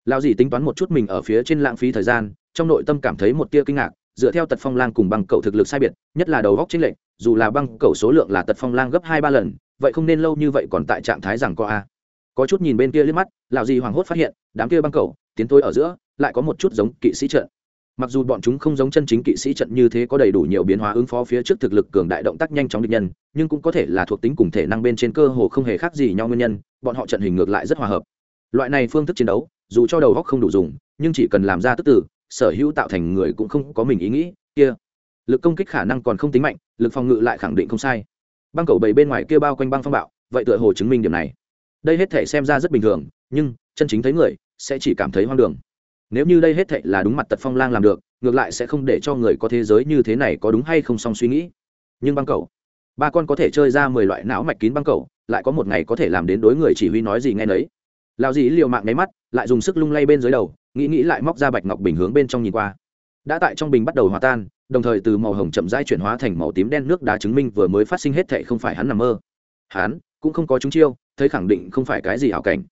lao dì tính toán một chút mình ở phía trên lãng phí thời gian, trong nội tâm cảm thấy một tia kinh ngạc, dựa theo tật phong lang cùng băng cầu thực lực sai biệt, nhất là đầu góc chính lệnh dù là băng cầu số lượng là tật phong lang gấp hai ba lần, vậy không nên lâu như vậy còn tại trạng thái rằng có a. Có chút nhìn bên kia liếc mắt, lão dì hoàng hốt phát hiện, đám kia băng cầu tiến tôi ở giữa, lại có một chút giống kỵ sĩ trận. Mặc dù bọn chúng không giống chân chính kỵ sĩ trận như thế có đầy đủ nhiều biến hóa ứng phó phía trước thực lực cường đại động tác nhanh chóng địch nhân, nhưng cũng có thể là thuộc tính cùng thể năng bên trên cơ hồ không hề khác gì nhau nguyên nhân, bọn họ trận hình ngược lại rất hòa hợp. Loại này phương thức chiến đấu dù cho đầu góc không đủ dùng, nhưng chỉ cần làm ra tức tử, sở hữu tạo thành người cũng không có mình ý nghĩ, kia. Lực công kích khả năng còn không tính mạnh, lực phòng ngự lại khẳng định không sai. Băng cầu bảy bên ngoài kia bao quanh băng phong bạo, vậy tựa hồ chứng minh điểm này. Đây hết thể xem ra rất bình thường, nhưng, chân chính thấy người, sẽ chỉ cảm thấy hoang đường. Nếu như đây hết thệ là đúng mặt tật phong lang làm được, ngược lại sẽ không để cho người có thế giới như thế này có đúng hay không xong suy nghĩ. Nhưng băng cầu, ba con có thể chơi ra mười loại não mạch kín băng cầu, lại có một ngày có thể làm đến đối người chỉ huy nói gì nghe nấy lao dì liều mạng nháy mắt, lại dùng sức lung lay bên dưới đầu, nghĩ nghĩ lại móc ra bạch ngọc bình hướng bên trong nhìn qua. Đã tại trong bình bắt đầu hòa tan, đồng thời từ màu hồng chậm rãi chuyển hóa thành màu tím đen nước đá chứng minh vừa mới phát sinh hết thệ không phải hắn nằm mơ. Hắn cũng không có chúng chiêu, thấy khẳng định không phải cái gì hảo cảnh.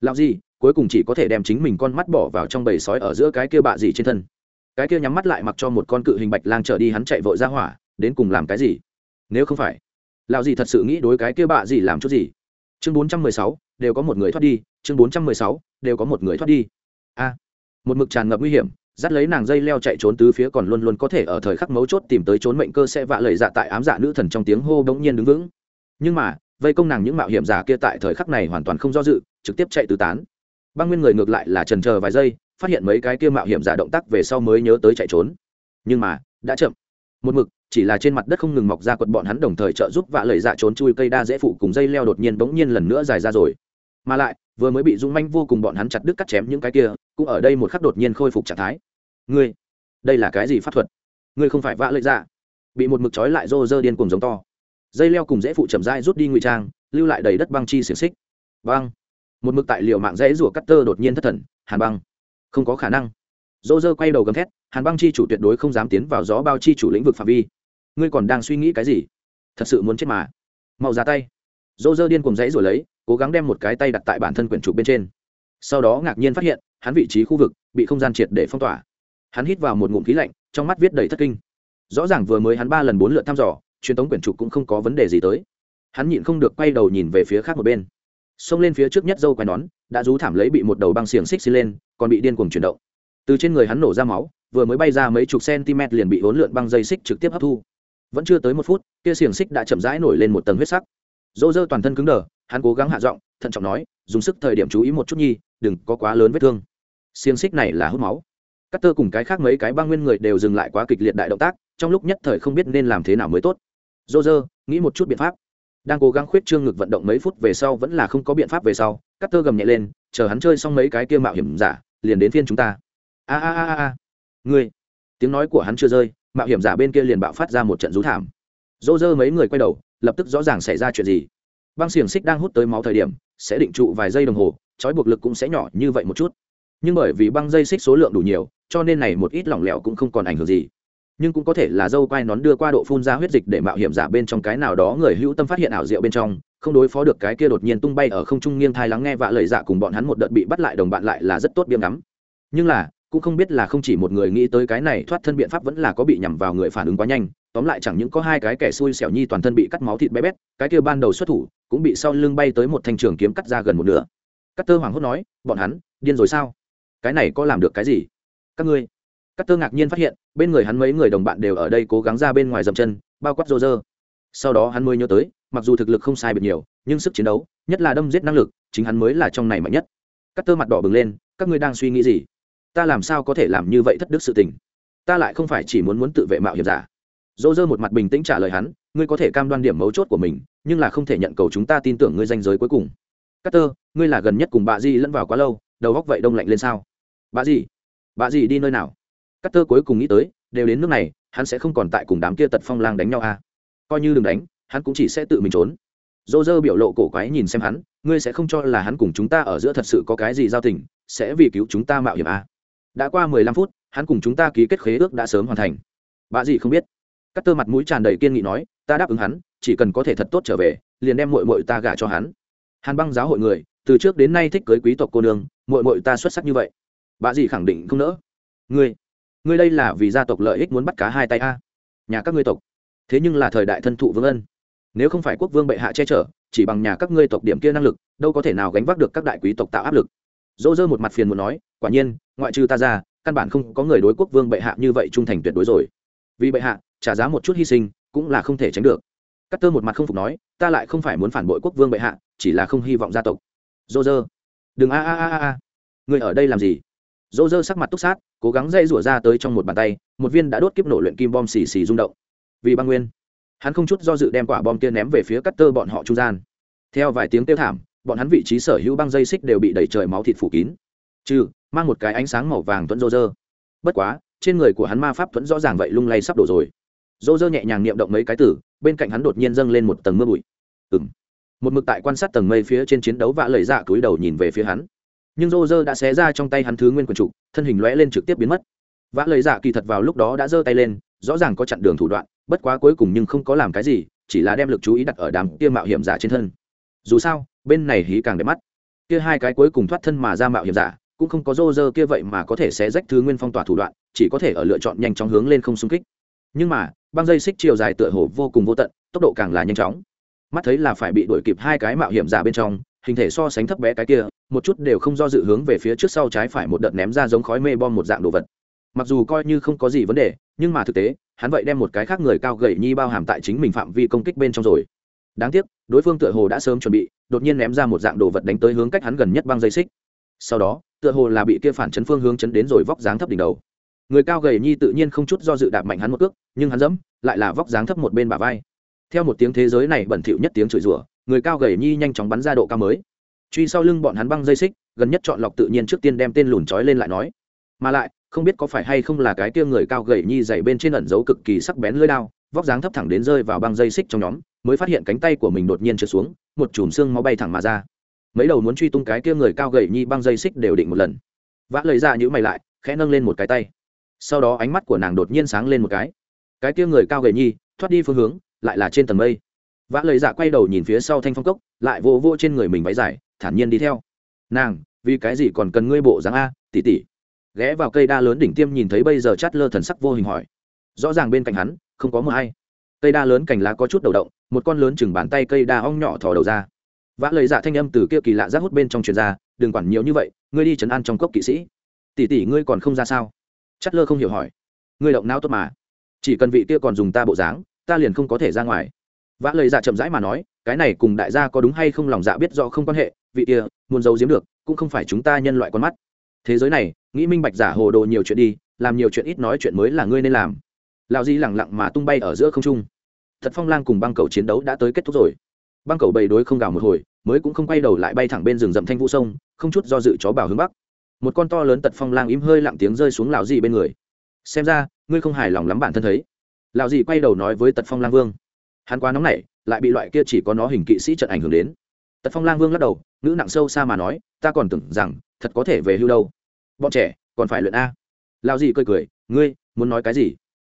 Lao gì cuối cùng chỉ có thể đem chính mình con mắt bỏ vào trong bầy sói ở giữa cái kia bạ gì trên thân. Cái kia nhắm mắt lại mặc cho một con cự hình bạch lang trở đi, hắn chạy vội ra hỏa, đến cùng làm cái gì? Nếu không phải, lão gì thật sự nghĩ đối cái kia bạ gì làm chút gì? Chương bốn trăm mười sáu, đều có một người thoát đi chương bốn trăm mười sáu, đều có một người thoát đi. A, một mực tràn ngập nguy hiểm, dắt lấy nàng dây leo chạy trốn tứ phía còn luôn luôn có thể ở thời khắc mấu chốt tìm tới trốn mệnh cơ sẽ vạ lời dạ tại ám dạ nữ thần trong tiếng hô bỗng nhiên đứng vững. Nhưng mà, vây công nàng những mạo hiểm giả kia tại thời khắc này hoàn toàn không do dự, trực tiếp chạy tứ tán. Băng nguyên người ngược lại là trần chờ vài giây, phát hiện mấy cái kia mạo hiểm giả động tác về sau mới nhớ tới chạy trốn. Nhưng mà, đã chậm. Một mực, chỉ là trên mặt đất không ngừng mọc ra quật bọn hắn đồng thời trợ giúp vạ lời dạ trốn chui cây đa dễ phụ cùng dây leo đột nhiên bỗng nhiên lần nữa dài ra rồi. Mà lại vừa mới bị dũng manh vô cùng bọn hắn chặt đứt cắt chém những cái kia, cũng ở đây một khắc đột nhiên khôi phục trạng thái. Ngươi, đây là cái gì pháp thuật? Ngươi không phải vã lợi dạ. Bị một mực trói lại rô rơ điên cùng giống to. Dây leo cùng dễ phụ chậm dai rút đi ngụy trang, lưu lại đầy đất băng chi xiềng xích. Băng. Một mực tại liều mạng dễ rủa cắt tơ đột nhiên thất thần, hàn băng. Không có khả năng. Rô rơ quay đầu gầm thét, hàn băng chi chủ tuyệt đối không dám tiến vào gió bao chi chủ lĩnh vực phạm vi. Ngươi còn đang suy nghĩ cái gì? Thật sự muốn chết mà. Mau ra tay dô dơ điên cùng dãy rồi lấy, cố gắng đem một cái tay đặt tại bản thân quyển trục bên trên. Sau đó ngạc nhiên phát hiện, hắn vị trí khu vực bị không gian triệt để phong tỏa. Hắn hít vào một ngụm khí lạnh, trong mắt viết đầy thất kinh. Rõ ràng vừa mới hắn ba lần bốn lượt thăm dò, truyền thống quyển trục cũng không có vấn đề gì tới. Hắn nhịn không được quay đầu nhìn về phía khác một bên. Xông lên phía trước nhất dâu quai nón, đã rú thảm lấy bị một đầu băng xiềng xích xi lên, còn bị điên cuồng chuyển động. Từ trên người hắn nổ ra máu, vừa mới bay ra mấy chục cm liền bị hỗn lượn băng dây xích trực tiếp hấp thu. Vẫn chưa tới một phút, kia xiềng xích đã chậm rãi nổi lên một tầng huyết sắc dỗ dơ toàn thân cứng đờ, hắn cố gắng hạ giọng, thận trọng nói, dùng sức thời điểm chú ý một chút nhi, đừng có quá lớn vết thương. Xiềng xích này là hút máu. Các tơ cùng cái khác mấy cái băng nguyên người đều dừng lại quá kịch liệt đại động tác, trong lúc nhất thời không biết nên làm thế nào mới tốt. Dô dơ, nghĩ một chút biện pháp. Đang cố gắng khuyết trương ngực vận động mấy phút về sau vẫn là không có biện pháp về sau cắt tơ gầm nhẹ lên, chờ hắn chơi xong mấy cái kia mạo hiểm giả, liền đến phiên chúng ta. A a a a ngươi. Tiếng nói của hắn chưa rơi, mạo hiểm giả bên kia liền bạo phát ra một trận rú thảm. Dô dơ mấy người quay đầu lập tức rõ ràng xảy ra chuyện gì. Băng xiềng xích đang hút tới máu thời điểm, sẽ định trụ vài giây đồng hồ, trói buộc lực cũng sẽ nhỏ như vậy một chút. Nhưng bởi vì băng dây xích số lượng đủ nhiều, cho nên này một ít lỏng lẻo cũng không còn ảnh hưởng gì. Nhưng cũng có thể là dâu quai nón đưa qua độ phun ra huyết dịch để mạo hiểm giả bên trong cái nào đó người hữu tâm phát hiện ảo diệu bên trong, không đối phó được cái kia đột nhiên tung bay ở không trung nghiêng thai lắng nghe vạ lời dạ cùng bọn hắn một đợt bị bắt lại đồng bạn lại là rất tốt biếm ngắm. Nhưng là, cũng không biết là không chỉ một người nghĩ tới cái này thoát thân biện pháp vẫn là có bị nhằm vào người phản ứng quá nhanh tóm lại chẳng những có hai cái kẻ xui xẻo nhi toàn thân bị cắt máu thịt bé bét, cái kia ban đầu xuất thủ, cũng bị sau lưng bay tới một thanh trường kiếm cắt ra gần một nửa. Cắt tơ hoàng hốt nói, bọn hắn, điên rồi sao? Cái này có làm được cái gì? Các ngươi. Cắt tơ ngạc nhiên phát hiện, bên người hắn mấy người đồng bạn đều ở đây cố gắng ra bên ngoài dầm chân, bao quát rô rơ sau đó hắn mới nhớ tới, mặc dù thực lực không sai biệt nhiều, nhưng sức chiến đấu, nhất là đâm giết năng lực, chính hắn mới là trong này mạnh nhất. Cắt tơ mặt đỏ bừng lên, các ngươi đang suy nghĩ gì? Ta làm sao có thể làm như vậy thất đức sự tình? Ta lại không phải chỉ muốn muốn tự vệ mạo hiểm giả dỗ dơ một mặt bình tĩnh trả lời hắn, ngươi có thể cam đoan điểm mấu chốt của mình, nhưng là không thể nhận cầu chúng ta tin tưởng ngươi danh giới cuối cùng. Cắt tơ ngươi là gần nhất cùng bà di lẫn vào quá lâu, đầu góc vậy đông lạnh lên sao? Bà gì bà gì đi nơi nào? Cắt tơ cuối cùng nghĩ tới, đều đến nước này, hắn sẽ không còn tại cùng đám kia tật phong lang đánh nhau à. coi như đừng đánh, hắn cũng chỉ sẽ tự mình trốn. Dô dơ biểu lộ cổ quái nhìn xem hắn, ngươi sẽ không cho là hắn cùng chúng ta ở giữa thật sự có cái gì giao tình, sẽ vì cứu chúng ta mạo hiểm à. đã qua mười lăm phút, hắn cùng chúng ta ký kết khế ước đã sớm hoàn thành. Bà gì không biết cắt tơ mặt mũi tràn đầy kiên nghị nói, ta đáp ứng hắn, chỉ cần có thể thật tốt trở về, liền đem mội mội ta gả cho hắn. Hàn băng giáo hội người, từ trước đến nay thích cưới quý tộc cô nương mội mội ta xuất sắc như vậy. Bà gì khẳng định không nỡ. Ngươi ngươi đây là vì gia tộc lợi ích muốn bắt cá hai tay a, nhà các ngươi tộc. Thế nhưng là thời đại thân thụ vương ân. Nếu không phải quốc vương bệ hạ che chở, chỉ bằng nhà các ngươi tộc điểm kia năng lực, đâu có thể nào gánh vác được các đại quý tộc tạo áp lực. Dỗ dơ một mặt phiền muốn nói, quả nhiên, ngoại trừ ta ra, căn bản không có người đối quốc vương bệ hạ như vậy trung thành tuyệt đối rồi. Vì bệ hạ trả giá một chút hy sinh, cũng là không thể tránh được. Cắt tơ một mặt không phục nói, ta lại không phải muốn phản bội quốc vương bệ hạ, chỉ là không hy vọng gia tộc. Dô dơ đừng, a a a a người ở đây làm gì? Dô dơ sắc mặt túc sát, cố gắng dây rủa ra tới trong một bàn tay, một viên đã đốt kiếp nổ luyện kim bom xì xì rung động. Vì băng nguyên, hắn không chút do dự đem quả bom kia ném về phía cắt tơ bọn họ trung gian. Theo vài tiếng kêu thảm, bọn hắn vị trí sở hữu băng dây xích đều bị đẩy trời máu thịt phủ kín. Trừ, mang một cái ánh sáng màu vàng tuẫn rô rơ bất quá, trên người của hắn ma pháp thuẫn rõ ràng vậy lung lay sắp đổ rồi rô dơ nhẹ nhàng niệm động mấy cái tử, bên cạnh hắn đột nhiên dâng lên một tầng mưa bụi. Ừ m một mực tại quan sát tầng mây phía trên chiến đấu vạ lời dạ túi đầu nhìn về phía hắn. Nhưng rô dơ đã xé ra trong tay hắn thứ nguyên quần trục thân hình lõe lên trực tiếp biến mất. Vã lời dạ kỳ thật vào lúc đó đã giơ tay lên, rõ ràng có chặn đường thủ đoạn, bất quá cuối cùng nhưng không có làm cái gì, chỉ là đem lực chú ý đặt ở đám kia mạo hiểm giả trên thân. Dù sao, bên này hí càng đẹp mắt. Kia hai cái cuối cùng thoát thân mà ra mạo hiểm giả, cũng không có rô rơ kia vậy mà có thể xé rách thứ nguyên phong tỏa thủ đoạn, chỉ có thể ở lựa chọn nhanh chóng hướng lên không xung kích. Nhưng mà băng dây xích chiều dài tựa hồ vô cùng vô tận, tốc độ càng là nhanh chóng. Mắt thấy là phải bị đuổi kịp hai cái mạo hiểm giả bên trong, hình thể so sánh thấp bé cái kia, một chút đều không do dự hướng về phía trước sau trái phải một đợt ném ra giống khói mê bom một dạng đồ vật. Mặc dù coi như không có gì vấn đề, nhưng mà thực tế, hắn vậy đem một cái khác người cao gầy nhi bao hàm tại chính mình phạm vi công kích bên trong rồi. Đáng tiếc, đối phương tựa hồ đã sớm chuẩn bị, đột nhiên ném ra một dạng đồ vật đánh tới hướng cách hắn gần nhất băng dây xích. Sau đó, tựa hồ là bị kia phản chấn phương hướng chấn đến rồi vóc dáng thấp đỉnh đầu người cao gầy nhi tự nhiên không chút do dự đạp mạnh hắn một cước, nhưng hắn dẫm, lại là vóc dáng thấp một bên bả vai. Theo một tiếng thế giới này bẩn thỉu nhất tiếng chửi rủa, người cao gầy nhi nhanh chóng bắn ra độ cao mới. Truy sau lưng bọn hắn băng dây xích, gần nhất chọn lọc tự nhiên trước tiên đem tên lùn trói lên lại nói. Mà lại, không biết có phải hay không là cái kia người cao gầy nhi dày bên trên ẩn dấu cực kỳ sắc bén lưỡi đao, vóc dáng thấp thẳng đến rơi vào băng dây xích trong nhóm, mới phát hiện cánh tay của mình đột nhiên trượt xuống, một chùm xương máu bay thẳng mà ra. Mấy đầu muốn truy tung cái kia người cao gầy nhi băng dây xích đều định một lần. Vã lời ra nhữ mày lại, khẽ nâng lên một cái tay sau đó ánh mắt của nàng đột nhiên sáng lên một cái. Cái kia người cao gầy nhi, thoát đi phương hướng, lại là trên tầng mây. Vã lời dạ quay đầu nhìn phía sau thanh phong cốc, lại vô vô trên người mình váy dài, thản nhiên đi theo. Nàng, vì cái gì còn cần ngươi bộ dáng a tỉ tỉ ghé vào cây đa lớn đỉnh tiêm nhìn thấy bây giờ chát lơ thần sắc vô hình hỏi. Rõ ràng bên cạnh hắn, không có mờ hay cây đa lớn cành lá có chút đầu động, một con lớn chừng bàn tay cây đa ong nhỏ thò đầu ra. Vã lời dạ thanh âm từ kia kỳ lạ rác hút bên trong truyền ra, đừng quản nhiều như vậy, ngươi đi chấn an trong cốc kỵ sĩ. Tỷ tỷ ngươi còn không ra sao? Chất lơ không hiểu hỏi. Người động não tốt mà. Chỉ cần vị kia còn dùng ta bộ dáng, ta liền không có thể ra ngoài. Vã lời dạ chậm rãi mà nói, cái này cùng đại gia có đúng hay không lòng dạ biết rõ không quan hệ, vị kia, muốn giấu giếm được, cũng không phải chúng ta nhân loại con mắt. Thế giới này, nghĩ minh bạch giả hồ đồ nhiều chuyện đi, làm nhiều chuyện ít nói chuyện mới là ngươi nên làm. Lao di lẳng lặng mà tung bay ở giữa không trung. Thật phong lang cùng băng cầu chiến đấu đã tới kết thúc rồi. Băng cầu bầy đối không gào một hồi, mới cũng không quay đầu lại bay thẳng bên rừng rậm thanh vũ sông, không chút do dự chó bảo hướng bắc một con to lớn tật phong lang im hơi lặng tiếng rơi xuống lão dì bên người. Xem ra, ngươi không hài lòng lắm bản thân thấy. Lão dì quay đầu nói với tật phong lang vương. Hắn quá nóng nảy, lại bị loại kia chỉ có nó hình kỵ sĩ trận ảnh hưởng đến. Tật phong lang vương lắc đầu, ngữ nặng sâu xa mà nói, ta còn tưởng rằng, thật có thể về hưu đâu. Bọn trẻ, còn phải luyện a. Lão dì cười cười, ngươi, muốn nói cái gì?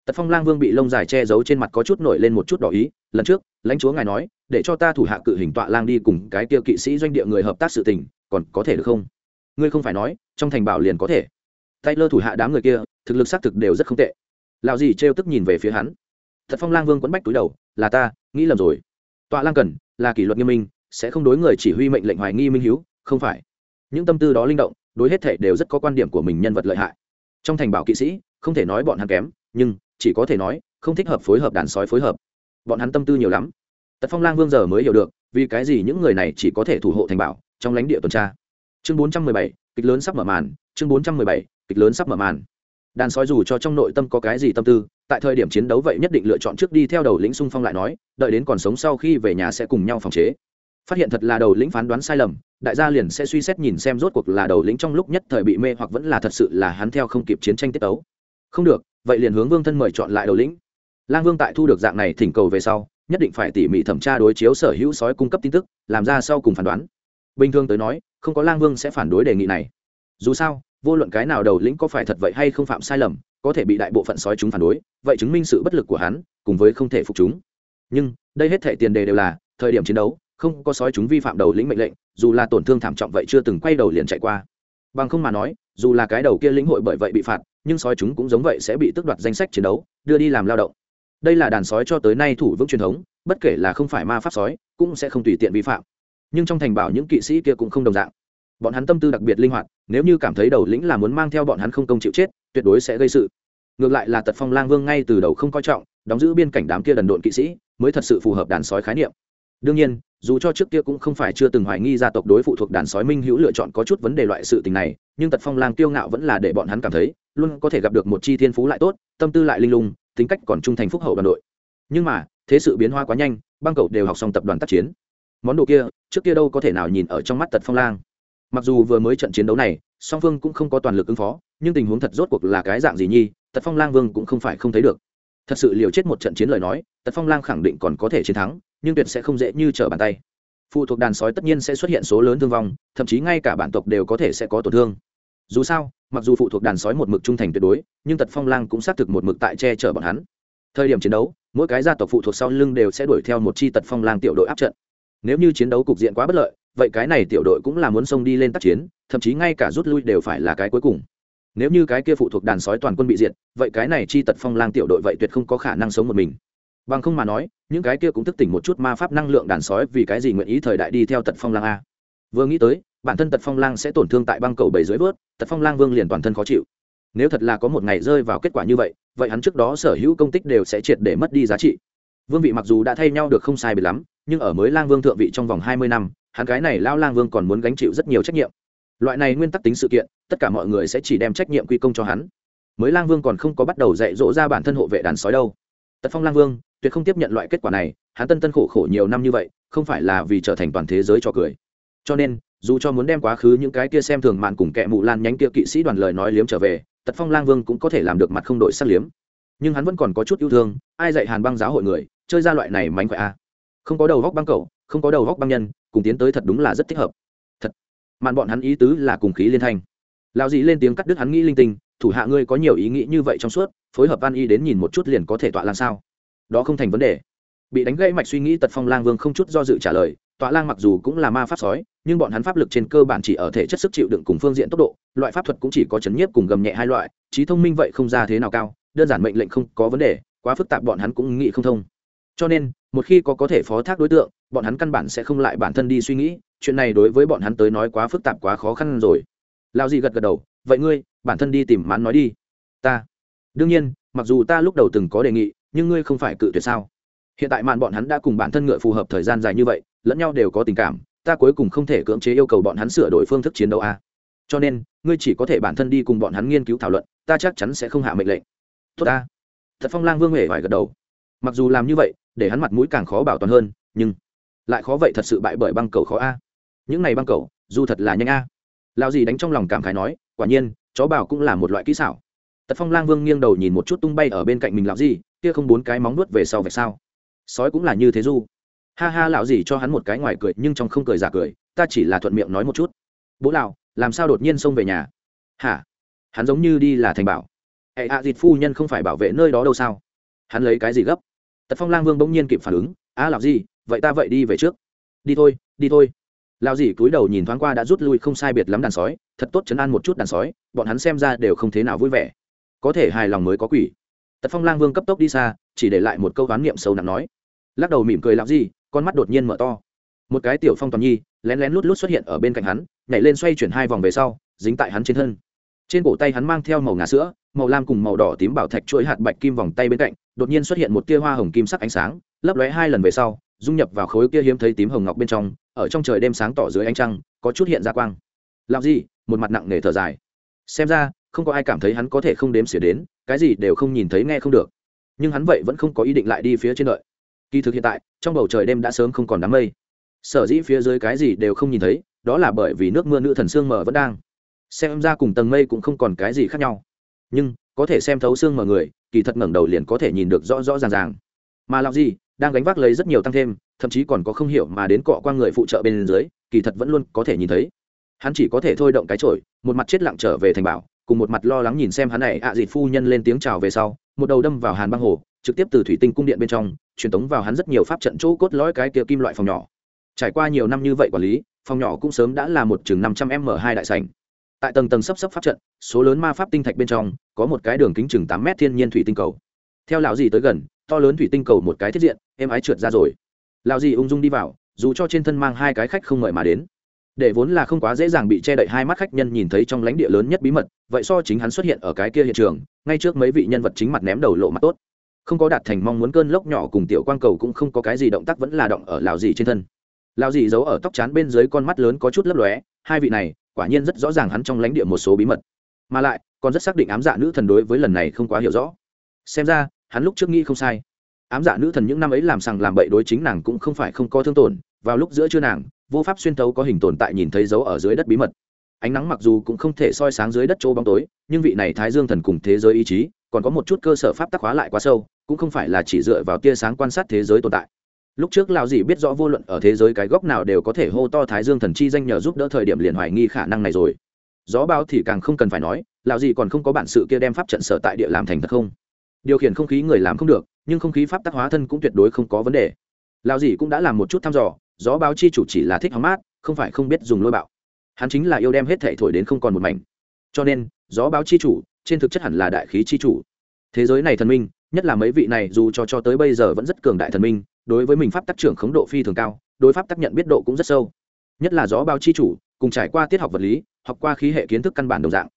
Tật phong lang vương bị lông dài che giấu trên mặt có chút nổi lên một chút đỏ ý. Lần trước, lãnh chúa ngài nói, để cho ta thủ hạ cự hình tọa lang đi cùng cái kia kỵ sĩ doanh địa người hợp tác sự tình, còn có thể được không? Ngươi không phải nói, trong thành bảo liền có thể. Tay lơ thủ hạ đám người kia, thực lực xác thực đều rất không tệ. Lạo gì trêu tức nhìn về phía hắn. Thật phong lang vương quấn bách túi đầu, là ta, nghĩ lầm rồi. Tọa lang cần, là kỷ luật nghiêm minh, sẽ không đối người chỉ huy mệnh lệnh hoài nghi minh hiếu, không phải. Những tâm tư đó linh động, đối hết thể đều rất có quan điểm của mình nhân vật lợi hại. Trong thành bảo kỵ sĩ, không thể nói bọn hắn kém, nhưng, chỉ có thể nói, không thích hợp phối hợp đàn sói phối hợp. Bọn hắn tâm tư nhiều lắm. Tật phong lang vương giờ mới hiểu được, vì cái gì những người này chỉ có thể thủ hộ thành bảo, trong lãnh địa tuần tra chương bốn trăm mười bảy, kịch lớn sắp mở màn. Chương bốn trăm mười bảy, kịch lớn sắp mở màn. Đàn sói dù cho trong nội tâm có cái gì tâm tư, tại thời điểm chiến đấu vậy nhất định lựa chọn trước đi theo đầu lĩnh xung phong lại nói, đợi đến còn sống sau khi về nhà sẽ cùng nhau phòng chế. Phát hiện thật là đầu lĩnh phán đoán sai lầm, đại gia liền sẽ suy xét nhìn xem rốt cuộc là đầu lĩnh trong lúc nhất thời bị mê hoặc vẫn là thật sự là hắn theo không kịp chiến tranh tiết tấu. Không được, vậy liền hướng vương thân mời chọn lại đầu lĩnh. Lang vương tại thu được dạng này thỉnh cầu về sau, nhất định phải tỉ mỉ thẩm tra đối chiếu sở hữu sói cung cấp tin tức, làm ra sau cùng phán đoán. Bình thường tới nói không có lang vương sẽ phản đối đề nghị này. Dù sao, vô luận cái nào đầu lĩnh có phải thật vậy hay không phạm sai lầm, có thể bị đại bộ phận sói chúng phản đối, vậy chứng minh sự bất lực của hắn, cùng với không thể phục chúng. Nhưng, đây hết thể tiền đề đều là, thời điểm chiến đấu, không có sói chúng vi phạm đầu lĩnh mệnh lệnh, dù là tổn thương thảm trọng vậy chưa từng quay đầu liền chạy qua. Bằng không mà nói, dù là cái đầu kia lĩnh hội bởi vậy bị phạt, nhưng sói chúng cũng giống vậy sẽ bị tước đoạt danh sách chiến đấu, đưa đi làm lao động. Đây là đàn sói cho tới nay thủ vững truyền thống, bất kể là không phải ma pháp sói, cũng sẽ không tùy tiện vi phạm nhưng trong thành bảo những kỵ sĩ kia cũng không đồng dạng. Bọn hắn tâm tư đặc biệt linh hoạt, nếu như cảm thấy đầu lĩnh là muốn mang theo bọn hắn không công chịu chết, tuyệt đối sẽ gây sự. Ngược lại là tật phong lang vương ngay từ đầu không coi trọng, đóng giữ biên cảnh đám kia đần độn kỵ sĩ, mới thật sự phù hợp đàn sói khái niệm. Đương nhiên, dù cho trước kia cũng không phải chưa từng hoài nghi gia tộc đối phụ thuộc đàn sói minh hữu lựa chọn có chút vấn đề loại sự tình này, nhưng tật phong lang kiêu ngạo vẫn là để bọn hắn cảm thấy, luôn có thể gặp được một chi thiên phú lại tốt, tâm tư lại linh lung, tính cách còn trung thành phúc hậu đoàn đội. Nhưng mà, thế sự biến hóa quá nhanh, băng cầu đều học xong tập đoàn tác chiến. Món đồ kia trước kia đâu có thể nào nhìn ở trong mắt tật phong lang. Mặc dù vừa mới trận chiến đấu này, song phương cũng không có toàn lực ứng phó, nhưng tình huống thật rốt cuộc là cái dạng gì nhi tật phong lang vương cũng không phải không thấy được. Thật sự liều chết một trận chiến lời nói, tật phong lang khẳng định còn có thể chiến thắng, nhưng tuyệt sẽ không dễ như trở bàn tay. Phụ thuộc đàn sói tất nhiên sẽ xuất hiện số lớn thương vong, thậm chí ngay cả bản tộc đều có thể sẽ có tổn thương. Dù sao, mặc dù phụ thuộc đàn sói một mực trung thành tuyệt đối, nhưng tật phong lang cũng xác thực một mực tại che chở bọn hắn. Thời điểm chiến đấu, mỗi cái gia tộc phụ thuộc sau lưng đều sẽ đuổi theo một chi tật phong lang tiểu đội áp trận nếu như chiến đấu cục diện quá bất lợi, vậy cái này tiểu đội cũng là muốn xông đi lên tác chiến, thậm chí ngay cả rút lui đều phải là cái cuối cùng. Nếu như cái kia phụ thuộc đàn sói toàn quân bị diệt, vậy cái này chi tật phong lang tiểu đội vậy tuyệt không có khả năng sống một mình. Bằng không mà nói, những cái kia cũng thức tỉnh một chút ma pháp năng lượng đàn sói vì cái gì nguyện ý thời đại đi theo tật phong lang a? Vừa nghĩ tới, bản thân tật phong lang sẽ tổn thương tại băng cầu bảy dưới vớt, tật phong lang vương liền toàn thân khó chịu. Nếu thật là có một ngày rơi vào kết quả như vậy vậy hắn trước đó sở hữu công tích đều sẽ triệt để mất đi giá trị. Vương vị mặc dù đã thay nhau được không sai bị lắm nhưng ở mới lang vương thượng vị trong vòng hai mươi năm, hắn cái này lao lang vương còn muốn gánh chịu rất nhiều trách nhiệm. Loại này nguyên tắc tính sự kiện, tất cả mọi người sẽ chỉ đem trách nhiệm quy công cho hắn. Mới lang vương còn không có bắt đầu dạy dỗ ra bản thân hộ vệ đàn sói đâu. Tật phong lang vương, tuyệt không tiếp nhận loại kết quả này, hắn tân tân khổ khổ nhiều năm như vậy, không phải là vì trở thành toàn thế giới cho cười. Cho nên, dù cho muốn đem quá khứ những cái kia xem thường mạn cùng kẻ mụ lan nhánh kia kỵ sĩ đoàn lời nói liếm trở về, tật phong lang vương cũng có thể làm được mặt không đổi sắc liếm. Nhưng hắn vẫn còn có chút yêu thương, ai dạy hàn băng giáo hội người, chơi ra loại này mánh khỏe a không có đầu góc băng cầu không có đầu góc băng nhân, cùng tiến tới thật đúng là rất thích hợp. Thật. Mạn bọn hắn ý tứ là cùng khí liên thanh. Lao dị lên tiếng cắt đứt hắn nghĩ linh tinh, thủ hạ ngươi có nhiều ý nghĩ như vậy trong suốt, phối hợp an y đến nhìn một chút liền có thể tọa lang sao? Đó không thành vấn đề. Bị đánh gãy mạch suy nghĩ tật phong lang vương không chút do dự trả lời, tọa lang mặc dù cũng là ma pháp sói, nhưng bọn hắn pháp lực trên cơ bản chỉ ở thể chất sức chịu đựng cùng phương diện tốc độ, loại pháp thuật cũng chỉ có chấn nhiếp cùng gầm nhẹ hai loại, trí thông minh vậy không ra thế nào cao, đơn giản mệnh lệnh không có vấn đề, quá phức tạp bọn hắn cũng nghĩ không thông cho nên, một khi có có thể phó thác đối tượng, bọn hắn căn bản sẽ không lại bản thân đi suy nghĩ, chuyện này đối với bọn hắn tới nói quá phức tạp quá khó khăn rồi. Lao gì gật gật đầu, vậy ngươi, bản thân đi tìm mãn nói đi. Ta. Đương nhiên, mặc dù ta lúc đầu từng có đề nghị, nhưng ngươi không phải cự tuyệt sao? Hiện tại mạn bọn hắn đã cùng bản thân ngựa phù hợp thời gian dài như vậy, lẫn nhau đều có tình cảm, ta cuối cùng không thể cưỡng chế yêu cầu bọn hắn sửa đổi phương thức chiến đấu a. Cho nên, ngươi chỉ có thể bản thân đi cùng bọn hắn nghiên cứu thảo luận, ta chắc chắn sẽ không hạ mệnh lệnh. Tốt ta. Thật phong lang vương huệ phải gật đầu. Mặc dù làm như vậy để hắn mặt mũi càng khó bảo toàn hơn nhưng lại khó vậy thật sự bại bởi băng cầu khó a. Những này băng cầu dù thật là nhanh a. Lao gì đánh trong lòng cảm khái nói quả nhiên chó bảo cũng là một loại kỹ xảo. Tật phong lang vương nghiêng đầu nhìn một chút tung bay ở bên cạnh mình lão gì kia không bốn cái móng nuốt về sau vậy sao? Sói cũng là như thế du. Ha ha lão gì cho hắn một cái ngoài cười nhưng trong không cười giả cười ta chỉ là thuận miệng nói một chút. Bố lão làm sao đột nhiên xông về nhà? Hả? Hắn giống như đi là thành bảo. Hệ hạ à, dịt phu nhân không phải bảo vệ nơi đó đâu sao? Hắn lấy cái gì gấp? Tật phong lang vương bỗng nhiên kịp phản ứng á à, làm gì vậy ta vậy đi về trước. Đi thôi đi thôi. Lao dì cúi đầu nhìn thoáng qua đã rút lui không sai biệt lắm đàn sói thật tốt chấn an một chút đàn sói bọn hắn xem ra đều không thế nào vui vẻ. Có thể hài lòng mới có quỷ. Tật phong lang vương cấp tốc đi xa chỉ để lại một câu oán niệm sâu nặng nói. Lắc đầu mỉm cười làm gì con mắt đột nhiên mở to. Một cái tiểu phong toàn nhi lén lén lút lút xuất hiện ở bên cạnh hắn nhảy lên xoay chuyển hai vòng về sau dính tại hắn trên thân. Trên cổ tay hắn mang theo màu ngà sữa màu lam cùng màu đỏ tím bảo thạch chuỗi hạt bạch kim vòng tay bên cạnh đột nhiên xuất hiện một tia hoa hồng kim sắc ánh sáng, lấp lóe hai lần về sau, dung nhập vào khối kia hiếm thấy tím hồng ngọc bên trong, ở trong trời đêm sáng tỏ dưới ánh trăng, có chút hiện ra quang. Làm gì một mặt nặng nề thở dài. Xem ra, không có ai cảm thấy hắn có thể không đếm xỉa đến, cái gì đều không nhìn thấy nghe không được. Nhưng hắn vậy vẫn không có ý định lại đi phía trên đợi. Kỳ thực hiện tại, trong bầu trời đêm đã sớm không còn đám mây. Sở dĩ phía dưới cái gì đều không nhìn thấy, đó là bởi vì nước mưa nữ thần sương mờ vẫn đang. Xem ra cùng tầng mây cũng không còn cái gì khác nhau. Nhưng có thể xem thấu xương mở người, kỳ thật ngẩng đầu liền có thể nhìn được rõ rõ ràng ràng. Mà làm gì đang gánh vác lấy rất nhiều tăng thêm, thậm chí còn có không hiểu mà đến cọ qua người phụ trợ bên dưới, kỳ thật vẫn luôn có thể nhìn thấy. Hắn chỉ có thể thôi động cái trội một mặt chết lặng trở về thành bảo, cùng một mặt lo lắng nhìn xem hắn này ạ à dịt phu nhân lên tiếng chào về sau, một đầu đâm vào hàn băng hồ, trực tiếp từ thủy tinh cung điện bên trong, truyền tống vào hắn rất nhiều pháp trận chỗ cốt lõi cái kia kim loại phòng nhỏ. Trải qua nhiều năm như vậy quản lý, phòng nhỏ cũng sớm đã là một chừng năm trăm m hai đại sảnh tại tầng tầng sắp sắp pháp trận, số lớn ma pháp tinh thạch bên trong, có một cái đường kính chừng tám mét thiên nhiên thủy tinh cầu. Theo lão dì tới gần, to lớn thủy tinh cầu một cái thiết diện em ái trượt ra rồi. Lão dì ung dung đi vào, dù cho trên thân mang hai cái khách không mời mà đến. Để vốn là không quá dễ dàng bị che đậy hai mắt khách nhân nhìn thấy trong lãnh địa lớn nhất bí mật, vậy so chính hắn xuất hiện ở cái kia hiện trường, ngay trước mấy vị nhân vật chính mặt ném đầu lộ mặt tốt. Không có đạt thành mong muốn cơn lốc nhỏ cùng tiểu quang cầu cũng không có cái gì động tác vẫn là động ở lào dì trên thân. Lão dì giấu ở tóc chán bên dưới con mắt lớn có chút lấp lóe, hai vị này quả nhiên rất rõ ràng hắn trong lãnh địa một số bí mật. Mà lại, còn rất xác định ám dạ nữ thần đối với lần này không quá hiểu rõ. Xem ra, hắn lúc trước nghĩ không sai. Ám dạ nữ thần những năm ấy làm sằng làm bậy đối chính nàng cũng không phải không có thương tổn, vào lúc giữa trưa nàng, vô pháp xuyên thấu có hình tồn tại nhìn thấy dấu ở dưới đất bí mật. Ánh nắng mặc dù cũng không thể soi sáng dưới đất chỗ bóng tối, nhưng vị này thái dương thần cùng thế giới ý chí, còn có một chút cơ sở pháp tắc hóa lại quá sâu, cũng không phải là chỉ dựa vào tia sáng quan sát thế giới tồn tại lúc trước lão dì biết rõ vô luận ở thế giới cái góc nào đều có thể hô to thái dương thần chi danh nhờ giúp đỡ thời điểm liền hoài nghi khả năng này rồi. Gió bao thì càng không cần phải nói, lão dì còn không có bản sự kia đem pháp trận sở tại địa làm thành thật không? Điều khiển không khí người làm không được, nhưng không khí pháp tác hóa thân cũng tuyệt đối không có vấn đề. Lão dì cũng đã làm một chút thăm dò, gió báo chi chủ chỉ là thích hóng mát, không phải không biết dùng lôi bạo. Hắn chính là yêu đem hết thể thổi đến không còn một mảnh. Cho nên, gió báo chi chủ, trên thực chất hẳn là đại khí chi chủ. Thế giới này thần minh, nhất là mấy vị này dù cho cho tới bây giờ vẫn rất cường đại thần minh đối với mình pháp tác trưởng khống độ phi thường cao, đối pháp tác nhận biết độ cũng rất sâu. Nhất là gió bao chi chủ, cùng trải qua tiết học vật lý, học qua khí hệ kiến thức căn bản đồng dạng.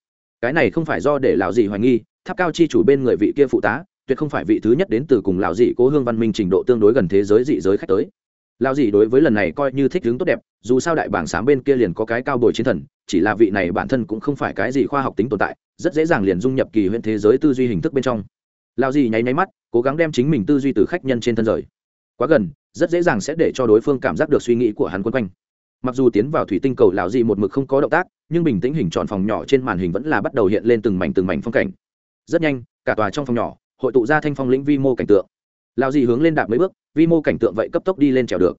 Cái này không phải do để lão gì hoài nghi, tháp cao chi chủ bên người vị kia phụ tá, tuyệt không phải vị thứ nhất đến từ cùng lão dị cố hương văn minh trình độ tương đối gần thế giới dị giới khách tới. Lão dị đối với lần này coi như thích hướng tốt đẹp, dù sao đại bảng sáng bên kia liền có cái cao bồi chiến thần, chỉ là vị này bản thân cũng không phải cái gì khoa học tính tồn tại, rất dễ dàng liền dung nhập kỳ huyện thế giới tư duy hình thức bên trong. Lão dị nháy nháy mắt, cố gắng đem chính mình tư duy từ khách nhân trên thân rời quá gần, rất dễ dàng sẽ để cho đối phương cảm giác được suy nghĩ của hắn quân quanh. Mặc dù tiến vào thủy tinh cầu lão dị một mực không có động tác, nhưng bình tĩnh hình tròn phòng nhỏ trên màn hình vẫn là bắt đầu hiện lên từng mảnh từng mảnh phong cảnh. Rất nhanh, cả tòa trong phòng nhỏ hội tụ ra thanh phong lĩnh vi mô cảnh tượng. Lão dì hướng lên đạp mấy bước, vi mô cảnh tượng vậy cấp tốc đi lên trèo được.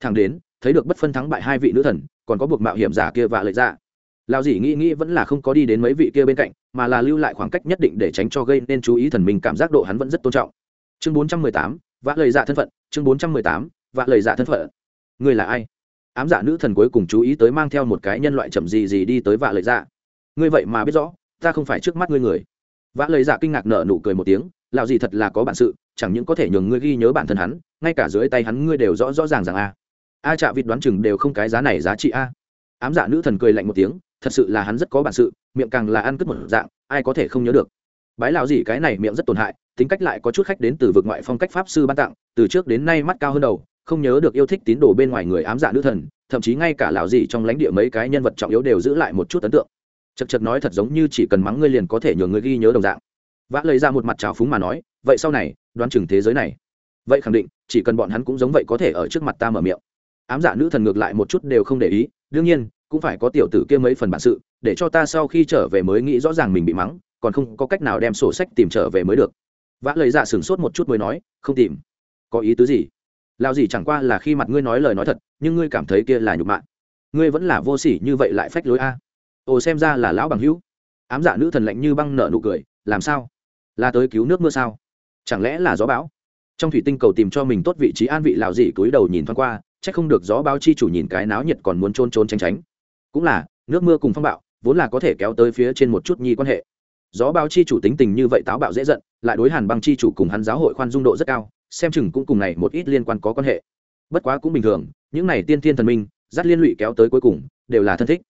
Thẳng đến, thấy được bất phân thắng bại hai vị nữ thần, còn có buộc mạo hiểm giả kia và lợi ra Lão dì nghĩ nghĩ vẫn là không có đi đến mấy vị kia bên cạnh, mà là lưu lại khoảng cách nhất định để tránh cho gây nên chú ý thần mình cảm giác độ hắn vẫn rất tôn trọng. Chương bốn trăm mười tám vạ lời dạ thân phận, chương bốn trăm mười tám, vạ lời dạ thân phận. Người là ai? Ám giả nữ thần cuối cùng chú ý tới mang theo một cái nhân loại chậm gì gì đi tới vạ lời dạ. Ngươi vậy mà biết rõ, ta không phải trước mắt ngươi người. Vạ lời dạ kinh ngạc nở nụ cười một tiếng lạo gì thật là có bản sự, chẳng những có thể nhường ngươi ghi nhớ bản thân hắn, ngay cả dưới tay hắn ngươi đều rõ rõ ràng rằng a. A chạ vịt đoán chừng đều không cái giá này giá trị a. Ám giả nữ thần cười lạnh một tiếng, thật sự là hắn rất có bản sự, miệng càng là ăn cất một dạng, ai có thể không nhớ được bái lão gì cái này miệng rất tổn hại, tính cách lại có chút khách đến từ vực ngoại phong cách pháp sư ban tặng, từ trước đến nay mắt cao hơn đầu, không nhớ được yêu thích tín đồ bên ngoài người ám dạ nữ thần, thậm chí ngay cả lão gì trong lãnh địa mấy cái nhân vật trọng yếu đều giữ lại một chút ấn tượng. Chật chật nói thật giống như chỉ cần mắng ngươi liền có thể nhường ngươi ghi nhớ đồng dạng. Vã lấy ra một mặt trào phúng mà nói, vậy sau này, đoán chừng thế giới này. Vậy khẳng định, chỉ cần bọn hắn cũng giống vậy có thể ở trước mặt ta mở miệng. Ám dạ nữ thần ngược lại một chút đều không để ý, đương nhiên, cũng phải có tiểu tử kia mấy phần bản sự, để cho ta sau khi trở về mới nghĩ rõ ràng mình bị mắng còn không có cách nào đem sổ sách tìm trở về mới được. Vã lời dạ sửng sốt một chút mới nói, không tìm. Có ý tứ gì? Lao gì chẳng qua là khi mặt ngươi nói lời nói thật, nhưng ngươi cảm thấy kia là nhục mạ. Ngươi vẫn là vô sỉ như vậy lại phách lối a. Ồ, xem ra là lão bằng hữu. Ám dạ nữ thần lạnh như băng nợ nụ cười, làm sao? Là tới cứu nước mưa sao? Chẳng lẽ là gió bão? Trong thủy tinh cầu tìm cho mình tốt vị trí an vị lào dị túi đầu nhìn thoáng qua c h ắ c không được gió báo chi chủ nhìn cái náo nhiệt còn muốn trôn trôn tránh tránh. Cũng là, nước mưa cùng phong bạo, vốn là có thể kéo tới phía trên một chút nhi quan hệ gió bao chi chủ tính tình như vậy táo bạo dễ giận, lại đối hàn băng chi chủ cùng hắn giáo hội khoan dung độ rất cao, xem chừng cũng cùng này một ít liên quan có quan hệ. Bất quá cũng bình thường, những này tiên thiên thần minh, dắt liên lụy kéo tới cuối cùng, đều là thân thích.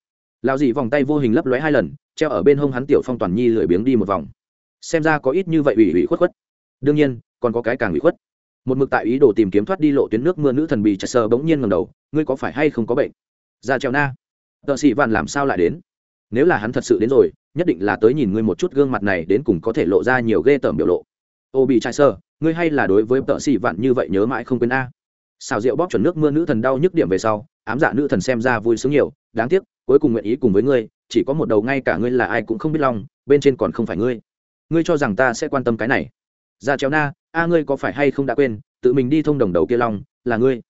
Lao dị vòng tay vô hình lấp lóe hai lần, treo ở bên hông hắn tiểu phong toàn nhi lười biếng đi một vòng. Xem ra có ít như vậy ủy ủy khuất khuất. Đương nhiên, còn có cái càng ủy khuất. Một mực tại ý đồ tìm kiếm thoát đi lộ tuyến nước mưa nữ thần bị chặt sờ bỗng nhiên ngầm đầu, ngươi có phải hay không có bệnh? Ra treo na. Tợ sĩ vạn làm sao lại đến? Nếu là hắn thật sự đến rồi, nhất định là tới nhìn ngươi một chút gương mặt này đến cùng có thể lộ ra nhiều ghê tởm biểu lộ. Ô bị trai sơ, ngươi hay là đối với tợ xì vạn như vậy nhớ mãi không quên a. Xào rượu bóp chuẩn nước mưa nữ thần đau nhức điểm về sau, ám dạ nữ thần xem ra vui sướng nhiều, đáng tiếc, cuối cùng nguyện ý cùng với ngươi, chỉ có một đầu ngay cả ngươi là ai cũng không biết lòng, bên trên còn không phải ngươi. Ngươi cho rằng ta sẽ quan tâm cái này. Ra chéo na, a ngươi có phải hay không đã quên, tự mình đi thông đồng đầu kia long là ngươi.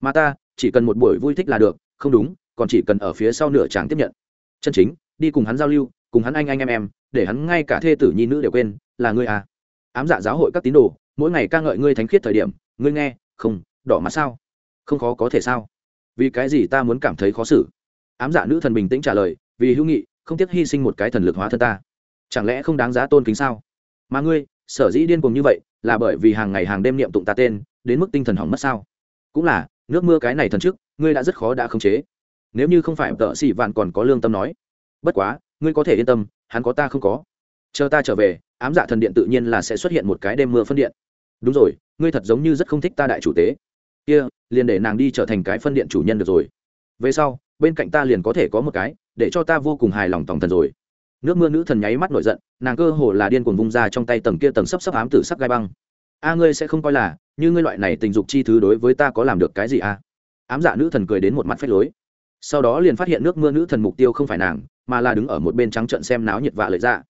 Mà ta, chỉ cần một buổi vui thích là được, không đúng, còn chỉ cần ở phía sau nửa chàng tiếp nhận. Chân chính đi cùng hắn giao lưu, cùng hắn anh anh em em, để hắn ngay cả thê tử nhi nữ đều quên, là ngươi à. Ám dạ giáo hội các tín đồ, mỗi ngày ca ngợi ngươi thánh khiết thời điểm, ngươi nghe, không, đỏ mặt sao? Không khó có thể sao? Vì cái gì ta muốn cảm thấy khó xử? Ám dạ nữ thần bình tĩnh trả lời, vì hữu nghị, không tiếc hy sinh một cái thần lực hóa thân ta. Chẳng lẽ không đáng giá tôn kính sao? Mà ngươi, sở dĩ điên cuồng như vậy, là bởi vì hàng ngày hàng đêm niệm tụng ta tên, đến mức tinh thần hỏng mất sao? Cũng là, nước mưa cái này thần trước, ngươi đã rất khó đã khống chế. Nếu như không phải tợ xỉ vạn còn có lương tâm nói bất quá, ngươi có thể yên tâm, hắn có ta không có. Chờ ta trở về, ám dạ thần điện tự nhiên là sẽ xuất hiện một cái đêm mưa phân điện. Đúng rồi, ngươi thật giống như rất không thích ta đại chủ tế. Kia, liền để nàng đi trở thành cái phân điện chủ nhân được rồi. Về sau, bên cạnh ta liền có thể có một cái, để cho ta vô cùng hài lòng tòng thần rồi. Nước mưa nữ thần nháy mắt nổi giận, nàng cơ hồ là điên cuồng vung ra trong tay tầng kia tầng sấp sấp ám tử sắc gai băng. A, ngươi sẽ không coi là, như ngươi loại này tình dục chi thứ đối với ta có làm được cái gì a ám dạ nữ thần cười đến một mặt phách lối. Sau đó liền phát hiện nước mưa nữ thần mục tiêu không phải nàng mà là đứng ở một bên trắng trận xem náo nhiệt vạ lợi dạ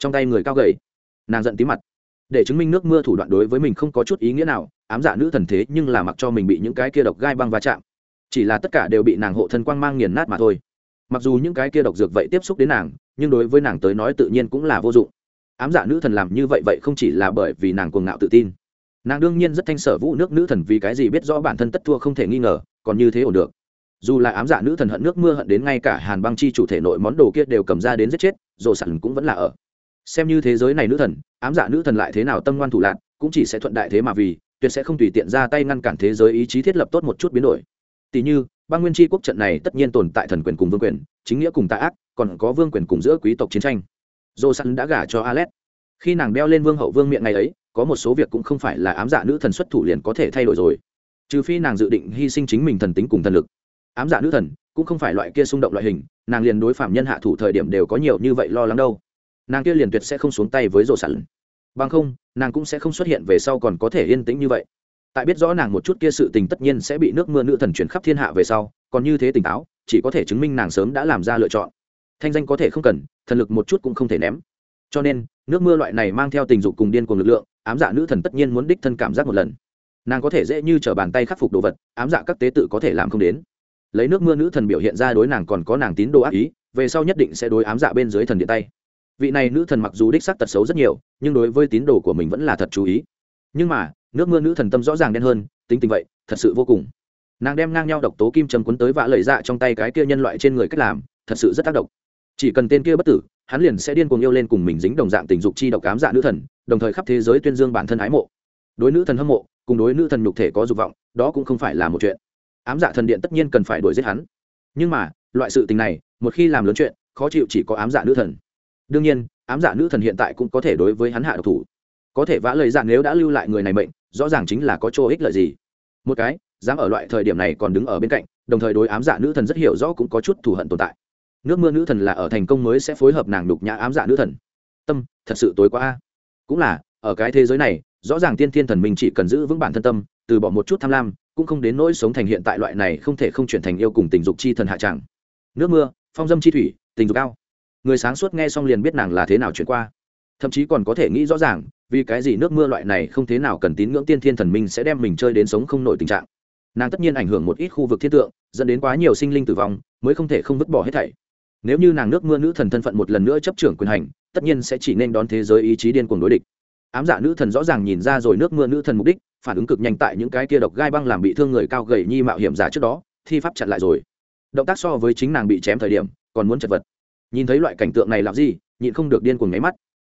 trong tay người cao gầy, nàng giận tí mặt. Để chứng minh nước mưa thủ đoạn đối với mình không có chút ý nghĩa nào, ám dạ nữ thần thế nhưng là mặc cho mình bị những cái kia độc gai băng va chạm. Chỉ là tất cả đều bị nàng hộ thân quang mang nghiền nát mà thôi. Mặc dù những cái kia độc dược vậy tiếp xúc đến nàng, nhưng đối với nàng tới nói tự nhiên cũng là vô dụng. Ám dạ nữ thần làm như vậy vậy không chỉ là bởi vì nàng cuồng ngạo tự tin. Nàng đương nhiên rất thanh sở vũ nước nữ thần vì cái gì biết rõ bản thân tất thua không thể nghi ngờ, còn như thế ổn được dù là ám dạ nữ thần hận nước mưa hận đến ngay cả hàn băng chi chủ thể nội món đồ kia đều cầm ra đến giết chết rồ sẵn cũng vẫn là ở. Xem như thế giới này nữ thần, ám dạ nữ thần lại thế nào tâm ngoan thủ lạc, cũng chỉ sẽ thuận đại thế mà vì, tuyệt sẽ không tùy tiện ra tay ngăn cản thế giới ý chí thiết lập tốt một chút biến đổi. Tỷ như, băng nguyên tri quốc trận này tất nhiên tồn tại thần quyền cùng vương quyền, chính nghĩa cùng tạ ác, còn có vương quyền cùng giữa quý tộc chiến tranh. Dô săn đã gả cho alet. Khi nàng đeo lên vương hậu vương miệng ngày ấy, có một số việc cũng không phải là ám dạ nữ thần xuất thủ liền có thể thay đổi rồi. Trừ phi nàng dự định hy sinh chính mình thần tính cùng thần lực ám dạ nữ thần, cũng không phải loại kia xung động loại hình, nàng liền đối phạm nhân hạ thủ thời điểm đều có nhiều như vậy lo lắng đâu. Nàng kia liền tuyệt sẽ không xuống tay với rổ sẵn bằng không, nàng cũng sẽ không xuất hiện về sau còn có thể yên tĩnh như vậy. Tại biết rõ nàng một chút kia sự tình tất nhiên sẽ bị nước mưa nữ thần chuyển khắp thiên hạ về sau, còn như thế tỉnh táo, chỉ có thể chứng minh nàng sớm đã làm ra lựa chọn. Thanh danh có thể không cần, thần lực một chút cũng không thể ném. Cho nên, nước mưa loại này mang theo tình dục cùng điên cùng lực lượng, ám dạ nữ thần tất nhiên muốn đích thân cảm giác một lần. Nàng có thể dễ như t r ở bàn tay khắc phục đồ vật, ám dạ các tế tự có thể làm không đến lấy nước mưa nữ thần biểu hiện ra đối nàng còn có nàng tín đồ ác ý, về sau nhất định sẽ đối ám dạ bên dưới thần điện tay. Vị này nữ thần mặc dù đích sắc tật xấu rất nhiều, nhưng đối với tín đồ của mình vẫn là thật chú ý. Nhưng mà, nước mưa nữ thần tâm rõ ràng đen hơn, tính tình vậy, thật sự vô cùng. Nàng đem ngang nhau độc tố kim châm quấn tới vạ lời dạ trong tay cái kia nhân loại trên người cách làm, thật sự rất tác động. Chỉ cần tên kia bất tử, hắn liền sẽ điên cuồng yêu lên cùng mình dính đồng dạng tình dục chi độc cám dạ nữ thần, đồng thời khắp thế giới tuyên dương bản thân ái mộ. Đối nữ thần hâm mộ, cùng đối nữ thần nhục thể có dục vọng, đó cũng không phải là một chuyện ám dạ thần điện tất nhiên cần phải đuổi giết hắn. Nhưng mà, loại sự tình này, một khi làm lớn chuyện, khó chịu chỉ có ám dạ nữ thần. Đương nhiên, ám dạ nữ thần hiện tại cũng có thể đối với hắn hạ độc thủ. Có thể vã lời dạ nếu đã lưu lại người này mệnh, rõ ràng chính là có chỗ ích lợi gì. Một cái, dám ở loại thời điểm này còn đứng ở bên cạnh, đồng thời đối ám dạ nữ thần rất hiểu rõ cũng có chút thù hận tồn tại. Nước mưa nữ thần là ở thành công mới sẽ phối hợp nàng đục nhã ám dạ nữ thần. Tâm, thật sự tối quá. Cũng là, ở cái thế giới này, rõ ràng tiên thiên thần mình chỉ cần giữ vững bản thân tâm, từ bỏ một chút tham lam cũng không đến nỗi sống thành hiện tại loại này không thể không chuyển thành yêu cùng tình dục chi thần hạ tràng. Nước mưa, phong dâm chi thủy, tình dục cao người sáng suốt nghe xong liền biết nàng là thế nào chuyển qua. Thậm chí còn có thể nghĩ rõ ràng, vì cái gì nước mưa loại này không thế nào cần tín ngưỡng tiên thiên thần minh sẽ đem mình chơi đến sống không nổi tình trạng. Nàng tất nhiên ảnh hưởng một ít khu vực thiên tượng, dẫn đến quá nhiều sinh linh tử vong, mới không thể không vứt bỏ hết thảy. Nếu như nàng nước mưa nữ thần thân phận một lần nữa chấp trưởng quyền hành, tất nhiên sẽ chỉ nên đón thế giới ý chí điên cuồng đối địch. Ám dạ nữ thần rõ ràng nhìn ra rồi nước mưa nữ thần mục đích phản ứng cực nhanh tại những cái kia độc gai băng làm bị thương người cao gầy nhi mạo hiểm giả trước đó, thi pháp chặn lại rồi. Động tác so với chính nàng bị chém thời điểm, còn muốn chật vật. Nhìn thấy loại cảnh tượng này làm gì, nhịn không được điên cuồng nháy mắt.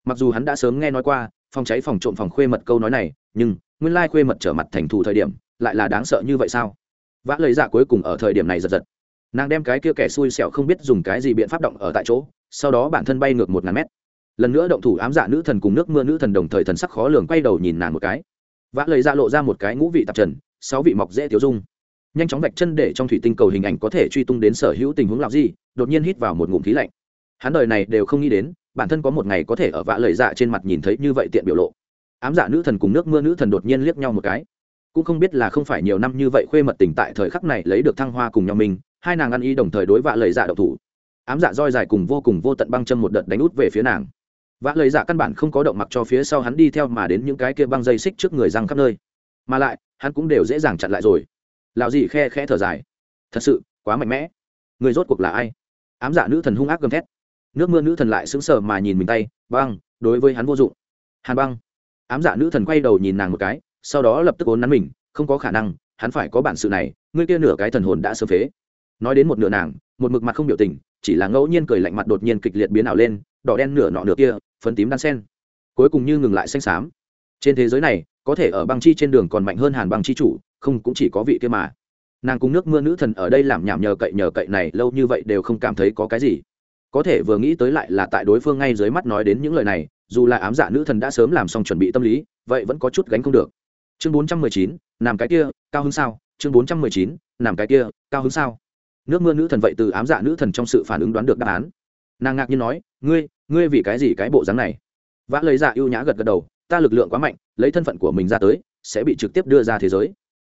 Mặc dù hắn đã sớm nghe nói qua, phòng cháy phòng trộm phòng khuê mật câu nói này, nhưng nguyên lai khuê mật trở mặt thành thù thời điểm, lại là đáng sợ như vậy sao? Vã lời giả dạ cuối cùng ở thời điểm này giật giật. Nàng đem cái kia kẻ xui xẻo không biết dùng cái gì biện pháp động ở tại chỗ, sau đó bản thân bay ngược một ngàn mét. Lần nữa động thủ ám dạ nữ thần cùng nước mưa nữ thần đồng thời thần sắc khó lường quay đầu nhìn nàng một cái vã lời ra dạ lộ ra một cái ngũ vị tạp trần, sáu vị mọc dễ tiêu dung. Nhanh chóng vạch chân để trong thủy tinh cầu hình ảnh có thể truy tung đến sở hữu tình huống lạo gì, đột nhiên hít vào một ngụm khí lạnh. Hắn đời này đều không nghĩ đến, bản thân có một ngày có thể ở vã lời dạ trên mặt nhìn thấy như vậy tiện biểu lộ. Ám dạ nữ thần cùng nước mưa nữ thần đột nhiên liếc nhau một cái. Cũng không biết là không phải nhiều năm như vậy khuê mật tình tại thời khắc này lấy được thăng hoa cùng nhau mình, hai nàng ăn y đồng thời đối vạ lời dạ độc thủ. Ám dạ roi dài cùng vô cùng vô tận băng châm một đợt đánh út về phía nàng vã lời giả dạ căn bản không có động mặc cho phía sau hắn đi theo mà đến những cái kia băng dây xích trước người răng khắp nơi. Mà lại, hắn cũng đều dễ dàng chặn lại rồi. Lão dì khe khẽ thở dài. Thật sự, quá mạnh mẽ. Người rốt cuộc là ai? Ám giả nữ thần hung ác gầm thét. Nước mưa nữ thần lại sững sờ mà nhìn mình tay, băng, đối với hắn vô dụng. Hàn băng. Ám giả nữ thần quay đầu nhìn nàng một cái, sau đó lập tức ốn nắn mình, không có khả năng, hắn phải có bản sự này, ngươi kia nửa cái thần hồn đã sơ phế. Nói đến một nửa nàng, một mực mặt không biểu tình chỉ là ngẫu nhiên cười lạnh mặt đột nhiên kịch liệt biến ảo lên, đỏ đen nửa nọ nửa kia, phấn tím đan sen. Cuối cùng như ngừng lại xanh xám. Trên thế giới này, có thể ở băng chi trên đường còn mạnh hơn hàn băng chi chủ, không cũng chỉ có vị kia mà. Nàng cùng nước mưa nữ thần ở đây làm nhảm nhờ cậy nhờ cậy này, lâu như vậy đều không cảm thấy có cái gì. Có thể vừa nghĩ tới lại là tại đối phương ngay dưới mắt nói đến những lời này, dù là ám dạ nữ thần đã sớm làm xong chuẩn bị tâm lý, vậy vẫn có chút gánh không được. Chương bốn trăm mười chín làm cái kia, cao hứng sao? Chương bốn trăm mười chín làm cái kia, cao hứng sao? Nước mưa nữ thần vậy từ ám dạ nữ thần trong sự phản ứng đoán được đáp án. Nàng ngạc nhiên nói, ngươi ngươi vì cái gì cái bộ dáng này? Vã lấy dạ ưu nhã gật gật đầu, ta lực lượng quá mạnh, lấy thân phận của mình ra tới, sẽ bị trực tiếp đưa ra thế giới.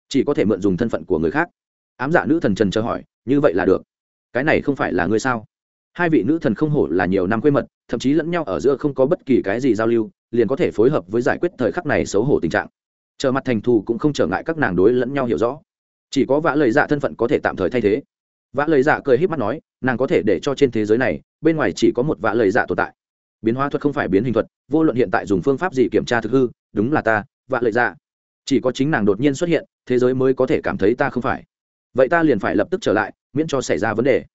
Chỉ có thể mượn dùng thân phận của người khác. Ám dạ nữ thần trần chờ hỏi, như vậy là được. Cái này không phải là ngươi sao? Hai vị nữ thần không hổ là nhiều năm quê mật, thậm chí lẫn nhau ở giữa không có bất kỳ cái gì giao lưu, liền có thể phối hợp với giải quyết thời khắc này xấu hổ tình trạng. Trở mặt thành thù cũng không trở ngại các nàng đối lẫn nhau hiểu rõ. Chỉ có vã lời dạ thân phận có thể tạm thời thay thế vã lời dạ cười híp mắt nói, nàng có thể để cho trên thế giới này, bên ngoài chỉ có một vã lời dạ tồn tại. Biến hóa thuật không phải biến hình thuật, vô luận hiện tại dùng phương pháp gì kiểm tra thực hư, đúng là ta, vã lời dạ. Chỉ có chính nàng đột nhiên xuất hiện, thế giới mới có thể cảm thấy ta không phải. Vậy ta liền phải lập tức trở lại, miễn cho xảy ra vấn đề.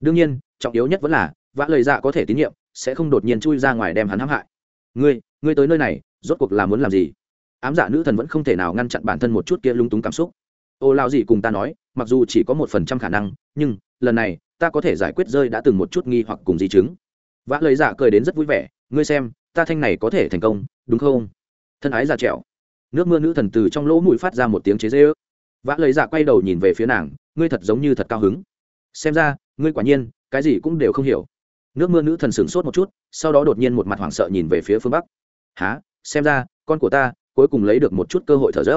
Đương nhiên, trọng yếu nhất vẫn là, vã lời dạ có thể tín nhiệm, sẽ không đột nhiên chui ra ngoài đem hắn hãm hại. Ngươi ngươi tới nơi này, rốt cuộc là muốn làm gì? Ám dạ nữ thần vẫn không thể nào ngăn chặn bản thân một chút kia lung túng cảm xúc. Ô lao gì cùng ta nói mặc dù chỉ có một phần trăm khả năng, nhưng lần này ta có thể giải quyết rơi đã từng một chút nghi hoặc cùng di chứng. Vã lời dạ cười đến rất vui vẻ, ngươi xem, ta thanh này có thể thành công, đúng không? Thân ái già trẻo. Nước mưa nữ thần từ trong lỗ mũi phát ra một tiếng chế dễ ước vã lời dạ quay đầu nhìn về phía nàng, ngươi thật giống như thật cao hứng. Xem ra, ngươi quả nhiên, cái gì cũng đều không hiểu. Nước mưa nữ thần sửng sốt một chút, sau đó đột nhiên một mặt hoảng sợ nhìn về phía phương bắc. Há xem ra, con của ta cuối cùng lấy được một chút cơ hội thở dỡ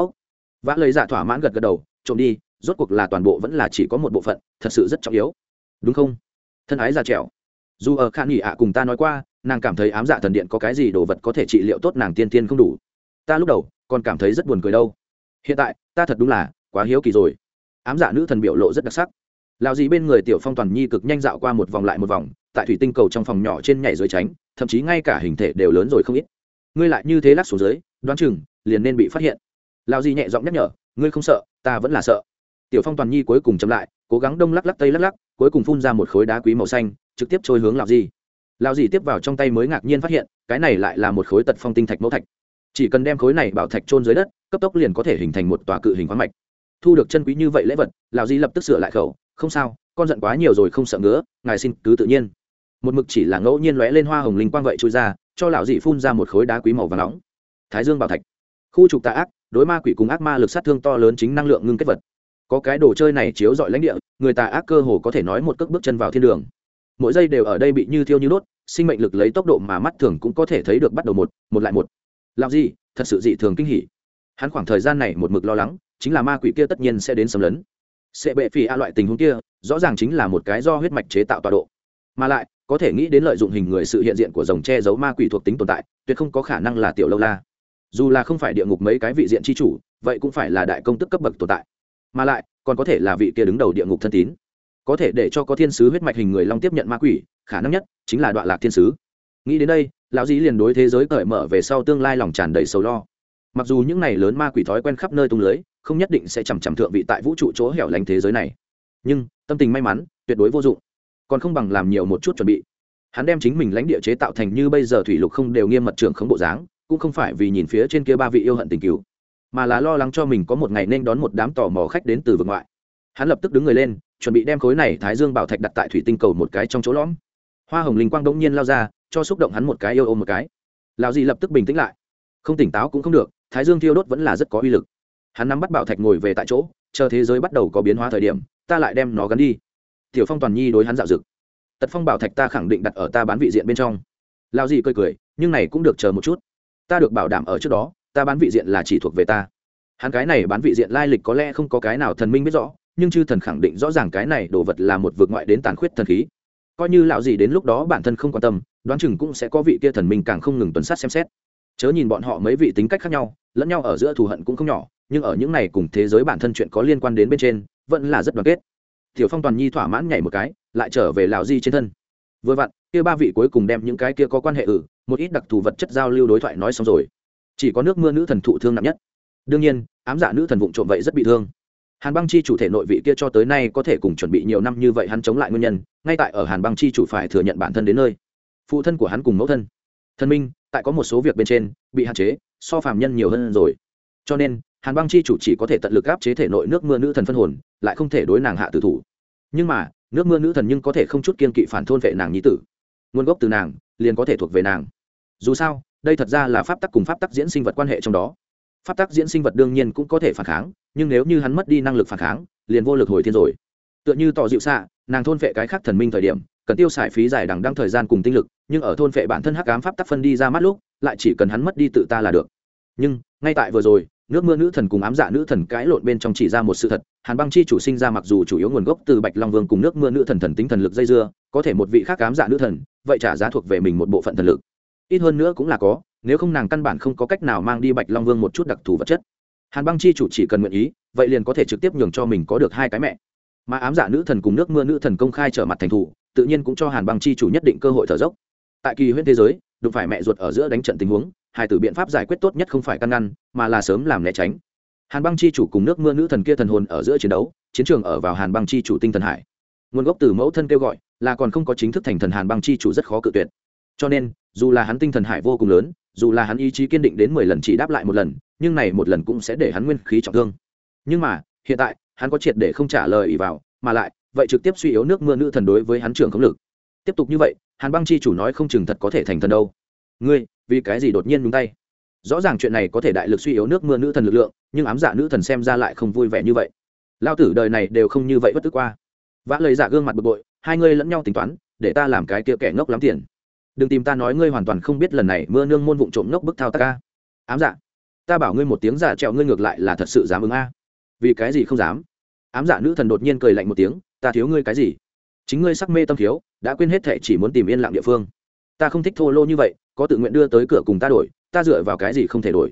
vã lời dạ thỏa mãn gật gật đầu, trộm đi rốt cuộc là toàn bộ vẫn là chỉ có một bộ phận, thật sự rất trọng yếu. Đúng không? Thân ái già trẻo. Dù ở khan nghỉ ạ cùng ta nói qua, nàng cảm thấy ám dạ thần điện có cái gì đồ vật có thể trị liệu tốt nàng tiên tiên không đủ. Ta lúc đầu còn cảm thấy rất buồn cười đâu. Hiện tại, ta thật đúng là quá hiếu kỳ rồi. Ám dạ nữ thần biểu lộ rất đặc sắc. Lào gì bên người tiểu phong toàn nhi cực nhanh dạo qua một vòng lại một vòng, tại thủy tinh cầu trong phòng nhỏ trên nhảy dưới tránh, thậm chí ngay cả hình thể đều lớn rồi không ít. Ngươi lại như thế lắc xuống dưới, đoán chừng liền nên bị phát hiện. Lào gì nhẹ giọng nhắc nhở, ngươi không sợ, ta vẫn là sợ tiểu phong toàn nhi cuối cùng chậm lại, cố gắng đông lắc lắc tây lắc lắc, cuối cùng phun ra một khối đá quý màu xanh, trực tiếp trôi hướng lạo di lạo di tiếp vào trong tay mới ngạc nhiên phát hiện, cái này lại là một khối tật phong tinh thạch mẫu thạch. Chỉ cần đem khối này bảo thạch trôn dưới đất, cấp tốc liền có thể hình thành một tòa cự hình khoáng mạch. Thu được chân quý như vậy lễ vật lạo di lập tức sửa lại khẩu, không sao, con giận quá nhiều rồi không sợ ngứa, ngài xin cứ tự nhiên. Một mực chỉ là ngẫu nhiên lóe lên hoa hồng linh quang vậy trôi ra, cho lão dị phun ra một khối đá quý màu và nóng. Thái dương bảo thạch. Khu trục tà ác, đối ma quỷ cùng ác ma lực sát thương to lớn chính năng lượng ngưng kết vật có cái đồ chơi này chiếu dọi lãnh địa, người tà ác cơ hồ có thể nói một cước bước chân vào thiên đường. Mỗi giây đều ở đây bị như thiêu như đốt, sinh mệnh lực lấy tốc độ mà mắt thường cũng có thể thấy được bắt đầu một một lại một. Làm gì thật sự dị thường kinh hỉ. Hắn khoảng thời gian này một mực lo lắng, chính là ma quỷ kia tất nhiên sẽ đến xâm lấn. Sẽ bệ phì a loại tình huống kia, rõ ràng chính là một cái do huyết mạch chế tạo tọa độ. Mà lại, có thể nghĩ đến lợi dụng hình người sự hiện diện của dòng che giấu ma quỷ thuộc tính tồn tại, tuyệt không có khả năng là tiểu lâu la. Dù là không phải địa ngục mấy cái vị diện c h i chủ, vậy cũng phải là đại công tức cấp bậc tồn tại mà lại, còn có thể là vị kia đứng đầu địa ngục thân tín. Có thể để cho có thiên sứ huyết mạch hình người long tiếp nhận ma quỷ, khả năng nhất chính là đoạn lạc thiên sứ. Nghĩ đến đây, lão dĩ liền đối thế giới cởi mở về sau tương lai lòng tràn đầy sầu lo. Mặc dù những này lớn ma quỷ thói quen khắp nơi tung lưới, không nhất định sẽ chằm chằm thượng vị tại vũ trụ chỗ hẻo lánh thế giới này. Nhưng, tâm tình may mắn, tuyệt đối vô dụng. Còn không bằng làm nhiều một chút chuẩn bị. Hắn đem chính mình lãnh địa chế tạo thành như bây giờ thủy lục không đều nghiêm mật trưởng khống bộ dáng, cũng không phải vì nhìn phía trên kia ba vị yêu hận tình cứu mà là lo lắng cho mình có một ngày nên đón một đám tò mò khách đến từ vực ngoại. Hắn lập tức đứng người lên, chuẩn bị đem khối này thái dương bảo thạch đặt tại thủy tinh cầu một cái trong chỗ lõm. Hoa hồng linh quang đ ỗ n g nhiên lao ra, cho xúc động hắn một cái yêu ôm một cái. Lào gì lập tức bình tĩnh lại. Không tỉnh táo cũng không được, thái dương thiêu đốt vẫn là rất có uy lực. Hắn nắm bắt bảo thạch ngồi về tại chỗ, chờ thế giới bắt đầu có biến hóa thời điểm, ta lại đem nó gắn đi. Tiểu phong toàn nhi đối hắn dạo dực. Tật phong bảo thạch ta khẳng định đặt ở ta bán vị diện bên trong. Lao gì cười cười, nhưng này cũng được chờ một chút. Ta được bảo đảm ở trước đó ta bán vị diện là chỉ thuộc về ta. Hắn cái này bán vị diện lai lịch có lẽ không có cái nào thần minh biết rõ, nhưng chư thần khẳng định rõ ràng cái này đồ vật là một vực ngoại đến tàn khuyết thần khí. Coi như lão gì đến lúc đó bản thân không quan tâm, đoán chừng cũng sẽ có vị kia thần minh càng không ngừng tuần sát xem xét. Chớ nhìn bọn họ mấy vị tính cách khác nhau, lẫn nhau ở giữa thù hận cũng không nhỏ, nhưng ở những này cùng thế giới bản thân chuyện có liên quan đến bên trên, vẫn là rất đoàn kết. Tiểu phong toàn nhi thỏa mãn nhảy một cái, lại trở về lào di trên thân. Vừa vặn, kia ba vị cuối cùng đem những cái kia có quan hệ ử, một ít đặc thù vật chất giao lưu đối thoại nói xong rồi chỉ có nước mưa nữ thần thụ thương nặng nhất. Đương nhiên, ám dạ nữ thần vụng trộm vậy rất bị thương. Hàn băng chi chủ thể nội vị kia cho tới nay có thể cùng chuẩn bị nhiều năm như vậy hắn chống lại nguyên nhân, ngay tại ở hàn băng chi chủ phải thừa nhận bản thân đến nơi. Phụ thân của hắn cùng mẫu thân. Thân minh, tại có một số việc bên trên, bị hạn chế, so phàm nhân nhiều hơn rồi. Cho nên, hàn băng chi chủ chỉ có thể tận lực áp chế thể nội nước mưa nữ thần phân hồn, lại không thể đối nàng hạ tử thủ. Nhưng mà, nước mưa nữ thần nhưng có thể không chút kiên kỵ phản thôn vệ nàng nhí tử. Nguồn gốc từ nàng, liền có thể thuộc về nàng. Dù sao đây thật ra là pháp tắc cùng pháp tắc diễn sinh vật quan hệ trong đó. Pháp tắc diễn sinh vật đương nhiên cũng có thể phản kháng, nhưng nếu như hắn mất đi năng lực phản kháng, liền vô lực hồi thiên rồi. Tựa như tỏ dịu xạ, nàng thôn vệ cái khác thần minh thời điểm, cần tiêu xài phí dài đằng đăng thời gian cùng tinh lực, nhưng ở thôn vệ bản thân hắc ám pháp tắc phân đi ra mắt lúc, lại chỉ cần hắn mất đi tự ta là được. Nhưng, ngay tại vừa rồi, nước mưa nữ thần cùng ám dạ nữ thần cãi lộn bên trong chỉ ra một sự thật, hàn băng chi chủ sinh ra mặc dù chủ yếu nguồn gốc từ bạch long vương cùng nước mưa nữ thần thần tính thần lực dây dưa, có thể một vị khác ám dạ nữ thần, vậy trả giá thuộc về mình một bộ phận thần lực ít hơn nữa cũng là có, nếu không nàng căn bản không có cách nào mang đi bạch long vương một chút đặc thù vật chất. Hàn băng chi chủ chỉ cần nguyện ý, vậy liền có thể trực tiếp nhường cho mình có được hai cái mẹ. Mà ám dạ nữ thần cùng nước mưa nữ thần công khai trở mặt thành thủ, tự nhiên cũng cho hàn băng chi chủ nhất định cơ hội thở dốc. Tại kỳ huyễn thế giới, đụng phải mẹ ruột ở giữa đánh trận tình huống, hai từ biện pháp giải quyết tốt nhất không phải căn ngăn, mà là sớm làm né tránh. Hàn băng chi chủ cùng nước mưa nữ thần kia thần hồn ở giữa chiến đấu, chiến trường ở vào hàn băng chi chủ tinh thần hải. Nguồn gốc từ mẫu thân kêu gọi, là còn không có chính thức thành thần hàn băng chi chủ rất khó cự tuyệt. Cho nên dù là hắn tinh thần hải vô cùng lớn, dù là hắn ý chí kiên định đến mười lần chỉ đáp lại một lần, nhưng này một lần cũng sẽ để hắn nguyên khí trọng thương. Nhưng mà, hiện tại, hắn có triệt để không trả lời ý vào, mà lại, vậy trực tiếp suy yếu nước mưa nữ thần đối với hắn trưởng không lực. Tiếp tục như vậy, hàn băng chi chủ nói không chừng thật có thể thành thần đâu. Ngươi, vì cái gì đột nhiên nhúng tay? Rõ ràng chuyện này có thể đại lực suy yếu nước mưa nữ thần lực lượng, nhưng ám dạ nữ thần xem ra lại không vui vẻ như vậy. Lao tử đời này đều không như vậy bất tức qua. Vã lời giả dạ gương mặt bực bội, hai ngươi lẫn nhau tính toán, để ta làm cái kia kẻ ngốc lắm tiền đừng tìm ta nói ngươi hoàn toàn không biết lần này mưa nương môn vụng trộm ngốc bức thao ta ca. Ám dạ. Ta bảo ngươi một tiếng giả trẹo ngươi ngược lại là thật sự dám ứng a. Vì cái gì không dám? Ám dạ nữ thần đột nhiên cười lạnh một tiếng, ta thiếu ngươi cái gì? Chính ngươi sắc mê tâm thiếu, đã quên hết thệ chỉ muốn tìm yên lặng địa phương. Ta không thích thô lô như vậy, có tự nguyện đưa tới cửa cùng ta đổi, ta dựa vào cái gì không thể đổi?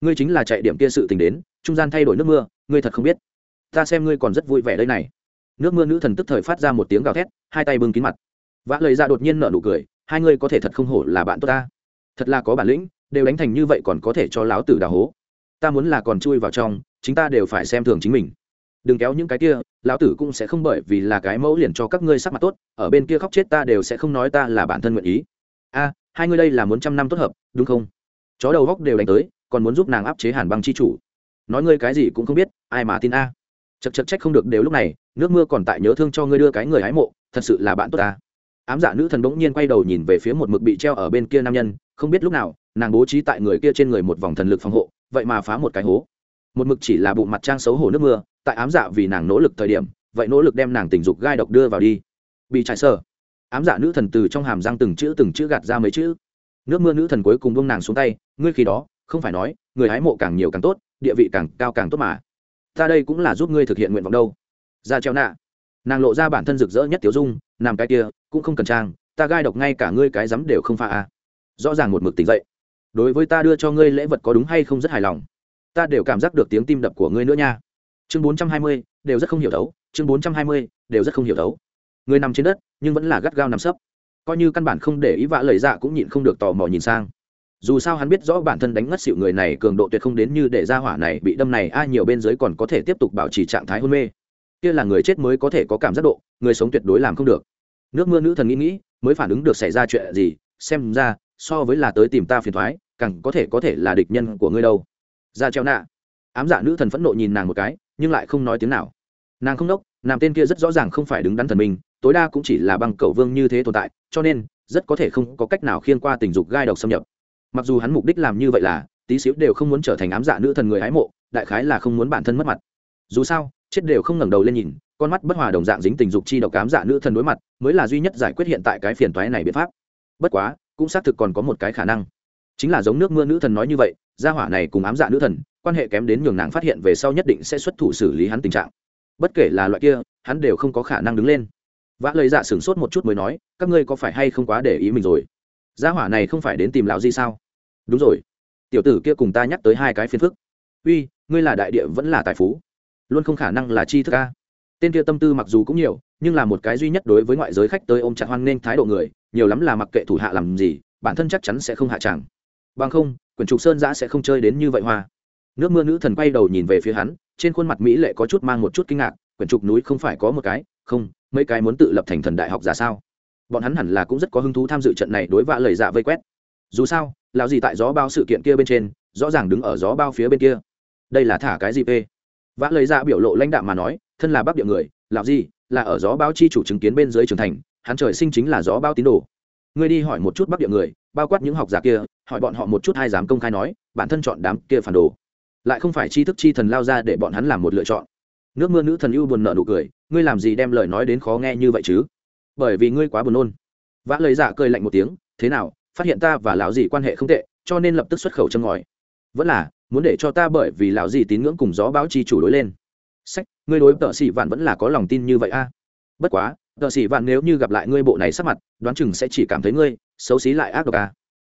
Ngươi chính là chạy điểm kia sự tình đến, trung gian thay đổi nước mưa, ngươi thật không biết. Ta xem ngươi còn rất vui vẻ đây này. Nước mưa nữ thần tức thời phát ra một tiếng gào thét, hai tay bưng kín mặt. Vã lời ra đột nhiên nở nụ cười hai ngươi có thể thật không hổ là bạn tốt ta. Thật là có bản lĩnh, đều đánh thành như vậy còn có thể cho láo tử đào hố. Ta muốn là còn chui vào trong, chính ta đều phải xem thường chính mình. Đừng kéo những cái kia lão tử cũng sẽ không bởi vì là cái mẫu liền cho các ngươi sắc mặt tốt, ở bên kia khóc chết ta đều sẽ không nói ta là bản thân nguyện ý. A, hai ngươi đây là muốn trăm năm tốt hợp, đúng không? Chó đầu góc đều đánh tới, còn muốn giúp nàng áp chế hàn băng chi chủ. Nói ngươi cái gì cũng không biết, ai mà tin a? Chật chật trách không được đều lúc này, nước mưa còn tại nhớ thương cho ngươi đưa cái người hái mộ, thật sự là bạn tốt ta ám dạ nữ thần bỗng nhiên quay đầu nhìn về phía một mực bị treo ở bên kia nam nhân, không biết lúc nào, nàng bố trí tại người kia trên người một vòng thần lực phòng hộ, vậy mà phá một cái hố. Một mực chỉ là bụng mặt trang xấu hổ nước mưa, tại ám dạ vì nàng nỗ lực thời điểm, vậy nỗ lực đem nàng tình dục gai độc đưa vào đi. Bị trải sơ ám dạ nữ thần từ trong hàm răng từng chữ từng chữ gạt ra mấy chữ. Nước mưa nữ thần cuối cùng buông nàng xuống tay, ngươi khi đó, không phải nói, người hái mộ càng nhiều càng tốt, địa vị càng cao càng tốt mà. Ta đây cũng là giúp ngươi thực hiện nguyện vọng đâu. Ra treo nạ. Nàng lộ ra bản thân rực rỡ nhất tiểu dung làm cái kia cũng không cần trang ta gai độc ngay cả ngươi cái rắm đều không pha à. rõ ràng một mực tỉnh dậy. Đối với ta đưa cho ngươi lễ vật có đúng hay không rất hài lòng. Ta đều cảm giác được tiếng tim đập của ngươi nữa nha. Chương bốn trăm hai mươi đều rất không hiểu đấu, chương bốn trăm hai mươi đều rất không hiểu đấu. người nằm trên đất nhưng vẫn là gắt gao nằm sấp. Coi như căn bản không để ý vạ lời dạ cũng nhịn không được tò mò nhìn sang. Dù sao hắn biết rõ bản thân đánh ngất xịu người này cường độ tuyệt không đến như để ra hỏa này bị đâm này ai nhiều bên dưới còn có thể tiếp tục bảo trì trạng thái hôn mê. Kia là người chết mới có thể có cảm giác độ người sống tuyệt đối làm không được nước mưa nữ thần nghĩ nghĩ, mới phản ứng được xảy ra chuyện gì, xem ra, so với là tới tìm ta phiền thoái, càng có thể có thể là địch nhân của ngươi đâu. Ra treo nạ. Ám dạ nữ thần phẫn nộ nhìn nàng một cái, nhưng lại không nói tiếng nào. Nàng không đốc, nàng tên kia rất rõ ràng không phải đứng đắn thần mình, tối đa cũng chỉ là băng cầu vương như thế tồn tại, cho nên, rất có thể không có cách nào khiên qua tình dục gai độc xâm nhập. Mặc dù hắn mục đích làm như vậy là, tí xíu đều không muốn trở thành ám dạ nữ thần người hái mộ, đại khái là không muốn bản thân mất mặt. Dù sao, chết đều không ngẩng đầu lên nhìn con mắt bất hòa đồng dạng dính tình dục chi độc cám dạ nữ thần đối mặt, mới là duy nhất giải quyết hiện tại cái phiền toái này biện pháp. Bất quá, cũng xác thực còn có một cái khả năng. Chính là giống nước mưa nữ thần nói như vậy, gia hỏa này cùng ám dạ nữ thần, quan hệ kém đến nhường nàng phát hiện về sau nhất định sẽ xuất thủ xử lý hắn tình trạng. Bất kể là loại kia, hắn đều không có khả năng đứng lên. Vã lời dạ sửng sốt một chút mới nói, các ngươi có phải hay không quá để ý mình rồi? Gia hỏa này không phải đến tìm lão di sao? Đúng rồi. Tiểu tử kia cùng ta nhắc tới hai cái phiền phức. Uy, ngươi là đại địa vẫn là tài phú. Luôn không khả năng là chi thức ca tên kia tâm tư mặc dù cũng nhiều, nhưng là một cái duy nhất đối với ngoại giới khách tới ôm chặt hoan nghênh thái độ người, nhiều lắm là mặc kệ thủ hạ làm gì, bản thân chắc chắn sẽ không hạ tràng. Bằng không, quyển trục sơn giã sẽ không chơi đến như vậy hoa. Nước mưa nữ thần quay đầu nhìn về phía hắn, trên khuôn mặt mỹ lệ có chút mang một chút kinh ngạc, quyển trục núi không phải có một cái, không, mấy cái muốn tự lập thành thần đại học giả sao? Bọn hắn hẳn là cũng rất có hứng thú tham dự trận này đối vạ lời dạ vây quét. Dù sao, lão gì tại gió bao sự kiện kia bên trên, rõ ràng đứng ở gió bao phía bên kia. Đây là thả cái gì p vã lời dạ biểu lộ lãnh đạm mà nói thân là bắc địa người, lão gì là ở gió báo chi chủ chứng kiến bên dưới trưởng thành, hắn trời sinh chính là gió báo tín đồ. Ngươi đi hỏi một chút bắc địa người, bao quát những học giả kia, hỏi bọn họ một chút ai dám công khai nói, bản thân chọn đám kia phản đồ. Lại không phải chi thức chi thần lao ra để bọn hắn làm một lựa chọn. Nước mưa nữ thần ưu buồn nợ nụ cười, ngươi làm gì đem lời nói đến khó nghe như vậy chứ? Bởi vì ngươi quá buồn nôn. Vã lời giả dạ cười lạnh một tiếng, thế nào, phát hiện ta và lão dì quan hệ không tệ, cho nên lập tức xuất khẩu châm ngòi. Vẫn là, muốn để cho ta bởi vì lão dì tín ngưỡng cùng gió báo chi chủ đối lên. Sách ngươi đối tợ sĩ vạn vẫn là có lòng tin như vậy a. Bất quá, tợ sĩ vạn nếu như gặp lại ngươi bộ này sắc mặt, đoán chừng sẽ chỉ cảm thấy ngươi xấu xí lại ác độc a.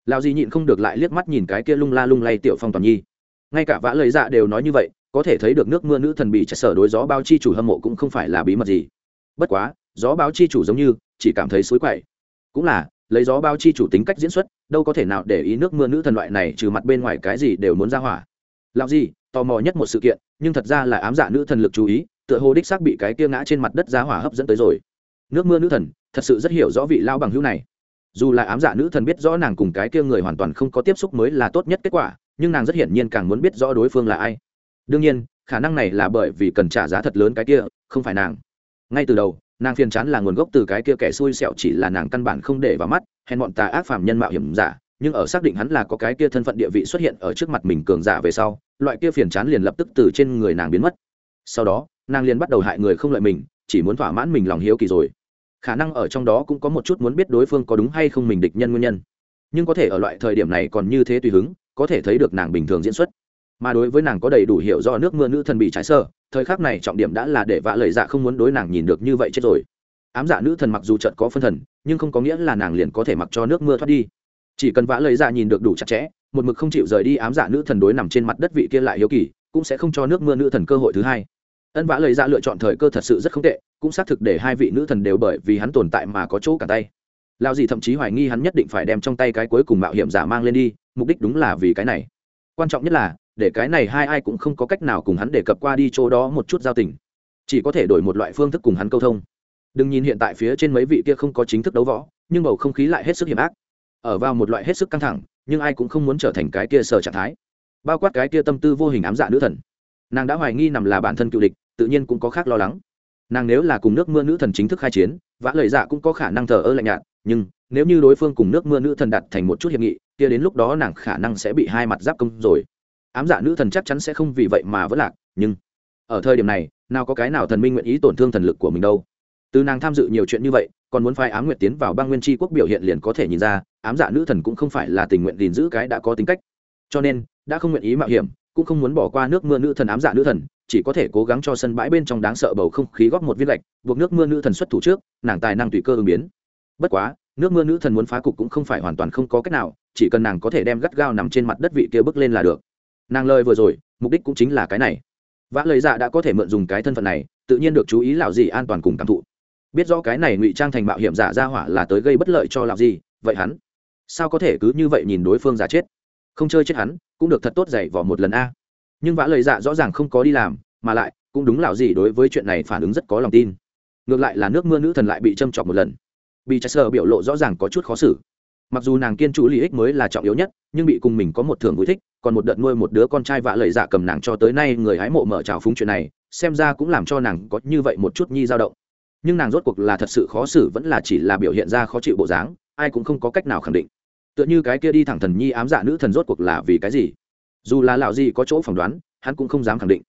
Lão Di nhịn không được lại liếc mắt nhìn cái kia lung la lung lay tiểu phong toàn nhi. Ngay cả vã lời dạ đều nói như vậy, có thể thấy được nước mưa nữ thần bị chặt sở đối gió báo chi chủ hâm mộ cũng không phải là bí mật gì. Bất quá, gió báo chi chủ giống như chỉ cảm thấy xối quậy. Cũng là, lấy gió báo chi chủ tính cách diễn xuất, đâu có thể nào để ý nước mưa nữ thần loại này trừ mặt bên ngoài cái gì đều muốn ra hỏa. Làm gì tò mò nhất một sự kiện nhưng thật ra là ám dạ nữ thần lực chú ý, tựa hồ đích xác bị cái kia ngã trên mặt đất giá hỏa hấp dẫn tới rồi. Nước mưa nữ thần, thật sự rất hiểu rõ vị lao bằng hữu này. Dù là ám dạ nữ thần biết rõ nàng cùng cái kia người hoàn toàn không có tiếp xúc mới là tốt nhất kết quả, nhưng nàng rất hiển nhiên càng muốn biết rõ đối phương là ai. Đương nhiên, khả năng này là bởi vì cần trả giá thật lớn cái kia, không phải nàng. Ngay từ đầu, nàng phiền chán là nguồn gốc từ cái kia kẻ xui xẹo chỉ là nàng căn bản không để vào mắt, hèn bọn tà ác phàm nhân mạo hiểm giả nhưng ở xác định hắn là có cái kia thân phận địa vị xuất hiện ở trước mặt mình cường giả về sau, loại kia phiền chán liền lập tức từ trên người nàng biến mất. Sau đó, nàng liền bắt đầu hại người không lợi mình, chỉ muốn thỏa mãn mình lòng hiếu kỳ rồi. Khả năng ở trong đó cũng có một chút muốn biết đối phương có đúng hay không mình địch nhân nguyên nhân. Nhưng có thể ở loại thời điểm này còn như thế tùy hứng, có thể thấy được nàng bình thường diễn xuất. Mà đối với nàng có đầy đủ hiểu do nước mưa nữ thần bị trái sơ, thời khắc này trọng điểm đã là để vạ lời dạ không muốn đối nàng nhìn được như vậy chết rồi. Ám dạ nữ thần mặc dù trận có phân thần, nhưng không có nghĩa là nàng liền có thể mặc cho nước mưa thoát đi chỉ cần vã lời dạ nhìn được đủ chặt chẽ, một mực không chịu rời đi ám dạ nữ thần đối nằm trên mặt đất vị kia lại hiếu kỳ, cũng sẽ không cho nước mưa nữ thần cơ hội thứ hai. Ân vã lời dạ lựa chọn thời cơ thật sự rất không tệ, cũng xác thực để hai vị nữ thần đều bởi vì hắn tồn tại mà có chỗ cả tay. Lao gì thậm chí hoài nghi hắn nhất định phải đem trong tay cái cuối cùng mạo hiểm giả mang lên đi, mục đích đúng là vì cái này. Quan trọng nhất là, để cái này hai ai cũng không có cách nào cùng hắn đề cập qua đi chỗ đó một chút giao tình. Chỉ có thể đổi một loại phương thức cùng hắn câu thông. Đừng nhìn hiện tại phía trên mấy vị kia không có chính thức đấu võ, nhưng bầu không khí lại hết sức hiểm ác ở vào một loại hết sức căng thẳng, nhưng ai cũng không muốn trở thành cái kia sở trạng thái. Bao quát cái kia tâm tư vô hình ám dạ nữ thần. Nàng đã hoài nghi nằm là bản thân cựu địch, tự nhiên cũng có khác lo lắng. Nàng nếu là cùng nước mưa nữ thần chính thức khai chiến, vã lời dạ cũng có khả năng thờ ơ lạnh nhạt, nhưng nếu như đối phương cùng nước mưa nữ thần đặt thành một chút hiệp nghị, kia đến lúc đó nàng khả năng sẽ bị hai mặt giáp công rồi. Ám dạ nữ thần chắc chắn sẽ không vì vậy mà vỡ lạc, nhưng ở thời điểm này, nào có cái nào thần minh nguyện ý tổn thương thần lực của mình đâu. Từ nàng tham dự nhiều chuyện như vậy, còn muốn phái ám nguyện tiến vào bang nguyên tri quốc biểu hiện liền có thể nhìn ra ám dạ nữ thần cũng không phải là tình nguyện gìn giữ cái đã có tính cách. Cho nên, đã không nguyện ý mạo hiểm, cũng không muốn bỏ qua nước mưa nữ thần ám dạ nữ thần, chỉ có thể cố gắng cho sân bãi bên trong đáng sợ bầu không khí góp một viên lạch buộc nước mưa nữ thần xuất thủ trước, nàng tài năng tùy cơ ứng biến. Bất quá, nước mưa nữ thần muốn phá cục cũng không phải hoàn toàn không có cách nào, chỉ cần nàng có thể đem gắt gao nằm trên mặt đất vị kia bước lên là được. Nàng lời vừa rồi, mục đích cũng chính là cái này. Vã lời dạ đã có thể mượn dùng cái thân phận này, tự nhiên được chú ý lạo gì an toàn cùng cảm thụ. Biết rõ cái này ngụy trang thành mạo hiểm giả ra hỏa là tới gây bất lợi cho lạo gì vậy hắn sao có thể cứ như vậy nhìn đối phương giả chết? Không chơi chết hắn, cũng được thật tốt dạy vỏ một lần a. Nhưng vã lời dạ rõ ràng không có đi làm, mà lại, cũng đúng lạo gì đối với chuyện này phản ứng rất có lòng tin. Ngược lại là nước mưa nữ thần lại bị châm chọc một lần. Bị trái sơ biểu lộ rõ ràng có chút khó xử. Mặc dù nàng kiên chủ lý ích mới là trọng yếu nhất, nhưng bị cùng mình có một thưởng vui thích, còn một đợt nuôi một đứa con trai vạ lời dạ cầm nàng cho tới nay người hái mộ mở trào phúng chuyện này, xem ra cũng làm cho nàng có như vậy một chút nhi dao động. Nhưng nàng rốt cuộc là thật sự khó xử vẫn là chỉ là biểu hiện ra khó chịu bộ dáng, ai cũng không có cách nào khẳng định tựa như cái kia đi thẳng thần nhi ám dạ nữ thần rốt cuộc là vì cái gì? Dù là lão gì có chỗ phỏng đoán, hắn cũng không dám khẳng định.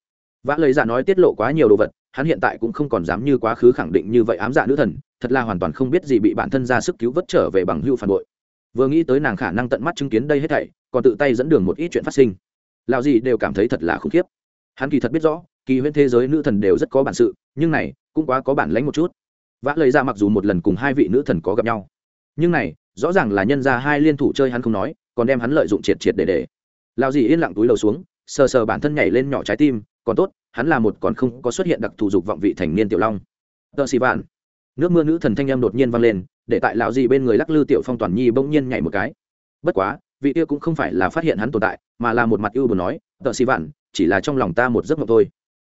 Vã lời dạ nói tiết lộ quá nhiều đồ vật, hắn hiện tại cũng không còn dám như quá khứ khẳng định như vậy ám dạ nữ thần, thật là hoàn toàn không biết gì bị bản thân ra sức cứu vớt trở về bằng hưu phản bội. Vừa nghĩ tới nàng khả năng tận mắt chứng kiến đây hết thảy, còn tự tay dẫn đường một ít chuyện phát sinh. Lão gì đều cảm thấy thật là khủng khiếp. Hắn kỳ thật biết rõ, kỳ huyễn thế giới nữ thần đều rất có bản sự, nhưng này cũng quá có bản lãnh một chút. Vã lời ra dạ mặc dù một lần cùng hai vị nữ thần có gặp nhau, nhưng này rõ ràng là nhân ra hai liên thủ chơi hắn không nói, còn đem hắn lợi dụng triệt triệt để để. Lao dì yên lặng túi đầu xuống, sờ sờ bản thân nhảy lên nhỏ trái tim, còn tốt, hắn là một còn không có xuất hiện đặc thù dục vọng vị thành niên tiểu long. Tờ xì vạn. Nước mưa nữ thần thanh em đột nhiên vang lên, để tại lão dì bên người lắc lư tiểu phong toàn nhi bỗng nhiên nhảy một cái. Bất quá, vị kia cũng không phải là phát hiện hắn tồn tại, mà là một mặt ưu buồn nói, tờ xì vạn, chỉ là trong lòng ta một giấc mộng thôi.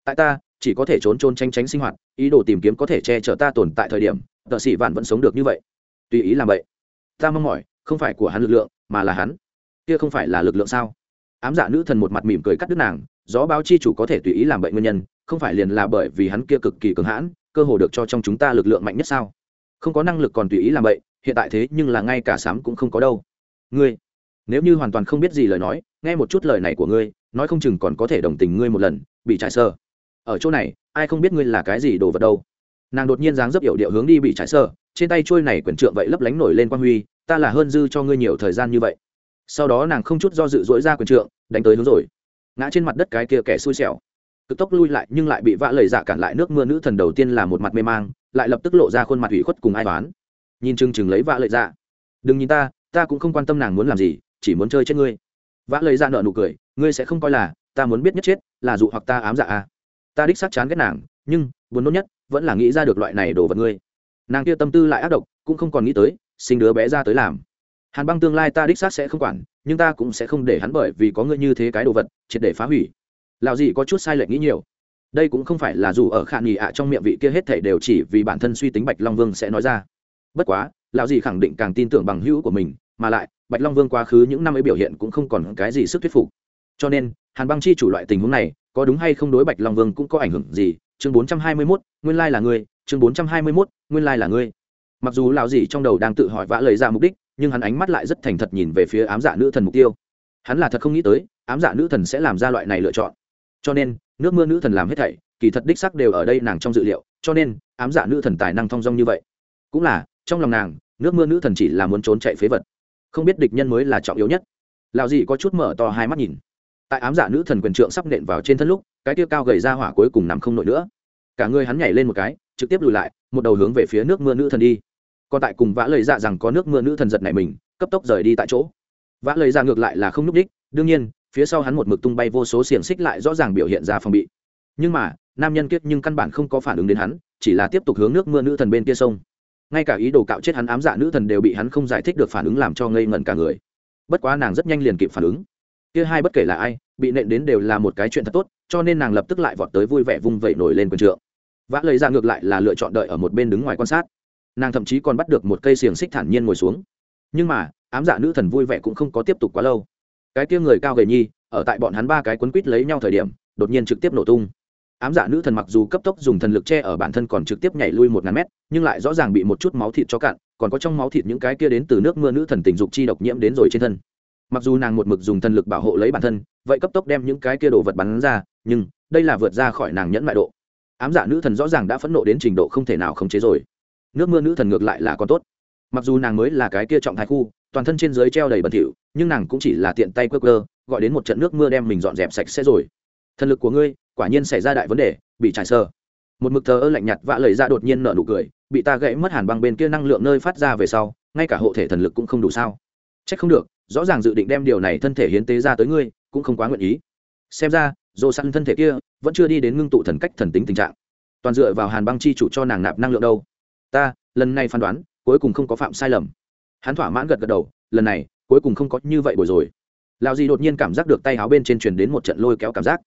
Tại ta, chỉ có thể trốn trốn tranh tránh sinh hoạt, ý đồ tìm kiếm có thể che chở ta tồn tại thời điểm, tờ xì vạn vẫn sống được như vậy. Tùy ý làm vậy ta mong mỏi, không phải của hắn lực lượng, mà là hắn. Kia không phải là lực lượng sao? Ám dạ nữ thần một mặt mỉm cười cắt đứt nàng, gió báo chi chủ có thể tùy ý làm bệnh nguyên nhân, không phải liền là bởi vì hắn kia cực kỳ cường hãn, cơ hồ được cho trong chúng ta lực lượng mạnh nhất sao? Không có năng lực còn tùy ý làm vậy hiện tại thế nhưng là ngay cả sám cũng không có đâu. Ngươi, nếu như hoàn toàn không biết gì lời nói, nghe một chút lời này của ngươi, nói không chừng còn có thể đồng tình ngươi một lần, bị trải sơ. Ở chỗ này, ai không biết ngươi là cái gì đồ vật đâu. Nàng đột nhiên dáng dấp hiểu điệu hướng đi bị trải sơ trên tay trôi này quyển trượng vậy lấp lánh nổi lên quan huy, ta là hơn dư cho ngươi nhiều thời gian như vậy. Sau đó nàng không chút do dự dỗi ra quyển trượng, đánh tới hướng rồi. Ngã trên mặt đất cái kia kẻ xui xẻo. Cực tốc lui lại nhưng lại bị vã lời dạ cản lại nước mưa nữ thần đầu tiên là một mặt mê mang, lại lập tức lộ ra khuôn mặt ủy khuất cùng ai toán nhìn chừng chừng lấy vã lời dạ. Đừng nhìn ta ta cũng không quan tâm nàng muốn làm gì, chỉ muốn chơi chết ngươi. Vã lời dạ nợ nụ cười, ngươi sẽ không coi là ta muốn biết nhất chết, là dụ hoặc ta ám dạ à. ta đích xác chán ghét nàng, nhưng, buồn nôn nhất, vẫn là nghĩ ra được loại này đồ vật ngươi nàng kia tâm tư lại ác độc, cũng không còn nghĩ tới, sinh đứa bé ra tới làm. Hàn băng tương lai ta đích xác sẽ không quản, nhưng ta cũng sẽ không để hắn bởi vì có ngươi như thế cái đồ vật, triệt để phá hủy. Lạo dị có chút sai lệch nghĩ nhiều. Đây cũng không phải là dù ở khả nghỉ ạ, trong miệng vị kia hết thể đều chỉ vì bản thân suy tính bạch long vương sẽ nói ra. Bất quá, lão dị khẳng định càng tin tưởng bằng hữu của mình, mà lại, bạch long vương quá khứ những năm ấy biểu hiện cũng không còn cái gì sức thuyết phục. Cho nên, hàn băng chi chủ loại tình huống này, có đúng hay không đối bạch long vương cũng có ảnh hưởng gì chương bốn trăm hai mươi 421, nguyên lai là ngươi chương bốn trăm hai mươi 421, nguyên lai là ngươi. Mặc dù lão gì trong đầu đang tự hỏi vã lời ra mục đích nhưng hắn ánh mắt lại rất thành thật nhìn về phía ám dạ nữ thần mục tiêu. Hắn là thật không nghĩ tới ám dạ nữ thần sẽ làm ra loại này lựa chọn. Cho nên nước mưa nữ thần làm hết thảy kỳ thật đích sắc đều ở đây nàng trong dự liệu cho nên ám dạ nữ thần tài năng thông dong như vậy. Cũng là trong lòng nàng nước mưa nữ thần chỉ là muốn trốn chạy phế vật. Không biết địch nhân mới là trọng yếu nhất. Lão gì có chút mở to hai mắt nhìn tại ám dạ nữ thần quyền trượng sắp nện vào trên thân lúc, cái tiêu cao gầy ra hỏa cuối cùng nằm không nổi nữa. Cả người hắn nhảy lên một cái, trực tiếp lùi lại, một đầu hướng về phía nước mưa nữ thần đi. Còn tại cùng vã lời dạ rằng có nước mưa nữ thần giật này mình, cấp tốc rời đi tại chỗ. Vã lời dạ ngược lại là không n ú c đích đương nhiên, phía sau hắn một mực tung bay vô số xiềng xích lại rõ ràng biểu hiện ra phòng bị. Nhưng mà, nam nhân kiết nhưng căn bản không có phản ứng đến hắn, chỉ là tiếp tục hướng nước mưa nữ thần bên kia sông. Ngay cả ý đồ cạo chết hắn ám dạ nữ thần đều bị hắn không giải thích được phản ứng làm cho ngây ngẩn cả người. Bất quá nàng rất nhanh liền kịp phản ứng kia hai bất kể là ai, bị nện đến đều là một cái chuyện thật tốt, cho nên nàng lập tức lại vọt tới vui vẻ vung vẩy nổi lên quần trượng. Vã lời ra dạ ngược lại là lựa chọn đợi ở một bên đứng ngoài quan sát. Nàng thậm chí còn bắt được một cây xiềng xích thản nhiên ngồi xuống. Nhưng mà, ám dạ nữ thần vui vẻ cũng không có tiếp tục quá lâu. Cái kia người cao gầy nhi, ở tại bọn hắn ba cái quấn quít lấy nhau thời điểm, đột nhiên trực tiếp nổ tung. Ám dạ nữ thần mặc dù cấp tốc dùng thần lực che ở bản thân còn trực tiếp nhảy lui một ngàn mét, nhưng lại rõ ràng bị một chút máu thịt cho cạn, còn có trong máu thịt những cái kia đến từ nước mưa nữ thần tình dục chi độc nhiễm đến rồi trên thân mặc dù nàng một mực dùng thần lực bảo hộ lấy bản thân, vậy cấp tốc đem những cái kia đồ vật bắn ra, nhưng đây là vượt ra khỏi nàng nhẫn mại độ. Ám dạ nữ thần rõ ràng đã phẫn nộ đến trình độ không thể nào khống chế rồi. Nước mưa nữ thần ngược lại là con tốt. Mặc dù nàng mới là cái kia trọng thái khu, toàn thân trên dưới treo đầy bẩn thỉu, nhưng nàng cũng chỉ là tiện tay quơ quơ, gọi đến một trận nước mưa đem mình dọn dẹp sạch sẽ rồi. Thần lực của ngươi, quả nhiên xảy ra đại vấn đề, bị trải sơ một mực thờ ơ lạnh nhạt vạ lời ra đột nhiên nở nụ cười, bị ta gãy mất hàn băng bên kia năng lượng nơi phát ra về sau, ngay cả hộ thể thần lực cũng không đủ sao. Trách không được rõ ràng dự định đem điều này thân thể hiến tế ra tới ngươi, cũng không quá nguyện ý. Xem ra dồ săn thân thể kia vẫn chưa đi đến ngưng tụ thần cách thần tính tình trạng. Toàn dựa vào hàn băng chi chủ cho nàng nạp năng lượng đâu. Ta, lần này phán đoán, cuối cùng không có phạm sai lầm. Hắn thỏa mãn gật gật đầu, lần này, cuối cùng không có như vậy bồi rồi. Lào gì đột nhiên cảm giác được tay áo bên trên truyền đến một trận lôi kéo cảm giác.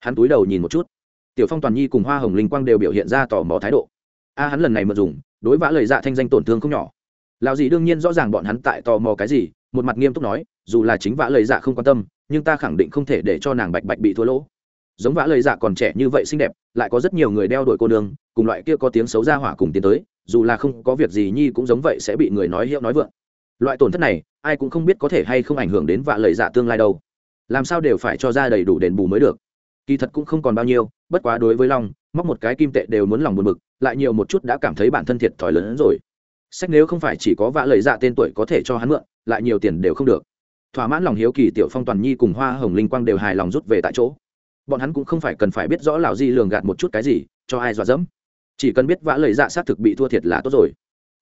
Hắn túi đầu nhìn một chút. Tiểu phong toàn nhi cùng hoa hồng linh quang đều biểu hiện ra tò mò thái độ. A, hắn lần này mượn dùng, đối vã lời dạ thanh danh tổn thương không nhỏ. Lào gì đương nhiên rõ ràng bọn hắn tại tò mò cái gì một mặt nghiêm túc nói, dù là chính vã lời dạ không quan tâm, nhưng ta khẳng định không thể để cho nàng bạch bạch bị thua lỗ. Giống vã lời dạ còn trẻ như vậy xinh đẹp, lại có rất nhiều người đeo đuổi cô đường cùng loại kia có tiếng xấu ra hỏa cùng tiến tới, dù là không có việc gì nhi cũng giống vậy sẽ bị người nói hiệu nói vượng. Loại tổn thất này, ai cũng không biết có thể hay không ảnh hưởng đến vạ lời dạ tương lai đâu. Làm sao đều phải cho ra đầy đủ đền bù mới được. Kỳ thật cũng không còn bao nhiêu, bất quá đối với long, móc một cái kim tệ đều muốn lòng buồn bực, lại nhiều một chút đã cảm thấy bản thân thiệt thòi lớn hơn rồi sách nếu không phải chỉ có vạ lời dạ tên tuổi có thể cho hắn mượn, lại nhiều tiền đều không được. Thỏa mãn lòng hiếu kỳ tiểu phong toàn nhi cùng hoa hồng linh quang đều hài lòng rút về tại chỗ. Bọn hắn cũng không phải cần phải biết rõ lão di lường gạt một chút cái gì, cho ai dọa dẫm. Chỉ cần biết vã lời dạ xác thực bị thua thiệt là tốt rồi.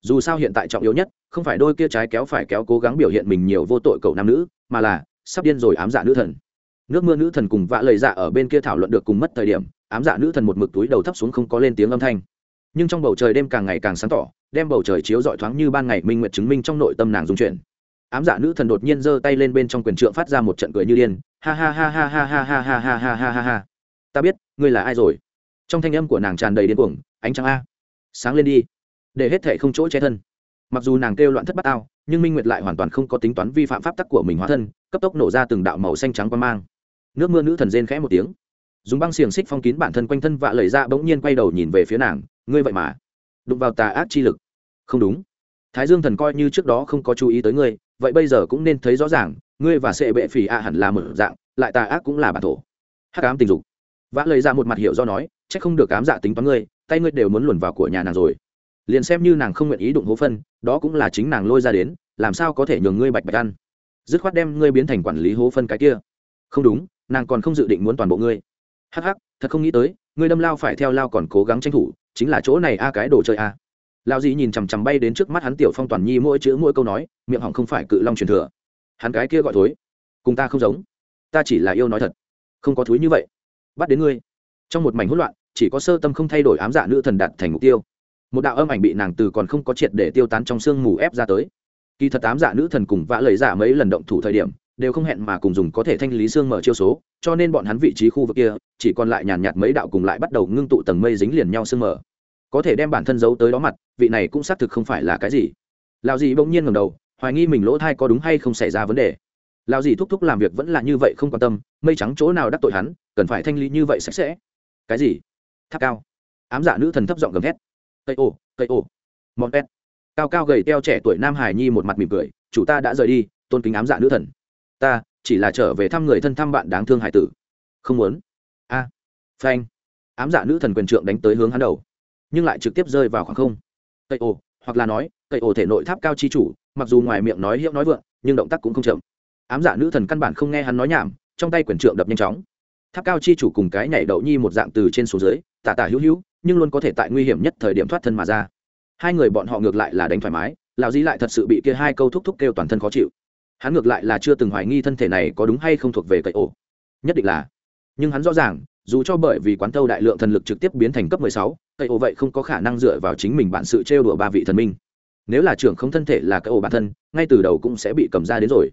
Dù sao hiện tại trọng yếu nhất, không phải đôi kia trái kéo phải kéo cố gắng biểu hiện mình nhiều vô tội cậu nam nữ, mà là sắp điên rồi ám dạ nữ thần. Nước mưa nữ thần cùng vạ lời dạ ở bên kia thảo luận được cùng mất thời điểm, ám dạ nữ thần một mực túi đầu thấp xuống không có lên tiếng âm thanh. Nhưng trong bầu trời đêm càng ngày càng sáng tỏ đem bầu trời chiếu rọi thoáng như ban ngày minh nguyệt chứng minh trong nội tâm nàng dung chuyển ám dạ nữ thần đột nhiên giơ tay lên bên trong quyền trượng phát ra một trận cười như điên ha ha ha ha ha ha ha ha ha ha ha ha ha ta biết ngươi là ai rồi trong thanh âm của nàng tràn đầy điên cuồng ánh trăng a sáng lên đi để hết thể không chỗ che thân mặc dù nàng kêu loạn thất bát ao nhưng minh nguyệt lại hoàn toàn không có tính toán vi phạm pháp tắc của mình hóa thân cấp tốc nổ ra từng đạo màu xanh trắng qua mang nước mưa nữ thần rên khẽ một tiếng dùng băng xiềng xích phong kín bản thân quanh thân vạ lời ra bỗng nhiên quay đầu nhìn về phía nàng ngươi vậy mà đụng vào tà ác chi lực không đúng. Thái dương thần coi như trước đó không có chú ý tới ngươi, vậy bây giờ cũng nên thấy rõ ràng, ngươi và sệ bệ phì ạ hẳn là một dạng, lại tà ác cũng là bản thổ. Hắc ám tình dục. Vã lời ra dạ một mặt hiểu do nói c h ắ c không được cám dạ tính toán ngươi, tay ngươi đều muốn luồn vào của nhà nàng rồi. Liền xem như nàng không nguyện ý đụng hố phân, đó cũng là chính nàng lôi ra đến, làm sao có thể nhường ngươi bạch bạch ăn? Dứt khoát đem ngươi biến thành quản lý hố phân cái kia. Không đúng, nàng còn không dự định muốn toàn bộ ngươi. Hắc hắc, thật không nghĩ tới, ngươi đâm lao phải theo lao còn cố gắng tranh thủ, chính là chỗ này a cái đồ chơi a lao dì nhìn chằm chằm bay đến trước mắt hắn tiểu phong toàn nhi mỗi chữ mỗi câu nói, miệng hỏng không phải cự long truyền thừa. Hắn cái kia gọi thối, cùng ta không giống. Ta chỉ là yêu nói thật. Không có thúi như vậy. Bắt đến ngươi. Trong một mảnh hỗn loạn, chỉ có sơ tâm không thay đổi ám dạ nữ thần đạt thành mục tiêu. Một đạo âm ảnh bị nàng từ còn không có triệt để tiêu tán trong sương mù ép ra tới. Kỳ thật ám dạ nữ thần cùng vã lời giả mấy lần động thủ thời điểm, đều không hẹn mà cùng dùng có thể thanh lý xương mở chiêu số, cho nên bọn hắn vị trí khu vực kia, chỉ còn lại nhàn nhạt mấy đạo cùng lại bắt đầu ngưng tụ tầng mây dính liền nhau xương mở có thể đem bản thân giấu tới đó mặt, vị này cũng xác thực không phải là cái gì. Lào gì bỗng nhiên ngầm đầu, hoài nghi mình lỗ thai có đúng hay không xảy ra vấn đề. Lào gì thúc thúc làm việc vẫn là như vậy không quan tâm, mây trắng chỗ nào đắc tội hắn, cần phải thanh lý như vậy sạch sẽ. Cái gì? Tháp cao. Ám dạ nữ thần thấp giọng gầm thét. Cây ô cây ô. Mọn pet cao cao gầy teo trẻ tuổi nam hải nhi một mặt mỉm cười, chủ ta đã rời đi, tôn kính ám dạ nữ thần. Ta chỉ là trở về thăm người thân thăm bạn đáng thương hải tử. Không muốn. A. À. phanh. Ám dạ nữ thần quyền trượng đánh tới hướng hắn đầu nhưng lại trực tiếp rơi vào khoảng không. Cây ồ hoặc là nói cây ồ thể nội tháp cao chi chủ mặc dù ngoài miệng nói hiệu nói vượng nhưng động tác cũng không chậm. Ám giả nữ thần căn bản không nghe hắn nói nhảm trong tay quyển trượng đập nhanh chóng. Tháp cao chi chủ cùng cái nhảy đậu nhi một dạng từ trên xuống dưới tả tả hữu hữu nhưng luôn có thể tại nguy hiểm nhất thời điểm thoát thân mà ra. Hai người bọn họ ngược lại là đánh thoải mái lão dĩ lại thật sự bị kia hai câu thúc thúc kêu toàn thân khó chịu. Hắn ngược lại là chưa từng hoài nghi thân thể này có đúng hay không thuộc về cậy ồ, nhất định là. Nhưng hắn rõ ràng dù cho bởi vì quán thâu đại lượng thần lực trực tiếp biến thành cấp 16, cây ô vậy không có khả năng dựa vào chính mình bản sự trêu đùa ba vị thần minh. Nếu là trưởng không thân thể là cây ô bản thân, ngay từ đầu cũng sẽ bị cầm ra đến rồi.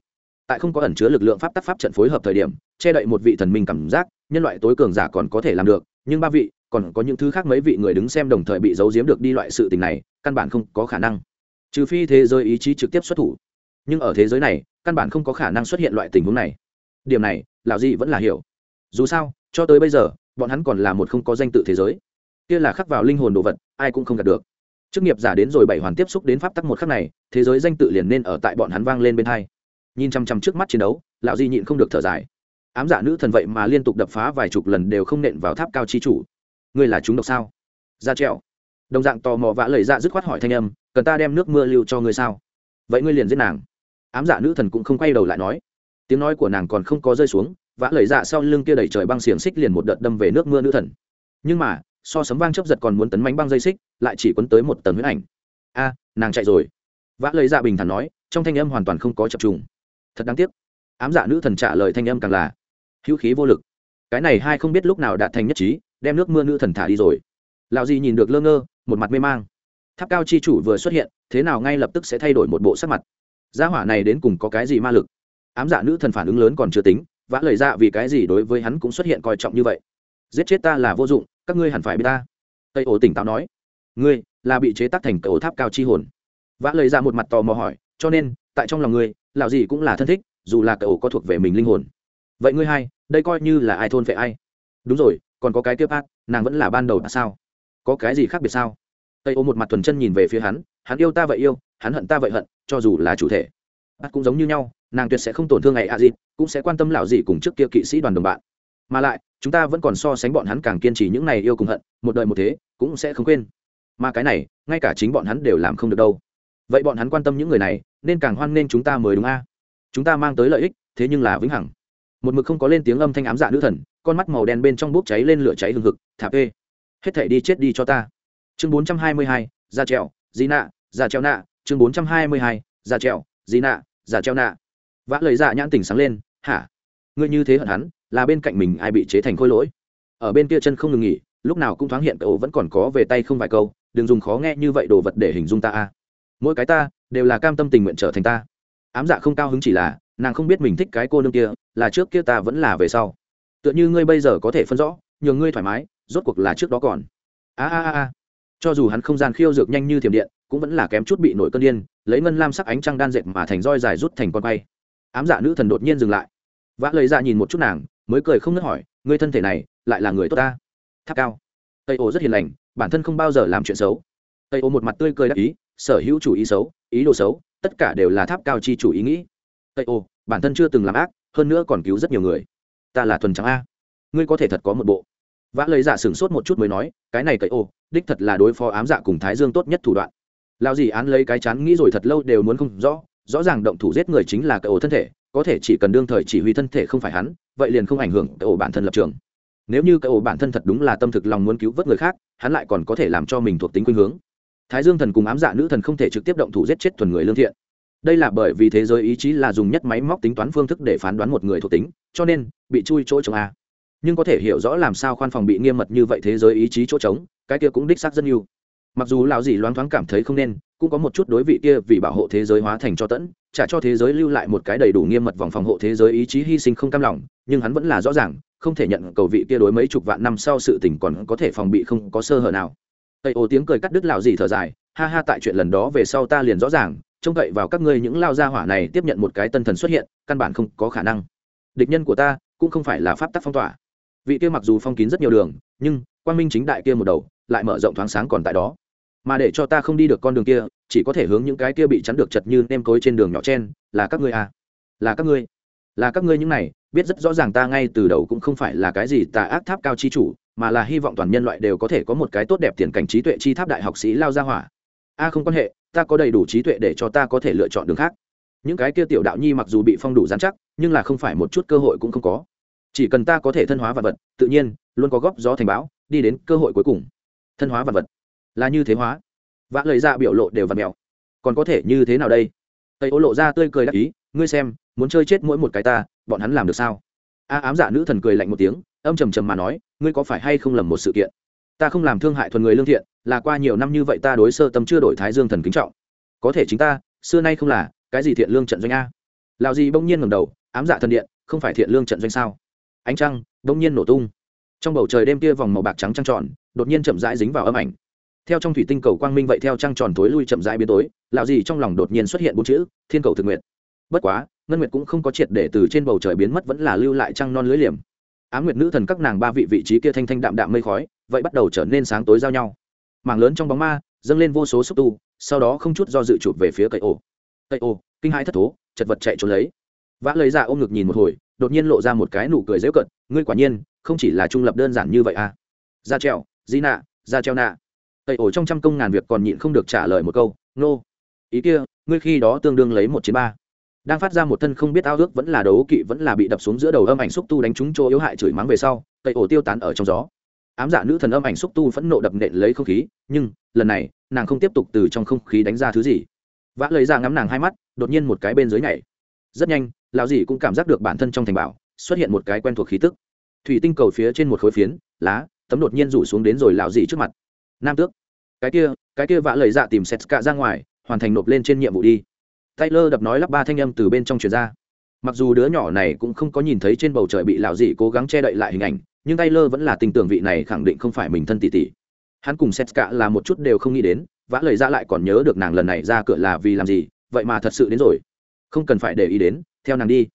Tại không có ẩn chứa lực lượng pháp tắc pháp trận phối hợp thời điểm, che đậy một vị thần minh cảm giác, nhân loại tối cường giả còn có thể làm được, nhưng ba vị, còn có những thứ khác mấy vị người đứng xem đồng thời bị giấu giếm được đi loại sự tình này, căn bản không có khả năng. Trừ phi thế giới ý chí trực tiếp xuất thủ. Nhưng ở thế giới này, căn bản không có khả năng xuất hiện loại tình huống này. Điểm này, lão di vẫn là hiểu. Dù sao, cho tới bây giờ, bọn hắn còn là một không có danh tự thế giới kia là khắc vào linh hồn đồ vật, ai cũng không đạt được. Chức nghiệp giả đến rồi bảy hoàn tiếp xúc đến pháp tắc một khắc này, thế giới danh tự liền nên ở tại bọn hắn vang lên bên hai. Nhìn chằm chằm trước mắt chiến đấu, lão di nhịn không được thở dài. Ám giả nữ thần vậy mà liên tục đập phá vài chục lần đều không nện vào tháp cao chi chủ. Ngươi là chúng độc sao? Ra treo đồng dạng tò mò vã lời ra dứt khoát hỏi thanh âm, cần ta đem nước mưa lưu cho ngươi sao? Vậy ngươi liền giết nàng. Ám giả nữ thần cũng không quay đầu lại nói. Tiếng nói của nàng còn không có rơi xuống, vã lời dạ sau lưng kia đẩy trời băng xiềng xích liền một đợt đâm về nước mưa nữ thần. Nhưng mà so sấm vang chấp giật còn muốn tấn mánh băng dây xích, lại chỉ quấn tới một tầng huyết ảnh. A, nàng chạy rồi. Vã lời dạ bình thản nói, trong thanh âm hoàn toàn không có chập trùng. Thật đáng tiếc. Ám dạ nữ thần trả lời thanh âm càng là. Hữu khí vô lực. Cái này hai không biết lúc nào đạt thành nhất trí, đem nước mưa nữ thần thả đi rồi. Lạo gì nhìn được lơ ngơ, một mặt mê mang. Tháp cao chi chủ vừa xuất hiện, thế nào ngay lập tức sẽ thay đổi một bộ sắc mặt. Gia hỏa này đến cùng có cái gì ma lực? Ám dạ nữ thần phản ứng lớn còn chưa tính, vã lời ra dạ vì cái gì đối với hắn cũng xuất hiện coi trọng như vậy? Giết chết ta là vô dụng các ngươi hẳn phải biết ta. Tây ổ tỉnh táo nói. Ngươi, là bị chế tác thành ổ tháp cao chi hồn. Vã lời ra dạ một mặt tò mò hỏi, cho nên, tại trong lòng ngươi, lão gì cũng là thân thích, dù là cậu có thuộc về mình linh hồn. Vậy ngươi hai, đây coi như là ai thôn vệ ai? Đúng rồi, còn có cái tiếp ác nàng vẫn là ban đầu là sao? Có cái gì khác biệt sao? Tây ô một mặt thuần chân nhìn về phía hắn hắn yêu ta vậy yêu, hắn hận ta vậy hận, cho dù là chủ thể. Bắt cũng giống như nhau, nàng tuyệt sẽ không tổn thương ngày a dịp cũng sẽ quan tâm lão gì cùng trước kia kỵ sĩ đoàn đồng bạn mà lại, chúng ta vẫn còn so sánh bọn hắn càng kiên trì những này yêu cùng hận, một đời một thế, cũng sẽ không quên. Mà cái này, ngay cả chính bọn hắn đều làm không được đâu. Vậy bọn hắn quan tâm những người này, nên càng hoan nên chúng ta mới đúng a? Chúng ta mang tới lợi ích, thế nhưng là vĩnh hằng. Một mực không có lên tiếng âm thanh ám dạ nữ thần, con mắt màu đen bên trong bốc cháy lên lửa cháy hừng hực, thạp ê. Hết thể đi chết đi cho ta. Chương bốn trăm hai mươi hai ra trèo di nạ da treo nạ. Chương bốn trăm hai mươi hai ra trèo di nạ da treo nạ. Vã lời dạ nhãn tỉnh sáng lên, hả? Ngươi như thế hận hắn là bên cạnh mình ai bị chế thành khôi lỗi. Ở bên kia chân không ngừng nghỉ, lúc nào cũng thoáng hiện cậu vẫn còn có về tay không vài câu, đừng dùng khó nghe như vậy đồ vật để hình dung ta a. Mỗi cái ta, đều là cam tâm tình nguyện trở thành ta. Ám dạ không cao hứng chỉ là, nàng không biết mình thích cái cô nương kia, là trước kia ta vẫn là về sau. Tựa như ngươi bây giờ có thể phân rõ nhường ngươi thoải mái, rốt cuộc là trước đó còn. A a a cho dù hắn không gian khiêu dược nhanh như thiểm điện, cũng vẫn là kém chút bị nổi cơn điên, lấy ngân lam sắc ánh trăng đan dệt mà thành roi dài rút thành con quay. Ám dạ nữ thần đột nhiên dừng lại. Vã lời ra dạ nhìn một chút nàng mới cười không ngớt hỏi, ngươi thân thể này lại là người tốt ta? Tháp cao. Tây ô rất hiền lành, bản thân không bao giờ làm chuyện xấu. Tây ô một mặt tươi cười đắc ý, sở hữu chủ ý xấu, ý đồ xấu, tất cả đều là tháp cao chi chủ ý nghĩ. Tây ô, bản thân chưa từng làm ác, hơn nữa còn cứu rất nhiều người. Ta là thuần trắng a. Ngươi có thể thật có một bộ. Vã lấy giả dạ sửng sốt một chút mới nói, cái này cậy ô, đích thật là đối phó ám dạ cùng thái dương tốt nhất thủ đoạn. Lao gì án lấy cái chán nghĩ rồi thật lâu đều muốn không rõ rõ ràng động thủ giết người chính là cậy ô thân thể có thể chỉ cần đương thời chỉ huy thân thể không phải hắn, vậy liền không ảnh hưởng cái ổ bản thân lập trường. Nếu như cái ổ bản thân thật đúng là tâm thực lòng muốn cứu vớt người khác, hắn lại còn có thể làm cho mình thuộc tính khuynh hướng. Thái dương thần cùng ám dạ nữ thần không thể trực tiếp động thủ giết chết thuần người lương thiện. Đây là bởi vì thế giới ý chí là dùng nhất máy móc tính toán phương thức để phán đoán một người thuộc tính, cho nên, bị chui chỗ trống a. Nhưng có thể hiểu rõ làm sao khoan phòng bị nghiêm mật như vậy thế giới ý chí chỗ trống, cái kia cũng đích xác rất nhiều mặc dù lão dì loáng thoáng cảm thấy không nên, cũng có một chút đối vị kia vì bảo hộ thế giới hóa thành cho tẫn trả cho thế giới lưu lại một cái đầy đủ nghiêm mật vòng phòng hộ thế giới ý chí hy sinh không cam lòng, nhưng hắn vẫn là rõ ràng, không thể nhận cầu vị kia đối mấy chục vạn năm sau sự tình còn có thể phòng bị không có sơ hở nào. Tây ô tiếng cười cắt đứt lão dì thở dài, ha ha tại chuyện lần đó về sau ta liền rõ ràng, trông cậy vào các ngươi những lao gia hỏa này tiếp nhận một cái tân thần xuất hiện, căn bản không có khả năng. Địch nhân của ta, cũng không phải là pháp tắc phong tỏa. Vị kia mặc dù phong kín rất nhiều đường, nhưng, quang minh chính đại kia một đầu, lại mở rộng thoáng sáng còn tại đó mà để cho ta không đi được con đường kia chỉ có thể hướng những cái kia bị chắn được chật như nêm cối trên đường nhỏ chen là các ngươi à? Là các ngươi. Là các ngươi những này biết rất rõ ràng ta ngay từ đầu cũng không phải là cái gì tà ác tháp cao chi chủ mà là hy vọng toàn nhân loại đều có thể có một cái tốt đẹp tiền cảnh trí tuệ chi tháp đại học sĩ lao ra hỏa. A không quan hệ ta có đầy đủ trí tuệ để cho ta có thể lựa chọn đường khác. Những cái kia tiểu đạo nhi mặc dù bị phong đủ giám chắc nhưng là không phải một chút cơ hội cũng không có. Chỉ cần ta có thể thân hóa vật vật tự nhiên luôn có góp gió thành báo, đi đến cơ hội cuối cùng. Thân hóa vật vật là như thế hóa. Vã lời ra biểu lộ đều vật mèo còn có thể như thế nào đây? Tây ô lộ ra tươi cười đắc ý, ngươi xem, muốn chơi chết mỗi một cái ta, bọn hắn làm được sao? A ám giả nữ thần cười lạnh một tiếng, âm trầm trầm mà nói, ngươi có phải hay không lầm một sự kiện? Ta không làm thương hại thuần người lương thiện, là qua nhiều năm như vậy ta đối sơ tâm chưa đổi thái dương thần kính trọng. Có thể chính ta, xưa nay không là, cái gì thiện lương trận doanh a? Lào gì bỗng nhiên ngầm đầu, ám giả thần điện, không phải thiện lương trận doanh sao? Ánh trăng, bỗng nhiên nổ tung. Trong bầu trời đêm kia vòng màu bạc trắng trăng tròn, đột nhiên chậm rãi dính vào âm ảnh theo trong thủy tinh cầu quang minh vậy theo trăng tròn tối lui chậm rãi biến tối lạo gì trong lòng đột nhiên xuất hiện bốn chữ, thiên cầu thực nguyện. Bất quá, ngân nguyệt cũng không có triệt để từ trên bầu trời biến mất vẫn là lưu lại trăng non lưới liềm. Á nguyệt nữ thần các nàng ba vị vị trí kia thanh thanh đạm đạm mây khói, vậy bắt đầu trở nên sáng tối giao nhau. Mảng lớn trong bóng ma, dâng lên vô số xúc tu, sau đó không chút do dự chụp về phía cây ô. Cây ô, kinh hãi thất thố, chật vật chạy trốn lấy. Vã lấy ra dạ ôm ngực nhìn một hồi, đột nhiên lộ ra một cái nụ cười dễu cận ngươi quả nhiên, không chỉ là trung lập đơn giản như vậy à. Ra treo di nạ ra treo nạ cây ổ trong trăm công ngàn việc còn nhịn không được trả lời một câu, nô、no. ý kia, ngươi khi đó tương đương lấy một chiến ba. Đang phát ra một thân không biết ao ước vẫn là đấu kỵ vẫn là bị đập xuống giữa đầu âm ảnh xúc tu đánh trúng chỗ yếu hại chửi mắng về sau cây ổ tiêu tán ở trong gió. Ám giả nữ thần âm ảnh xúc tu phẫn nộ đập nện lấy không khí, nhưng lần này, nàng không tiếp tục từ trong không khí đánh ra thứ gì. Vã lấy ra ngắm nàng hai mắt, đột nhiên một cái bên dưới nhảy. Rất nhanh, lão dì cũng cảm giác được bản thân trong thành bảo, xuất hiện một cái quen thuộc khí tức. Thủy tinh cầu phía trên một khối phiến, lá, tấm đột nhiên rủ xuống đến rồi lão dì trước mặt nam tước cái kia cái kia vã lời dạ tìm sét cả ra ngoài hoàn thành nộp lên trên nhiệm vụ đi taylor đập nói lắp ba thanh âm từ bên trong truyền ra mặc dù đứa nhỏ này cũng không có nhìn thấy trên bầu trời bị lão dì cố gắng che đậy lại hình ảnh nhưng Taylor vẫn là tình tưởng vị này khẳng định không phải mình thân tỷ tỷ. Hắn cùng Setska là một chút đều không nghĩ đến, vã lời ra lại còn nhớ được nàng lần này ra cửa là vì làm gì, vậy mà thật sự đến rồi. Không cần phải để ý đến, theo nàng đi.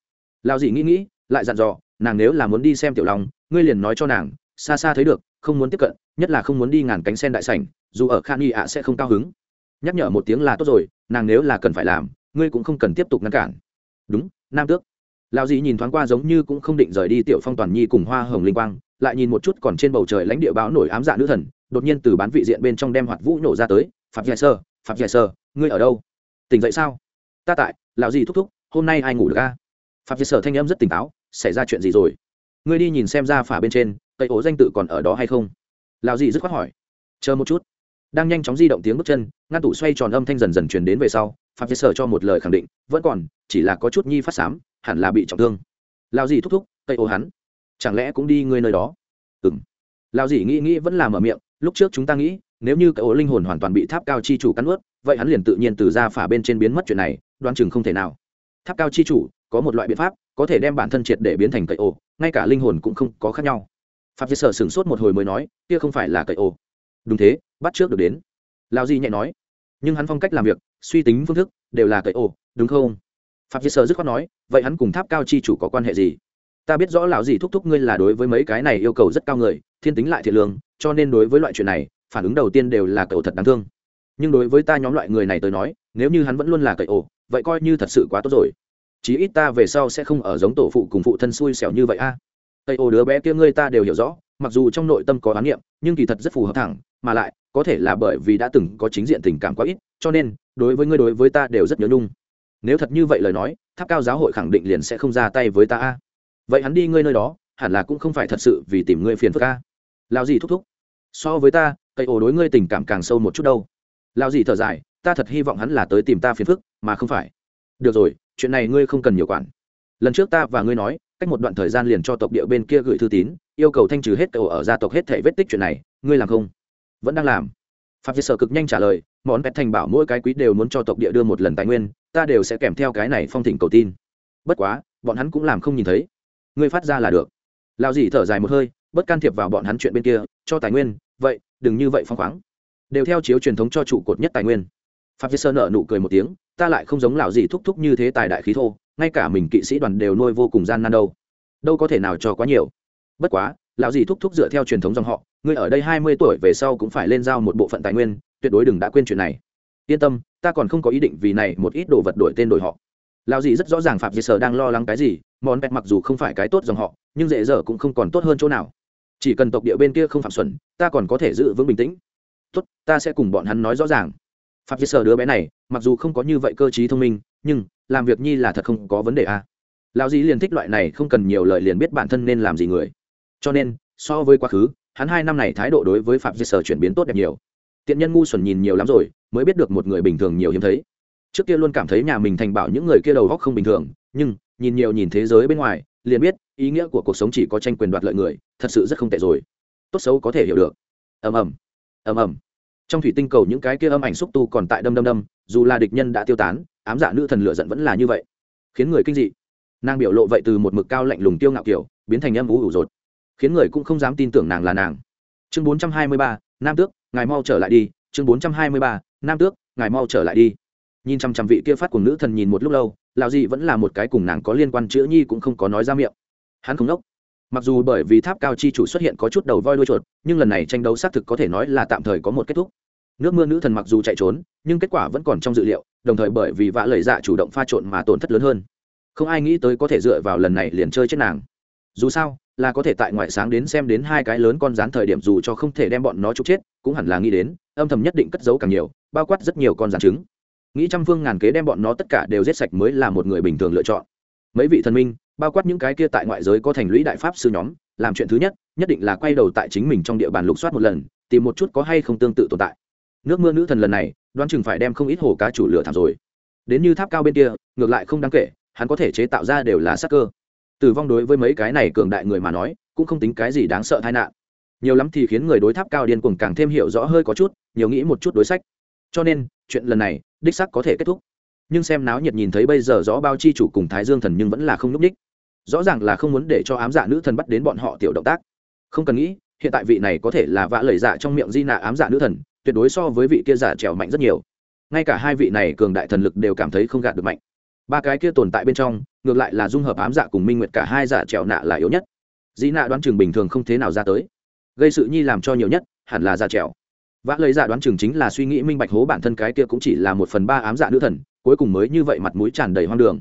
Lão dị nghĩ nghĩ, lại dặn dò, nàng nếu là muốn đi xem tiểu long, ngươi liền nói cho nàng, xa xa thấy được, không muốn tiếp cận, nhất là không muốn đi ngàn cánh sen đại sảnh, dù ở Khan Y ạ sẽ không cao hứng. Nhắc nhở một tiếng là tốt rồi, nàng nếu là cần phải làm, ngươi cũng không cần tiếp tục ngăn cản. Đúng, Nam Tước. Lão dì nhìn thoáng qua giống như cũng không định rời đi tiểu phong toàn nhi cùng hoa hồng linh quang lại nhìn một chút còn trên bầu trời lãnh địa báo nổi ám dạ nữ thần đột nhiên từ bán vị diện bên trong đem hoạt vũ nổ ra tới phạm giải sơ phạm giải sơ ngươi ở đâu? Tỉnh dậy sao? Ta tại lão dì thúc thúc hôm nay ai ngủ được a? Phạm giải sơ thanh âm rất tỉnh táo xảy ra chuyện gì rồi? Ngươi đi nhìn xem ra phả bên trên tây ố danh tự còn ở đó hay không? Lào dì dứt khoát hỏi. Chờ một chút. Đang nhanh chóng di động tiếng bước chân, ngăn tủ xoay tròn âm thanh dần dần truyền đến về sau, phạm dài Sở cho một lời khẳng định, vẫn còn, chỉ là có chút nhi phát xám hẳn là bị trọng thương. Lao dì thúc thúc cây ô hắn. Chẳng lẽ cũng đi ngươi nơi đó? Ừ m lao dì nghĩ nghĩ vẫn là mở miệng, lúc trước chúng ta nghĩ, nếu như cây ố linh hồn hoàn toàn bị tháp cao chi chủ cắn ướt vậy hắn liền tự nhiên từ ra phả bên trên biến mất chuyện này đoan chừng không thể nào. Tháp cao chi chủ, có một loại biện pháp, có thể đem bản thân triệt để biến thành cây ổ ngay cả linh hồn cũng không có khác nhau pháp chế sở sửng sốt một hồi mới nói, kia không phải là cậy ô đúng thế, bắt trước được đến. Lao di nhẹ nói. Nhưng hắn phong cách làm việc, suy tính phương thức đều là cậy ô đúng không? Pháp chế sở dứt khoát nói, vậy hắn cùng tháp cao chi chủ có quan hệ gì? Ta biết rõ lão gì thúc thúc ngươi là đối với mấy cái này yêu cầu rất cao người, thiên tính lại thiệt lương, cho nên đối với loại chuyện này, phản ứng đầu tiên đều là cậu thật đáng thương. Nhưng đối với ta nhóm loại người này tới nói, nếu như hắn vẫn luôn là cậy ổ vậy coi như thật sự quá tốt rồi. Chí ít ta về sau sẽ không ở giống tổ phụ cùng phụ thân xui xẻo như vậy a tây ô đứa bé kia ngươi ta đều hiểu rõ, mặc dù trong nội tâm có oán niệm, nhưng kỳ thật rất phù hợp thẳng, mà lại, có thể là bởi vì đã từng có chính diện tình cảm quá ít, cho nên, đối với ngươi đối với ta đều rất nhớ nhung. Nếu thật như vậy lời nói, tháp cao giáo hội khẳng định liền sẽ không ra tay với ta a. Vậy hắn đi ngươi nơi đó, hẳn là cũng không phải thật sự vì tìm ngươi phiền phức a. Lao gì thúc thúc. So với ta cây ổ đối ngươi tình cảm càng sâu một chút đâu. Lao gì thở dài, ta thật hy vọng hắn là tới tìm ta phiền phức, mà không phải. Được rồi, chuyện này ngươi không cần nhiều quản. Lần trước ta và ngươi nói cách một đoạn thời gian liền cho tộc địa bên kia gửi thư tín, yêu cầu thanh trừ hết cậu ở gia tộc hết thể vết tích chuyện này, ngươi làm không? Vẫn đang làm. Phạm diệt sở cực nhanh trả lời, món pet thành bảo mỗi cái quý đều muốn cho tộc địa đưa một lần tài nguyên, ta đều sẽ kèm theo cái này phong thỉnh cầu tin. Bất quá, bọn hắn cũng làm không nhìn thấy. Ngươi phát ra là được. Lao dì thở dài một hơi, bất can thiệp vào bọn hắn chuyện bên kia, cho tài nguyên, vậy, đừng như vậy phong khoáng. Đều theo chiếu truyền thống cho trụ cột nhất tài nguyên. Phạm diệt sơ nợ nụ cười một tiếng, ta lại không giống lão gì thúc thúc như thế tài đại khí thô ngay cả mình kỵ sĩ đoàn đều nuôi vô cùng gian nan đâu. Đâu có thể nào cho quá nhiều. Bất quá, lão gì thúc thúc dựa theo truyền thống dòng họ, ngươi ở đây hai mươi tuổi về sau cũng phải lên giao một bộ phận tài nguyên, tuyệt đối đừng đã quên chuyện này. Yên tâm, ta còn không có ý định vì này một ít đồ vật đổi tên đổi họ. Lão gì rất rõ ràng phạm di sở đang lo lắng cái gì, món pet mặc dù không phải cái tốt dòng họ, nhưng dễ dở cũng không còn tốt hơn chỗ nào. Chỉ cần tộc địa bên kia không phạm xuẩn, ta còn có thể giữ vững bình tĩnh. Tốt, ta sẽ cùng bọn hắn nói rõ ràng. Phạm di sở đứa bé này, mặc dù không có như vậy cơ t thông minh nhưng làm việc nhi là thật không có vấn đề a à. lão dĩ liền thích loại này không cần nhiều lời liền biết bản thân nên làm gì người. Cho nên, so với quá khứ, hắn hai năm này thái độ đối với phạm di sở chuyển biến tốt đẹp nhiều. Tiện nhân ngu xuẩn nhìn nhiều lắm rồi, mới biết được một người bình thường nhiều hiếm thấy. Trước kia luôn cảm thấy nhà mình thành bảo những người kia đầu góc không bình thường, nhưng, nhìn nhiều nhìn thế giới bên ngoài, liền biết, ý nghĩa của cuộc sống chỉ có tranh quyền đoạt lợi người, thật sự rất không tệ rồi. Tốt xấu có thể hiểu được. Ầm ầm. Ầm ầm. Trong thủy tinh cầu những cái kia âm ảnh xúc tu còn tại đâm đâm đâm, dù là địch nhân đã tiêu tán ám dạ nữ thần lựa giận vẫn là như vậy. Khiến người kinh dị. Nàng biểu lộ vậy từ một mực cao lạnh lùng tiêu ngạo kiểu, biến thành âm ủ ủ rột. Khiến người cũng không dám tin tưởng nàng là nàng. Chương bốn trăm hai mươi ba, nam tước, ngài mau trở lại đi. Chương bốn trăm hai mươi ba, nam tước, ngài mau trở lại đi. Nhìn chăm chăm vị kia phát cùng nữ thần nhìn một lúc lâu lào gì vẫn là một cái cùng nàng có liên quan chữa nhi cũng không có nói ra miệng. Hắn không đốc. Mặc dù bởi vì tháp cao chi chủ xuất hiện có chút đầu voi đuôi chuột, nhưng lần này tranh đấu xác thực có thể nói là tạm thời có một kết thúc nước mưa nữ thần mặc dù chạy trốn, nhưng kết quả vẫn còn trong dự liệu, đồng thời bởi vì vạ lời dạ chủ động pha trộn mà tổn thất lớn hơn. Không ai nghĩ tới có thể dựa vào lần này liền chơi chết nàng. Dù sao, là có thể tại ngoại sáng đến xem đến hai cái lớn con rán thời điểm dù cho không thể đem bọn nó trục chết, cũng hẳn là nghĩ đến, âm thầm nhất định cất giấu càng nhiều, bao quát rất nhiều con rán trứng. Nghĩ trăm phương ngàn kế đem bọn nó tất cả đều giết sạch mới là một người bình thường lựa chọn. Mấy vị thần minh, bao quát những cái kia tại ngoại giới có thành lũy đại pháp sư nhóm, làm chuyện thứ nhất nhất định là quay đầu tại chính mình trong địa bàn lục soát một lần, tìm một chút có hay không tương tự tồn tại nước mưa nữ thần lần này, đoán chừng phải đem không ít hồ cá chủ lửa thảm rồi. Đến như tháp cao bên kia, ngược lại không đáng kể, hắn có thể chế tạo ra đều là sắc cơ. Tử vong đối với mấy cái này cường đại người mà nói, cũng không tính cái gì đáng sợ tai nạn. Nhiều lắm thì khiến người đối tháp cao điên cuồng càng thêm hiểu rõ hơi có chút, nhiều nghĩ một chút đối sách. Cho nên, chuyện lần này, đích sắc có thể kết thúc. Nhưng xem náo nhiệt nhìn thấy bây giờ rõ bao chi chủ cùng thái dương thần nhưng vẫn là không n ú c rõ ràng là không muốn để cho ám dạ nữ thần bắt đến bọn họ tiểu động tác. Không cần nghĩ, hiện tại vị này có thể là vã lời dạ trong miệng di nạ ám dạ nữ thần tuyệt đối so với vị kia giả trèo mạnh rất nhiều. Ngay cả hai vị này cường đại thần lực đều cảm thấy không gạt được mạnh. Ba cái kia tồn tại bên trong, ngược lại là dung hợp ám dạ cùng minh nguyệt cả hai giả trèo nạ là yếu nhất. Dĩ nạ đoán chừng bình thường không thế nào ra tới. Gây sự nhi làm cho nhiều nhất, hẳn là giả trèo. Vã lấy giả dạ đoán chừng chính là suy nghĩ minh bạch hố bản thân cái kia cũng chỉ là một phần ba ám dạ nữ thần, cuối cùng mới như vậy mặt mũi tràn đầy hoang đường.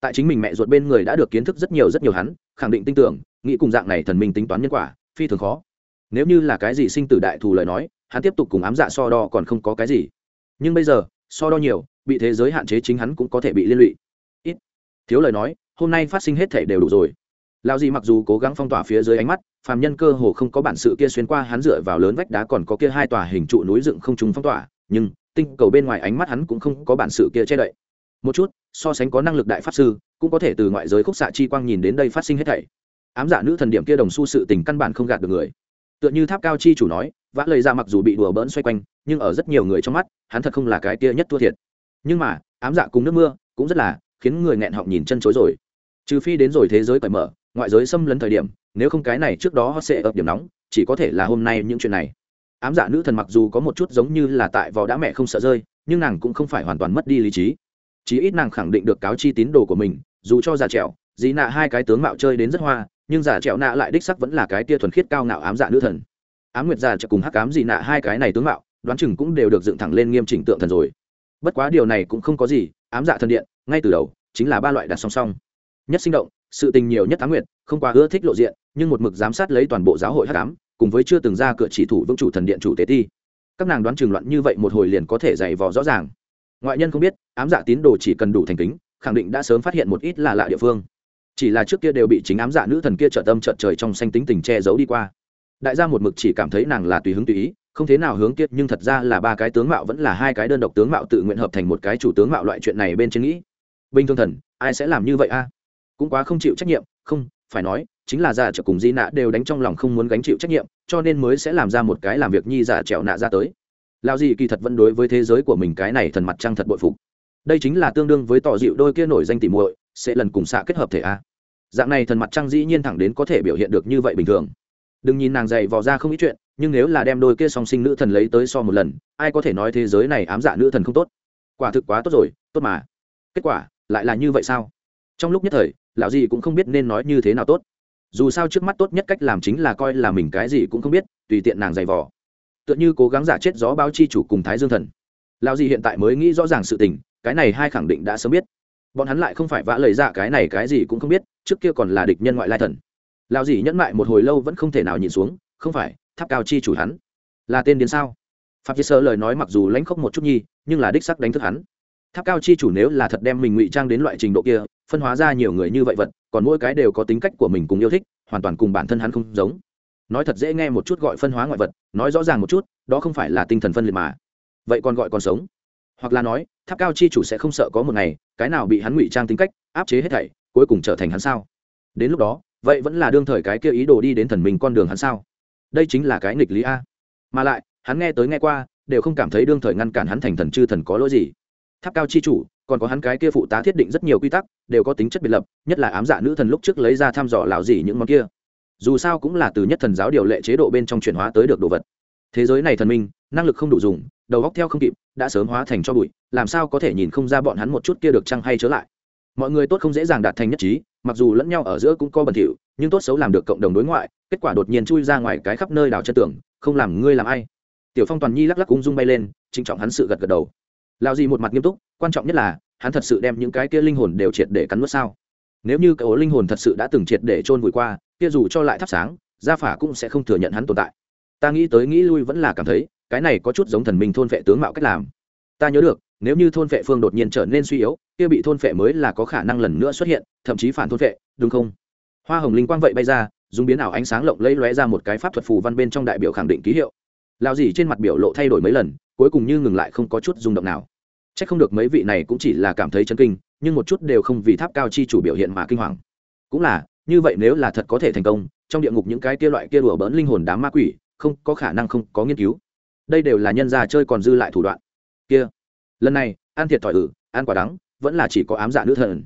Tại chính mình mẹ ruột bên người đã được kiến thức rất nhiều rất nhiều hắn, khẳng định tin tưởng, nghĩ cùng dạng này thần minh tính toán nhân quả, phi thường khó. Nếu như là cái gì sinh tử đại thù lời nói hắn tiếp tục cùng ám dạ so đo còn không có cái gì. Nhưng bây giờ, so đo nhiều, bị thế giới hạn chế chính hắn cũng có thể bị liên lụy. Ít. Thiếu lời nói, hôm nay phát sinh hết thể đều đủ rồi. Lao gì mặc dù cố gắng phong tỏa phía dưới ánh mắt, phàm nhân cơ hồ không có bản sự kia xuyên qua hắn dựa vào lớn vách đá còn có kia hai tòa hình trụ núi dựng không trùng phong tỏa, nhưng, tinh cầu bên ngoài ánh mắt hắn cũng không có bản sự kia che đậy. Một chút, so sánh có năng lực đại pháp sư, cũng có thể từ ngoại giới khúc xạ chi quang nhìn đến đây phát sinh hết thảy. Ám giả dạ nữ thần điểm kia đồng su sự tình căn bản không gạt được người. Tựa như tháp cao chi chủ nói vã lời ra mặc dù bị đùa bỡn xoay quanh, nhưng ở rất nhiều người trong mắt, hắn thật không là cái kia nhất thua thiệt. Nhưng mà, ám dạ cùng nước mưa cũng rất là khiến người nghẹn họng nhìn chân chối rồi. Trừ phi đến rồi thế giới cởi mở, ngoại giới xâm lấn thời điểm, nếu không cái này trước đó họ sẽ ập điểm nóng, chỉ có thể là hôm nay những chuyện này. Ám dạ nữ thần mặc dù có một chút giống như là tại vò đã mẹ không sợ rơi, nhưng nàng cũng không phải hoàn toàn mất đi lý trí. Chí ít nàng khẳng định được cáo chi tín đồ của mình, dù cho già trẻo dĩ nạ hai cái tướng mạo chơi đến rất hoa, nhưng giả trẻo nạ lại đích sắc vẫn là cái tia thuần khiết cao ngạo ám dạ nữ thần ám nguyệt già cùng hắc ám dị nạ hai cái này tướng mạo, đoán chừng cũng đều được dựng thẳng lên nghiêm chỉnh tượng thần rồi. Bất quá điều này cũng không có gì, ám dạ thần điện, ngay từ đầu, chính là ba loại đặt song song. Nhất sinh động, sự tình nhiều nhất ám nguyệt, không quá ưa thích lộ diện, nhưng một mực giám sát lấy toàn bộ giáo hội hắc ám, cùng với chưa từng ra cửa chỉ thủ vững chủ thần điện chủ tế ti. Các nàng đoán chừng loạn như vậy một hồi liền có thể dày vò rõ ràng. Ngoại nhân không biết, ám dạ tín đồ chỉ cần đủ thành kính, khẳng định đã sớm phát hiện một ít là lạ địa phương. Chỉ là trước kia đều bị chính ám dạ nữ thần kia trợ tâm trợ trời trong xanh tính tình che giấu đi qua đại gia một mực chỉ cảm thấy nàng là tùy hứng tùy ý, không thế nào hướng tiết nhưng thật ra là ba cái tướng mạo vẫn là hai cái đơn độc tướng mạo tự nguyện hợp thành một cái chủ tướng mạo loại chuyện này bên trên nghĩ. Bình thường thần, ai sẽ làm như vậy a? Cũng quá không chịu trách nhiệm, không, phải nói, chính là già trở cùng di nạ đều đánh trong lòng không muốn gánh chịu trách nhiệm, cho nên mới sẽ làm ra một cái làm việc nhi giả trèo nạ ra tới. Lao gì kỳ thật vẫn đối với thế giới của mình cái này thần mặt trăng thật bội phục. Đây chính là tương đương với tỏ dịu đôi kia nổi danh tỉ muội, sẽ lần cùng xạ kết hợp thể a. Dạng này thần mặt trăng dĩ nhiên thẳng đến có thể biểu hiện được như vậy bình thường đừng nhìn nàng dày vò ra không ít chuyện, nhưng nếu là đem đôi kia song sinh nữ thần lấy tới so một lần, ai có thể nói thế giới này ám dạ nữ thần không tốt? Quả thực quá tốt rồi, tốt mà. Kết quả, lại là như vậy sao? Trong lúc nhất thời, lão gì cũng không biết nên nói như thế nào tốt. Dù sao trước mắt tốt nhất cách làm chính là coi là mình cái gì cũng không biết, tùy tiện nàng dày vò. Tựa như cố gắng giả chết gió báo chi chủ cùng thái dương thần. Lão gì hiện tại mới nghĩ rõ ràng sự tình, cái này hai khẳng định đã sớm biết. Bọn hắn lại không phải vã lời dạ cái này cái gì cũng không biết, trước kia còn là địch nhân ngoại lai thần lão gì nhẫn mại một hồi lâu vẫn không thể nào nhìn xuống, không phải, tháp cao chi chủ hắn. Là tên điên sao? Phạm sơ lời nói mặc dù lãnh khốc một chút nhi nhưng là đích sắc đánh thức hắn. Tháp cao chi chủ nếu là thật đem mình ngụy trang đến loại trình độ kia, phân hóa ra nhiều người như vậy vật, còn mỗi cái đều có tính cách của mình cùng yêu thích, hoàn toàn cùng bản thân hắn không giống. Nói thật dễ nghe một chút gọi phân hóa ngoại vật, nói rõ ràng một chút, đó không phải là tinh thần phân liệt mà. Vậy còn gọi còn sống? Hoặc là nói, tháp cao chi chủ sẽ không sợ có một ngày, cái nào bị hắn ngụy trang tính cách, áp chế hết thảy, cuối cùng trở thành hắn sao? Đến lúc đó vậy vẫn là đương thời cái kia ý đồ đi đến thần mình con đường hắn sao? Đây chính là cái nghịch lý a. Mà lại, hắn nghe tới nghe qua, đều không cảm thấy đương thời ngăn cản hắn thành thần chư thần có lỗi gì. Tháp cao chi chủ, còn có hắn cái kia phụ tá thiết định rất nhiều quy tắc, đều có tính chất biệt lập, nhất là ám dạ nữ thần lúc trước lấy ra thăm dò lào gì những món kia. Dù sao cũng là từ nhất thần giáo điều lệ chế độ bên trong chuyển hóa tới được đồ vật. Thế giới này thần minh, năng lực không đủ dùng, đầu góc theo không kịp, đã sớm hóa thành cho bụi, làm sao có thể nhìn không ra bọn hắn một chút kia được chăng hay chớ lại? Mọi người tốt không dễ dàng đạt thành nhất trí mặc dù lẫn nhau ở giữa cũng có bẩn thỉu, nhưng tốt xấu làm được cộng đồng đối ngoại, kết quả đột nhiên chui ra ngoài cái khắp nơi đào chân tưởng không làm ngươi làm ai. Tiểu phong toàn nhi lắc lắc ung dung bay lên trinh trọng hắn sự gật gật đầu. Lao gì một mặt nghiêm túc, quan trọng nhất là, hắn thật sự đem những cái kia linh hồn đều triệt để cắn nuốt sao? Nếu như cái ố linh hồn thật sự đã từng triệt để chôn vùi qua, kia dù cho lại thắp sáng, gia phả cũng sẽ không thừa nhận hắn tồn tại. Ta nghĩ tới nghĩ lui vẫn là cảm thấy, cái này có chút giống thần minh thôn vệ tướng mạo cách làm ta nhớ được, nếu như thôn vệ phương đột nhiên trở nên suy yếu, kia bị thôn vệ mới là có khả năng lần nữa xuất hiện, thậm chí phản thôn vệ đúng không? Hoa hồng linh quang vậy bay ra, dùng biến ảo ánh sáng lộng lẫy lóe ra một cái pháp thuật phù văn bên trong đại biểu khẳng định ký hiệu. Lao gì trên mặt biểu lộ thay đổi mấy lần, cuối cùng như ngừng lại không có chút rung động nào. C h ắ c không được mấy vị này cũng chỉ là cảm thấy chấn kinh, nhưng một chút đều không vì tháp cao chi chủ biểu hiện mà kinh hoàng. Cũng là, như vậy nếu là thật có thể thành công, trong địa ngục những cái kia loại kia đùa bỡn linh hồn đám ma quỷ, không có khả năng không có nghiên cứu. Đây đều là nhân gia chơi còn dư lại thủ đoạn kia. Lần này, ăn thiệt thòi ử, ăn quả đắng, vẫn là chỉ có ám dạ nữ thần.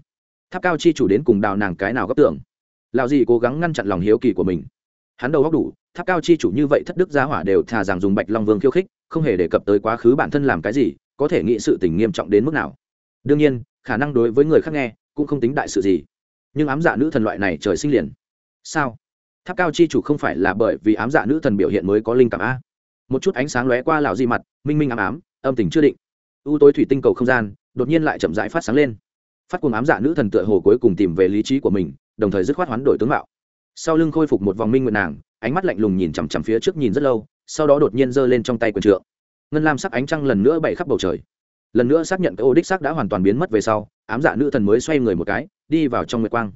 Tháp cao chi chủ đến cùng đào nàng cái nào gấp tưởng? Lạo gì cố gắng ngăn chặn lòng hiếu kỳ của mình. Hắn đầu góc đủ, tháp cao chi chủ như vậy thất đức giá hỏa đều thà rằng dùng bạch long vương khiêu khích, không hề đề cập tới quá khứ bản thân làm cái gì, có thể nghĩ sự tình nghiêm trọng đến mức nào. Đương nhiên, khả năng đối với người khác nghe, cũng không tính đại sự gì. Nhưng ám dạ nữ thần loại này trời sinh liền. Sao? Tháp cao chi chủ không phải là bởi vì ám dạ nữ thần biểu hiện mới có linh cảm a? Một chút ánh sáng lóe qua lào di mặt, minh minh ám ám âm tình chưa định. U tối thủy tinh cầu không gian đột nhiên lại chậm rãi phát sáng lên. Phát cuồng ám dạ nữ thần tựa hồ cuối cùng tìm về lý trí của mình, đồng thời dứt khoát hoán đổi tướng mạo. Sau lưng khôi phục một vòng minh nguyện nàng, ánh mắt lạnh lùng nhìn chằm chằm phía trước nhìn rất lâu, sau đó đột nhiên giơ lên trong tay quần trượng. Ngân lam sắc ánh trăng lần nữa bay khắp bầu trời. Lần nữa xác nhận cái ô đích sắc đã hoàn toàn biến mất về sau, ám dạ nữ thần mới xoay người một cái, đi vào trong nguyệt quang.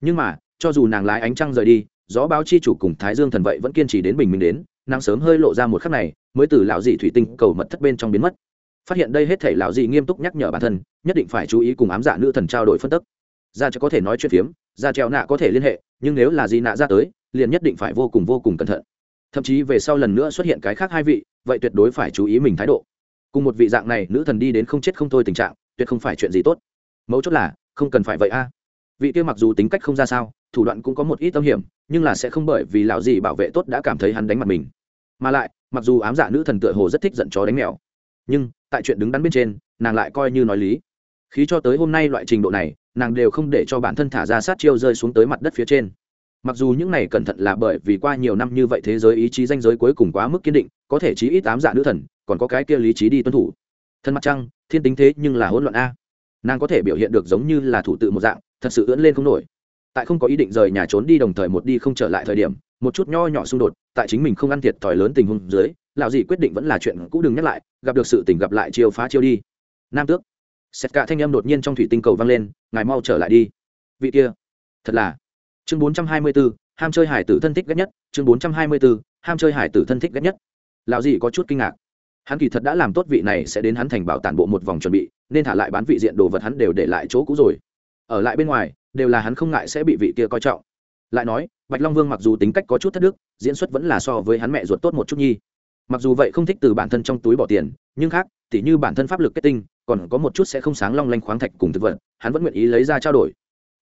Nhưng mà, cho dù nàng lái ánh trăng rời đi, gió báo chi chủ cùng thái dương thần vậy vẫn kiên trì đến bình minh đến, nàng sớm hơi lộ ra một khắc này mới từ lão dị thủy tinh cầu mật thất bên trong biến mất. Phát hiện đây hết thể lão dị nghiêm túc nhắc nhở bản thân, nhất định phải chú ý cùng ám giả nữ thần trao đổi phân tức. Ra cho có thể nói chuyện phiếm ra treo nạ có thể liên hệ, nhưng nếu là gì nạ ra tới, liền nhất định phải vô cùng vô cùng cẩn thận. Thậm chí về sau lần nữa xuất hiện cái khác hai vị, vậy tuyệt đối phải chú ý mình thái độ. Cùng một vị dạng này, nữ thần đi đến không chết không thôi tình trạng, tuyệt không phải chuyện gì tốt. Mấu chốt là, không cần phải vậy a. Vị kia mặc dù tính cách không ra sao, thủ đoạn cũng có một ít tâm hiểm, nhưng là sẽ không bởi vì lão gì bảo vệ tốt đã cảm thấy hắn đánh mặt mình. Mà lại mặc dù ám dạ nữ thần tựa hồ rất thích giận chó đánh mèo, nhưng tại chuyện đứng đắn bên trên, nàng lại coi như nói lý. Khí cho tới hôm nay loại trình độ này, nàng đều không để cho bản thân thả ra sát chiêu rơi xuống tới mặt đất phía trên. Mặc dù những này cẩn thận là bởi vì qua nhiều năm như vậy thế giới ý chí danh giới cuối cùng quá mức kiên định, có thể chí ít ám dạ nữ thần, còn có cái kia lý trí đi tuân thủ. Thân mặt trăng, thiên tính thế nhưng là hỗn loạn a. Nàng có thể biểu hiện được giống như là thủ tự một dạng, thật sự ưỡn lên không nổi. Tại không có ý định rời nhà trốn đi đồng thời một đi không trở lại thời điểm một chút nho nhỏ xung đột tại chính mình không ăn thiệt thòi lớn tình huống dưới lão dì quyết định vẫn là chuyện cũ đừng nhắc lại gặp được sự tình gặp lại chiêu phá chiêu đi. Nam tước. Xét cả thanh âm đột nhiên trong thủy tinh cầu vang lên ngài mau trở lại đi. Vị kia. Thật là. Chương 424, ham chơi hải tử thân thích ghét nhất chương 424, ham chơi hải tử thân thích ghét nhất. Lão dì có chút kinh ngạc. Hắn kỳ thật đã làm tốt vị này sẽ đến hắn thành bảo tản bộ một vòng chuẩn bị nên thả lại bán vị diện đồ vật hắn đều để lại chỗ cũ rồi. Ở lại bên ngoài đều là hắn không ngại sẽ bị vị kia coi trọng lại nói, bạch long vương mặc dù tính cách có chút thất đức, diễn xuất vẫn là so với hắn mẹ ruột tốt một chút nhi. Mặc dù vậy không thích từ bản thân trong túi bỏ tiền, nhưng khác, tỉ như bản thân pháp lực kết tinh, còn có một chút sẽ không sáng long lanh khoáng thạch cùng thực vật, hắn vẫn nguyện ý lấy ra trao đổi.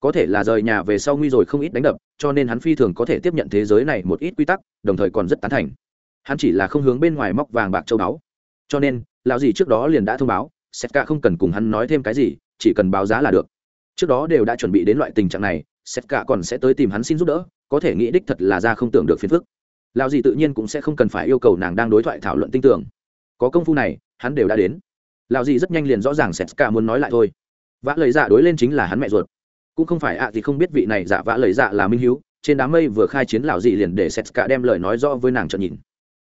Có thể là rời nhà về sau nguy rồi không ít đánh đập, cho nên hắn phi thường có thể tiếp nhận thế giới này một ít quy tắc, đồng thời còn rất tán thành. Hắn chỉ là không hướng bên ngoài móc vàng bạc châu báu. Cho nên, lão gì trước đó liền đã thông báo, sét cả không cần cùng hắn nói thêm cái gì, chỉ cần báo giá là được. Trước đó đều đã chuẩn bị đến loại tình trạng này sét cả còn sẽ tới tìm hắn xin giúp đỡ, có thể nghĩ đích thật là ra không tưởng được phiền phức. Lão gì tự nhiên cũng sẽ không cần phải yêu cầu nàng đang đối thoại thảo luận tin tưởng có công phu này, hắn đều đã đến. Lão gì rất nhanh liền rõ ràng sét cả muốn nói lại thôi. Vã lời dạ đối lên chính là hắn mẹ ruột. Cũng không phải ạ thì không biết vị này dạ vã lời dạ là minh hiếu, trên đám mây vừa khai chiến lão gì liền để sét cả đem lời nói rõ với nàng cho nhìn.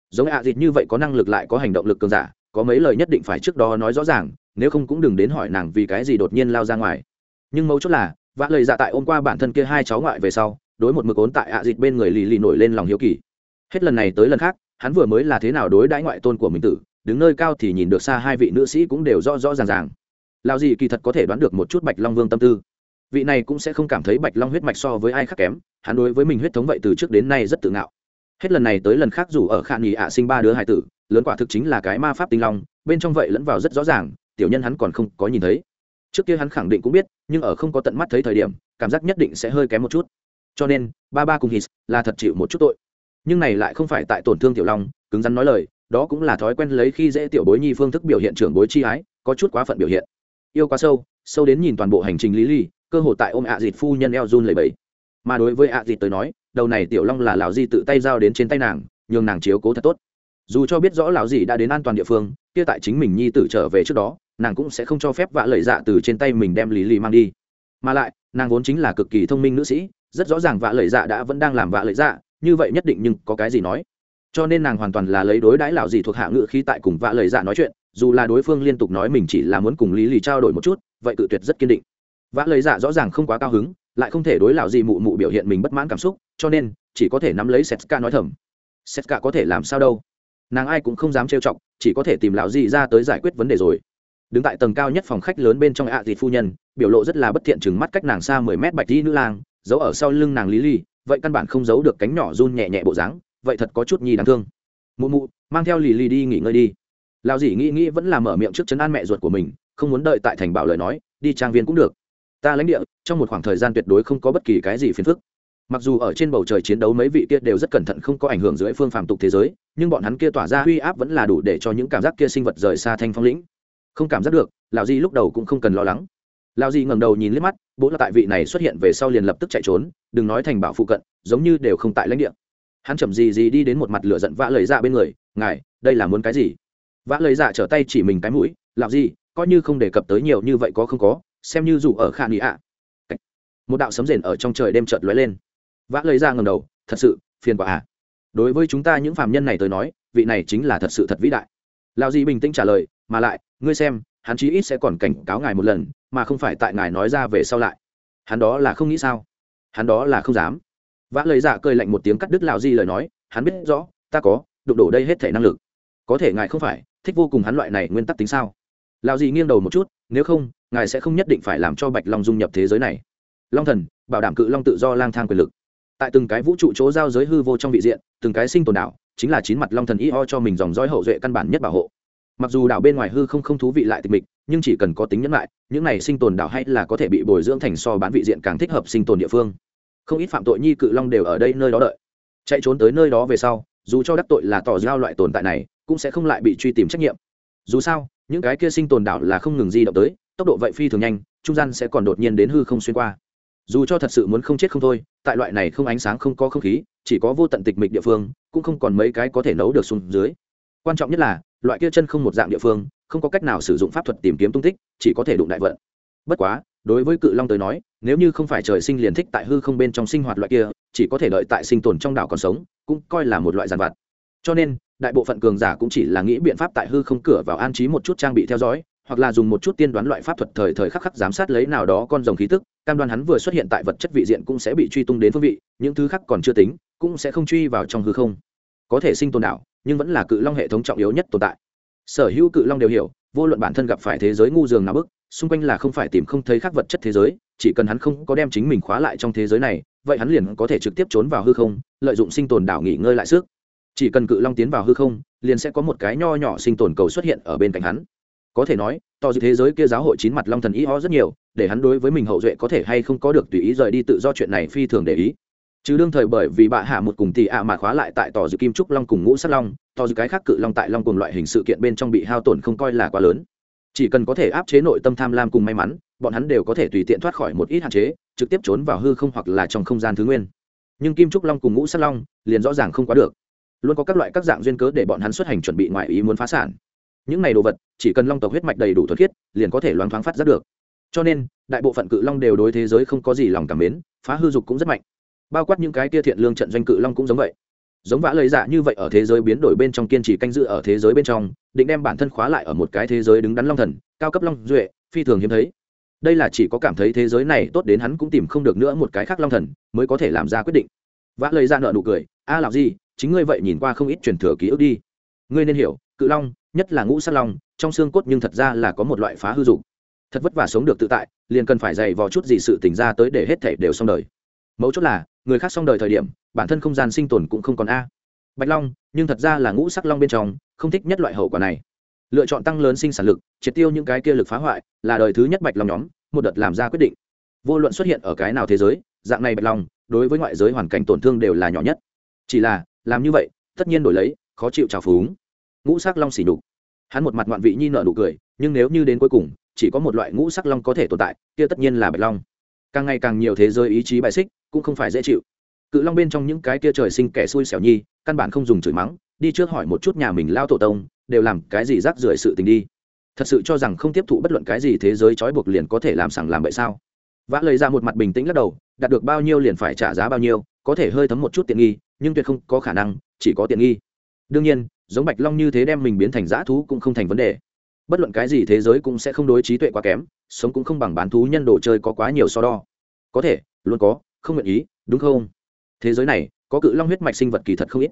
Giống ạ gì như vậy có năng lực lại có hành động lực cường giả, có mấy lời nhất định phải trước đó nói rõ ràng, nếu không cũng đừng đến hỏi nàng vì cái gì đột nhiên lao ra ngoài. Nhưng mấu chốt là vã lời dạ tại ôm qua bản thân kia hai cháu ngoại về sau, đối một mực ốn tại ạ à dịt bên người lì lì nổi lên lòng hiếu kỳ. Hết lần này tới lần khác, hắn vừa mới là thế nào đối đãi ngoại tôn của mình tử, đứng nơi cao thì nhìn được xa hai vị nữ sĩ cũng đều rõ rõ ràng ràng. Lao gì kỳ thật có thể đoán được một chút bạch long vương tâm tư. Vị này cũng sẽ không cảm thấy bạch long huyết mạch so với ai khác kém, hắn đối với mình huyết thống vậy từ trước đến nay rất tự ngạo. Hết lần này tới lần khác dù ở khả nghỉ ạ sinh ba đứa hải tử, lớn quả thực chính là cái ma pháp tinh long, bên trong vậy lẫn vào rất rõ ràng, tiểu nhân hắn còn không có nhìn thấy. Trước kia hắn khẳng định cũng biết nhưng ở không có tận mắt thấy thời điểm, cảm giác nhất định sẽ hơi kém một chút. Cho nên, ba ba cùng hít là thật chịu một chút tội. Nhưng này lại không phải tại tổn thương tiểu long, cứng rắn nói lời, đó cũng là thói quen lấy khi dễ tiểu bối nhi phương thức biểu hiện trưởng bối chi ái, có chút quá phận biểu hiện. Yêu quá sâu sâu đến nhìn toàn bộ hành trình lý ly, cơ hội tại ôm ạ dịt phu nhân eo run lầy bẫy mà đối với ạ dịt tới nói, đầu này tiểu long là lão di tự tay giao đến trên tay nàng, nhường nàng chiếu cố thật tốt dù cho biết rõ lão gì đã đến an toàn địa phương, kia tại chính mình nhi tử trở về trước đó, nàng cũng sẽ không cho phép vạ lời dạ từ trên tay mình đem lý lì mang đi. Mà lại, nàng vốn chính là cực kỳ thông minh nữ sĩ, rất rõ ràng vạ lời dạ đã vẫn đang làm vạ lời dạ như vậy nhất định nhưng có cái gì nói. Cho nên nàng hoàn toàn là lấy đối đãi lão gì thuộc hạ ngự khi tại cùng vạ lời dạ nói chuyện, dù là đối phương liên tục nói mình chỉ là muốn cùng lý lì trao đổi một chút, vậy cự tuyệt rất kiên định. Vạ lời dạ rõ ràng không quá cao hứng, lại không thể đối lão gì mụ mụ biểu hiện mình bất mãn cảm xúc, cho nên chỉ có thể nắm lấy setka nói thầm. Setka có thể làm sao đâu? Nàng ai cũng không dám trêu chọc, chỉ có thể tìm lão dì ra tới giải quyết vấn đề rồi. Đứng tại tầng cao nhất phòng khách lớn bên trong ạ à phu nhân, biểu lộ rất là bất thiện chừng mắt cách nàng xa mười mét bạch đi nữ lang, giấu ở sau lưng nàng lý ly vậy căn bản không giấu được cánh nhỏ run nhẹ nhẹ bộ dáng, vậy thật có chút nhi đáng thương. Mụ mụ, mang theo lì lì đi nghỉ ngơi đi. Lão dì nghĩ nghĩ vẫn là mở miệng trước chấn an mẹ ruột của mình, không muốn đợi tại thành bảo lời nói, đi trang viên cũng được. Ta lãnh địa, trong một khoảng thời gian tuyệt đối không có bất kỳ cái gì phiền phức mặc dù ở trên bầu trời chiến đấu mấy vị kia đều rất cẩn thận không có ảnh hưởng dưới phương phàm tục thế giới, nhưng bọn hắn kia tỏa ra uy áp vẫn là đủ để cho những cảm giác kia sinh vật rời xa thanh phong lĩnh. Không cảm giác được, lão di lúc đầu cũng không cần lo lắng. Lão di ngẩng đầu nhìn liếc mắt, bố là tại vị này xuất hiện về sau liền lập tức chạy trốn, đừng nói thành bảo phụ cận, giống như đều không tại lãnh địa. Hắn chậm gì gì đi đến một mặt lửa giận vã lời dạ bên người, ngài, đây là muốn cái gì? Vã lời dạ trở tay chỉ mình cái mũi, lão di, coi như không đề cập tới nhiều như vậy có không có, xem như dù ở khả nghị ạ. Một đạo sấm rền ở trong trời đêm chợt lóe lên vã lời ra ngầm đầu, thật sự, phiền quả à. Đối với chúng ta những phạm nhân này tới nói, vị này chính là thật sự thật vĩ đại. Lao di bình tĩnh trả lời, mà lại, ngươi xem, hắn chí ít sẽ còn cảnh cáo ngài một lần, mà không phải tại ngài nói ra về sau lại. Hắn đó là không nghĩ sao? Hắn đó là không dám. Vã lời giả cười lạnh một tiếng cắt đứt lao di lời nói, hắn biết rõ, ta có, đụng đổ đây hết thể năng lực. Có thể ngài không phải, thích vô cùng hắn loại này nguyên tắc tính sao? Lao di nghiêng đầu một chút, nếu không, ngài sẽ không nhất định phải làm cho bạch long dung nhập thế giới này. Long thần, bảo đảm cự long tự do lang thang quyền lực tại từng cái vũ trụ chỗ giao giới hư vô trong vị diện, từng cái sinh tồn đảo, chính là chín mặt long thần y ho cho mình dòng dõi hậu duệ căn bản nhất bảo hộ. Mặc dù đảo bên ngoài hư không không thú vị lại tịch mịch, nhưng chỉ cần có tính nhẫn lại, những này sinh tồn đảo hay là có thể bị bồi dưỡng thành so bán vị diện càng thích hợp sinh tồn địa phương. Không ít phạm tội nhi cự long đều ở đây nơi đó đợi. Chạy trốn tới nơi đó về sau, dù cho đắc tội là tỏ giao loại tồn tại này, cũng sẽ không lại bị truy tìm trách nhiệm. Dù sao, những cái kia sinh tồn đảo là không ngừng di động tới, tốc độ vậy phi thường nhanh, trung gian sẽ còn đột nhiên đến hư không xuyên qua dù cho thật sự muốn không chết không thôi, tại loại này không ánh sáng không có không khí, chỉ có vô tận tịch mịch địa phương, cũng không còn mấy cái có thể nấu được xuống dưới. Quan trọng nhất là, loại kia chân không một dạng địa phương, không có cách nào sử dụng pháp thuật tìm kiếm tung tích, chỉ có thể đụng đại vận. Bất quá, đối với cự long tới nói, nếu như không phải trời sinh liền thích tại hư không bên trong sinh hoạt loại kia, chỉ có thể đợi tại sinh tồn trong đảo còn sống, cũng coi là một loại giàn vặt. Cho nên, đại bộ phận cường giả cũng chỉ là nghĩ biện pháp tại hư không cửa vào an trí một chút trang bị theo dõi hoặc là dùng một chút tiên đoán loại pháp thuật thời thời khắc khắc giám sát lấy nào đó con rồng khí tức, cam đoan hắn vừa xuất hiện tại vật chất vị diện cũng sẽ bị truy tung đến phương vị, những thứ khác còn chưa tính, cũng sẽ không truy vào trong hư không. Có thể sinh tồn đảo nhưng vẫn là cự long hệ thống trọng yếu nhất tồn tại. Sở hữu cự long đều hiểu, vô luận bản thân gặp phải thế giới ngu dường nào bức, xung quanh là không phải tìm không thấy khác vật chất thế giới, chỉ cần hắn không có đem chính mình khóa lại trong thế giới này, vậy hắn liền có thể trực tiếp trốn vào hư không, lợi dụng sinh tồn đảo nghỉ ngơi lại sức. Chỉ cần cự long tiến vào hư không, liền sẽ có một cái nho nhỏ sinh tồn cầu xuất hiện ở bên cạnh hắn có thể nói, to dự thế giới kia giáo hội chín mặt long thần ý ho rất nhiều, để hắn đối với mình hậu duệ có thể hay không có được tùy ý rời đi tự do chuyện này phi thường để ý. Chứ đương thời bởi vì bạ hạ một cùng tỷ ạ à mà khóa lại tại tò dự kim trúc long cùng ngũ sát long tỏ dự cái khác cự long tại long cùng loại hình sự kiện bên trong bị hao tổn không coi là quá lớn. Chỉ cần có thể áp chế nội tâm tham lam cùng may mắn, bọn hắn đều có thể tùy tiện thoát khỏi một ít hạn chế, trực tiếp trốn vào hư không hoặc là trong không gian thứ nguyên. Nhưng kim trúc long cùng ngũ sát long liền rõ ràng không quá được. Luôn có các loại các dạng duyên cớ để bọn hắn xuất hành chuẩn bị ngoại ý muốn phá sản những này đồ vật, chỉ cần long tộc huyết mạch đầy đủ thuật khiết, liền có thể loáng thoáng phát ra được. Cho nên, đại bộ phận cự long đều đối thế giới không có gì lòng cảm mến, phá hư dục cũng rất mạnh. Bao quát những cái kia thiện lương trận doanh cự long cũng giống vậy. Giống vã lời dạ như vậy ở thế giới biến đổi bên trong kiên trì canh dự ở thế giới bên trong, định đem bản thân khóa lại ở một cái thế giới đứng đắn long thần, cao cấp long duệ, phi thường hiếm thấy. Đây là chỉ có cảm thấy thế giới này tốt đến hắn cũng tìm không được nữa một cái khác long thần, mới có thể làm ra quyết định. Vã lời dạ ra nợ nụ cười, a làm gì chính ngươi vậy nhìn qua không ít truyền thừa ký ức đi. Ngươi nên hiểu, cự long nhất là ngũ sát long, trong xương cốt nhưng thật ra là có một loại phá hư dục thật vất vả sống được tự tại, liền cần phải dày vò chút gì sự tỉnh ra tới để hết thể đều xong đời. Mấu chốt là, người khác xong đời thời điểm, bản thân không gian sinh tồn cũng không còn a. Bạch long, nhưng thật ra là ngũ sắc long bên trong, không thích nhất loại hậu quả này. Lựa chọn tăng lớn sinh sản lực, triệt tiêu những cái kia lực phá hoại, là đời thứ nhất bạch long nhóm, một đợt làm ra quyết định. Vô luận xuất hiện ở cái nào thế giới, dạng này bạch long, đối với ngoại giới hoàn cảnh tổn thương đều là nhỏ nhất. Chỉ là, làm như vậy, tất nhiên đổi lấy, khó chịu trào phúng ngũ sắc long xỉ đục hắn một mặt ngoạn vị nhi nợ nụ cười, nhưng nếu như đến cuối cùng, chỉ có một loại ngũ sắc long có thể tồn tại, kia tất nhiên là bạch long. Càng ngày càng nhiều thế giới ý chí bài xích cũng không phải dễ chịu. Cự long bên trong những cái kia trời sinh kẻ xui xẻo nhi, căn bản không dùng chửi mắng, đi trước hỏi một chút nhà mình lao tổ tông, đều làm cái gì rác rưởi sự tình đi. Thật sự cho rằng không tiếp thụ bất luận cái gì thế giới trói buộc liền có thể làm sẵn làm vậy sao? Vã lời ra một mặt bình tĩnh lắc đầu, đạt được bao nhiêu liền phải trả giá bao nhiêu, có thể hơi thấm một chút tiện nghi, nhưng tuyệt không có khả năng, chỉ có tiện nghi. Đương nhiên giống bạch long như thế đem mình biến thành dã thú cũng không thành vấn đề. Bất luận cái gì thế giới cũng sẽ không đối trí tuệ quá kém, sống cũng không bằng bán thú nhân đồ chơi có quá nhiều so đo. Có thể, luôn có, không nguyện ý, đúng không? Thế giới này, có cự long huyết mạch sinh vật kỳ thật không ít.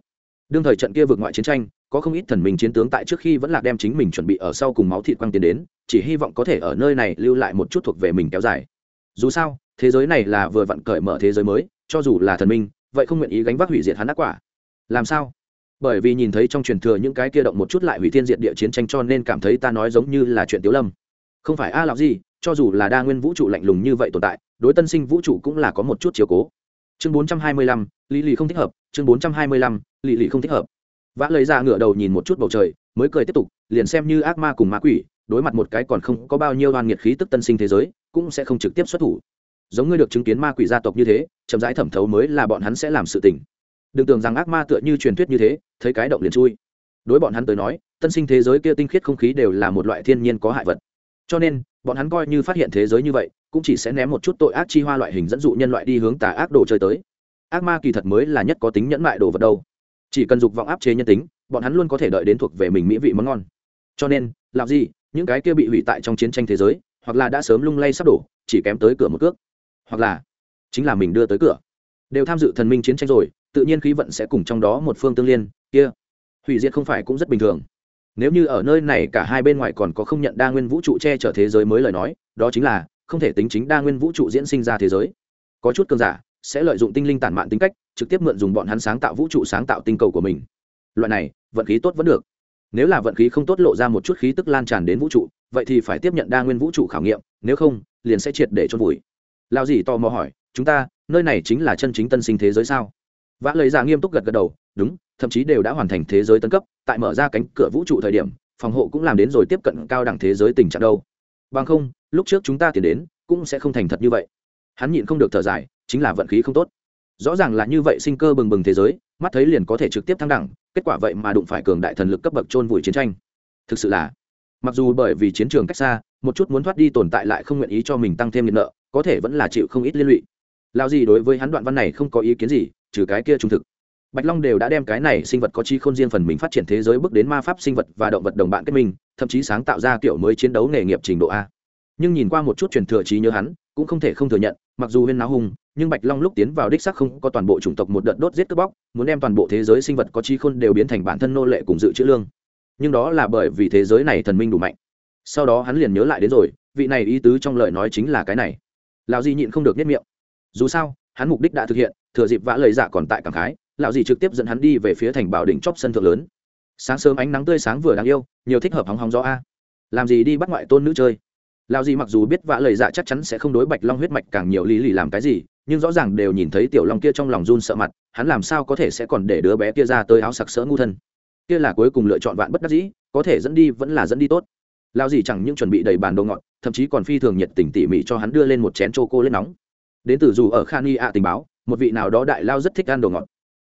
Đương thời trận kia vượt ngoại chiến tranh, có không ít thần minh chiến tướng tại trước khi vẫn là đem chính mình chuẩn bị ở sau cùng máu thịt quang tiến đến, chỉ hy vọng có thể ở nơi này lưu lại một chút thuộc về mình kéo dài. Dù sao, thế giới này là vừa vặn cởi mở thế giới mới, cho dù là thần minh, vậy không nguyện ý gánh vác hủy diệt hắn ác quả. Làm sao? Bởi vì nhìn thấy trong truyền thừa những cái kia động một chút lại hủy thiên diệt địa chiến tranh cho nên cảm thấy ta nói giống như là chuyện tiếu lâm. Không phải a à gì cho dù là đa nguyên vũ trụ lạnh lùng như vậy tồn tại, đối tân sinh vũ trụ cũng là có một chút chiều cố. Chương bốn trăm hai mươi lăm lý lì không thích hợp, chương bốn trăm hai mươi lăm lý lì không thích hợp. Vã lấy ra ngửa đầu nhìn một chút bầu trời, mới cười tiếp tục, liền xem như ác ma cùng ma quỷ, đối mặt một cái còn không có bao nhiêu đoàn nghiệt khí tức tân sinh thế giới, cũng sẽ không trực tiếp xuất thủ. Giống ngươi được chứng kiến ma quỷ gia tộc như thế, chậm rãi thẩm thấu mới là bọn hắn sẽ làm sự tình đừng tưởng rằng ác ma tựa như truyền thuyết như thế, thấy cái động liền chui. Đối bọn hắn tới nói, tân sinh thế giới kia tinh khiết không khí đều là một loại thiên nhiên có hại vật. Cho nên, bọn hắn coi như phát hiện thế giới như vậy, cũng chỉ sẽ ném một chút tội ác chi hoa loại hình dẫn dụ nhân loại đi hướng tà ác đồ chơi tới. Ác ma kỳ thật mới là nhất có tính nhẫn mại đồ vật đâu. Chỉ cần dục vọng áp chế nhân tính, bọn hắn luôn có thể đợi đến thuộc về mình mỹ vị món ngon. Cho nên làm gì những cái kia bị hủy tại trong chiến tranh thế giới, hoặc là đã sớm lung lay sắp đổ, chỉ kém tới cửa một cước. Hoặc là, chính là mình đưa tới cửa. Đều tham dự thần minh chiến tranh rồi tự nhiên khí vận sẽ cùng trong đó một phương tương liên, kia, hủy diệt không phải cũng rất bình thường. Nếu như ở nơi này cả hai bên ngoài còn có không nhận đa nguyên vũ trụ che chở thế giới mới lời nói, đó chính là không thể tính chính đa nguyên vũ trụ diễn sinh ra thế giới. Có chút cơn giả sẽ lợi dụng tinh linh tản mạn tính cách, trực tiếp mượn dùng bọn hắn sáng tạo vũ trụ sáng tạo tinh cầu của mình. Loại này, vận khí tốt vẫn được. Nếu là vận khí không tốt lộ ra một chút khí tức lan tràn đến vũ trụ, vậy thì phải tiếp nhận đa nguyên vũ trụ khảo nghiệm, nếu không, liền sẽ triệt để chôn vùi. Lao dì tò mò hỏi, chúng ta, nơi này chính là chân chính tân sinh thế giới sao? Vã lấy ra nghiêm túc gật gật đầu, đúng, thậm chí đều đã hoàn thành thế giới tân cấp, tại mở ra cánh cửa vũ trụ thời điểm, phòng hộ cũng làm đến rồi tiếp cận cao đẳng thế giới tình trạng đâu. Bằng không, lúc trước chúng ta tiến đến, cũng sẽ không thành thật như vậy. Hắn nhịn không được thở dài, chính là vận khí không tốt. Rõ ràng là như vậy sinh cơ bừng bừng thế giới, mắt thấy liền có thể trực tiếp thăng đẳng, kết quả vậy mà đụng phải cường đại thần lực cấp bậc trôn vùi chiến tranh. Thực sự là, mặc dù bởi vì chiến trường cách xa, một chút muốn thoát đi tồn tại lại không nguyện ý cho mình tăng thêm nhiệt nợ, có thể vẫn là chịu không ít liên lụy. Lao gì đối với hắn đoạn văn này không có ý kiến gì trừ cái kia trung thực. Bạch long đều đã đem cái này sinh vật có chi khôn riêng phần mình phát triển thế giới bước đến ma pháp sinh vật và động vật đồng bạn kết minh, thậm chí sáng tạo ra kiểu mới chiến đấu nghề nghiệp trình độ a. Nhưng nhìn qua một chút truyền thừa trí nhớ hắn, cũng không thể không thừa nhận, mặc dù huyên náo hùng, nhưng bạch long lúc tiến vào đích sắc không có toàn bộ chủng tộc một đợt đốt giết cướp bóc, muốn đem toàn bộ thế giới sinh vật có chi khôn đều biến thành bản thân nô lệ cùng dự trữ lương. Nhưng đó là bởi vì thế giới này thần minh đủ mạnh. Sau đó hắn liền nhớ lại đến rồi, vị này ý tứ trong lời nói chính là cái này. Lão di nhịn không được nhất miệng. Dù sao hắn mục đích đã thực hiện, thừa dịp vã lời giả còn tại cảng khái, lão dì trực tiếp dẫn hắn đi về phía thành bảo đỉnh chóp sân thượng lớn. Sáng sớm ánh nắng tươi sáng vừa đáng yêu, nhiều thích hợp hóng hóng gió a. Làm gì đi bắt ngoại tôn nữ chơi? Lão dì mặc dù biết vã lời dạ chắc chắn sẽ không đối bạch long huyết mạch càng nhiều lý lì làm cái gì, nhưng rõ ràng đều nhìn thấy tiểu long kia trong lòng run sợ mặt, hắn làm sao có thể sẽ còn để đứa bé kia ra tới áo sặc sỡ ngu thân? Kia là cuối cùng lựa chọn vạn bất đắc dĩ, có thể dẫn đi vẫn là dẫn đi tốt. Lão gì chẳng những chuẩn bị đầy bàn đồ ngọt, thậm chí còn phi thường nhiệt tình tỉ mỉ cho hắn đưa lên một chén chô cô lên nóng đến từ dù ở khan y ạ tình báo, một vị nào đó đại lao rất thích ăn đồ ngọt.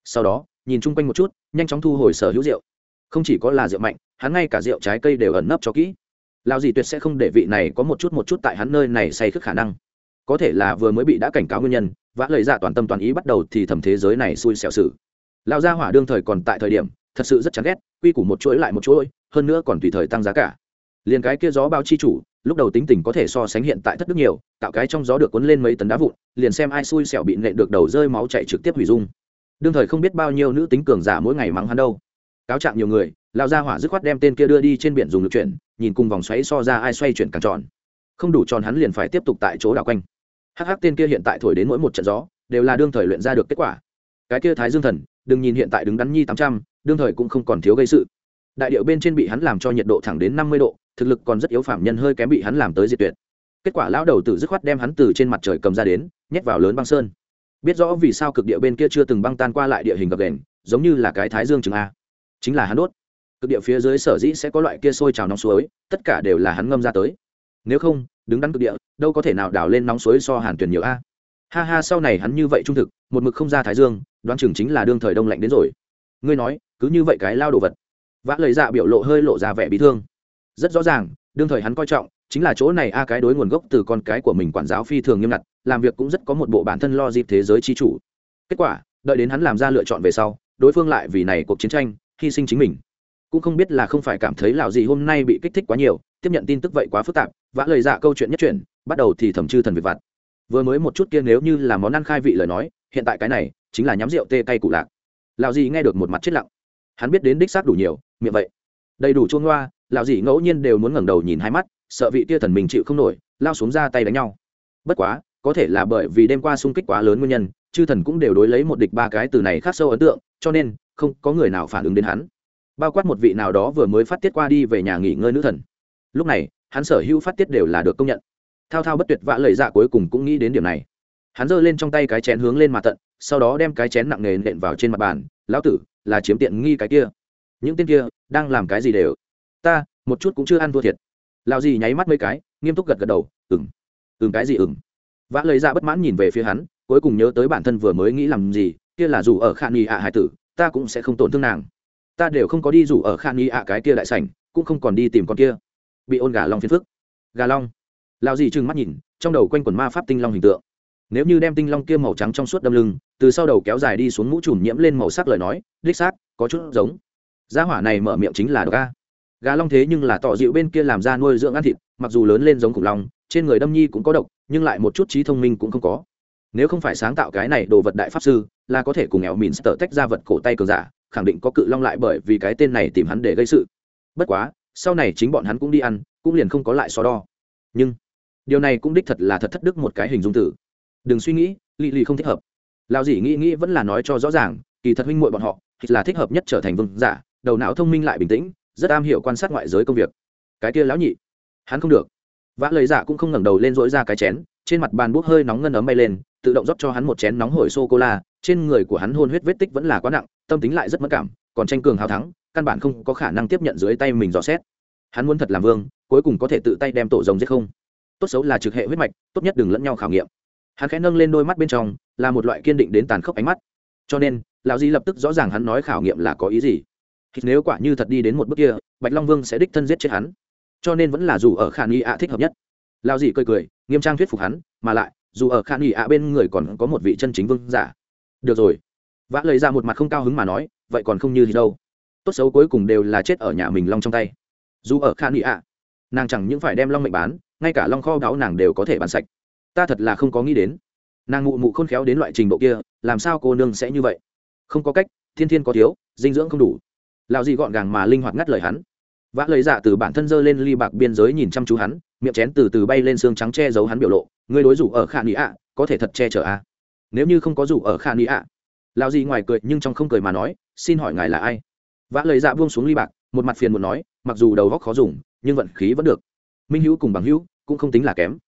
Sau đó, nhìn chung quanh một chút, nhanh chóng thu hồi sở hữu rượu. Không chỉ có là rượu mạnh, hắn ngay cả rượu trái cây đều ẩn nấp cho kỹ. Lao gì tuyệt sẽ không để vị này có một chút một chút tại hắn nơi này say khức khả năng. Có thể là vừa mới bị đã cảnh cáo nguyên nhân, vã lời dạ toàn tâm toàn ý bắt đầu thì thầm thế giới này xui xẻo sự. Lao gia hỏa đương thời còn tại thời điểm, thật sự rất chán ghét, quy củ một chuỗi lại một chuỗi, hơn nữa còn tùy thời tăng giá cả. Liền cái kia gió bao chi chủ lúc đầu tính tình có thể so sánh hiện tại thất đức nhiều, tạo cái trong gió được cuốn lên mấy tấn đá vụn, liền xem ai xui xẻo bị nện được đầu rơi máu chạy trực tiếp hủy dung. Đương thời không biết bao nhiêu nữ tính cường giả mỗi ngày mắng hắn đâu. Cáo trạng nhiều người lao ra hỏa dứt khoát đem tên kia đưa đi trên biển dùng lực chuyển, nhìn cùng vòng xoáy so ra ai xoay chuyển càng tròn. Không đủ tròn hắn liền phải tiếp tục tại chỗ đảo quanh. Hắc hắc, tên kia hiện tại thổi đến mỗi một trận gió, đều là đương thời luyện ra được kết quả. Cái kia thái dương thần, đừng nhìn hiện tại đứng đắn nhi tám trăm, đương thời cũng không còn thiếu gây sự đại điệu bên trên bị hắn làm cho nhiệt độ thẳng đến năm mươi độ, thực lực còn rất yếu phạm nhân hơi kém bị hắn làm tới diệt tuyệt. Kết quả lão đầu tử dứt khoát đem hắn từ trên mặt trời cầm ra đến, nhét vào lớn băng sơn. Biết rõ vì sao cực địa bên kia chưa từng băng tan qua lại địa hình gập đền giống như là cái thái dương trường a. Chính là hắn đốt. Cực địa phía dưới sở dĩ sẽ có loại kia sôi trào nóng suối, tất cả đều là hắn ngâm ra tới. Nếu không, đứng đắn cực địa, đâu có thể nào đào lên nóng suối so hàn tuyển nhiều a. Ha ha, sau này hắn như vậy trung thực, một mực không ra thái dương, đoán chừng chính là đương thời đông lạnh đến rồi. Ngươi nói, cứ như vậy cái lao đồ vật vã lời dạ biểu lộ hơi lộ ra vẻ bị thương. Rất rõ ràng, đương thời hắn coi trọng, chính là chỗ này a cái đối nguồn gốc từ con cái của mình quản giáo phi thường nghiêm ngặt, làm việc cũng rất có một bộ bản thân lo dịp thế giới chi chủ. Kết quả, đợi đến hắn làm ra lựa chọn về sau, đối phương lại vì này cuộc chiến tranh, hy sinh chính mình. Cũng không biết là không phải cảm thấy lào gì hôm nay bị kích thích quá nhiều, tiếp nhận tin tức vậy quá phức tạp, vã lời dạ câu chuyện nhất chuyển, bắt đầu thì thẩm chư thần về vặt. Vừa mới một chút kia nếu như là món ăn khai vị lời nói, hiện tại cái này, chính là nhắm rượu tê cay cụ lạc. Lào gì nghe được một mặt chết lặng hắn biết đến đích xác đủ nhiều, miệng vậy. Đầy đủ chuông loa lão dì ngẫu nhiên đều muốn ngẩng đầu nhìn hai mắt, sợ vị tia thần mình chịu không nổi, lao xuống ra tay đánh nhau. Bất quá, có thể là bởi vì đêm qua xung kích quá lớn nguyên nhân, chư thần cũng đều đối lấy một địch ba cái từ này khác sâu ấn tượng, cho nên, không có người nào phản ứng đến hắn. Bao quát một vị nào đó vừa mới phát tiết qua đi về nhà nghỉ ngơi nữ thần. Lúc này, hắn sở hữu phát tiết đều là được công nhận. Thao thao bất tuyệt vã lời dạ cuối cùng cũng nghĩ đến điểm này. Hắn giơ lên trong tay cái chén hướng lên mặt tận sau đó đem cái chén nặng nề nện vào trên mặt bàn, lão tử, là chiếm tiện nghi cái kia. Những tên kia đang làm cái gì đều. Ta, một chút cũng chưa ăn thua thiệt. Lão gì nháy mắt mấy cái, nghiêm túc gật gật đầu ừng ừng cái gì ừng vã lời ra dạ bất mãn nhìn về phía hắn, cuối cùng nhớ tới bản thân vừa mới nghĩ làm gì, kia là dù ở khả nghi ạ hải tử, ta cũng sẽ không tổn thương nàng. Ta đều không có đi rủ ở khan nghi ạ cái kia đại sảnh, cũng không còn đi tìm con kia. Bị ôn gà long phiền phức. Gà long. Lao gì trừng mắt nhìn, trong đầu quanh quần ma pháp tinh long hình tượng nếu như đem tinh long kia màu trắng trong suốt đâm lưng, từ sau đầu kéo dài đi xuống mũ trùm nhiễm lên màu sắc lời nói, đích xác, có chút giống. Gia hỏa này mở miệng chính là độc a. Gà long thế nhưng là tỏ dịu bên kia làm ra nuôi dưỡng ăn thịt, mặc dù lớn lên giống khủng long, trên người đâm nhi cũng có độc, nhưng lại một chút trí thông minh cũng không có. Nếu không phải sáng tạo cái này đồ vật đại pháp sư, là có thể cùng nghèo mìn sờ tách ra vật cổ tay cường giả, khẳng định có cự long lại bởi vì cái tên này tìm hắn để gây sự. Bất quá, sau này chính bọn hắn cũng đi ăn, cũng liền không có lại so đo. Nhưng, điều này cũng đích thật là thật thất đức một cái hình dung tử đừng suy nghĩ lì lì không thích hợp. Lao Dĩ nghĩ nghĩ vẫn là nói cho rõ ràng, kỳ thật huynh muội bọn họ, thì là thích hợp nhất trở thành vương giả, đầu não thông minh lại bình tĩnh, rất am hiểu quan sát ngoại giới công việc. Cái kia lão nhị, hắn không được. Vã lời giả dạ cũng không ngẩng đầu lên dỗi ra cái chén, trên mặt bàn bốc hơi nóng ngân ấm bay lên, tự động rót cho hắn một chén nóng hổi sô cô la trên người của hắn hôn huyết vết tích vẫn là quá nặng, tâm tính lại rất mất cảm, còn tranh cường hào thắng, căn bản không có khả năng tiếp nhận dưới tay mình dò xét. Hắn muốn thật làm vương, cuối cùng có thể tự tay đem tổ rồng giết không. Tốt xấu là trực hệ huyết mạch, tốt nhất đừng lẫn nhau khảo nghiệm hắn khẽ nâng lên đôi mắt bên trong, là một loại kiên định đến tàn khốc ánh mắt. Cho nên, lão di lập tức rõ ràng hắn nói khảo nghiệm là có ý gì. Thì nếu quả như thật đi đến một bước kia, bạch long vương sẽ đích thân giết chết hắn. Cho nên vẫn là dù ở khả nghi ạ thích hợp nhất. Lão dị cười cười, nghiêm trang thuyết phục hắn, mà lại, dù ở khả nghi ạ bên người còn có một vị chân chính vương giả. Được rồi. Vã lời ra một mặt không cao hứng mà nói, vậy còn không như thì đâu. Tốt xấu cuối cùng đều là chết ở nhà mình long trong tay. Dù ở khả nghi ạ nàng chẳng những phải đem long mệnh bán, ngay cả long kho đáo nàng đều có thể bán sạch ta thật là không có nghĩ đến. Nàng mụ mụ khôn khéo đến loại trình độ kia, làm sao cô nương sẽ như vậy? Không có cách, thiên thiên có thiếu, dinh dưỡng không đủ. Lạo gì gọn gàng mà linh hoạt ngắt lời hắn. Vã lấy dạ từ bản thân dơ lên ly bạc biên giới nhìn chăm chú hắn, miệng chén từ từ bay lên xương trắng che giấu hắn biểu lộ. Người đối rủ ở khả nghĩ ạ, có thể thật che chở a nếu như không có rủ ở khả nghĩ ạ. Lạo gì ngoài cười nhưng trong không cười mà nói, xin hỏi ngài là ai? Vã lời dạ buông xuống ly bạc, một mặt phiền muốn nói, mặc dù đầu góc khó dùng, nhưng vận khí vẫn được. Minh hữu cùng bằng hữu cũng không tính là kém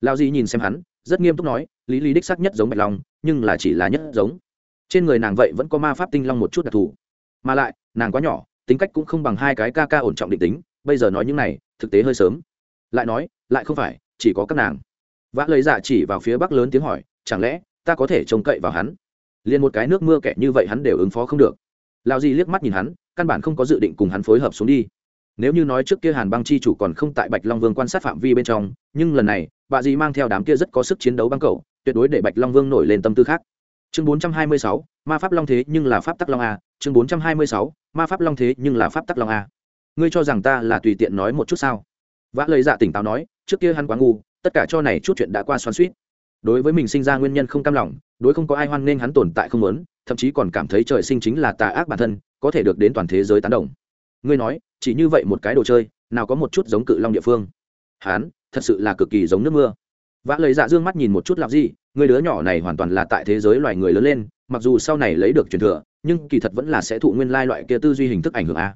lao di nhìn xem hắn, rất nghiêm túc nói, lý lý đích sắc nhất giống bạch long, nhưng là chỉ là nhất giống. Trên người nàng vậy vẫn có ma pháp tinh long một chút đặc thù. Mà lại, nàng quá nhỏ, tính cách cũng không bằng hai cái ca ca ổn trọng định tính, bây giờ nói những này, thực tế hơi sớm. Lại nói, lại không phải, chỉ có các nàng. Vã lấy dạ chỉ vào phía bắc lớn tiếng hỏi, chẳng lẽ, ta có thể trông cậy vào hắn? Liền một cái nước mưa kẻ như vậy hắn đều ứng phó không được. Lao di liếc mắt nhìn hắn, căn bản không có dự định cùng hắn phối hợp xuống đi. Nếu như nói trước kia hàn băng chi chủ còn không tại bạch long vương quan sát phạm vi bên trong, nhưng lần này bà dì mang theo đám kia rất có sức chiến đấu băng cầu tuyệt đối để bạch long vương nổi lên tâm tư khác. Chương 426, ma pháp long thế nhưng là pháp tắc long a chương 426, ma pháp long thế nhưng là pháp tắc long a. Ngươi cho rằng ta là tùy tiện nói một chút sao? Vã lời dạ tỉnh táo nói trước kia hắn quá ngu tất cả cho này chút chuyện đã qua xoắn suýt đối với mình sinh ra nguyên nhân không cam lòng đối không có ai hoan nên hắn tồn tại không muốn thậm chí còn cảm thấy trời sinh chính là tà ác bản thân có thể được đến toàn thế giới tán đồng. Ngươi nói chỉ như vậy một cái đồ chơi nào có một chút giống cự long địa phương? Hắn thật sự là cực kỳ giống nước mưa. Vã lời dạ dương mắt nhìn một chút làm gì người đứa nhỏ này hoàn toàn là tại thế giới loài người lớn lên, mặc dù sau này lấy được truyền thừa, nhưng kỳ thật vẫn là sẽ thụ nguyên lai loại kia tư duy hình thức ảnh hưởng a.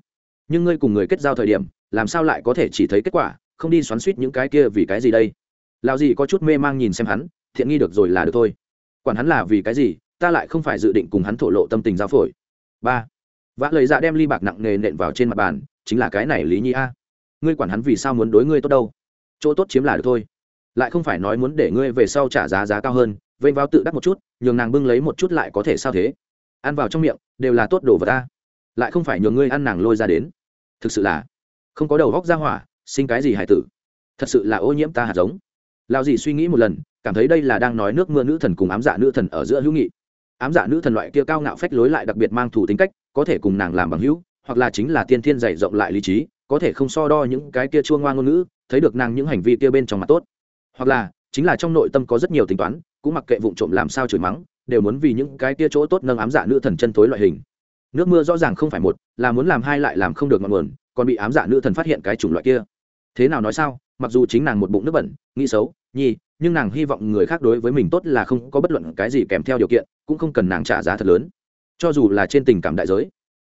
Nhưng ngươi cùng người kết giao thời điểm, làm sao lại có thể chỉ thấy kết quả, không đi xoắn suýt những cái kia vì cái gì đây? Lao gì có chút mê mang nhìn xem hắn, thiện nghi được rồi là được thôi. Quản hắn là vì cái gì, ta lại không phải dự định cùng hắn thổ lộ tâm tình giao phổi. Ba. Vã lời dạ đem ly bạc nặng nề nện vào trên mặt bàn, chính là cái này lý nhi a. Ngươi quản hắn vì sao muốn đối ngươi tốt đâu? Chỗ tốt chiếm là được thôi. Lại không phải nói muốn để ngươi về sau trả giá giá cao hơn, vênh vào tự đắc một chút, nhường nàng bưng lấy một chút lại có thể sao thế? Ăn vào trong miệng, đều là tốt đồ vật ta. Lại không phải nhường ngươi ăn nàng lôi ra đến. Thực sự là, không có đầu góc ra hỏa, sinh cái gì hải tử? Thật sự là ô nhiễm ta hạt giống. Lao gì suy nghĩ một lần, cảm thấy đây là đang nói nước mưa nữ thần cùng ám dạ nữ thần ở giữa hữu nghị. Ám dạ nữ thần loại kia cao ngạo phách lối lại đặc biệt mang thủ tính cách, có thể cùng nàng làm bằng hữu, hoặc là chính là tiên thiên dày rộng lại lý trí, có thể không so đo những cái kia chua ngoan ngôn ngữ thấy được nàng những hành vi kia bên trong mặt tốt. Hoặc là, chính là trong nội tâm có rất nhiều tính toán, cũng mặc kệ vụ trộm làm sao chửi mắng, đều muốn vì những cái kia chỗ tốt nâng ám dạ nữ thần chân tối loại hình. Nước mưa rõ ràng không phải một, là muốn làm hai lại làm không được ngọn nguồn, còn bị ám dạ nữ thần phát hiện cái chủng loại kia. Thế nào nói sao? Mặc dù chính nàng một bụng nước bẩn, nghĩ xấu nhi nhưng nàng hy vọng người khác đối với mình tốt là không có bất luận cái gì kèm theo điều kiện, cũng không cần nàng trả giá thật lớn. Cho dù là trên tình cảm đại giới,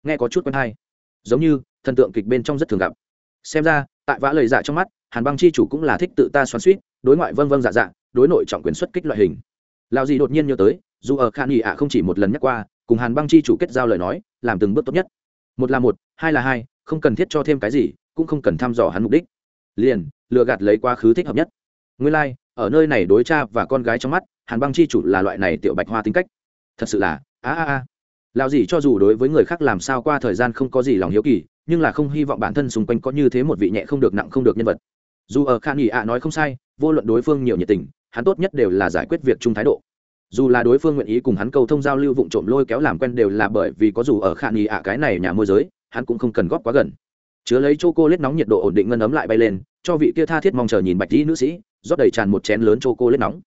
nghe có chút quen hay. Giống như, thần tượng kịch bên trong rất thường gặp. Xem ra, tại vã lời dạ trong mắt hàn băng chi chủ cũng là thích tự ta xoắn suýt đối ngoại vâng vâng dạ dạ đối nội trọng quyền xuất kích loại hình. Lao gì đột nhiên nhớ tới dù ở khan nghị ạ không chỉ một lần nhắc qua cùng hàn băng chi chủ kết giao lời nói làm từng bước tốt nhất. Một là một hai là hai không cần thiết cho thêm cái gì cũng không cần thăm dò hắn mục đích. Liền lừa gạt lấy quá khứ thích hợp nhất. Nguyên lai、like, ở nơi này đối cha và con gái trong mắt hàn băng chi chủ là loại này tiểu bạch hoa tính cách. Thật sự là a a a. Lao gì cho dù đối với người khác làm sao qua thời gian không có gì lòng hiếu kỳ nhưng là không hy vọng bản thân xung quanh có như thế một vị nhẹ không được nặng không được nhân vật dù ở khan nghị ạ nói không sai, vô luận đối phương nhiều nhiệt tình, hắn tốt nhất đều là giải quyết việc chung thái độ. Dù là đối phương nguyện ý cùng hắn cầu thông giao lưu vụng trộm lôi kéo làm quen đều là bởi vì có dù ở khan nghị ạ cái này nhà môi giới, hắn cũng không cần góp quá gần. Chứa lấy chô cô lết nóng nhiệt độ ổn định ngân ấm lại bay lên, cho vị kia tha thiết mong chờ nhìn bạch dĩ nữ sĩ, rót đầy tràn một chén lớn chô cô lết nóng.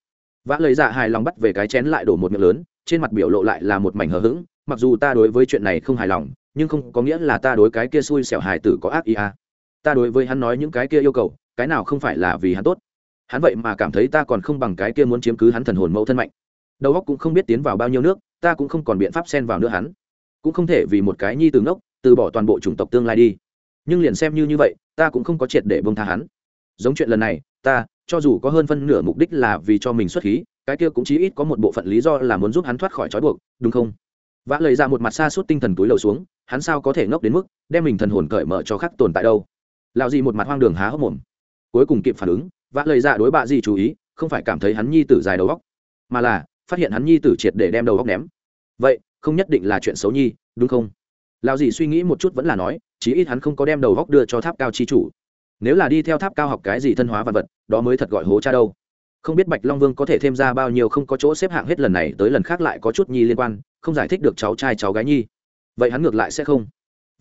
Vã lời dạ hài lòng bắt về cái chén lại đổ một miệng lớn, trên mặt biểu lộ lại là một mảnh hờ hững, mặc dù ta đối với chuyện này không hài lòng, nhưng không có nghĩa là ta đối cái kia xui xẻo hài tử có ác ý à. ta đối với hắn nói những cái kia yêu cầu cái nào không phải là vì hắn tốt? Hắn vậy mà cảm thấy ta còn không bằng cái kia muốn chiếm cứ hắn thần hồn mẫu thân mạnh. Đầu óc cũng không biết tiến vào bao nhiêu nước, ta cũng không còn biện pháp xen vào nữa hắn. Cũng không thể vì một cái nhi từ ngốc, từ bỏ toàn bộ chủng tộc tương lai đi. Nhưng liền xem như như vậy, ta cũng không có triệt để bông tha hắn. Giống chuyện lần này, ta, cho dù có hơn phân nửa mục đích là vì cho mình xuất khí, cái kia cũng chí ít có một bộ phận lý do là muốn giúp hắn thoát khỏi trói buộc, đúng không? Vã lời ra dạ một mặt xa suốt tinh thần túi lầu xuống, hắn sao có thể ngốc đến mức đem mình thần hồn cởi mở cho khắc tồn tại đâu? Lạo gì một mặt hoang đường há hốc mồm cuối cùng kịp phản ứng, vã lời ra đối bạ gì chú ý, không phải cảm thấy hắn nhi tử dài đầu góc mà là phát hiện hắn nhi tử triệt để đem đầu góc ném. Vậy, không nhất định là chuyện xấu nhi, đúng không? Lao gì suy nghĩ một chút vẫn là nói, chí ít hắn không có đem đầu góc đưa cho tháp cao chi chủ. Nếu là đi theo tháp cao học cái gì thân hóa vật vật, đó mới thật gọi hố cha đâu. Không biết bạch long vương có thể thêm ra bao nhiêu không có chỗ xếp hạng hết lần này tới lần khác lại có chút nhi liên quan, không giải thích được cháu trai cháu gái nhi. Vậy hắn ngược lại sẽ không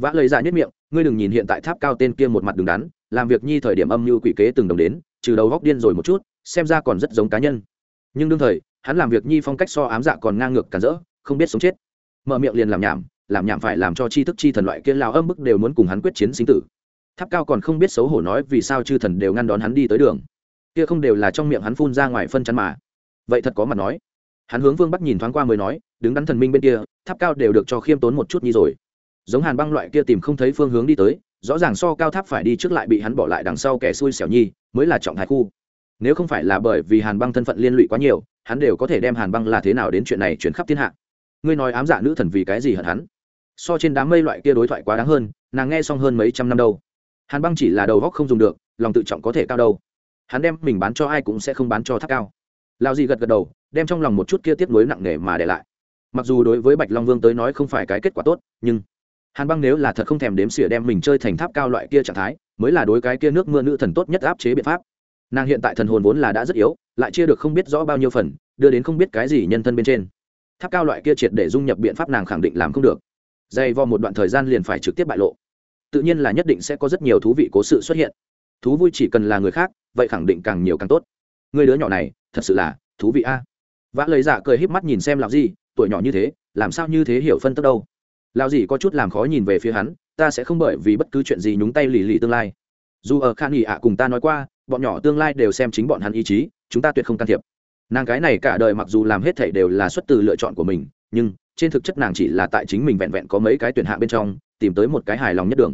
vã lời ra nhất miệng, ngươi đừng nhìn hiện tại tháp cao tên kia một mặt đứng đắn, làm việc nhi thời điểm âm mưu quỷ kế từng đồng đến, trừ đầu góc điên rồi một chút, xem ra còn rất giống cá nhân. Nhưng đương thời, hắn làm việc nhi phong cách so ám dạ còn ngang ngược cản rỡ, không biết sống chết. Mở miệng liền làm nhảm làm nhảm phải làm cho chi thức chi thần loại kia lao âm bức đều muốn cùng hắn quyết chiến sinh tử. Tháp cao còn không biết xấu hổ nói vì sao chư thần đều ngăn đón hắn đi tới đường. Kia không đều là trong miệng hắn phun ra ngoài phân chắn mà. Vậy thật có mặt nói. Hắn hướng vương bắt nhìn thoáng qua mới nói, đứng đắn thần minh bên kia, tháp cao đều được cho khiêm tốn một chút nhi rồi giống hàn băng loại kia tìm không thấy phương hướng đi tới, rõ ràng so cao tháp phải đi trước lại bị hắn bỏ lại đằng sau kẻ xui xẻo nhi, mới là trọng thái khu. Nếu không phải là bởi vì hàn băng thân phận liên lụy quá nhiều, hắn đều có thể đem hàn băng là thế nào đến chuyện này chuyển khắp thiên hạ. Ngươi nói ám dạ nữ thần vì cái gì hận hắn? So trên đám mây loại kia đối thoại quá đáng hơn, nàng nghe xong hơn mấy trăm năm đâu. Hàn băng chỉ là đầu góc không dùng được, lòng tự trọng có thể cao đâu. Hắn đem mình bán cho ai cũng sẽ không bán cho tháp cao. Lao gì gật gật đầu, đem trong lòng một chút kia tiếp nối nặng nề mà để lại. Mặc dù đối với bạch long vương tới nói không phải cái kết quả tốt, nhưng hàn băng nếu là thật không thèm đếm xỉa đem mình chơi thành tháp cao loại kia trạng thái, mới là đối cái kia nước mưa nữ thần tốt nhất áp chế biện pháp. Nàng hiện tại thần hồn vốn là đã rất yếu, lại chia được không biết rõ bao nhiêu phần, đưa đến không biết cái gì nhân thân bên trên. Tháp cao loại kia triệt để dung nhập biện pháp nàng khẳng định làm không được. Dày vò một đoạn thời gian liền phải trực tiếp bại lộ. Tự nhiên là nhất định sẽ có rất nhiều thú vị cố sự xuất hiện. Thú vui chỉ cần là người khác, vậy khẳng định càng nhiều càng tốt. Người đứa nhỏ này, thật sự là thú vị a. Vã lời giả dạ cười híp mắt nhìn xem làm gì tuổi nhỏ như thế, làm sao như thế hiểu phân tức đâu? Lao gì có chút làm khó nhìn về phía hắn, ta sẽ không bởi vì bất cứ chuyện gì nhúng tay lì lì tương lai. Dù ở khan nghỉ ạ cùng ta nói qua, bọn nhỏ tương lai đều xem chính bọn hắn ý chí, chúng ta tuyệt không can thiệp. Nàng cái này cả đời mặc dù làm hết thảy đều là xuất từ lựa chọn của mình, nhưng trên thực chất nàng chỉ là tại chính mình vẹn vẹn có mấy cái tuyển hạ bên trong, tìm tới một cái hài lòng nhất đường.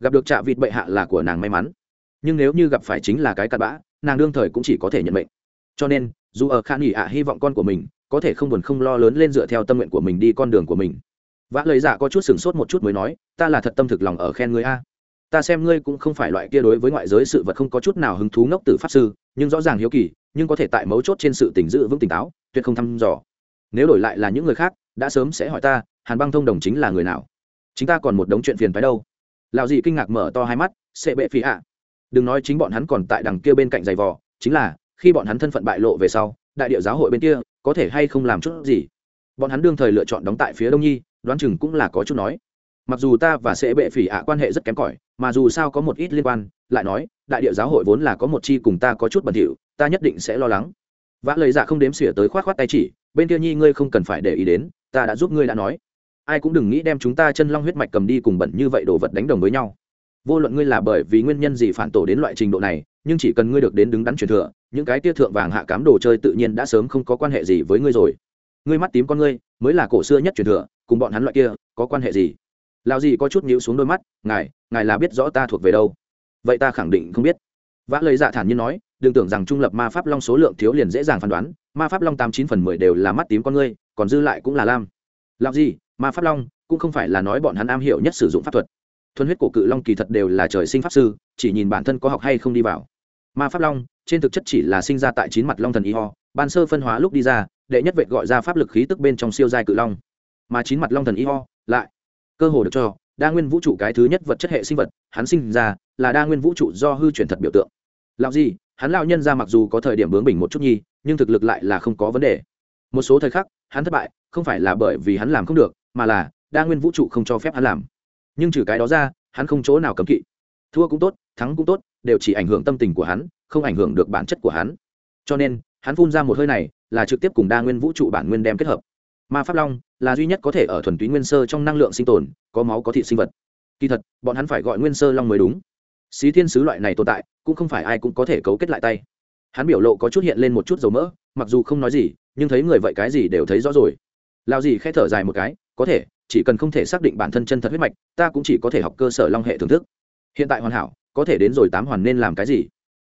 Gặp được trạ vịt bệ hạ là của nàng may mắn. Nhưng nếu như gặp phải chính là cái cặn bã, nàng đương thời cũng chỉ có thể nhận mệnh. Cho nên, dù ở khan nghỉ ạ hy vọng con của mình có thể không buồn không lo lớn lên dựa theo tâm nguyện của mình đi con đường của mình vã lời giả dạ có chút sửng sốt một chút mới nói, ta là thật tâm thực lòng ở khen ngươi a. Ta xem ngươi cũng không phải loại kia đối với ngoại giới sự vật không có chút nào hứng thú ngốc từ pháp sư, nhưng rõ ràng hiếu kỳ, nhưng có thể tại mấu chốt trên sự tỉnh giữ vững tỉnh táo, tuyệt không thăm dò. Nếu đổi lại là những người khác, đã sớm sẽ hỏi ta, hàn băng thông đồng chính là người nào? Chính ta còn một đống chuyện phiền phái đâu. Lào gì kinh ngạc mở to hai mắt, sẽ bệ phi hạ đừng nói chính bọn hắn còn tại đằng kia bên cạnh giày vò, chính là, khi bọn hắn thân phận bại lộ về sau, đại điệu giáo hội bên kia, có thể hay không làm chút gì? Bọn hắn đương thời lựa chọn đóng tại phía đông nhi đoán chừng cũng là có chút nói. Mặc dù ta và sẽ bệ phỉ ạ quan hệ rất kém cỏi, mà dù sao có một ít liên quan, lại nói, đại địa giáo hội vốn là có một chi cùng ta có chút bẩn thỉu, ta nhất định sẽ lo lắng. Vã lời dạ không đếm xỉa tới khoát khoát tay chỉ, bên kia nhi ngươi không cần phải để ý đến, ta đã giúp ngươi đã nói. Ai cũng đừng nghĩ đem chúng ta chân long huyết mạch cầm đi cùng bẩn như vậy đồ vật đánh đồng với nhau. Vô luận ngươi là bởi vì nguyên nhân gì phản tổ đến loại trình độ này, nhưng chỉ cần ngươi được đến đứng đắn truyền thừa, những cái tia thượng vàng hạ cám đồ chơi tự nhiên đã sớm không có quan hệ gì với ngươi rồi. Ngươi mắt tím con ngươi, mới là cổ xưa nhất truyền thừa cùng bọn hắn loại kia, có quan hệ gì? Lao gì có chút nhíu xuống đôi mắt, ngài ngài là biết rõ ta thuộc về đâu. Vậy ta khẳng định không biết. Vã lời dạ thản nhiên nói, đừng tưởng rằng trung lập ma pháp long số lượng thiếu liền dễ dàng phán đoán, ma pháp long tám chín phần mười đều là mắt tím con ngươi, còn dư lại cũng là lam. Lao gì ma pháp long cũng không phải là nói bọn hắn am hiểu nhất sử dụng pháp thuật. Thuần huyết cổ cự long kỳ thật đều là trời sinh pháp sư, chỉ nhìn bản thân có học hay không đi vào. Ma pháp long, trên thực chất chỉ là sinh ra tại chín mặt long thần y ho, ban sơ phân hóa lúc đi ra, đệ nhất vệ gọi ra pháp lực khí tức bên trong siêu giai cự long mà chín mặt long thần y ho lại. Cơ hồ được cho, đa nguyên vũ trụ cái thứ nhất vật chất hệ sinh vật, hắn sinh ra là đa nguyên vũ trụ do hư chuyển thật biểu tượng. Lão gì, hắn lão nhân ra mặc dù có thời điểm bướng bỉnh một chút nhi, nhưng thực lực lại là không có vấn đề. Một số thời khắc, hắn thất bại, không phải là bởi vì hắn làm không được, mà là đa nguyên vũ trụ không cho phép hắn làm. Nhưng trừ cái đó ra, hắn không chỗ nào cấm kỵ. Thua cũng tốt, thắng cũng tốt, đều chỉ ảnh hưởng tâm tình của hắn, không ảnh hưởng được bản chất của hắn. Cho nên, hắn phun ra một hơi này, là trực tiếp cùng đa nguyên vũ trụ bản nguyên đem kết hợp ma pháp long là duy nhất có thể ở thuần túy nguyên sơ trong năng lượng sinh tồn, có máu có thị sinh vật. Kỳ thật, bọn hắn phải gọi nguyên sơ long mới đúng. Xí thiên sứ loại này tồn tại, cũng không phải ai cũng có thể cấu kết lại tay. Hắn biểu lộ có chút hiện lên một chút dầu mỡ, mặc dù không nói gì, nhưng thấy người vậy cái gì đều thấy rõ rồi. Lao gì khẽ thở dài một cái, có thể, chỉ cần không thể xác định bản thân chân thật huyết mạch, ta cũng chỉ có thể học cơ sở long hệ thưởng thức. Hiện tại hoàn hảo, có thể đến rồi tám hoàn nên làm cái gì?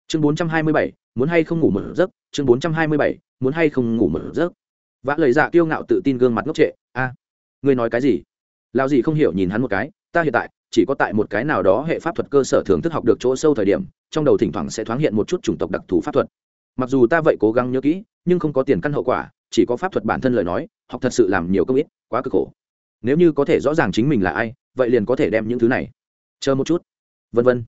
Chương bốn trăm hai mươi bảy, muốn hay không ngủ một giấc? Chương bốn trăm hai mươi bảy, muốn hay không ngủ một giấc? Vã lời dạ kiêu ngạo tự tin gương mặt ngốc trệ a à, ngươi nói cái gì? Lao gì không hiểu nhìn hắn một cái ta hiện tại chỉ có tại một cái nào đó hệ pháp thuật cơ sở thưởng thức học được chỗ sâu thời điểm trong đầu thỉnh thoảng sẽ thoáng hiện một chút chủng tộc đặc thù pháp thuật. Mặc dù ta vậy cố gắng nhớ kỹ nhưng không có tiền căn hậu quả chỉ có pháp thuật bản thân lời nói học thật sự làm nhiều công ít quá cực khổ. Nếu như có thể rõ ràng chính mình là ai vậy liền có thể đem những thứ này. Chờ một chút. Vân vân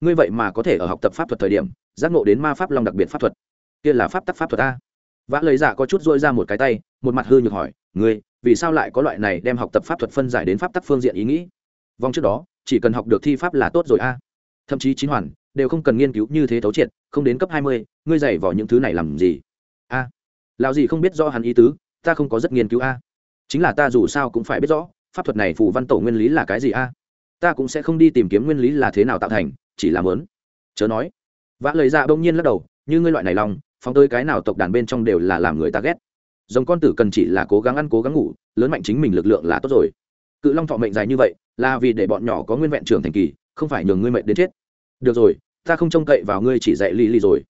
ngươi vậy mà có thể ở học tập pháp thuật thời điểm giác ngộ đến ma pháp long đặc biệt pháp thuật. Kia là pháp tắc pháp thuật a vã lời dạ có chút dôi ra một cái tay một mặt hư nhược hỏi ngươi vì sao lại có loại này đem học tập pháp thuật phân giải đến pháp tắc phương diện ý nghĩ? Vòng trước đó chỉ cần học được thi pháp là tốt rồi a. Thậm chí chín hoàn đều không cần nghiên cứu như thế thấu triệt không đến cấp hai mươi ngươi dạy vào những thứ này làm gì? A à, lão gì không biết do hắn ý tứ ta không có rất nghiên cứu a. Chính là ta dù sao cũng phải biết rõ pháp thuật này phù văn tổ nguyên lý là cái gì a? Ta cũng sẽ không đi tìm kiếm nguyên lý là thế nào tạo thành chỉ làm lớn chớ nói. Vã lời ra dạ bỗng nhiên lắc đầu như ngươi loại này lòng phóng tới cái nào tộc đàn bên trong đều là làm người ta ghét. Dòng con tử cần chỉ là cố gắng ăn, cố gắng ngủ, lớn mạnh chính mình lực lượng là tốt rồi. Cự long thọ mệnh dài như vậy, là vì để bọn nhỏ có nguyên vẹn trưởng thành kỳ, không phải nhường ngươi mệnh đến chết. Được rồi, ta không trông cậy vào ngươi chỉ dạy ly ly rồi.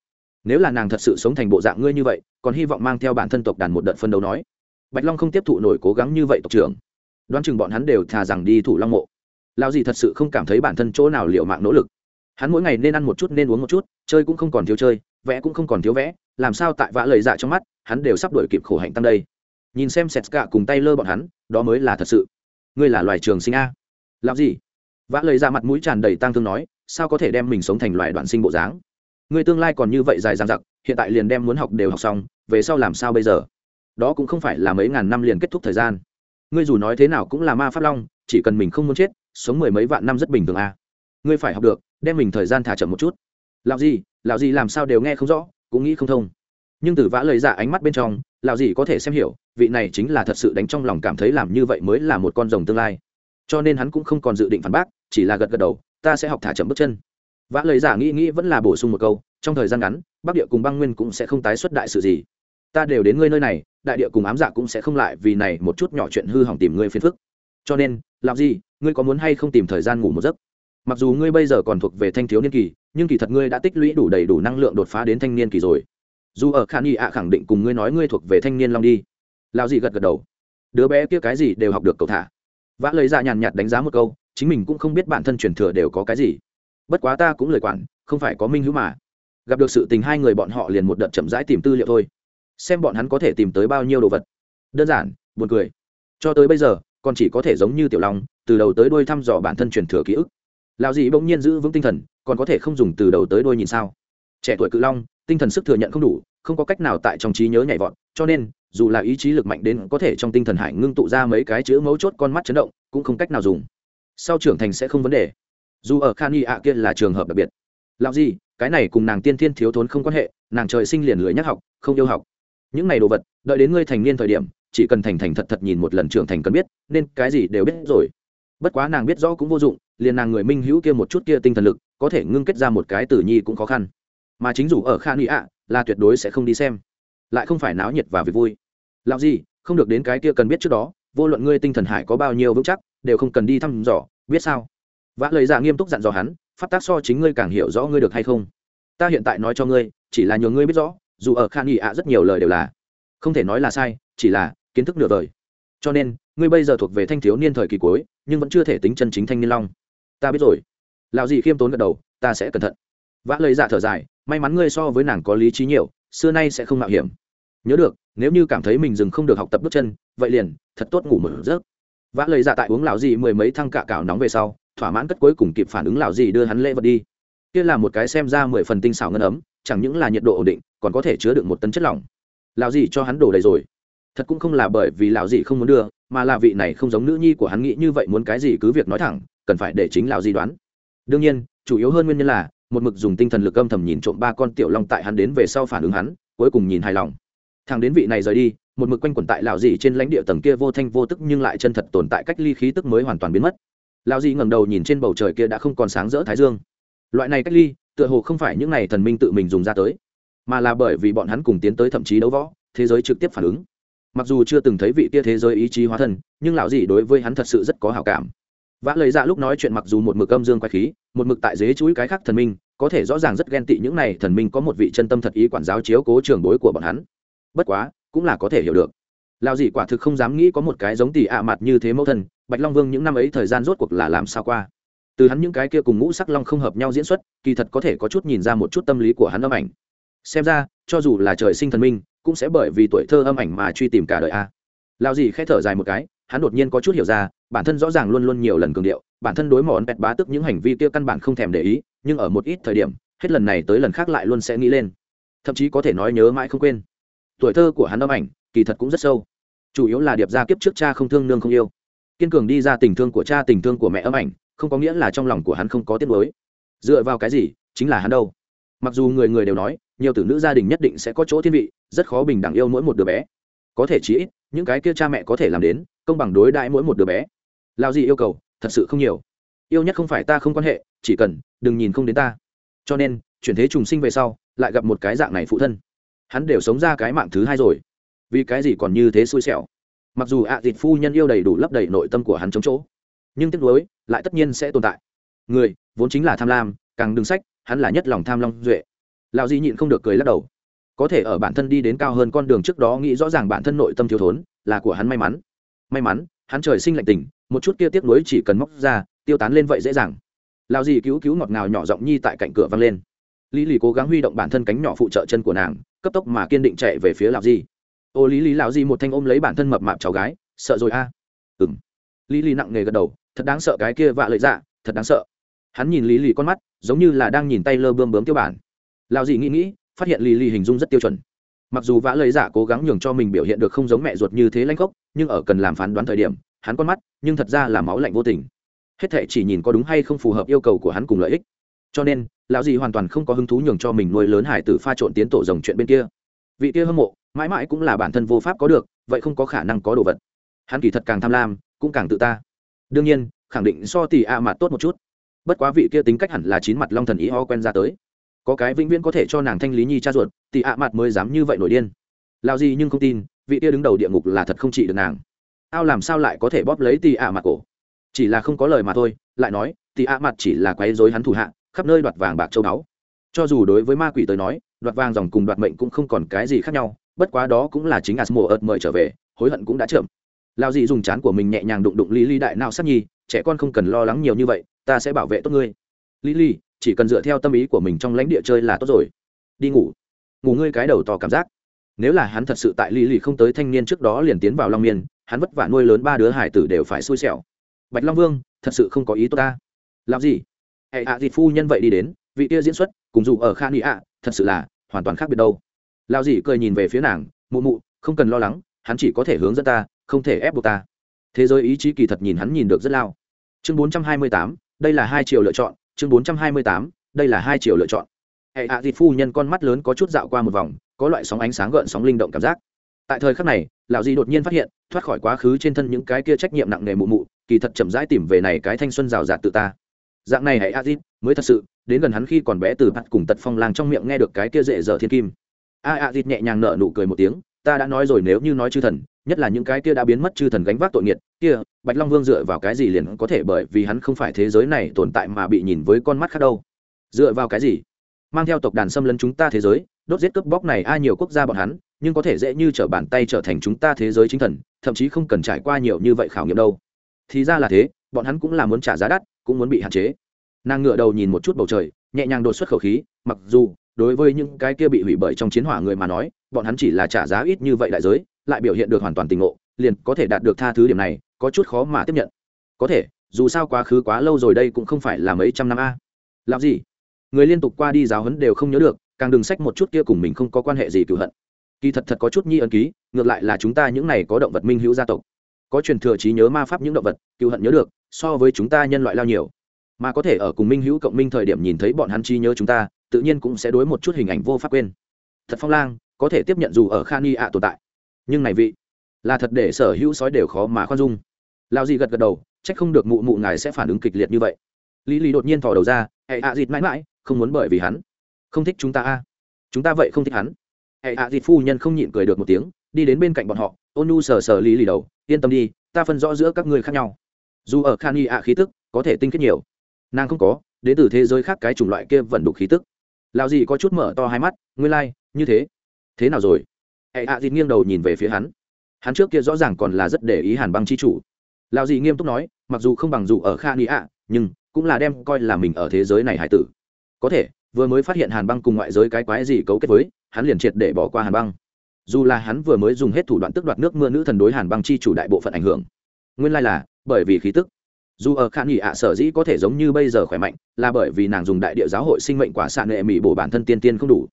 Nếu là nàng thật sự sống thành bộ dạng ngươi như vậy, còn hy vọng mang theo bản thân tộc đàn một đợt phân đấu nói. Bạch long không tiếp thụ nổi cố gắng như vậy tộc trưởng. Đoán chừng bọn hắn đều thà rằng đi thủ long mộ. Lao gì thật sự không cảm thấy bản thân chỗ nào liệu mạng nỗ lực. Hắn mỗi ngày nên ăn một chút, nên uống một chút chơi cũng không còn thiếu chơi, vẽ cũng không còn thiếu vẽ, làm sao tại vã lời dạ trong mắt, hắn đều sắp đổi kịp khổ hạnh tăng đây. Nhìn xem sét cả cùng tay lơ bọn hắn, đó mới là thật sự. Ngươi là loài trường sinh a. Làm gì? Vã lời dạ mặt mũi tràn đầy tang thương nói, sao có thể đem mình sống thành loài đoạn sinh bộ dáng? Ngươi tương lai còn như vậy dài dằng dặc, hiện tại liền đem muốn học đều học xong, về sau làm sao bây giờ? Đó cũng không phải là mấy ngàn năm liền kết thúc thời gian. Ngươi dù nói thế nào cũng là ma pháp long, chỉ cần mình không muốn chết, sống mười mấy vạn năm rất bình thường à. ngươi phải học được, đem mình thời gian thả chậm một chút lão gì lão gì làm sao đều nghe không rõ, cũng nghĩ không thông. Nhưng từ vã lời dạ ánh mắt bên trong, lão gì có thể xem hiểu, vị này chính là thật sự đánh trong lòng cảm thấy làm như vậy mới là một con rồng tương lai. Cho nên hắn cũng không còn dự định phản bác, chỉ là gật gật đầu, ta sẽ học thả chậm bước chân. Vã lời giả nghĩ nghĩ vẫn là bổ sung một câu, trong thời gian ngắn, bắc địa cùng băng nguyên cũng sẽ không tái xuất đại sự gì. Ta đều đến ngươi nơi này, đại địa cùng ám dạ cũng sẽ không lại vì này một chút nhỏ chuyện hư hỏng tìm ngươi phiền phức. Cho nên làm gì ngươi có muốn hay không tìm thời gian ngủ một giấc? Mặc dù ngươi bây giờ còn thuộc về thanh thiếu niên kỳ, nhưng kỳ thật ngươi đã tích lũy đủ đầy đủ năng lượng đột phá đến thanh niên kỳ rồi. Dù ở khả nghi ạ khẳng định cùng ngươi nói ngươi thuộc về thanh niên long đi. Lao Dị gật gật đầu. Đứa bé kia cái gì đều học được cậu thả. Vã lấy ra nhàn nhạt đánh giá một câu, chính mình cũng không biết bản thân truyền thừa đều có cái gì. Bất quá ta cũng lời quản, không phải có minh hữu mà. Gặp được sự tình hai người bọn họ liền một đợt chậm rãi tìm tư liệu thôi. Xem bọn hắn có thể tìm tới bao nhiêu đồ vật. Đơn giản, buồn cười. Cho tới bây giờ, còn chỉ có thể giống như tiểu long, từ đầu tới đuôi thăm dò bản thân truyền thừa ký ức. Lão gì bỗng nhiên giữ vững tinh thần, còn có thể không dùng từ đầu tới đuôi nhìn sao? Trẻ tuổi cự long, tinh thần sức thừa nhận không đủ, không có cách nào tại trong trí nhớ nhảy vọt, cho nên, dù là ý chí lực mạnh đến có thể trong tinh thần hải ngưng tụ ra mấy cái chữ mấu chốt con mắt chấn động, cũng không cách nào dùng. Sau trưởng thành sẽ không vấn đề. Dù ở khan y ạ kia là trường hợp đặc biệt. Làm gì cái này cùng nàng tiên thiên thiếu thốn không quan hệ, nàng trời sinh liền lười nhắc học, không yêu học. Những này đồ vật, đợi đến ngươi thành niên thời điểm, chỉ cần thành thành thật thật nhìn một lần trưởng thành cần biết, nên cái gì đều biết rồi. Bất quá nàng biết rõ cũng vô dụng liền nàng người minh hữu kia một chút kia tinh thần lực, có thể ngưng kết ra một cái tử nhi cũng khó khăn. Mà chính dù ở Kha y ạ, là tuyệt đối sẽ không đi xem. Lại không phải náo nhiệt và việc vui. Làm gì, không được đến cái kia cần biết trước đó, vô luận ngươi tinh thần hải có bao nhiêu vững chắc, đều không cần đi thăm dò, biết sao? Vã lời giả nghiêm túc dặn dò hắn phát tác so chính ngươi càng hiểu rõ ngươi được hay không. Ta hiện tại nói cho ngươi, chỉ là nhờ ngươi biết rõ, dù ở khan nghị ạ rất nhiều lời đều là. Không thể nói là sai, chỉ là kiến thức nửa vời. Cho nên, ngươi bây giờ thuộc về thanh thiếu niên thời kỳ cuối, nhưng vẫn chưa thể tính chân chính thanh niên long ta biết rồi. Lão gì khiêm tốn gật đầu, ta sẽ cẩn thận. Vã lời dạ thở dài, may mắn ngươi so với nàng có lý trí nhiều, xưa nay sẽ không mạo hiểm. Nhớ được, nếu như cảm thấy mình dừng không được học tập bước chân, vậy liền, thật tốt ngủ một giấc. Vã lời dạ tại uống lão gì mười mấy thăng cạ cảo nóng về sau, thỏa mãn cất cuối cùng kịp phản ứng lão gì đưa hắn lễ vật đi. Kia là một cái xem ra mười phần tinh xảo ngân ấm, chẳng những là nhiệt độ ổn định, còn có thể chứa được một tấn chất lỏng. Lão gì cho hắn đổ đầy rồi. Thật cũng không là bởi vì lão gì không muốn đưa, mà là vị này không giống nữ nhi của hắn nghĩ như vậy muốn cái gì cứ việc nói thẳng cần phải để chính lão di đoán. Đương nhiên, chủ yếu hơn nguyên nhân là, một mực dùng tinh thần lực âm thầm nhìn trộm ba con tiểu long tại hắn đến về sau phản ứng hắn, cuối cùng nhìn hài lòng. Thằng đến vị này rời đi, một mực quanh quẩn tại lão dị trên lãnh địa tầng kia vô thanh vô tức nhưng lại chân thật tồn tại cách ly khí tức mới hoàn toàn biến mất. Lão dị ngẩng đầu nhìn trên bầu trời kia đã không còn sáng rỡ thái dương. Loại này cách ly, tựa hồ không phải những này thần minh tự mình dùng ra tới, mà là bởi vì bọn hắn cùng tiến tới thậm chí đấu võ, thế giới trực tiếp phản ứng. Mặc dù chưa từng thấy vị kia thế giới ý chí hóa thân, nhưng lão dị đối với hắn thật sự rất có hảo cảm vã lời ra dạ lúc nói chuyện mặc dù một mực âm dương quay khí, một mực tại dế chuỗi cái khác thần minh, có thể rõ ràng rất ghen tị những này thần minh có một vị chân tâm thật ý quản giáo chiếu cố trường bối của bọn hắn. Bất quá, cũng là có thể hiểu được. Lao dị quả thực không dám nghĩ có một cái giống tỷ ạ mặt như thế mẫu thân, bạch long vương những năm ấy thời gian rốt cuộc là làm sao qua? Từ hắn những cái kia cùng ngũ sắc long không hợp nhau diễn xuất, kỳ thật có thể có chút nhìn ra một chút tâm lý của hắn âm ảnh. Xem ra, cho dù là trời sinh thần minh, cũng sẽ bởi vì tuổi thơ âm ảnh mà truy tìm cả đời a. Lao dị khẽ thở dài một cái hắn đột nhiên có chút hiểu ra, bản thân rõ ràng luôn luôn nhiều lần cường điệu, bản thân đối mỏ pẹt bá tức những hành vi kia căn bản không thèm để ý, nhưng ở một ít thời điểm, hết lần này tới lần khác lại luôn sẽ nghĩ lên. Thậm chí có thể nói nhớ mãi không quên. Tuổi thơ của hắn âm ảnh, kỳ thật cũng rất sâu. Chủ yếu là điệp ra kiếp trước cha không thương nương không yêu. Kiên cường đi ra tình thương của cha, tình thương của mẹ âm ảnh, không có nghĩa là trong lòng của hắn không có tiết mới dựa vào cái gì, chính là hắn đâu. Mặc dù người người đều nói, nhiều tử nữ gia đình nhất định sẽ có chỗ thiên vị, rất khó bình đẳng yêu mỗi một đứa bé. Có thể chí ít, những cái kia cha mẹ có thể làm đến công bằng đối đãi mỗi một đứa bé. Lao gì yêu cầu, thật sự không nhiều. Yêu nhất không phải ta không quan hệ, chỉ cần, đừng nhìn không đến ta. Cho nên, chuyển thế trùng sinh về sau, lại gặp một cái dạng này phụ thân. Hắn đều sống ra cái mạng thứ hai rồi. Vì cái gì còn như thế xui xẻo? Mặc dù ạ à thịt phu nhân yêu đầy đủ lấp đầy nội tâm của hắn chống chỗ, nhưng tiếc nuối lại tất nhiên sẽ tồn tại. Người, vốn chính là tham lam, càng đừng sách, hắn là nhất lòng tham long duệ. Lão di nhịn không được cười lắc đầu. Có thể ở bản thân đi đến cao hơn con đường trước đó nghĩ rõ ràng bản thân nội tâm thiếu thốn, là của hắn may mắn may mắn, hắn trời sinh lạnh tình, một chút kia tiếc nuối chỉ cần móc ra, tiêu tán lên vậy dễ dàng. Lão gì cứu cứu ngọt ngào nhỏ giọng nhi tại cạnh cửa vang lên. Lý lì cố gắng huy động bản thân cánh nhỏ phụ trợ chân của nàng, cấp tốc mà kiên định chạy về phía lão di ô lý lý, lão di một thanh ôm lấy bản thân mập mạp cháu gái, sợ rồi a. À? ừng lý lý nặng nề gật đầu, thật đáng sợ cái kia vạ lợi dạ thật đáng sợ. Hắn nhìn lý lì con mắt, giống như là đang nhìn tay lơ bươm bướm tiêu bản. Lao gì nghĩ nghĩ, phát hiện lý lì hình dung rất tiêu chuẩn mặc dù vã lời giả dạ cố gắng nhường cho mình biểu hiện được không giống mẹ ruột như thế lanh gốc nhưng ở cần làm phán đoán thời điểm, hắn con mắt, nhưng thật ra là máu lạnh vô tình. Hết thệ chỉ nhìn có đúng hay không phù hợp yêu cầu của hắn cùng lợi ích. Cho nên, lão dì hoàn toàn không có hứng thú nhường cho mình nuôi lớn hải tử pha trộn tiến tổ rồng chuyện bên kia. Vị kia hâm mộ, mãi mãi cũng là bản thân vô pháp có được, vậy không có khả năng có đồ vật. Hắn kỳ thật càng tham lam, cũng càng tự ta. Đương nhiên, khẳng định so tỷ a mặt tốt một chút. Bất quá vị kia tính cách hẳn là chín mặt long thần ý ho quen ra tới có cái vĩnh viễn có thể cho nàng thanh lý nhi cha ruột tỷ ạ mặt mới dám như vậy nổi điên. Lao gì nhưng không tin, vị kia đứng đầu địa ngục là thật không trị được nàng. Ao làm sao lại có thể bóp lấy tỷ ạ mặt cổ? Chỉ là không có lời mà thôi, lại nói tỷ ạ mặt chỉ là quấy rối hắn thủ hạ, khắp nơi đoạt vàng bạc châu báu. Cho dù đối với ma quỷ tới nói, đoạt vàng dòng cùng đoạt mệnh cũng không còn cái gì khác nhau, bất quá đó cũng là chính asmo ợt mời trở về, hối hận cũng đã chậm. Lao dị dùng chán của mình nhẹ nhàng đụng đụng lý lý đại nào sắc nhi, trẻ con không cần lo lắng nhiều như vậy, ta sẽ bảo vệ tốt ngươi. Lý lý chỉ cần dựa theo tâm ý của mình trong lãnh địa chơi là tốt rồi. Đi ngủ. Ngủ ngươi cái đầu to cảm giác. Nếu là hắn thật sự tại lì lì không tới thanh niên trước đó liền tiến vào long miên hắn vất vả nuôi lớn ba đứa hải tử đều phải xui xẻo. Bạch long vương thật sự không có ý tốt ta. Làm gì? Hệ hạ à phu nhân vậy đi đến vị kia diễn xuất cùng dù ở khan ý ạ thật sự là hoàn toàn khác biệt đâu. Lao dì cười nhìn về phía nàng mụ mụ không cần lo lắng hắn chỉ có thể hướng dẫn ta không thể ép buộc ta. Thế giới ý chí kỳ thật nhìn hắn nhìn được rất lao. Chương 428, đây là hai chiều lựa chọn chương 428, đây là hai chiều lựa chọn. Hệ hạ à phu nhân con mắt lớn có chút dạo qua một vòng có loại sóng ánh sáng gợn sóng linh động cảm giác. Tại thời khắc này lão di đột nhiên phát hiện thoát khỏi quá khứ trên thân những cái kia trách nhiệm nặng nề mụ mụ kỳ thật chậm rãi tìm về này cái thanh xuân rào rạt tự ta. Dạng này hãy a mới thật sự đến gần hắn khi còn bé từ bắt cùng tật phong lang trong miệng nghe được cái kia dễ dở thiên kim. A a di nhẹ nhàng nở nụ cười một tiếng ta đã nói rồi nếu như nói chư thần nhất là những cái kia đã biến mất chư thần gánh vác tội nghiệt kia, bạch long vương dựa vào cái gì liền có thể bởi vì hắn không phải thế giới này tồn tại mà bị nhìn với con mắt khác đâu? Dựa vào cái gì? Mang theo tộc đàn xâm lấn chúng ta thế giới, đốt giết cướp bóc này ai nhiều quốc gia bọn hắn, nhưng có thể dễ như trở bàn tay trở thành chúng ta thế giới chính thần, thậm chí không cần trải qua nhiều như vậy khảo nghiệm đâu. Thì ra là thế, bọn hắn cũng là muốn trả giá đắt, cũng muốn bị hạn chế. Nàng ngựa đầu nhìn một chút bầu trời, nhẹ nhàng đột xuất khẩu khí, mặc dù, đối với những cái kia bị hủy bởi trong chiến hỏa người mà nói, bọn hắn chỉ là trả giá ít như vậy đại giới, lại biểu hiện được hoàn toàn tình ngộ, liền có thể đạt được tha thứ điểm này có chút khó mà tiếp nhận. Có thể, dù sao quá khứ quá lâu rồi đây cũng không phải là mấy trăm năm a. Làm gì? Người liên tục qua đi giáo huấn đều không nhớ được, càng đừng sách một chút kia cùng mình không có quan hệ gì cựu hận. Kỳ thật thật có chút nhi ân ký, ngược lại là chúng ta những này có động vật minh hữu gia tộc. Có truyền thừa trí nhớ ma pháp những động vật, cựu hận nhớ được, so với chúng ta nhân loại lao nhiều. Mà có thể ở cùng minh hữu cộng minh thời điểm nhìn thấy bọn hắn trí nhớ chúng ta, tự nhiên cũng sẽ đối một chút hình ảnh vô pháp quên. Thật phong lang, có thể tiếp nhận dù ở khan y ạ tồn tại. Nhưng này vị, là thật để sở hữu sói đều khó mà khoan dung lao gì gật gật đầu trách không được mụ mụ ngài sẽ phản ứng kịch liệt như vậy. Lý lý đột nhiên thò đầu ra hệ ạ dịt mãi mãi không muốn bởi vì hắn. Không thích chúng ta a. Chúng ta vậy không thích hắn. Hệ ạ dịt phu nhân không nhịn cười được một tiếng đi đến bên cạnh bọn họ ôn nu sờ sờ lý lý đầu yên tâm đi ta phân rõ giữa các người khác nhau. Dù ở khan y ạ khí tức có thể tinh kết nhiều. Nàng không có đến từ thế giới khác cái chủng loại kia vẫn đủ khí tức. Lao gì có chút mở to hai mắt nguyên lai、like, như thế. Thế nào rồi? Hệ hạ dịt nghiêng đầu nhìn về phía hắn. Hắn trước kia rõ ràng còn là rất để ý hàn băng c h i chủ lao dì nghiêm túc nói, mặc dù không bằng dù ở kha nghĩ ạ, nhưng cũng là đem coi là mình ở thế giới này hải tử. Có thể, vừa mới phát hiện hàn băng cùng ngoại giới cái quái gì cấu kết với, hắn liền triệt để bỏ qua hàn băng. Dù là hắn vừa mới dùng hết thủ đoạn tức đoạt nước mưa nữ thần đối hàn băng chi chủ đại bộ phận ảnh hưởng. Nguyên lai là, bởi vì khí tức. Dù ở khả nghị ạ, sở dĩ có thể giống như bây giờ khỏe mạnh, là bởi vì nàng dùng đại địa giáo hội sinh mệnh quả xạ nệ mỹ bổ bản thân tiên tiên không đủ.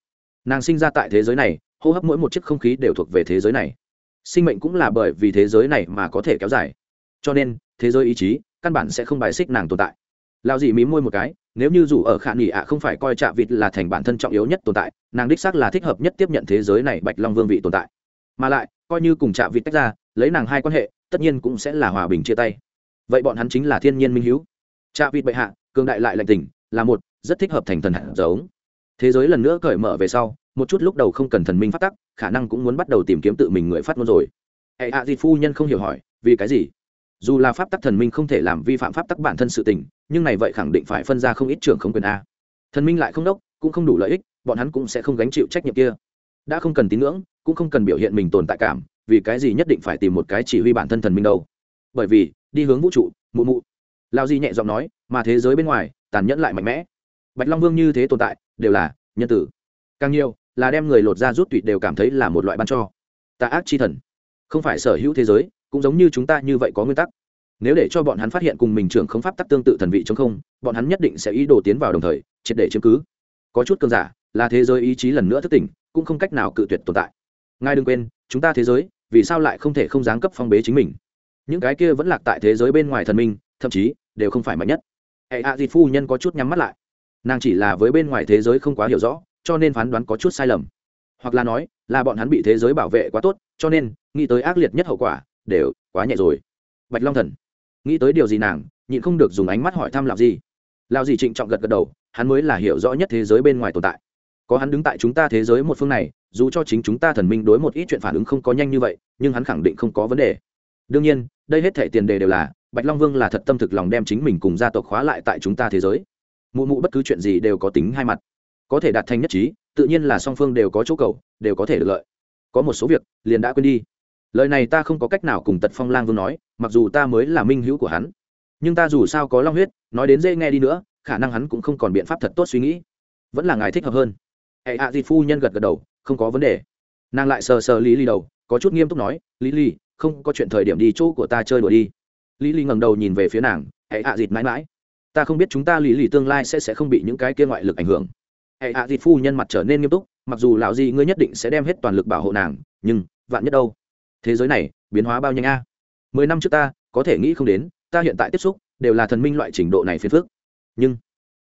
Nàng sinh ra tại thế giới này, hô hấp mỗi một chiếc không khí đều thuộc về thế giới này. Sinh mệnh cũng là bởi vì thế giới này mà có thể kéo dài cho nên, thế giới ý chí căn bản sẽ không bài xích nàng tồn tại. Lao dị mí môi một cái, nếu như dù ở khả nghỉ ạ không phải coi trạ vịt là thành bản thân trọng yếu nhất tồn tại, nàng đích xác là thích hợp nhất tiếp nhận thế giới này bạch long vương vị tồn tại. Mà lại, coi như cùng trạ vịt tách ra, lấy nàng hai quan hệ, tất nhiên cũng sẽ là hòa bình chia tay. Vậy bọn hắn chính là thiên nhiên minh hữu trạ vịt bệ hạ, cường đại lại lạnh tình, là một, rất thích hợp thành thần hạt giống. Thế giới lần nữa cởi mở về sau, một chút lúc đầu không cần thần minh phát tắc, khả năng cũng muốn bắt đầu tìm kiếm tự mình người phát ngôn rồi. Hệ hạ à phu nhân không hiểu hỏi, vì cái gì? Dù là pháp tắc thần minh không thể làm vi phạm pháp tắc bản thân sự tình, nhưng này vậy khẳng định phải phân ra không ít trưởng không quyền a. Thần minh lại không đốc, cũng không đủ lợi ích, bọn hắn cũng sẽ không gánh chịu trách nhiệm kia. Đã không cần tín ngưỡng, cũng không cần biểu hiện mình tồn tại cảm, vì cái gì nhất định phải tìm một cái chỉ huy bản thân thần minh đâu? Bởi vì, đi hướng vũ trụ, mụ mụ. Lao di nhẹ giọng nói, mà thế giới bên ngoài, tàn nhẫn lại mạnh mẽ. Bạch long vương như thế tồn tại, đều là nhân tử. Càng nhiều, là đem người lột ra rút tụy đều cảm thấy là một loại ban cho. Tà ác chi thần. Không phải sở hữu thế giới cũng giống như chúng ta như vậy có nguyên tắc. Nếu để cho bọn hắn phát hiện cùng mình trưởng không pháp tắc tương tự thần vị chống không, bọn hắn nhất định sẽ ý đồ tiến vào đồng thời, triệt để chứng cứ. Có chút cơn giả, là thế giới ý chí lần nữa thức tỉnh, cũng không cách nào cự tuyệt tồn tại. Ngài đừng quên, chúng ta thế giới, vì sao lại không thể không giáng cấp phong bế chính mình? Những cái kia vẫn lạc tại thế giới bên ngoài thần minh, thậm chí, đều không phải mạnh nhất. Hệ hạ dịt phu nhân có chút nhắm mắt lại. Nàng chỉ là với bên ngoài thế giới không quá hiểu rõ, cho nên phán đoán có chút sai lầm. Hoặc là nói, là bọn hắn bị thế giới bảo vệ quá tốt, cho nên, nghĩ tới ác liệt nhất hậu quả đều, quá nhẹ rồi. Bạch long thần, nghĩ tới điều gì nàng, nhịn không được dùng ánh mắt hỏi thăm lạo gì lạo gì trịnh trọng gật gật đầu, hắn mới là hiểu rõ nhất thế giới bên ngoài tồn tại. Có hắn đứng tại chúng ta thế giới một phương này, dù cho chính chúng ta thần minh đối một ít chuyện phản ứng không có nhanh như vậy, nhưng hắn khẳng định không có vấn đề. Đương nhiên, đây hết thể tiền đề đều là, bạch long vương là thật tâm thực lòng đem chính mình cùng gia tộc khóa lại tại chúng ta thế giới. Mụ mụ bất cứ chuyện gì đều có tính hai mặt. Có thể đạt thành nhất trí, tự nhiên là song phương đều có chỗ cầu, đều có thể được lợi. Có một số việc, liền đã quên đi lời này ta không có cách nào cùng tật phong lang vương nói, mặc dù ta mới là minh hữu của hắn. Nhưng ta dù sao có long huyết, nói đến dễ nghe đi nữa, khả năng hắn cũng không còn biện pháp thật tốt suy nghĩ. Vẫn là ngài thích hợp hơn. Hệ hạ à phu nhân gật gật đầu, không có vấn đề. Nàng lại sờ sờ lý lý đầu, có chút nghiêm túc nói, lý lý, không có chuyện thời điểm đi chỗ của ta chơi đùa đi. Lý lý ngẩng đầu nhìn về phía nàng, hệ hạ dịt mãi mãi, ta không biết chúng ta lý lý tương lai sẽ sẽ không bị những cái kia ngoại lực ảnh hưởng. Hệ hạ dịt phu nhân mặt trở nên nghiêm túc, mặc dù lão gì ngươi nhất định sẽ đem hết toàn lực bảo hộ nàng, nhưng vạn nhất đâu? Thế giới này biến hóa bao nhanh a? Mười năm trước ta, có thể nghĩ không đến, ta hiện tại tiếp xúc, đều là thần minh loại trình độ này phiền phức. Nhưng,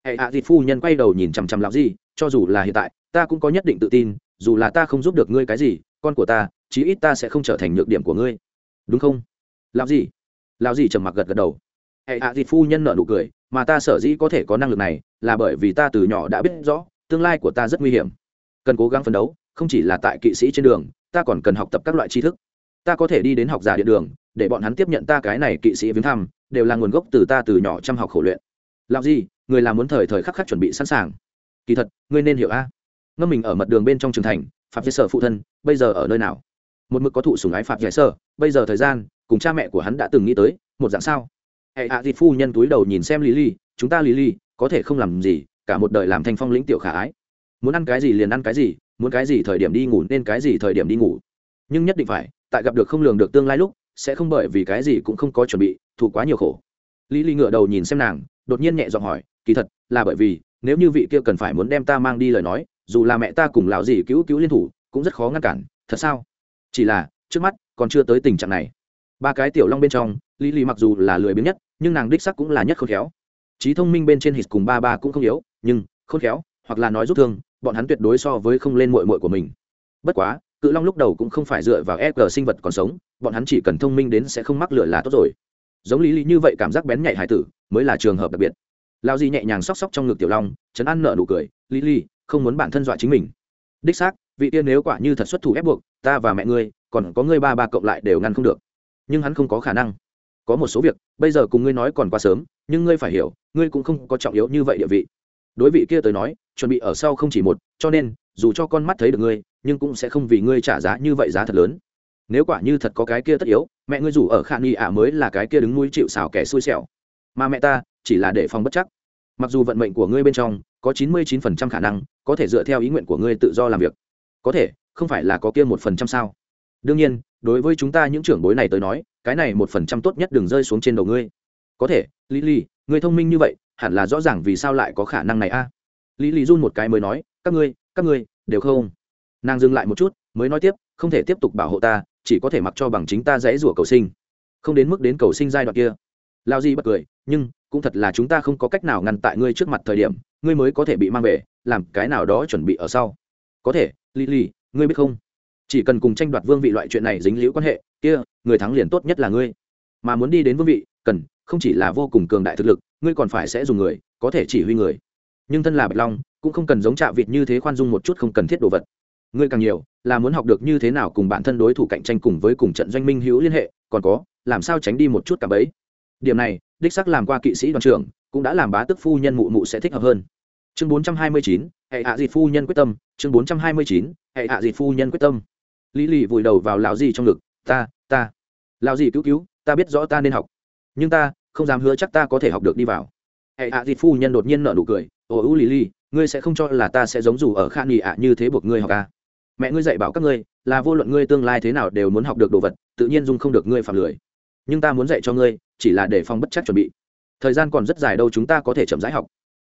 hệ hạ dịp phu nhân quay đầu nhìn chằm chằm làm gì cho dù là hiện tại, ta cũng có nhất định tự tin, dù là ta không giúp được ngươi cái gì, con của ta, chí ít ta sẽ không trở thành nhược điểm của ngươi. Đúng không? Làm gì lão gì trầm mặc gật gật đầu. Hệ hạ dịp phu nhân nở nụ cười, mà ta sở dĩ có thể có năng lực này, là bởi vì ta từ nhỏ đã biết rõ, tương lai của ta rất nguy hiểm. Cần cố gắng phấn đấu, không chỉ là tại kỵ sĩ trên đường, ta còn cần học tập các loại tri thức ta có thể đi đến học giả điện đường, để bọn hắn tiếp nhận ta cái này kỵ sĩ viếng thăm, đều là nguồn gốc từ ta từ nhỏ chăm học khổ luyện. Làm gì người làm muốn thời thời khắc khắc chuẩn bị sẵn sàng. Kỳ thật, ngươi nên hiểu a. Ngâm mình ở mật đường bên trong trường thành, phạm giải sở phụ thân, bây giờ ở nơi nào? Một mực có thụ sùng ái phạm giải sở, bây giờ thời gian, cùng cha mẹ của hắn đã từng nghĩ tới, một dạng sao? Hệ hạ thịt phu nhân túi đầu nhìn xem lý ly chúng ta lý ly có thể không làm gì, cả một đời làm thanh phong lĩnh tiểu khả ái. Muốn ăn cái gì liền ăn cái gì, muốn cái gì thời điểm đi ngủ nên cái gì thời điểm đi ngủ. Nhưng nhất định phải tại gặp được không lường được tương lai lúc, sẽ không bởi vì cái gì cũng không có chuẩn bị, thụ quá nhiều khổ. Lý ly ngựa đầu nhìn xem nàng, đột nhiên nhẹ giọng hỏi, kỳ thật, là bởi vì, nếu như vị kia cần phải muốn đem ta mang đi lời nói, dù là mẹ ta cùng lão gì cứu cứu liên thủ, cũng rất khó ngăn cản, thật sao? Chỉ là, trước mắt, còn chưa tới tình trạng này. Ba cái tiểu long bên trong, lý lý mặc dù là lười biếng nhất, nhưng nàng đích sắc cũng là nhất khôn khéo. Trí thông minh bên trên hít cùng ba ba cũng không yếu, nhưng, khôn khéo, hoặc là nói rút thương, bọn hắn tuyệt đối so với không lên mội mội của mình. Bất quá cự long lúc đầu cũng không phải dựa vào e g sinh vật còn sống, bọn hắn chỉ cần thông minh đến sẽ không mắc lửa là tốt rồi. Giống lý lý như vậy cảm giác bén nhạy hải tử, mới là trường hợp đặc biệt. Lao di nhẹ nhàng xóc xóc trong ngực tiểu long chấn An nợ nụ cười, lý lý, không muốn bản thân dọa chính mình. Đích xác, vị tiên nếu quả như thật xuất thủ ép buộc, ta và mẹ ngươi, còn có ngươi ba ba cộng lại đều ngăn không được. Nhưng hắn không có khả năng. Có một số việc, bây giờ cùng ngươi nói còn quá sớm, nhưng ngươi phải hiểu, ngươi cũng không có trọng yếu như vậy địa vị. Đối vị kia tới nói, chuẩn bị ở sau không chỉ một, cho nên, dù cho con mắt thấy được ngươi nhưng cũng sẽ không vì ngươi trả giá như vậy giá thật lớn. Nếu quả như thật có cái kia tất yếu, mẹ ngươi rủ ở khả nghi ả mới là cái kia đứng mũi chịu xào kẻ xui xẻo. Mà mẹ ta, chỉ là để phòng bất chắc. Mặc dù vận mệnh của ngươi bên trong có chín mươi chín phần trăm khả năng, có thể dựa theo ý nguyện của ngươi tự do làm việc. Có thể, không phải là có kia một phần trăm sao? Đương nhiên, đối với chúng ta những trưởng bối này tới nói, cái này một phần trăm tốt nhất đừng rơi xuống trên đầu ngươi. Có thể lý lý người thông minh như vậy, hẳn là rõ ràng vì sao lại có khả năng này a. Lý lý run một cái mới nói, các ngươi các ngươi, đều không? Nàng dừng lại một chút, mới nói tiếp, không thể tiếp tục bảo hộ ta, chỉ có thể mặc cho bằng chính ta dãy rủa cầu sinh. Không đến mức đến cầu sinh giai đoạn kia. Lao di bật cười, nhưng, cũng thật là chúng ta không có cách nào ngăn tại ngươi trước mặt thời điểm, ngươi mới có thể bị mang về, làm cái nào đó chuẩn bị ở sau. Có thể lì lì ngươi biết không? Chỉ cần cùng tranh đoạt vương vị loại chuyện này dính liễu quan hệ, kia, người thắng liền tốt nhất là ngươi. Mà muốn đi đến vương vị, cần, không chỉ là vô cùng cường đại thực lực, ngươi còn phải sẽ dùng người, có thể chỉ huy người. Nhưng thân là bạch long, cũng không cần giống chạ vịt như thế khoan dung một chút không cần thiết đồ vật ngươi càng nhiều, là muốn học được như thế nào cùng bản thân đối thủ cạnh tranh cùng với cùng trận doanh minh hữu liên hệ, còn có, làm sao tránh đi một chút cả bấy. Điểm này, đích sắc làm qua kỵ sĩ đoàn trưởng, cũng đã làm bá tức phu nhân mụ mụ sẽ thích hợp hơn. Chương bốn trăm hai mươi chín, hệ hạ dịt phu nhân quyết tâm. Chương bốn trăm hai mươi chín, hệ hạ dịt phu nhân quyết tâm. Lý lì vùi đầu vào lão gì trong ngực. Ta ta. Lão gì cứu cứu, ta biết rõ ta nên học. Nhưng ta, không dám hứa chắc ta có thể học được đi vào. Hệ hạ dịt phu nhân đột nhiên nở nụ cười. Ồ ưu lý lì, ngươi sẽ không cho là ta sẽ giống dù ở khan nghị ạ, như thế buộc ngươi học à mẹ ngươi dạy bảo các ngươi, là vô luận ngươi tương lai thế nào đều muốn học được đồ vật, tự nhiên dung không được ngươi phạm lười. Nhưng ta muốn dạy cho ngươi, chỉ là để phòng bất chắc chuẩn bị. Thời gian còn rất dài đâu chúng ta có thể chậm rãi học.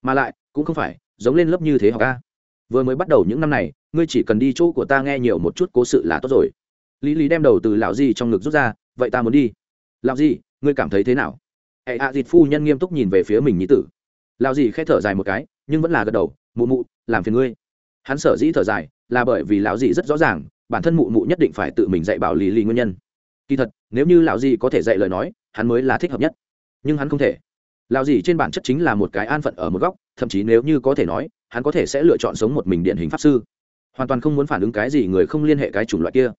Mà lại, cũng không phải, giống lên lớp như thế học ca vừa mới bắt đầu những năm này, ngươi chỉ cần đi chỗ của ta nghe nhiều một chút cố sự là tốt rồi. Lý lý đem đầu từ lão di trong ngực rút ra, vậy ta muốn đi. Lão di, ngươi cảm thấy thế nào? Hệ hạ dịt phu nhân nghiêm túc nhìn về phía mình nhí tử. Lão di khẽ thở dài một cái, nhưng vẫn là gật đầu, mụ mụ, làm phiền ngươi hắn sở dĩ thở dài là bởi vì lão dị rất rõ ràng, bản thân mụ mụ nhất định phải tự mình dạy bảo lý lý nguyên nhân. Kỳ thật, nếu như lão dị có thể dạy lời nói, hắn mới là thích hợp nhất. Nhưng hắn không thể. Lão dị trên bản chất chính là một cái an phận ở một góc, thậm chí nếu như có thể nói, hắn có thể sẽ lựa chọn sống một mình điển hình pháp sư. Hoàn toàn không muốn phản ứng cái gì người không liên hệ cái chủng loại kia.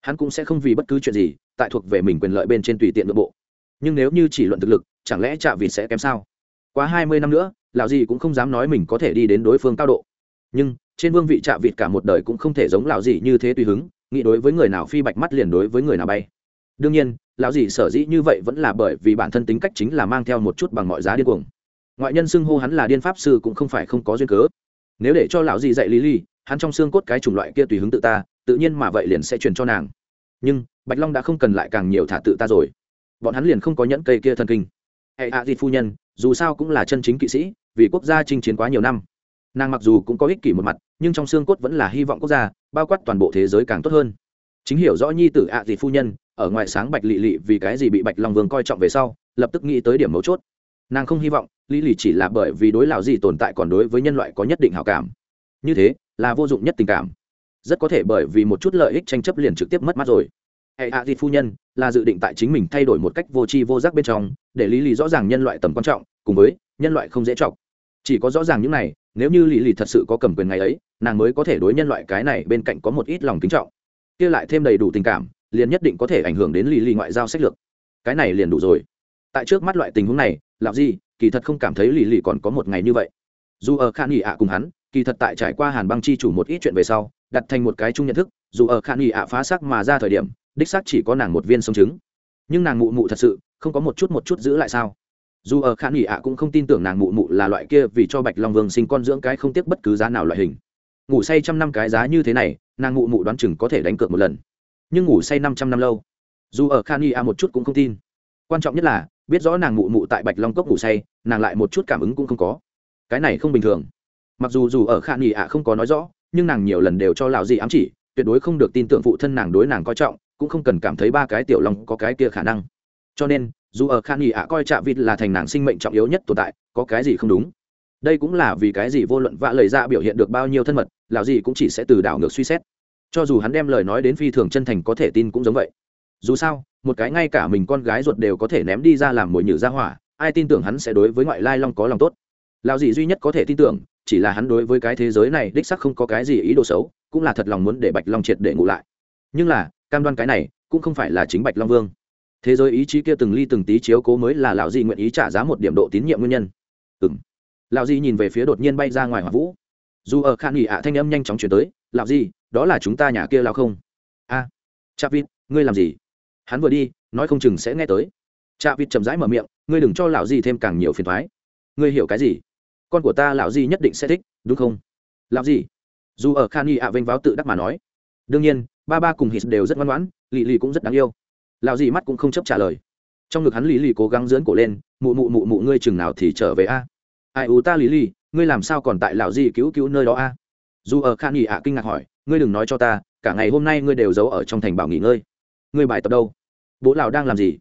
Hắn cũng sẽ không vì bất cứ chuyện gì, tại thuộc về mình quyền lợi bên trên tùy tiện nội bộ. Nhưng nếu như chỉ luận thực lực, chẳng lẽ chạ vịt sẽ kém sao? Quá hai mươi năm nữa, lão dị cũng không dám nói mình có thể đi đến đối phương cao độ. Nhưng trên vương vị trạ vịt cả một đời cũng không thể giống lão gì như thế tùy hứng, nghĩ đối với người nào phi bạch mắt liền đối với người nào bay. Đương nhiên, lão gì sở dĩ như vậy vẫn là bởi vì bản thân tính cách chính là mang theo một chút bằng mọi giá điên cuồng. Ngoại nhân xưng hô hắn là điên pháp sư cũng không phải không có duyên cớ. Nếu để cho lão gì dạy lý ly hắn trong xương cốt cái chủng loại kia tùy hứng tự ta, tự nhiên mà vậy liền sẽ truyền cho nàng. Nhưng, bạch long đã không cần lại càng nhiều thả tự ta rồi. Bọn hắn liền không có nhẫn cây kia thần kinh. Hệ hạ à phu nhân, dù sao cũng là chân chính kỵ sĩ, vì quốc gia chinh chiến quá nhiều năm nàng mặc dù cũng có ích kỷ một mặt, nhưng trong xương cốt vẫn là hy vọng quốc gia bao quát toàn bộ thế giới càng tốt hơn. Chính hiểu rõ nhi tử ạ à phu nhân, ở ngoài sáng bạch lị lị vì cái gì bị bạch long vương coi trọng về sau, lập tức nghĩ tới điểm mấu chốt. Nàng không hy vọng lý lì chỉ là bởi vì đối lào gì tồn tại còn đối với nhân loại có nhất định hảo cảm. Như thế, là vô dụng nhất tình cảm. Rất có thể bởi vì một chút lợi ích tranh chấp liền trực tiếp mất mắt rồi. Hệ hạ dịt phu nhân, là dự định tại chính mình thay đổi một cách vô tri vô giác bên trong, để lý lì rõ ràng nhân loại tầm quan trọng, cùng với, nhân loại không dễ trọng chỉ có rõ ràng những này, nếu như lì lì thật sự có cầm quyền ngày ấy, nàng mới có thể đối nhân loại cái này bên cạnh có một ít lòng kính trọng. Kia lại thêm đầy đủ tình cảm, liền nhất định có thể ảnh hưởng đến lì lì ngoại giao sách lược. Cái này liền đủ rồi. Tại trước mắt loại tình huống này làm gì kỳ thật không cảm thấy lì lì còn có một ngày như vậy. Dù ở khan nghỉ ạ cùng hắn, kỳ thật tại trải qua hàn băng chi chủ một ít chuyện về sau, đặt thành một cái chung nhận thức, dù ở khan nghỉ ạ phá sắc mà ra thời điểm, đích xác chỉ có nàng một viên sống trứng nhưng nàng mụ mụ thật sự, không có một chút một chút giữ lại sao? Dù ở khả nghỉ ạ cũng không tin tưởng nàng mụ mụ là loại kia vì cho bạch long vương sinh con dưỡng cái không tiếc bất cứ giá nào loại hình. Ngủ say trăm năm cái giá như thế này, nàng mụ mụ đoán chừng có thể đánh cược một lần. Nhưng ngủ say năm trăm năm lâu, dù ở khả nghỉ ạ một chút cũng không tin. Quan trọng nhất là, biết rõ nàng mụ mụ tại bạch long cốc ngủ say, nàng lại một chút cảm ứng cũng không có. Cái này không bình thường. Mặc dù dù ở khả nghỉ ạ không có nói rõ, nhưng nàng nhiều lần đều cho lão gì ám chỉ, tuyệt đối không được tin tưởng phụ thân nàng đối nàng coi trọng, cũng không cần cảm thấy ba cái tiểu long có cái kia khả năng. Cho nên dù ở khan nghỉ ạ coi trạ vịt là thành nàng sinh mệnh trọng yếu nhất tồn tại, có cái gì không đúng? Đây cũng là vì cái gì vô luận vạ lời ra biểu hiện được bao nhiêu thân mật, lão gì cũng chỉ sẽ từ đảo ngược suy xét. Cho dù hắn đem lời nói đến phi thường chân thành có thể tin cũng giống vậy. Dù sao, một cái ngay cả mình con gái ruột đều có thể ném đi ra làm mồi nhử ra hỏa, ai tin tưởng hắn sẽ đối với ngoại lai long có lòng tốt? Lào gì duy nhất có thể tin tưởng, chỉ là hắn đối với cái thế giới này đích sắc không có cái gì ý đồ xấu, cũng là thật lòng muốn để bạch long triệt để ngủ lại. Nhưng là, cam đoan cái này, cũng không phải là chính bạch long vương thế giới ý chí kia từng ly từng tí chiếu cố mới là lão di nguyện ý trả giá một điểm độ tín nhiệm nguyên nhân. Ừ m lão di nhìn về phía đột nhiên bay ra ngoài hỏa vũ. Dù ở khan nghỉ ạ thanh âm nhanh chóng chuyển tới lão di đó là chúng ta nhà kia lão không? A à, vịt ngươi làm gì? Hắn vừa đi nói không chừng sẽ nghe tới. Cha vịt chậm rãi mở miệng ngươi đừng cho lão di thêm càng nhiều phiền thoái ngươi hiểu cái gì? Con của ta lão di nhất định sẽ thích đúng không? Lão di. Dù ở khan nghỉ ạ vênh váo tự đắc mà nói. Đương nhiên ba ba cùng hít đều rất ngoan ngoãn lì lì cũng rất đáng yêu lão gì mắt cũng không chấp trả lời. Trong ngực hắn lì lì cố gắng dưỡn cổ lên mụ mụ mụ mụ ngươi chừng nào thì trở về a? Ai ú ta lý lì, ngươi làm sao còn tại lão gì cứu cứu nơi đó a? Dù ở khan nghỉ ạ kinh ngạc hỏi ngươi đừng nói cho ta cả ngày hôm nay ngươi đều giấu ở trong thành bảo nghỉ ngơi. Ngươi bài tập đâu? Bố lão đang làm gì?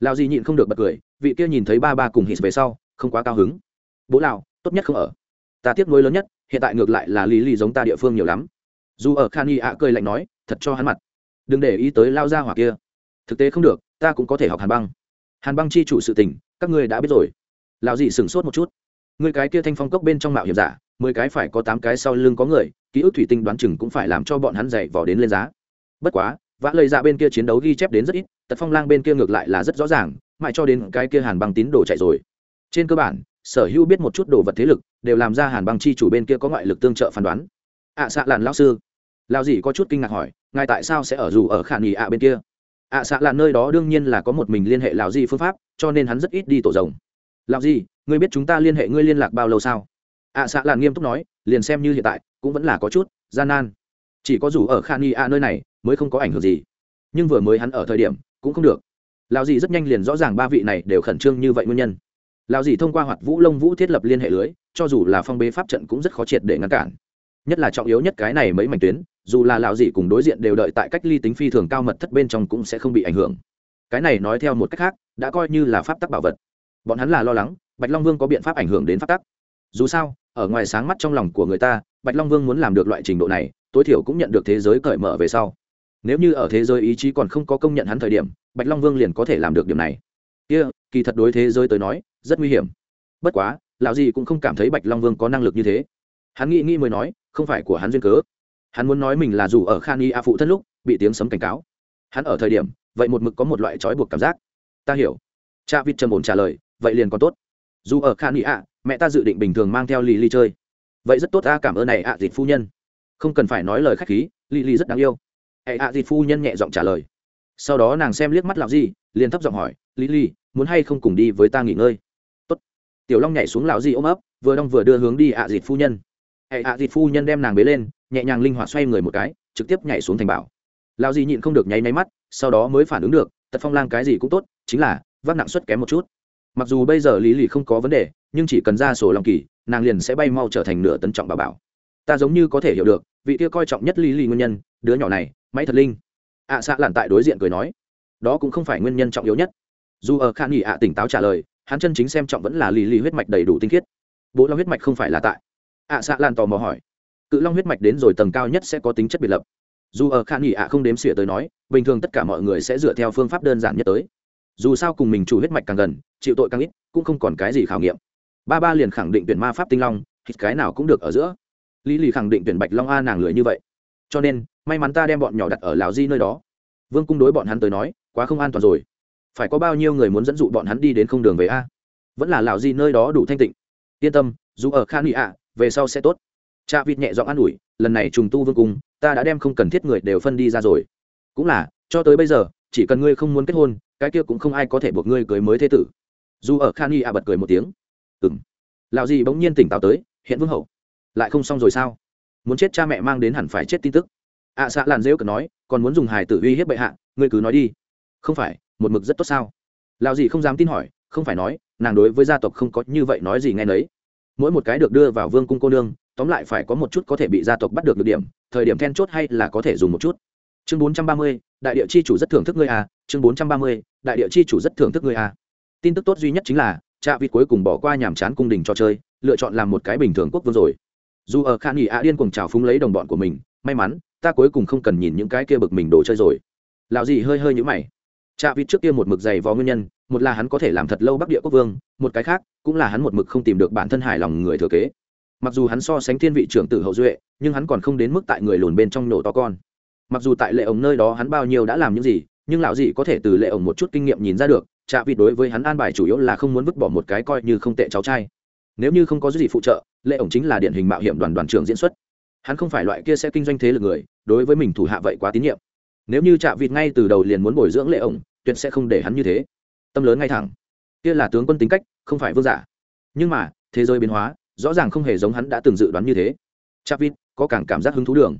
Lão gì nhịn không được bật cười vị kia nhìn thấy ba ba cùng hít về sau không quá cao hứng. Bố lão tốt nhất không ở. Ta tiếc nuối lớn nhất hiện tại ngược lại là lý lì giống ta địa phương nhiều lắm. Dù ở khan nghỉ ạ cười lạnh nói thật cho hắn mặt. Đừng để ý tới lao ra hỏa kia thực tế không được ta cũng có thể học hàn băng. Hàn băng chi chủ sự tình các ngươi đã biết rồi. Lão dị sửng sốt một chút. Người cái kia thanh phong cốc bên trong mạo hiểm giả mười cái phải có tám cái sau lưng có người ký ức thủy tinh đoán chừng cũng phải làm cho bọn hắn dậy vỏ đến lên giá. Bất quá vã lời dạ bên kia chiến đấu ghi chép đến rất ít tật phong lang bên kia ngược lại là rất rõ ràng mãi cho đến cái kia hàn băng tín đồ chạy rồi. Trên cơ bản sở hữu biết một chút đồ vật thế lực đều làm ra hàn băng chi chủ bên kia có ngoại lực tương trợ phán đoán. Ạ à, xạ làn lao sư. Lao dì có chút kinh ngạc hỏi ngài tại sao sẽ ở dù ở khả nghỉ ạ bên kia? Ạ à, xạ là nơi đó đương nhiên là có một mình liên hệ lào di phương pháp cho nên hắn rất ít đi tổ rồng. Lào di ngươi biết chúng ta liên hệ ngươi liên lạc bao lâu sao? ạ à, xạ là nghiêm túc nói liền xem như hiện tại cũng vẫn là có chút gian nan. Chỉ có dù ở Kha nghỉ ạ nơi này mới không có ảnh hưởng gì. Nhưng vừa mới hắn ở thời điểm cũng không được. Lào di rất nhanh liền rõ ràng ba vị này đều khẩn trương như vậy nguyên nhân. Lào di thông qua hoạt vũ lông vũ thiết lập liên hệ lưới cho dù là phong bế pháp trận cũng rất khó triệt để ngăn cản. Nhất là trọng yếu nhất cái này mấy mảnh tuyến dù là lão gì cùng đối diện đều đợi tại cách ly tính phi thường cao mật thất bên trong cũng sẽ không bị ảnh hưởng. Cái này nói theo một cách khác đã coi như là pháp tắc bảo vật. Bọn hắn là lo lắng bạch long vương có biện pháp ảnh hưởng đến pháp tắc. Dù sao ở ngoài sáng mắt trong lòng của người ta bạch long vương muốn làm được loại trình độ này tối thiểu cũng nhận được thế giới cởi mở về sau. Nếu như ở thế giới ý chí còn không có công nhận hắn thời điểm bạch long vương liền có thể làm được điểm này. Kia、yeah, kỳ thật đối thế giới tới nói rất nguy hiểm. Bất quá lão gì cũng không cảm thấy bạch long vương có năng lực như thế. Hắn nghĩ nghĩ mới nói không phải của hắn duyên cớ hắn muốn nói mình là dù ở khan y a phụ thân lúc, bị tiếng sấm cảnh cáo. Hắn ở thời điểm, vậy một mực có một loại trói buộc cảm giác. Ta hiểu. Cha vịt trầm ổn trả lời, vậy liền còn tốt. Dù ở khan y a, mẹ ta dự định bình thường mang theo lì lì chơi. Vậy rất tốt, ta cảm ơn này ạ à dịt phu nhân. Không cần phải nói lời khách khí lì lì rất đáng yêu. Hệ ạ à dịt phu nhân nhẹ giọng trả lời. Sau đó nàng xem liếc mắt lão Di liền thấp giọng hỏi lì lì muốn hay không cùng đi với ta nghỉ ngơi? Tốt. tiểu long nhảy xuống lão di ôm ấp, vừa đong vừa đưa hướng đi ạ, dịt phu nhân. Hệ ạ, dịt phu nhân đem nàng bế lên nhẹ nhàng linh hoạt xoay người một cái trực tiếp nhảy xuống thành bảo. Lão di nhịn không được nháy máy mắt sau đó mới phản ứng được tật phong lang cái gì cũng tốt chính là vác nặng suất kém một chút. Mặc dù bây giờ lý lì không có vấn đề nhưng chỉ cần ra sổ lòng kỳ nàng liền sẽ bay mau trở thành nửa tấn trọng bà bảo. Ta giống như có thể hiểu được vị kia coi trọng nhất lý lì nguyên nhân đứa nhỏ này máy thật linh. Ạ à, xạ lặn tại đối diện cười nói đó cũng không phải nguyên nhân trọng yếu nhất. Dù ở khan nghỉ ạ tỉnh táo trả lời hắn chân chính xem trọng vẫn là lì lì huyết mạch đầy đủ tinh khiết. Bố lo huyết mạch không phải là tại. Ạ à, xạ lan tò mò hỏi cự long huyết mạch đến rồi tầng cao nhất sẽ có tính chất biệt lập. Dù ở khả nghỉ ạ không đếm xỉa tới nói, bình thường tất cả mọi người sẽ dựa theo phương pháp đơn giản nhất tới. Dù sao cùng mình chủ huyết mạch càng gần, chịu tội càng ít, cũng không còn cái gì khảo nghiệm. Ba ba liền khẳng định tuyển ma pháp tinh long, hít cái nào cũng được ở giữa. Lý lì khẳng định tuyển bạch long a nàng lười như vậy. Cho nên, may mắn ta đem bọn nhỏ đặt ở lào di nơi đó. Vương cung đối bọn hắn tới nói, quá không an toàn rồi. Phải có bao nhiêu người muốn dẫn dụ bọn hắn đi đến không đường về a? Vẫn là lào di nơi đó đủ thanh tịnh. Yên tâm, dù ở khan nghị ạ, về sau sẽ tốt cha vịt nhẹ giọng an ủi lần này trùng tu vương cung ta đã đem không cần thiết người đều phân đi ra rồi. Cũng là cho tới bây giờ chỉ cần ngươi không muốn kết hôn cái kia cũng không ai có thể buộc ngươi cưới mới thế tử. Dù ở khan y ạ bật cười một tiếng. Ừng lạo gì bỗng nhiên tỉnh táo tới hiện vương hậu lại không xong rồi sao? Muốn chết cha mẹ mang đến hẳn phải chết tin tức. Ạ à, xạ làn rêu cờ nói còn muốn dùng hài tử uy hiếp bệ hạ ngươi cứ nói đi. Không phải một mực rất tốt sao? Lạo gì không dám tin hỏi không phải nói nàng đối với gia tộc không có như vậy nói gì nghe nấy. Mỗi một cái được đưa vào vương cung cô nương tóm lại phải có một chút có thể bị gia tộc bắt được được điểm thời điểm then chốt hay là có thể dùng một chút. Chương bốn trăm ba mươi đại địa chi chủ rất thưởng thức ngươi à chương bốn trăm ba mươi đại địa chi chủ rất thưởng thức ngươi à. Tin tức tốt duy nhất chính là cha vịt cuối cùng bỏ qua nhàm chán cung đình cho chơi lựa chọn làm một cái bình thường quốc vương rồi. Dù ở khan nghỉ ạ điên cùng trào phúng lấy đồng bọn của mình may mắn ta cuối cùng không cần nhìn những cái kia bực mình đồ chơi rồi. Lão gì hơi hơi nhũ mày. Trạ vịt trước kia một mực dày vò nguyên nhân, một là hắn có thể làm thật lâu Bắc Địa quốc vương, một cái khác, cũng là hắn một mực không tìm được bản thân hài lòng người thừa kế. Mặc dù hắn so sánh thiên vị trưởng tử hậu duệ, nhưng hắn còn không đến mức tại người lùn bên trong nổ to con. Mặc dù tại lệ ổng nơi đó hắn bao nhiêu đã làm những gì, nhưng lão dị có thể từ lệ ổng một chút kinh nghiệm nhìn ra được, Trạ vịt đối với hắn an bài chủ yếu là không muốn vứt bỏ một cái coi như không tệ cháu trai. Nếu như không có gì phụ trợ, lệ ổng chính là điển hình mạo hiểm đoàn đoàn trưởng diễn xuất. Hắn không phải loại kia sẽ kinh doanh thế lực người, đối với mình thủ hạ vậy quá tín nhiệm nếu như Trạ vịt ngay từ đầu liền muốn bồi dưỡng lệ ổng tuyệt sẽ không để hắn như thế tâm lớn ngay thẳng kia là tướng quân tính cách không phải vương giả nhưng mà thế giới biến hóa rõ ràng không hề giống hắn đã từng dự đoán như thế. Chapvit có càng cảm giác hứng thú đường.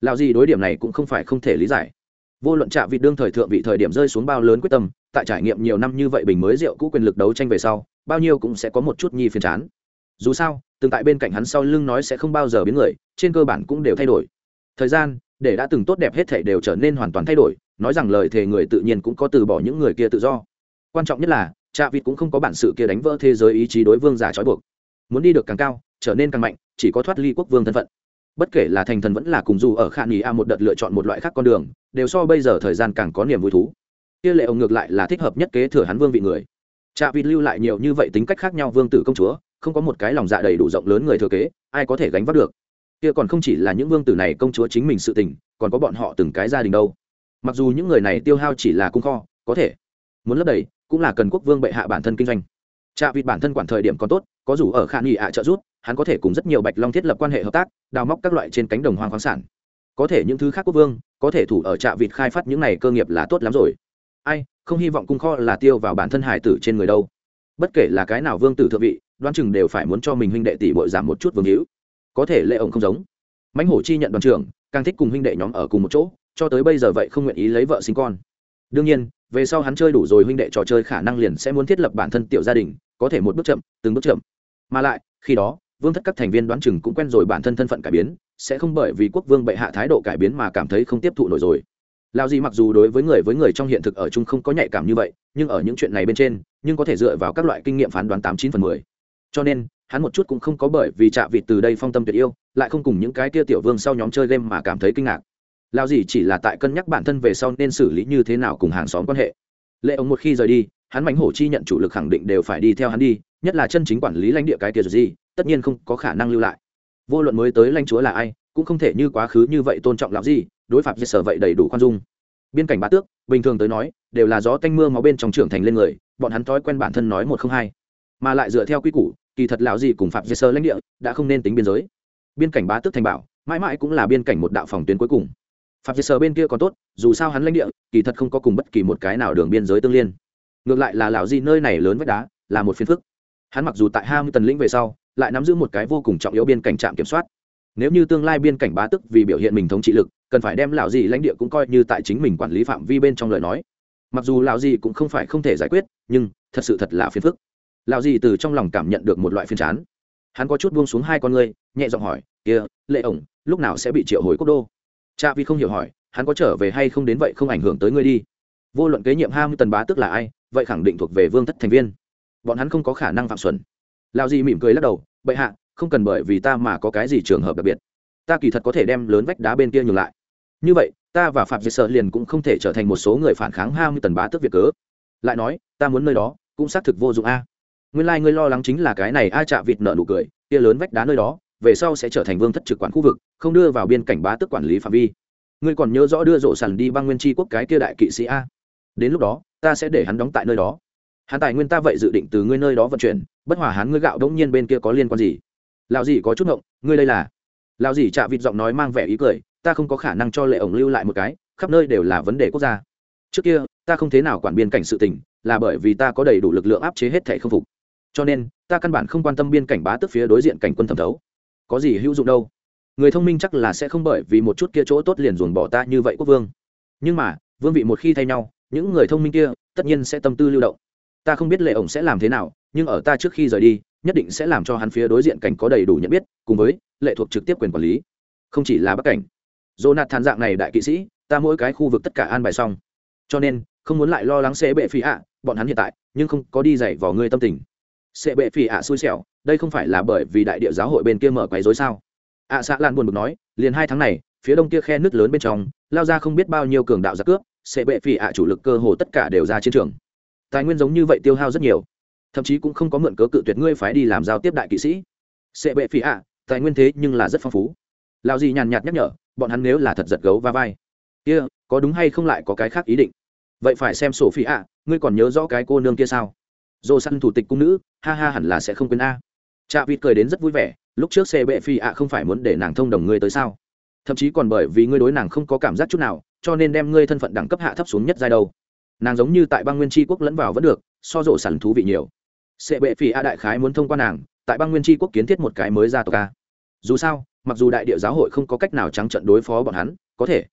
Lào gì đối điểm này cũng không phải không thể lý giải. Vô luận trạ vịt đương thời thượng vị thời điểm rơi xuống bao lớn quyết tâm, tại trải nghiệm nhiều năm như vậy bình mới rượu cũ quyền lực đấu tranh về sau, bao nhiêu cũng sẽ có một chút nhi phiền chán. Dù sao, từng tại bên cạnh hắn sau lưng nói sẽ không bao giờ biến người, trên cơ bản cũng đều thay đổi. Thời gian, để đã từng tốt đẹp hết thể đều trở nên hoàn toàn thay đổi, nói rằng lời thề người tự nhiên cũng có từ bỏ những người kia tự do. Quan trọng nhất là trạ vịt cũng không có bản sự kia đánh vỡ thế giới ý chí đối vương giả trói buộc muốn đi được càng cao, trở nên càng mạnh, chỉ có thoát ly quốc vương thân phận. Bất kể là thành thần vẫn là cùng dù ở khả nghỉ a một đợt lựa chọn một loại khác con đường, đều so bây giờ thời gian càng có niềm vui thú. Kia lệ ông ngược lại là thích hợp nhất kế thừa hắn vương vị người. Cha vịt lưu lại nhiều như vậy tính cách khác nhau vương tử công chúa, không có một cái lòng dạ đầy đủ rộng lớn người thừa kế, ai có thể gánh vác được? Kia còn không chỉ là những vương tử này công chúa chính mình sự tình, còn có bọn họ từng cái gia đình đâu. Mặc dù những người này tiêu hao chỉ là cung kho, có thể muốn lấp đầy, cũng là cần quốc vương bệ hạ bản thân kinh doanh trạ vịt bản thân quản thời điểm còn tốt, có dù ở khả nghị ạ trợ giúp, hắn có thể cùng rất nhiều bạch long thiết lập quan hệ hợp tác, đào móc các loại trên cánh đồng hoang khoáng sản. Có thể những thứ khác quốc vương, có thể thủ ở trạ vịt khai phát những này cơ nghiệp là tốt lắm rồi. Ai, không hy vọng cung kho là tiêu vào bản thân hải tử trên người đâu. Bất kể là cái nào vương tử thượng vị, đoán chừng đều phải muốn cho mình huynh đệ tỷ bội giảm một chút vương hữu. Có thể lệ ổng không giống. Mãnh hổ chi nhận đoàn trưởng, càng thích cùng huynh đệ nhóm ở cùng một chỗ, cho tới bây giờ vậy không nguyện ý lấy vợ sinh con. Đương nhiên, về sau hắn chơi đủ rồi huynh đệ trò chơi khả năng liền sẽ muốn thiết lập bản thân tiểu gia đình có thể một bước chậm, từng bước chậm. Mà lại, khi đó, vương thất các thành viên đoán chừng cũng quen rồi bản thân thân phận cải biến, sẽ không bởi vì quốc vương bệ hạ thái độ cải biến mà cảm thấy không tiếp thụ nổi rồi. Lao gì mặc dù đối với người với người trong hiện thực ở chung không có nhạy cảm như vậy, nhưng ở những chuyện này bên trên, nhưng có thể dựa vào các loại kinh nghiệm phán đoán tám chín phần mười. Cho nên, hắn một chút cũng không có bởi vì chạ vịt từ đây phong tâm tuyệt yêu, lại không cùng những cái tia tiểu vương sau nhóm chơi game mà cảm thấy kinh ngạc. Lao gì chỉ là tại cân nhắc bản thân về sau nên xử lý như thế nào cùng hàng xóm quan hệ. Lệ ông một khi rời đi hắn mánh hổ chi nhận chủ lực khẳng định đều phải đi theo hắn đi, nhất là chân chính quản lý lãnh địa cái kia gì tất nhiên không có khả năng lưu lại. Vô luận mới tới lãnh chúa là ai, cũng không thể như quá khứ như vậy tôn trọng lão gì đối phạm diệt sở vậy đầy đủ khoan dung. Biên cảnh bá tước, bình thường tới nói, đều là gió tanh mưa máu bên trong trưởng thành lên người, bọn hắn thói quen bản thân nói một không hai. Mà lại dựa theo quy củ, kỳ thật lão gì cùng phạm diệt sở lãnh địa đã không nên tính biên giới. Biên cảnh bá tước thành bảo, mãi mãi cũng là biên cảnh một đạo phòng tuyến cuối cùng. Phạm diệt sở bên kia còn tốt, dù sao hắn lãnh địa, kỳ thật không có cùng bất kỳ một cái nào đường biên giới tương liên ngược lại là lão gì nơi này lớn vách đá, là một phiên phức. Hắn mặc dù tại hai mươi tần lĩnh về sau, lại nắm giữ một cái vô cùng trọng yếu biên cảnh trạm kiểm soát. Nếu như tương lai biên cảnh bá tức vì biểu hiện mình thống trị lực, cần phải đem lão gì lãnh địa cũng coi như tại chính mình quản lý phạm vi bên trong lời nói. Mặc dù lão gì cũng không phải không thể giải quyết, nhưng thật sự thật là phiền phức. Lão gì từ trong lòng cảm nhận được một loại phiền chán. Hắn có chút buông xuống hai con ngươi, nhẹ giọng hỏi, kia, lệ ổng, lúc nào sẽ bị triệu hồi quốc đô? Cha vì không hiểu hỏi, hắn có trở về hay không đến vậy không ảnh hưởng tới ngươi đi. Vô luận kế nhiệm hai mươi tần bá tức là ai vậy khẳng định thuộc về vương thất thành viên. Bọn hắn không có khả năng phạm xuẩn. Lao di mỉm cười lắc đầu, bệ hạ, không cần bởi vì ta mà có cái gì trường hợp đặc biệt. Ta kỳ thật có thể đem lớn vách đá bên kia nhường lại. Như vậy, ta và phạm diệt sợ liền cũng không thể trở thành một số người phản kháng hai mươi tần bá tức việc cớ. Lại nói, ta muốn nơi đó, cũng xác thực vô dụng a. Nguyên lai、like、ngươi lo lắng chính là cái này a chạ vịt nợ nụ cười, kia lớn vách đá nơi đó, về sau sẽ trở thành vương thất trực quản khu vực, không đưa vào biên cảnh bá tức quản lý phạm vi. Ngươi còn nhớ rõ đưa rộ sàn đi băng nguyên tri quốc cái kia đại kỵ sĩ a? Đến lúc đó, ta sẽ để hắn đóng tại nơi đó. Hắn tài nguyên ta vậy dự định từ ngươi nơi đó vận chuyển, bất hòa hắn ngươi gạo đống nhiên bên kia có liên quan gì? Lão gì có chút ngộng, ngươi đây là? Lão gì chạ vịt giọng nói mang vẻ ý cười, ta không có khả năng cho lệ ổng lưu lại một cái, khắp nơi đều là vấn đề quốc gia. Trước kia, ta không thế nào quản biên cảnh sự tình, là bởi vì ta có đầy đủ lực lượng áp chế hết thể không phục. Cho nên, ta căn bản không quan tâm biên cảnh bá tức phía đối diện cảnh quân thẩm thấu. Có gì hữu dụng đâu? Người thông minh chắc là sẽ không bởi vì một chút kia chỗ tốt liền dồn bỏ ta như vậy quốc vương. Nhưng mà, vương vị một khi thay nhau những người thông minh kia tất nhiên sẽ tâm tư lưu động. Ta không biết lệ ổng sẽ làm thế nào nhưng ở ta trước khi rời đi nhất định sẽ làm cho hắn phía đối diện cảnh có đầy đủ nhận biết cùng với lệ thuộc trực tiếp quyền quản lý. Không chỉ là bắc cảnh. Jonathan dạng này đại kỵ sĩ ta mỗi cái khu vực tất cả an bài xong. Cho nên không muốn lại lo lắng sẽ bệ phi ạ bọn hắn hiện tại nhưng không có đi dạy vào ngươi tâm tình. Sẽ bệ phi ạ xui xẻo đây không phải là bởi vì đại địa giáo hội bên kia mở quấy dối sao? Ạ à, xạ lan buồn bực nói liền hai tháng này phía đông kia khe nước lớn bên trong lao ra không biết bao nhiêu cường đạo giặc cướp sẽ bệ phỉ ạ chủ lực cơ hồ tất cả đều ra chiến trường. Tài nguyên giống như vậy tiêu hao rất nhiều. Thậm chí cũng không có mượn cớ cự tuyệt ngươi phái đi làm giao tiếp đại kỵ sĩ. Sẽ bệ phỉ ạ tài nguyên thế nhưng là rất phong phú. Lao gì nhàn nhạt nhắc nhở bọn hắn nếu là thật giật gấu va vai. Kia、yeah, có đúng hay không lại có cái khác ý định? Vậy phải xem sổ phi ạ ngươi còn nhớ rõ cái cô nương kia sao? Dồ săn thủ tịch cung nữ ha ha hẳn là sẽ không quên a. Cha vịt cười đến rất vui vẻ lúc trước xe bệ phi ạ không phải muốn để nàng thông đồng ngươi tới sao? Thậm chí còn bởi vì ngươi đối nàng không có cảm giác chút nào cho nên đem ngươi thân phận đẳng cấp hạ thấp xuống nhất giai đâu. Nàng giống như tại bang nguyên tri quốc lẫn vào vẫn được, so rộ sản thú vị nhiều. Sệ bệ phỉ a đại khái muốn thông qua nàng, tại bang nguyên tri quốc kiến thiết một cái mới ra tộc ca dù sao, mặc dù đại địa giáo hội không có cách nào trắng trận đối phó bọn hắn, có thể,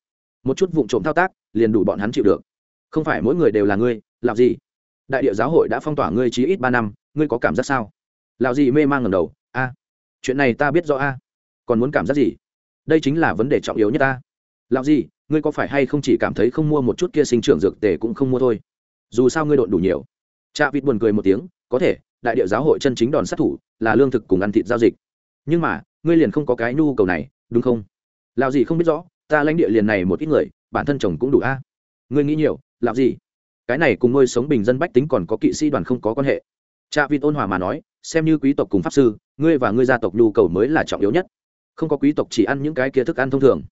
một chút vụ trộm thao tác, liền đủ bọn hắn chịu được. Không phải mỗi người đều là ngươi làm gì đại địa giáo hội đã phong tỏa ngươi chí ít ba năm, ngươi có cảm giác sao? Lão gì mê mang ngầm đầu, a, chuyện này ta biết rõ a. Còn muốn cảm giác gì? Đây chính là vấn đề trọng yếu nhất ta lào gì ngươi có phải hay không chỉ cảm thấy không mua một chút kia sinh trưởng dược tề cũng không mua thôi? Dù sao ngươi độn đủ nhiều. Cha vịt buồn cười một tiếng, có thể, đại địa giáo hội chân chính đòn sát thủ là lương thực cùng ăn thịt giao dịch. Nhưng mà, ngươi liền không có cái nhu cầu này, đúng không? Lào gì không biết rõ, ta lãnh địa liền này một ít người, bản thân chồng cũng đủ a. Ngươi nghĩ nhiều làm gì cái này cùng ngôi sống bình dân bách tính còn có kỵ sĩ đoàn không có quan hệ. Cha vịt ôn hòa mà nói, xem như quý tộc cùng pháp sư, ngươi và ngươi gia tộc nhu cầu mới là trọng yếu nhất. Không có quý tộc chỉ ăn những cái kia thức ăn thông thường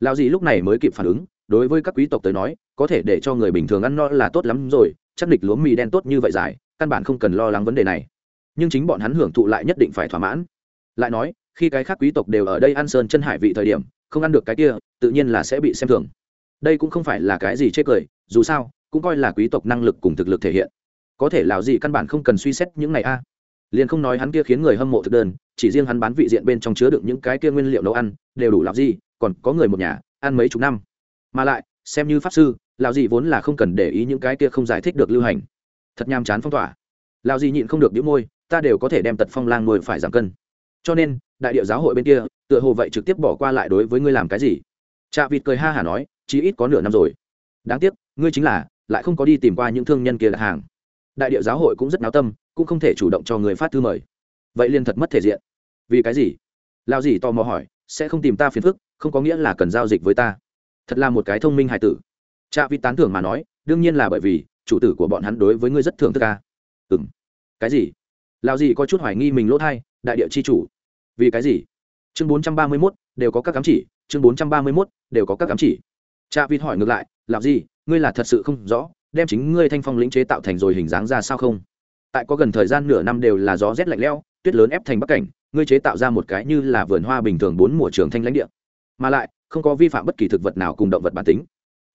lao gì lúc này mới kịp phản ứng, đối với các quý tộc tới nói, có thể để cho người bình thường ăn no là tốt lắm rồi, chắc địch lúa mì đen tốt như vậy dài, căn bản không cần lo lắng vấn đề này. Nhưng chính bọn hắn hưởng thụ lại nhất định phải thỏa mãn. Lại nói, khi cái khác quý tộc đều ở đây ăn sơn chân hải vị thời điểm, không ăn được cái kia, tự nhiên là sẽ bị xem thường. Đây cũng không phải là cái gì chê cười, dù sao, cũng coi là quý tộc năng lực cùng thực lực thể hiện. Có thể lào gì căn bản không cần suy xét những này a liền không nói hắn kia khiến người hâm mộ thực đơn, chỉ riêng hắn bán vị diện bên trong chứa đựng những cái kia nguyên liệu nấu ăn, đều đủ làm gì, còn có người một nhà, ăn mấy chục năm. Mà lại, xem như pháp sư, lão gì vốn là không cần để ý những cái kia không giải thích được lưu hành. Thật nham chán phong tỏa. Lão gì nhịn không được đĩu môi, ta đều có thể đem tật phong lang nuôi phải giảm cân. Cho nên, đại địa giáo hội bên kia, tựa hồ vậy trực tiếp bỏ qua lại đối với ngươi làm cái gì? Chạ vịt cười ha hả nói, chí ít có nửa năm rồi. Đáng tiếc, ngươi chính là, lại không có đi tìm qua những thương nhân kia đặt hàng đại địa giáo hội cũng rất náo tâm, cũng không thể chủ động cho người phát thư mời. Vậy liền thật mất thể diện. Vì cái gì? Lao gì tò mò hỏi, sẽ không tìm ta phiền phức, không có nghĩa là cần giao dịch với ta. Thật là một cái thông minh hài tử. Cha vi tán thưởng mà nói, đương nhiên là bởi vì, chủ tử của bọn hắn đối với ngươi rất thưởng thức ca ừng cái gì? Lao gì có chút hoài nghi mình lỗ thai, đại địa chi chủ. Vì cái gì? Chương bốn trăm ba mươi mốt, đều có các cám chỉ, chương bốn trăm ba mươi mốt, đều có các cám chỉ. Cha vi hỏi ngược lại làm gì ngươi là thật sự không rõ đem chính ngươi thanh phong lĩnh chế tạo thành rồi hình dáng ra sao không? Tại có gần thời gian nửa năm đều là gió rét lạnh lẽo, tuyết lớn ép thành bắc cảnh, ngươi chế tạo ra một cái như là vườn hoa bình thường bốn mùa trường thanh lãnh địa. Mà lại, không có vi phạm bất kỳ thực vật nào cùng động vật bản tính.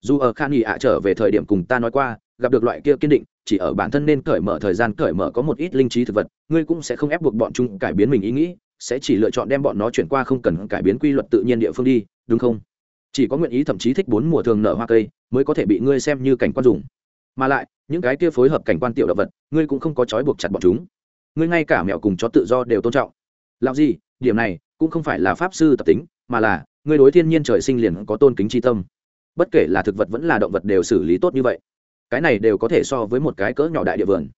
Dù ở khan nghị ạ trở về thời điểm cùng ta nói qua, gặp được loại kia kiên định, chỉ ở bản thân nên cởi mở thời gian cởi mở có một ít linh trí thực vật, ngươi cũng sẽ không ép buộc bọn chúng cải biến mình ý nghĩ, sẽ chỉ lựa chọn đem bọn nó chuyển qua không cần cải biến quy luật tự nhiên địa phương đi, đúng không? Chỉ có nguyện ý thậm chí thích bốn mùa thường nở hoa cây, mới có thể bị ngươi xem như cảnh quan dùng mà lại, những cái kia phối hợp cảnh quan tiểu động vật, ngươi cũng không có trói buộc chặt bọn chúng. Ngươi ngay cả mẹo cùng chó tự do đều tôn trọng. Làm gì, điểm này cũng không phải là pháp sư tập tính, mà là ngươi đối thiên nhiên trời sinh liền có tôn kính tri tâm. Bất kể là thực vật vẫn là động vật đều xử lý tốt như vậy. Cái này đều có thể so với một cái cỡ nhỏ đại địa vườn.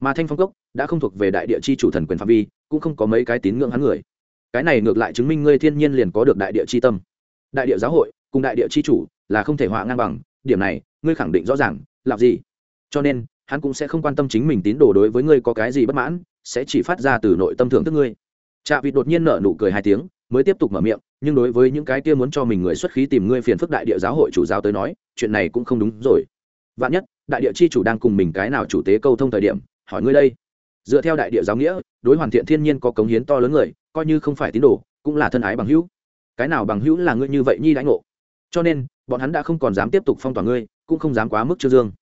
Mà thanh phong cốc đã không thuộc về đại địa chi chủ thần quyền phạm vi, cũng không có mấy cái tín ngưỡng hắn người. Cái này ngược lại chứng minh ngươi thiên nhiên liền có được đại địa chi tâm. Đại địa giáo hội cùng đại địa chi chủ là không thể họa ngang bằng, điểm này ngươi khẳng định rõ ràng làm gì? Cho nên, hắn cũng sẽ không quan tâm chính mình tín đồ đối với ngươi có cái gì bất mãn, sẽ chỉ phát ra từ nội tâm thưởng thức ngươi. Chạ vịt đột nhiên nở nụ cười hai tiếng, mới tiếp tục mở miệng, nhưng đối với những cái kia muốn cho mình người xuất khí tìm ngươi phiền phức đại địa giáo hội chủ giáo tới nói, chuyện này cũng không đúng rồi. Vạn nhất, đại địa chi chủ đang cùng mình cái nào chủ tế câu thông thời điểm, hỏi ngươi đây. Dựa theo đại địa giáo nghĩa, đối hoàn thiện thiên nhiên có cống hiến to lớn người, coi như không phải tín đồ, cũng là thân ái bằng hữu. Cái nào bằng hữu là ngươi như vậy nhi đãi ngộ? Cho nên, bọn hắn đã không còn dám tiếp tục phong tỏa ngươi cũng không dám quá mức chưa dương.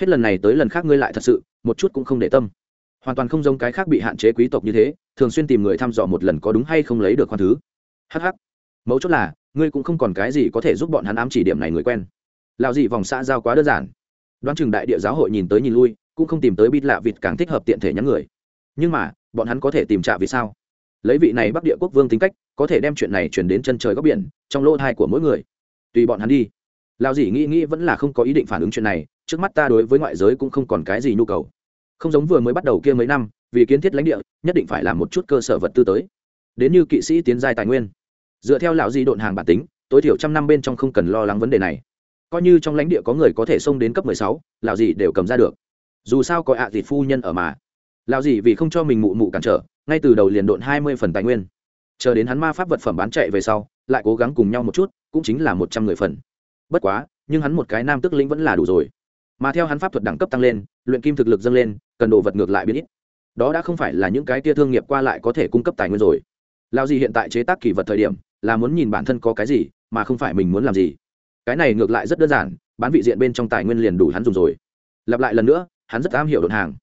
Hết lần này tới lần khác ngươi lại thật sự, một chút cũng không để tâm. Hoàn toàn không giống cái khác bị hạn chế quý tộc như thế, thường xuyên tìm người thăm dò một lần có đúng hay không lấy được khoan thứ. Hh mấu chốt là, ngươi cũng không còn cái gì có thể giúp bọn hắn ám chỉ điểm này người quen. Lạo gì vòng xã giao quá đơn giản. Đoán chừng đại địa giáo hội nhìn tới nhìn lui, cũng không tìm tới bít lạ vịt càng thích hợp tiện thể nhắn người. Nhưng mà, bọn hắn có thể tìm trả vì sao? Lấy vị này bắc địa quốc vương tính cách, có thể đem chuyện này chuyển đến chân trời góc biển, trong lỗ thai của mỗi người. Tùy bọn hắn đi lao dì nghĩ nghĩ vẫn là không có ý định phản ứng chuyện này, trước mắt ta đối với ngoại giới cũng không còn cái gì nhu cầu. Không giống vừa mới bắt đầu kia mấy năm, vì kiến thiết lãnh địa, nhất định phải làm một chút cơ sở vật tư tới. Đến như kỵ sĩ tiến giai tài nguyên. Dựa theo lão di độn hàng bản tính, tối thiểu trăm năm bên trong không cần lo lắng vấn đề này. Coi như trong lãnh địa có người có thể xông đến cấp mười sáu, lão gì đều cầm ra được. Dù sao có ạ à phu nhân ở mà. Lão gì vì không cho mình mụ mụ cản trở, ngay từ đầu liền độn hai mươi phần tài nguyên. Chờ đến hắn ma pháp vật phẩm bán chạy về sau, lại cố gắng cùng nhau một chút, cũng chính là một trăm người phần bất quá nhưng hắn một cái nam tức lĩnh vẫn là đủ rồi. Mà theo hắn pháp thuật đẳng cấp tăng lên luyện kim thực lực dâng lên cần đồ vật ngược lại biến ít. Đó đã không phải là những cái tia thương nghiệp qua lại có thể cung cấp tài nguyên rồi. Lao gì hiện tại chế tác kỳ vật thời điểm là muốn nhìn bản thân có cái gì mà không phải mình muốn làm gì. Cái này ngược lại rất đơn giản bán vị diện bên trong tài nguyên liền đủ hắn dùng rồi. Lặp lại lần nữa hắn rất am hiểu đồn hàng.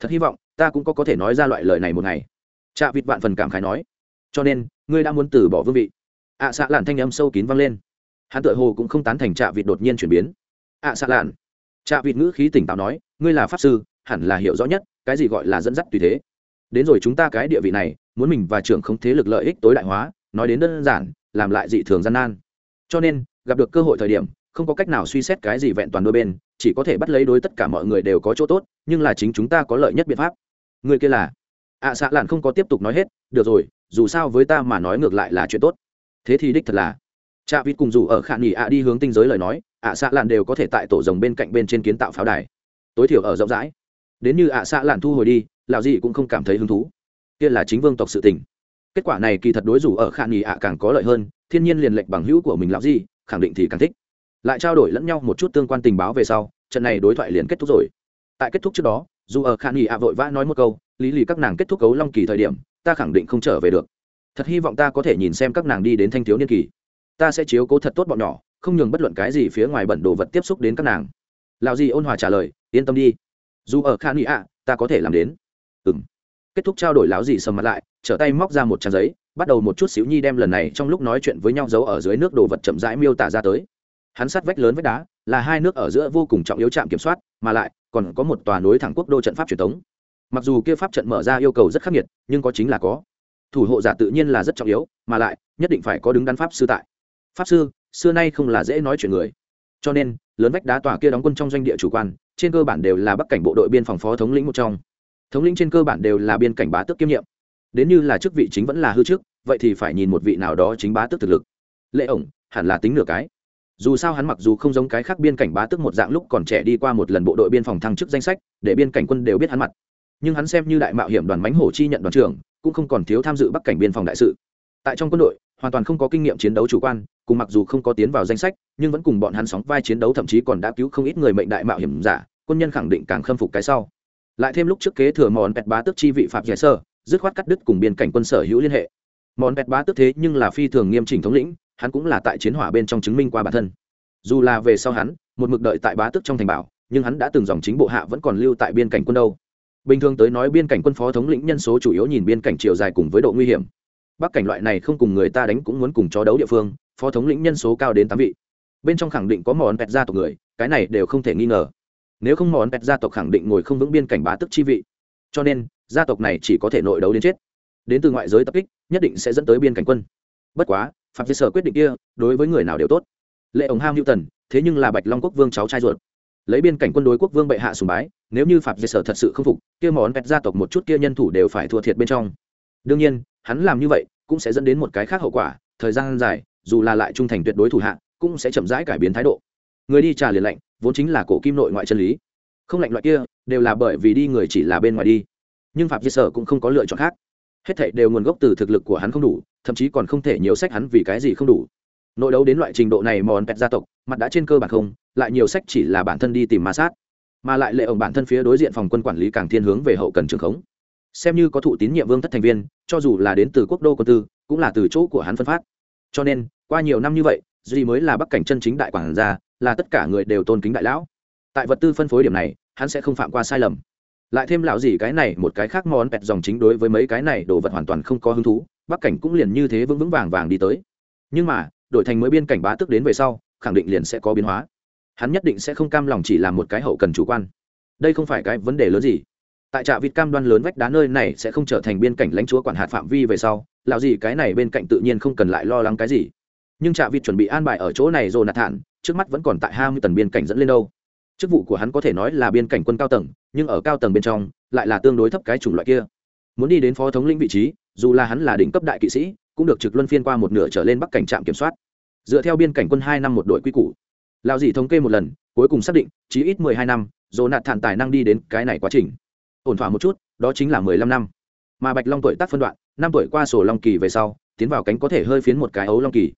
Thật hy vọng ta cũng có có thể nói ra loại lời này một ngày. Chạ vịt vạn phần cảm khái nói. Cho nên ngươi đã muốn từ bỏ vương vị. Ạ à, xạ làn thanh âm sâu kín vang lên hắn tự hồ cũng không tán thành trạ vịt đột nhiên chuyển biến. Ạ xạ lạn. Trạ vịt ngữ khí tỉnh táo nói ngươi là pháp sư hẳn là hiểu rõ nhất cái gì gọi là dẫn dắt tùy thế. Đến rồi chúng ta cái địa vị này muốn mình và trưởng không thế lực lợi ích tối đại hóa nói đến đơn giản làm lại dị thường gian nan. Cho nên gặp được cơ hội thời điểm không có cách nào suy xét cái gì vẹn toàn đôi bên chỉ có thể bắt lấy đối tất cả mọi người đều có chỗ tốt nhưng là chính chúng ta có lợi nhất biện pháp. Người kia là? Ạ à, xạ lạn không có tiếp tục nói hết được rồi dù sao với ta mà nói ngược lại là chuyện tốt. Thế thì đích thật là trạ vít cùng dù ở khả nghỉ ạ đi hướng tinh giới lời nói, ạ xạ lạn đều có thể tại tổ rồng bên cạnh bên trên kiến tạo pháo đài. Tối thiểu ở rộng rãi. Đến như ạ xạ lạn thu hồi đi lạo gì cũng không cảm thấy hứng thú. Kia là chính vương tộc sự tình. Kết quả này kỳ thật đối dù ở khả nghỉ ạ càng có lợi hơn, thiên nhiên liền lệnh bằng hữu của mình lão gì khẳng định thì càng thích. Lại trao đổi lẫn nhau một chút tương quan tình báo về sau, trận này đối thoại liền kết thúc rồi. Tại kết thúc trước đó, dù ở khả nghỉ ạ vội vã nói một câu, lý lì các nàng kết thúc cấu long kỳ thời điểm, ta khẳng định không trở về được. Thật hy vọng ta có thể nhìn xem các nàng đi đến thanh thiếu niên kỳ ta sẽ chiếu cố thật tốt bọn nhỏ, không nhường bất luận cái gì phía ngoài bẩn đồ vật tiếp xúc đến các nàng. Lào gì ôn hòa trả lời, yên tâm đi. Dù ở khan nghị ạ, ta có thể làm đến. Ừ m kết thúc trao đổi láo gì sầm mặt lại, trở tay móc ra một trang giấy, bắt đầu một chút xíu nhi đem lần này trong lúc nói chuyện với nhau giấu ở dưới nước đồ vật chậm rãi miêu tả ra tới. Hắn sát vách lớn vách đá, là hai nước ở giữa vô cùng trọng yếu trạm kiểm soát, mà lại, còn có một tòa nối thẳng quốc đô trận pháp truyền thống. Mặc dù kia pháp trận mở ra yêu cầu rất khắc nghiệt, nhưng có chính là có. Thủ hộ giả tự nhiên là rất trọng yếu, mà lại, nhất định phải có đứng đắn pháp sư tại pháp sư, xưa nay không là dễ nói chuyện người. Cho nên, lớn vách đá tòa kia đóng quân trong doanh địa chủ quan, trên cơ bản đều là bắc cảnh bộ đội biên phòng phó thống lĩnh một trong. Thống lĩnh trên cơ bản đều là biên cảnh bá tước kiêm nhiệm. Đến như là chức vị chính vẫn là hư chức vậy thì phải nhìn một vị nào đó chính bá tước thực lực. Lệ ổng, hẳn là tính nửa cái. Dù sao hắn mặc dù không giống cái khác biên cảnh bá tước một dạng lúc còn trẻ đi qua một lần bộ đội biên phòng thăng chức danh sách, để biên cảnh quân đều biết hắn mặt. Nhưng hắn xem như đại mạo hiểm đoàn mánh hổ chi nhận đoàn trưởng, cũng không còn thiếu tham dự bắc cảnh biên phòng đại sự. Tại trong quân đội hoàn toàn không có kinh nghiệm chiến đấu chủ quan, cùng mặc dù không có tiến vào danh sách, nhưng vẫn cùng bọn hắn sóng vai chiến đấu thậm chí còn đã cứu không ít người mệnh đại mạo hiểm giả, quân nhân khẳng định càng khâm phục cái sau. Lại thêm lúc trước kế thừa món pẹt bá tước chi vị phạm giải sơ, dứt khoát cắt đứt cùng biên cảnh quân sở hữu liên hệ. Món pẹt bá tước thế nhưng là phi thường nghiêm chỉnh thống lĩnh, hắn cũng là tại chiến hỏa bên trong chứng minh qua bản thân. Dù là về sau hắn, một mực đợi tại bá tước trong thành bảo, nhưng hắn đã từng dòng chính bộ hạ vẫn còn lưu tại biên cảnh quân đâu. Bình thường tới nói biên cảnh quân phó thống lĩnh nhân số chủ yếu nhìn biên cảnh chiều dài cùng với độ nguy hiểm bắc cảnh loại này không cùng người ta đánh cũng muốn cùng chó đấu địa phương, phó thống lĩnh nhân số cao đến tám vị. Bên trong khẳng định có món pẹt gia tộc người, cái này đều không thể nghi ngờ. Nếu không món pẹt gia tộc khẳng định ngồi không vững biên cảnh bá tức chi vị. Cho nên, gia tộc này chỉ có thể nội đấu đến chết. Đến từ ngoại giới tập kích, nhất định sẽ dẫn tới biên cảnh quân. Bất quá, phạm sở quyết định kia, đối với người nào đều tốt. Lệ ổng ham hữu tần thế nhưng là bạch long quốc vương cháu trai ruột. Lấy biên cảnh quân đối quốc vương bệ hạ sùng bái, nếu như phạm sở thật sự không phục, kia món pẹt gia tộc một chút kia nhân thủ đều phải thua thiệt bên trong đương nhiên, hắn làm như vậy cũng sẽ dẫn đến một cái khác hậu quả, thời gian dài, dù là lại trung thành tuyệt đối thủ hạ, cũng sẽ chậm rãi cải biến thái độ. Người đi trà liền lạnh, vốn chính là cổ kim nội ngoại chân lý. Không lạnh loại kia, đều là bởi vì đi người chỉ là bên ngoài đi. Nhưng phạm vi sở cũng không có lựa chọn khác. Hết thảy đều nguồn gốc từ thực lực của hắn không đủ, thậm chí còn không thể nhiều sách hắn vì cái gì không đủ. Nội đấu đến loại trình độ này mòn pẹt gia tộc, mặt đã trên cơ bản không, lại nhiều sách chỉ là bản thân đi tìm ma sát. Mà lại lệ ổng bản thân phía đối diện phòng quân quản lý càng thiên hướng về hậu cần trường khống xem như có thụ tín nhiệm vương thất thành viên, cho dù là đến từ quốc đô quân tư, cũng là từ chỗ của hắn phân phát. Cho nên, qua nhiều năm như vậy, duy mới là bắc cảnh chân chính đại quản gia, là tất cả người đều tôn kính đại lão. Tại vật tư phân phối điểm này, hắn sẽ không phạm qua sai lầm. Lại thêm lão gì cái này, một cái khác món pẹt dòng chính đối với mấy cái này đồ vật hoàn toàn không có hứng thú, bắc cảnh cũng liền như thế vững vững vàng vàng đi tới. Nhưng mà, đổi thành mới biên cảnh bá tức đến về sau, khẳng định liền sẽ có biến hóa. Hắn nhất định sẽ không cam lòng chỉ làm một cái hậu cần chủ quan. Đây không phải cái vấn đề lớn gì tại trạm vịt cam đoan lớn vách đá nơi này sẽ không trở thành biên cảnh lãnh chúa quản hạt phạm vi về sau, lão gì cái này bên cạnh tự nhiên không cần lại lo lắng cái gì. Nhưng trạm vịt chuẩn bị an bài ở chỗ này rồi nạt thản, trước mắt vẫn còn tại hai mươi tầng biên cảnh dẫn lên đâu. Chức vụ của hắn có thể nói là biên cảnh quân cao tầng, nhưng ở cao tầng bên trong, lại là tương đối thấp cái chủng loại kia. Muốn đi đến phó thống lĩnh vị trí, dù là hắn là đỉnh cấp đại kỵ sĩ, cũng được trực luân phiên qua một nửa trở lên bắc cảnh trạm kiểm soát. Dựa theo biên cảnh quân hai năm một đội quy củ. Lão dị thống kê một lần, cuối cùng xác định, chí ít mười hai năm dồn nạt thản tài năng đi đến cái này quá trình ổn thỏa một chút, đó chính là mười lăm năm. Mà bạch long tuổi tác phân đoạn, năm tuổi qua sổ long kỳ về sau, tiến vào cánh có thể hơi phiến một cái ấu long kỳ.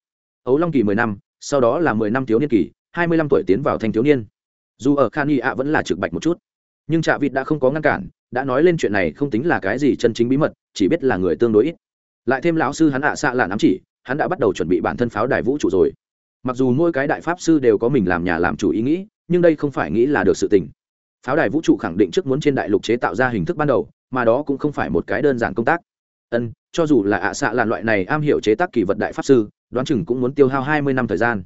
Ấu long kỳ mười năm, sau đó là mười năm thiếu niên kỳ, hai mươi lăm tuổi tiến vào thanh thiếu niên. Dù ở khan y ạ vẫn là trực bạch một chút. Nhưng trạ vịt đã không có ngăn cản, đã nói lên chuyện này không tính là cái gì chân chính bí mật, chỉ biết là người tương đối ít. Lại thêm lão sư hắn ạ xạ là nắm chỉ, hắn đã bắt đầu chuẩn bị bản thân pháo đài vũ trụ rồi. Mặc dù mỗi cái đại pháp sư đều có mình làm nhà làm chủ ý nghĩ, nhưng đây không phải nghĩ là được sự tình pháo đài vũ trụ khẳng định trước muốn trên đại lục chế tạo ra hình thức ban đầu, mà đó cũng không phải một cái đơn giản công tác. Ân, cho dù là ạ xạ làn loại này am hiểu chế tác kỳ vật đại pháp sư, đoán chừng cũng muốn tiêu hao hai mươi năm thời gian.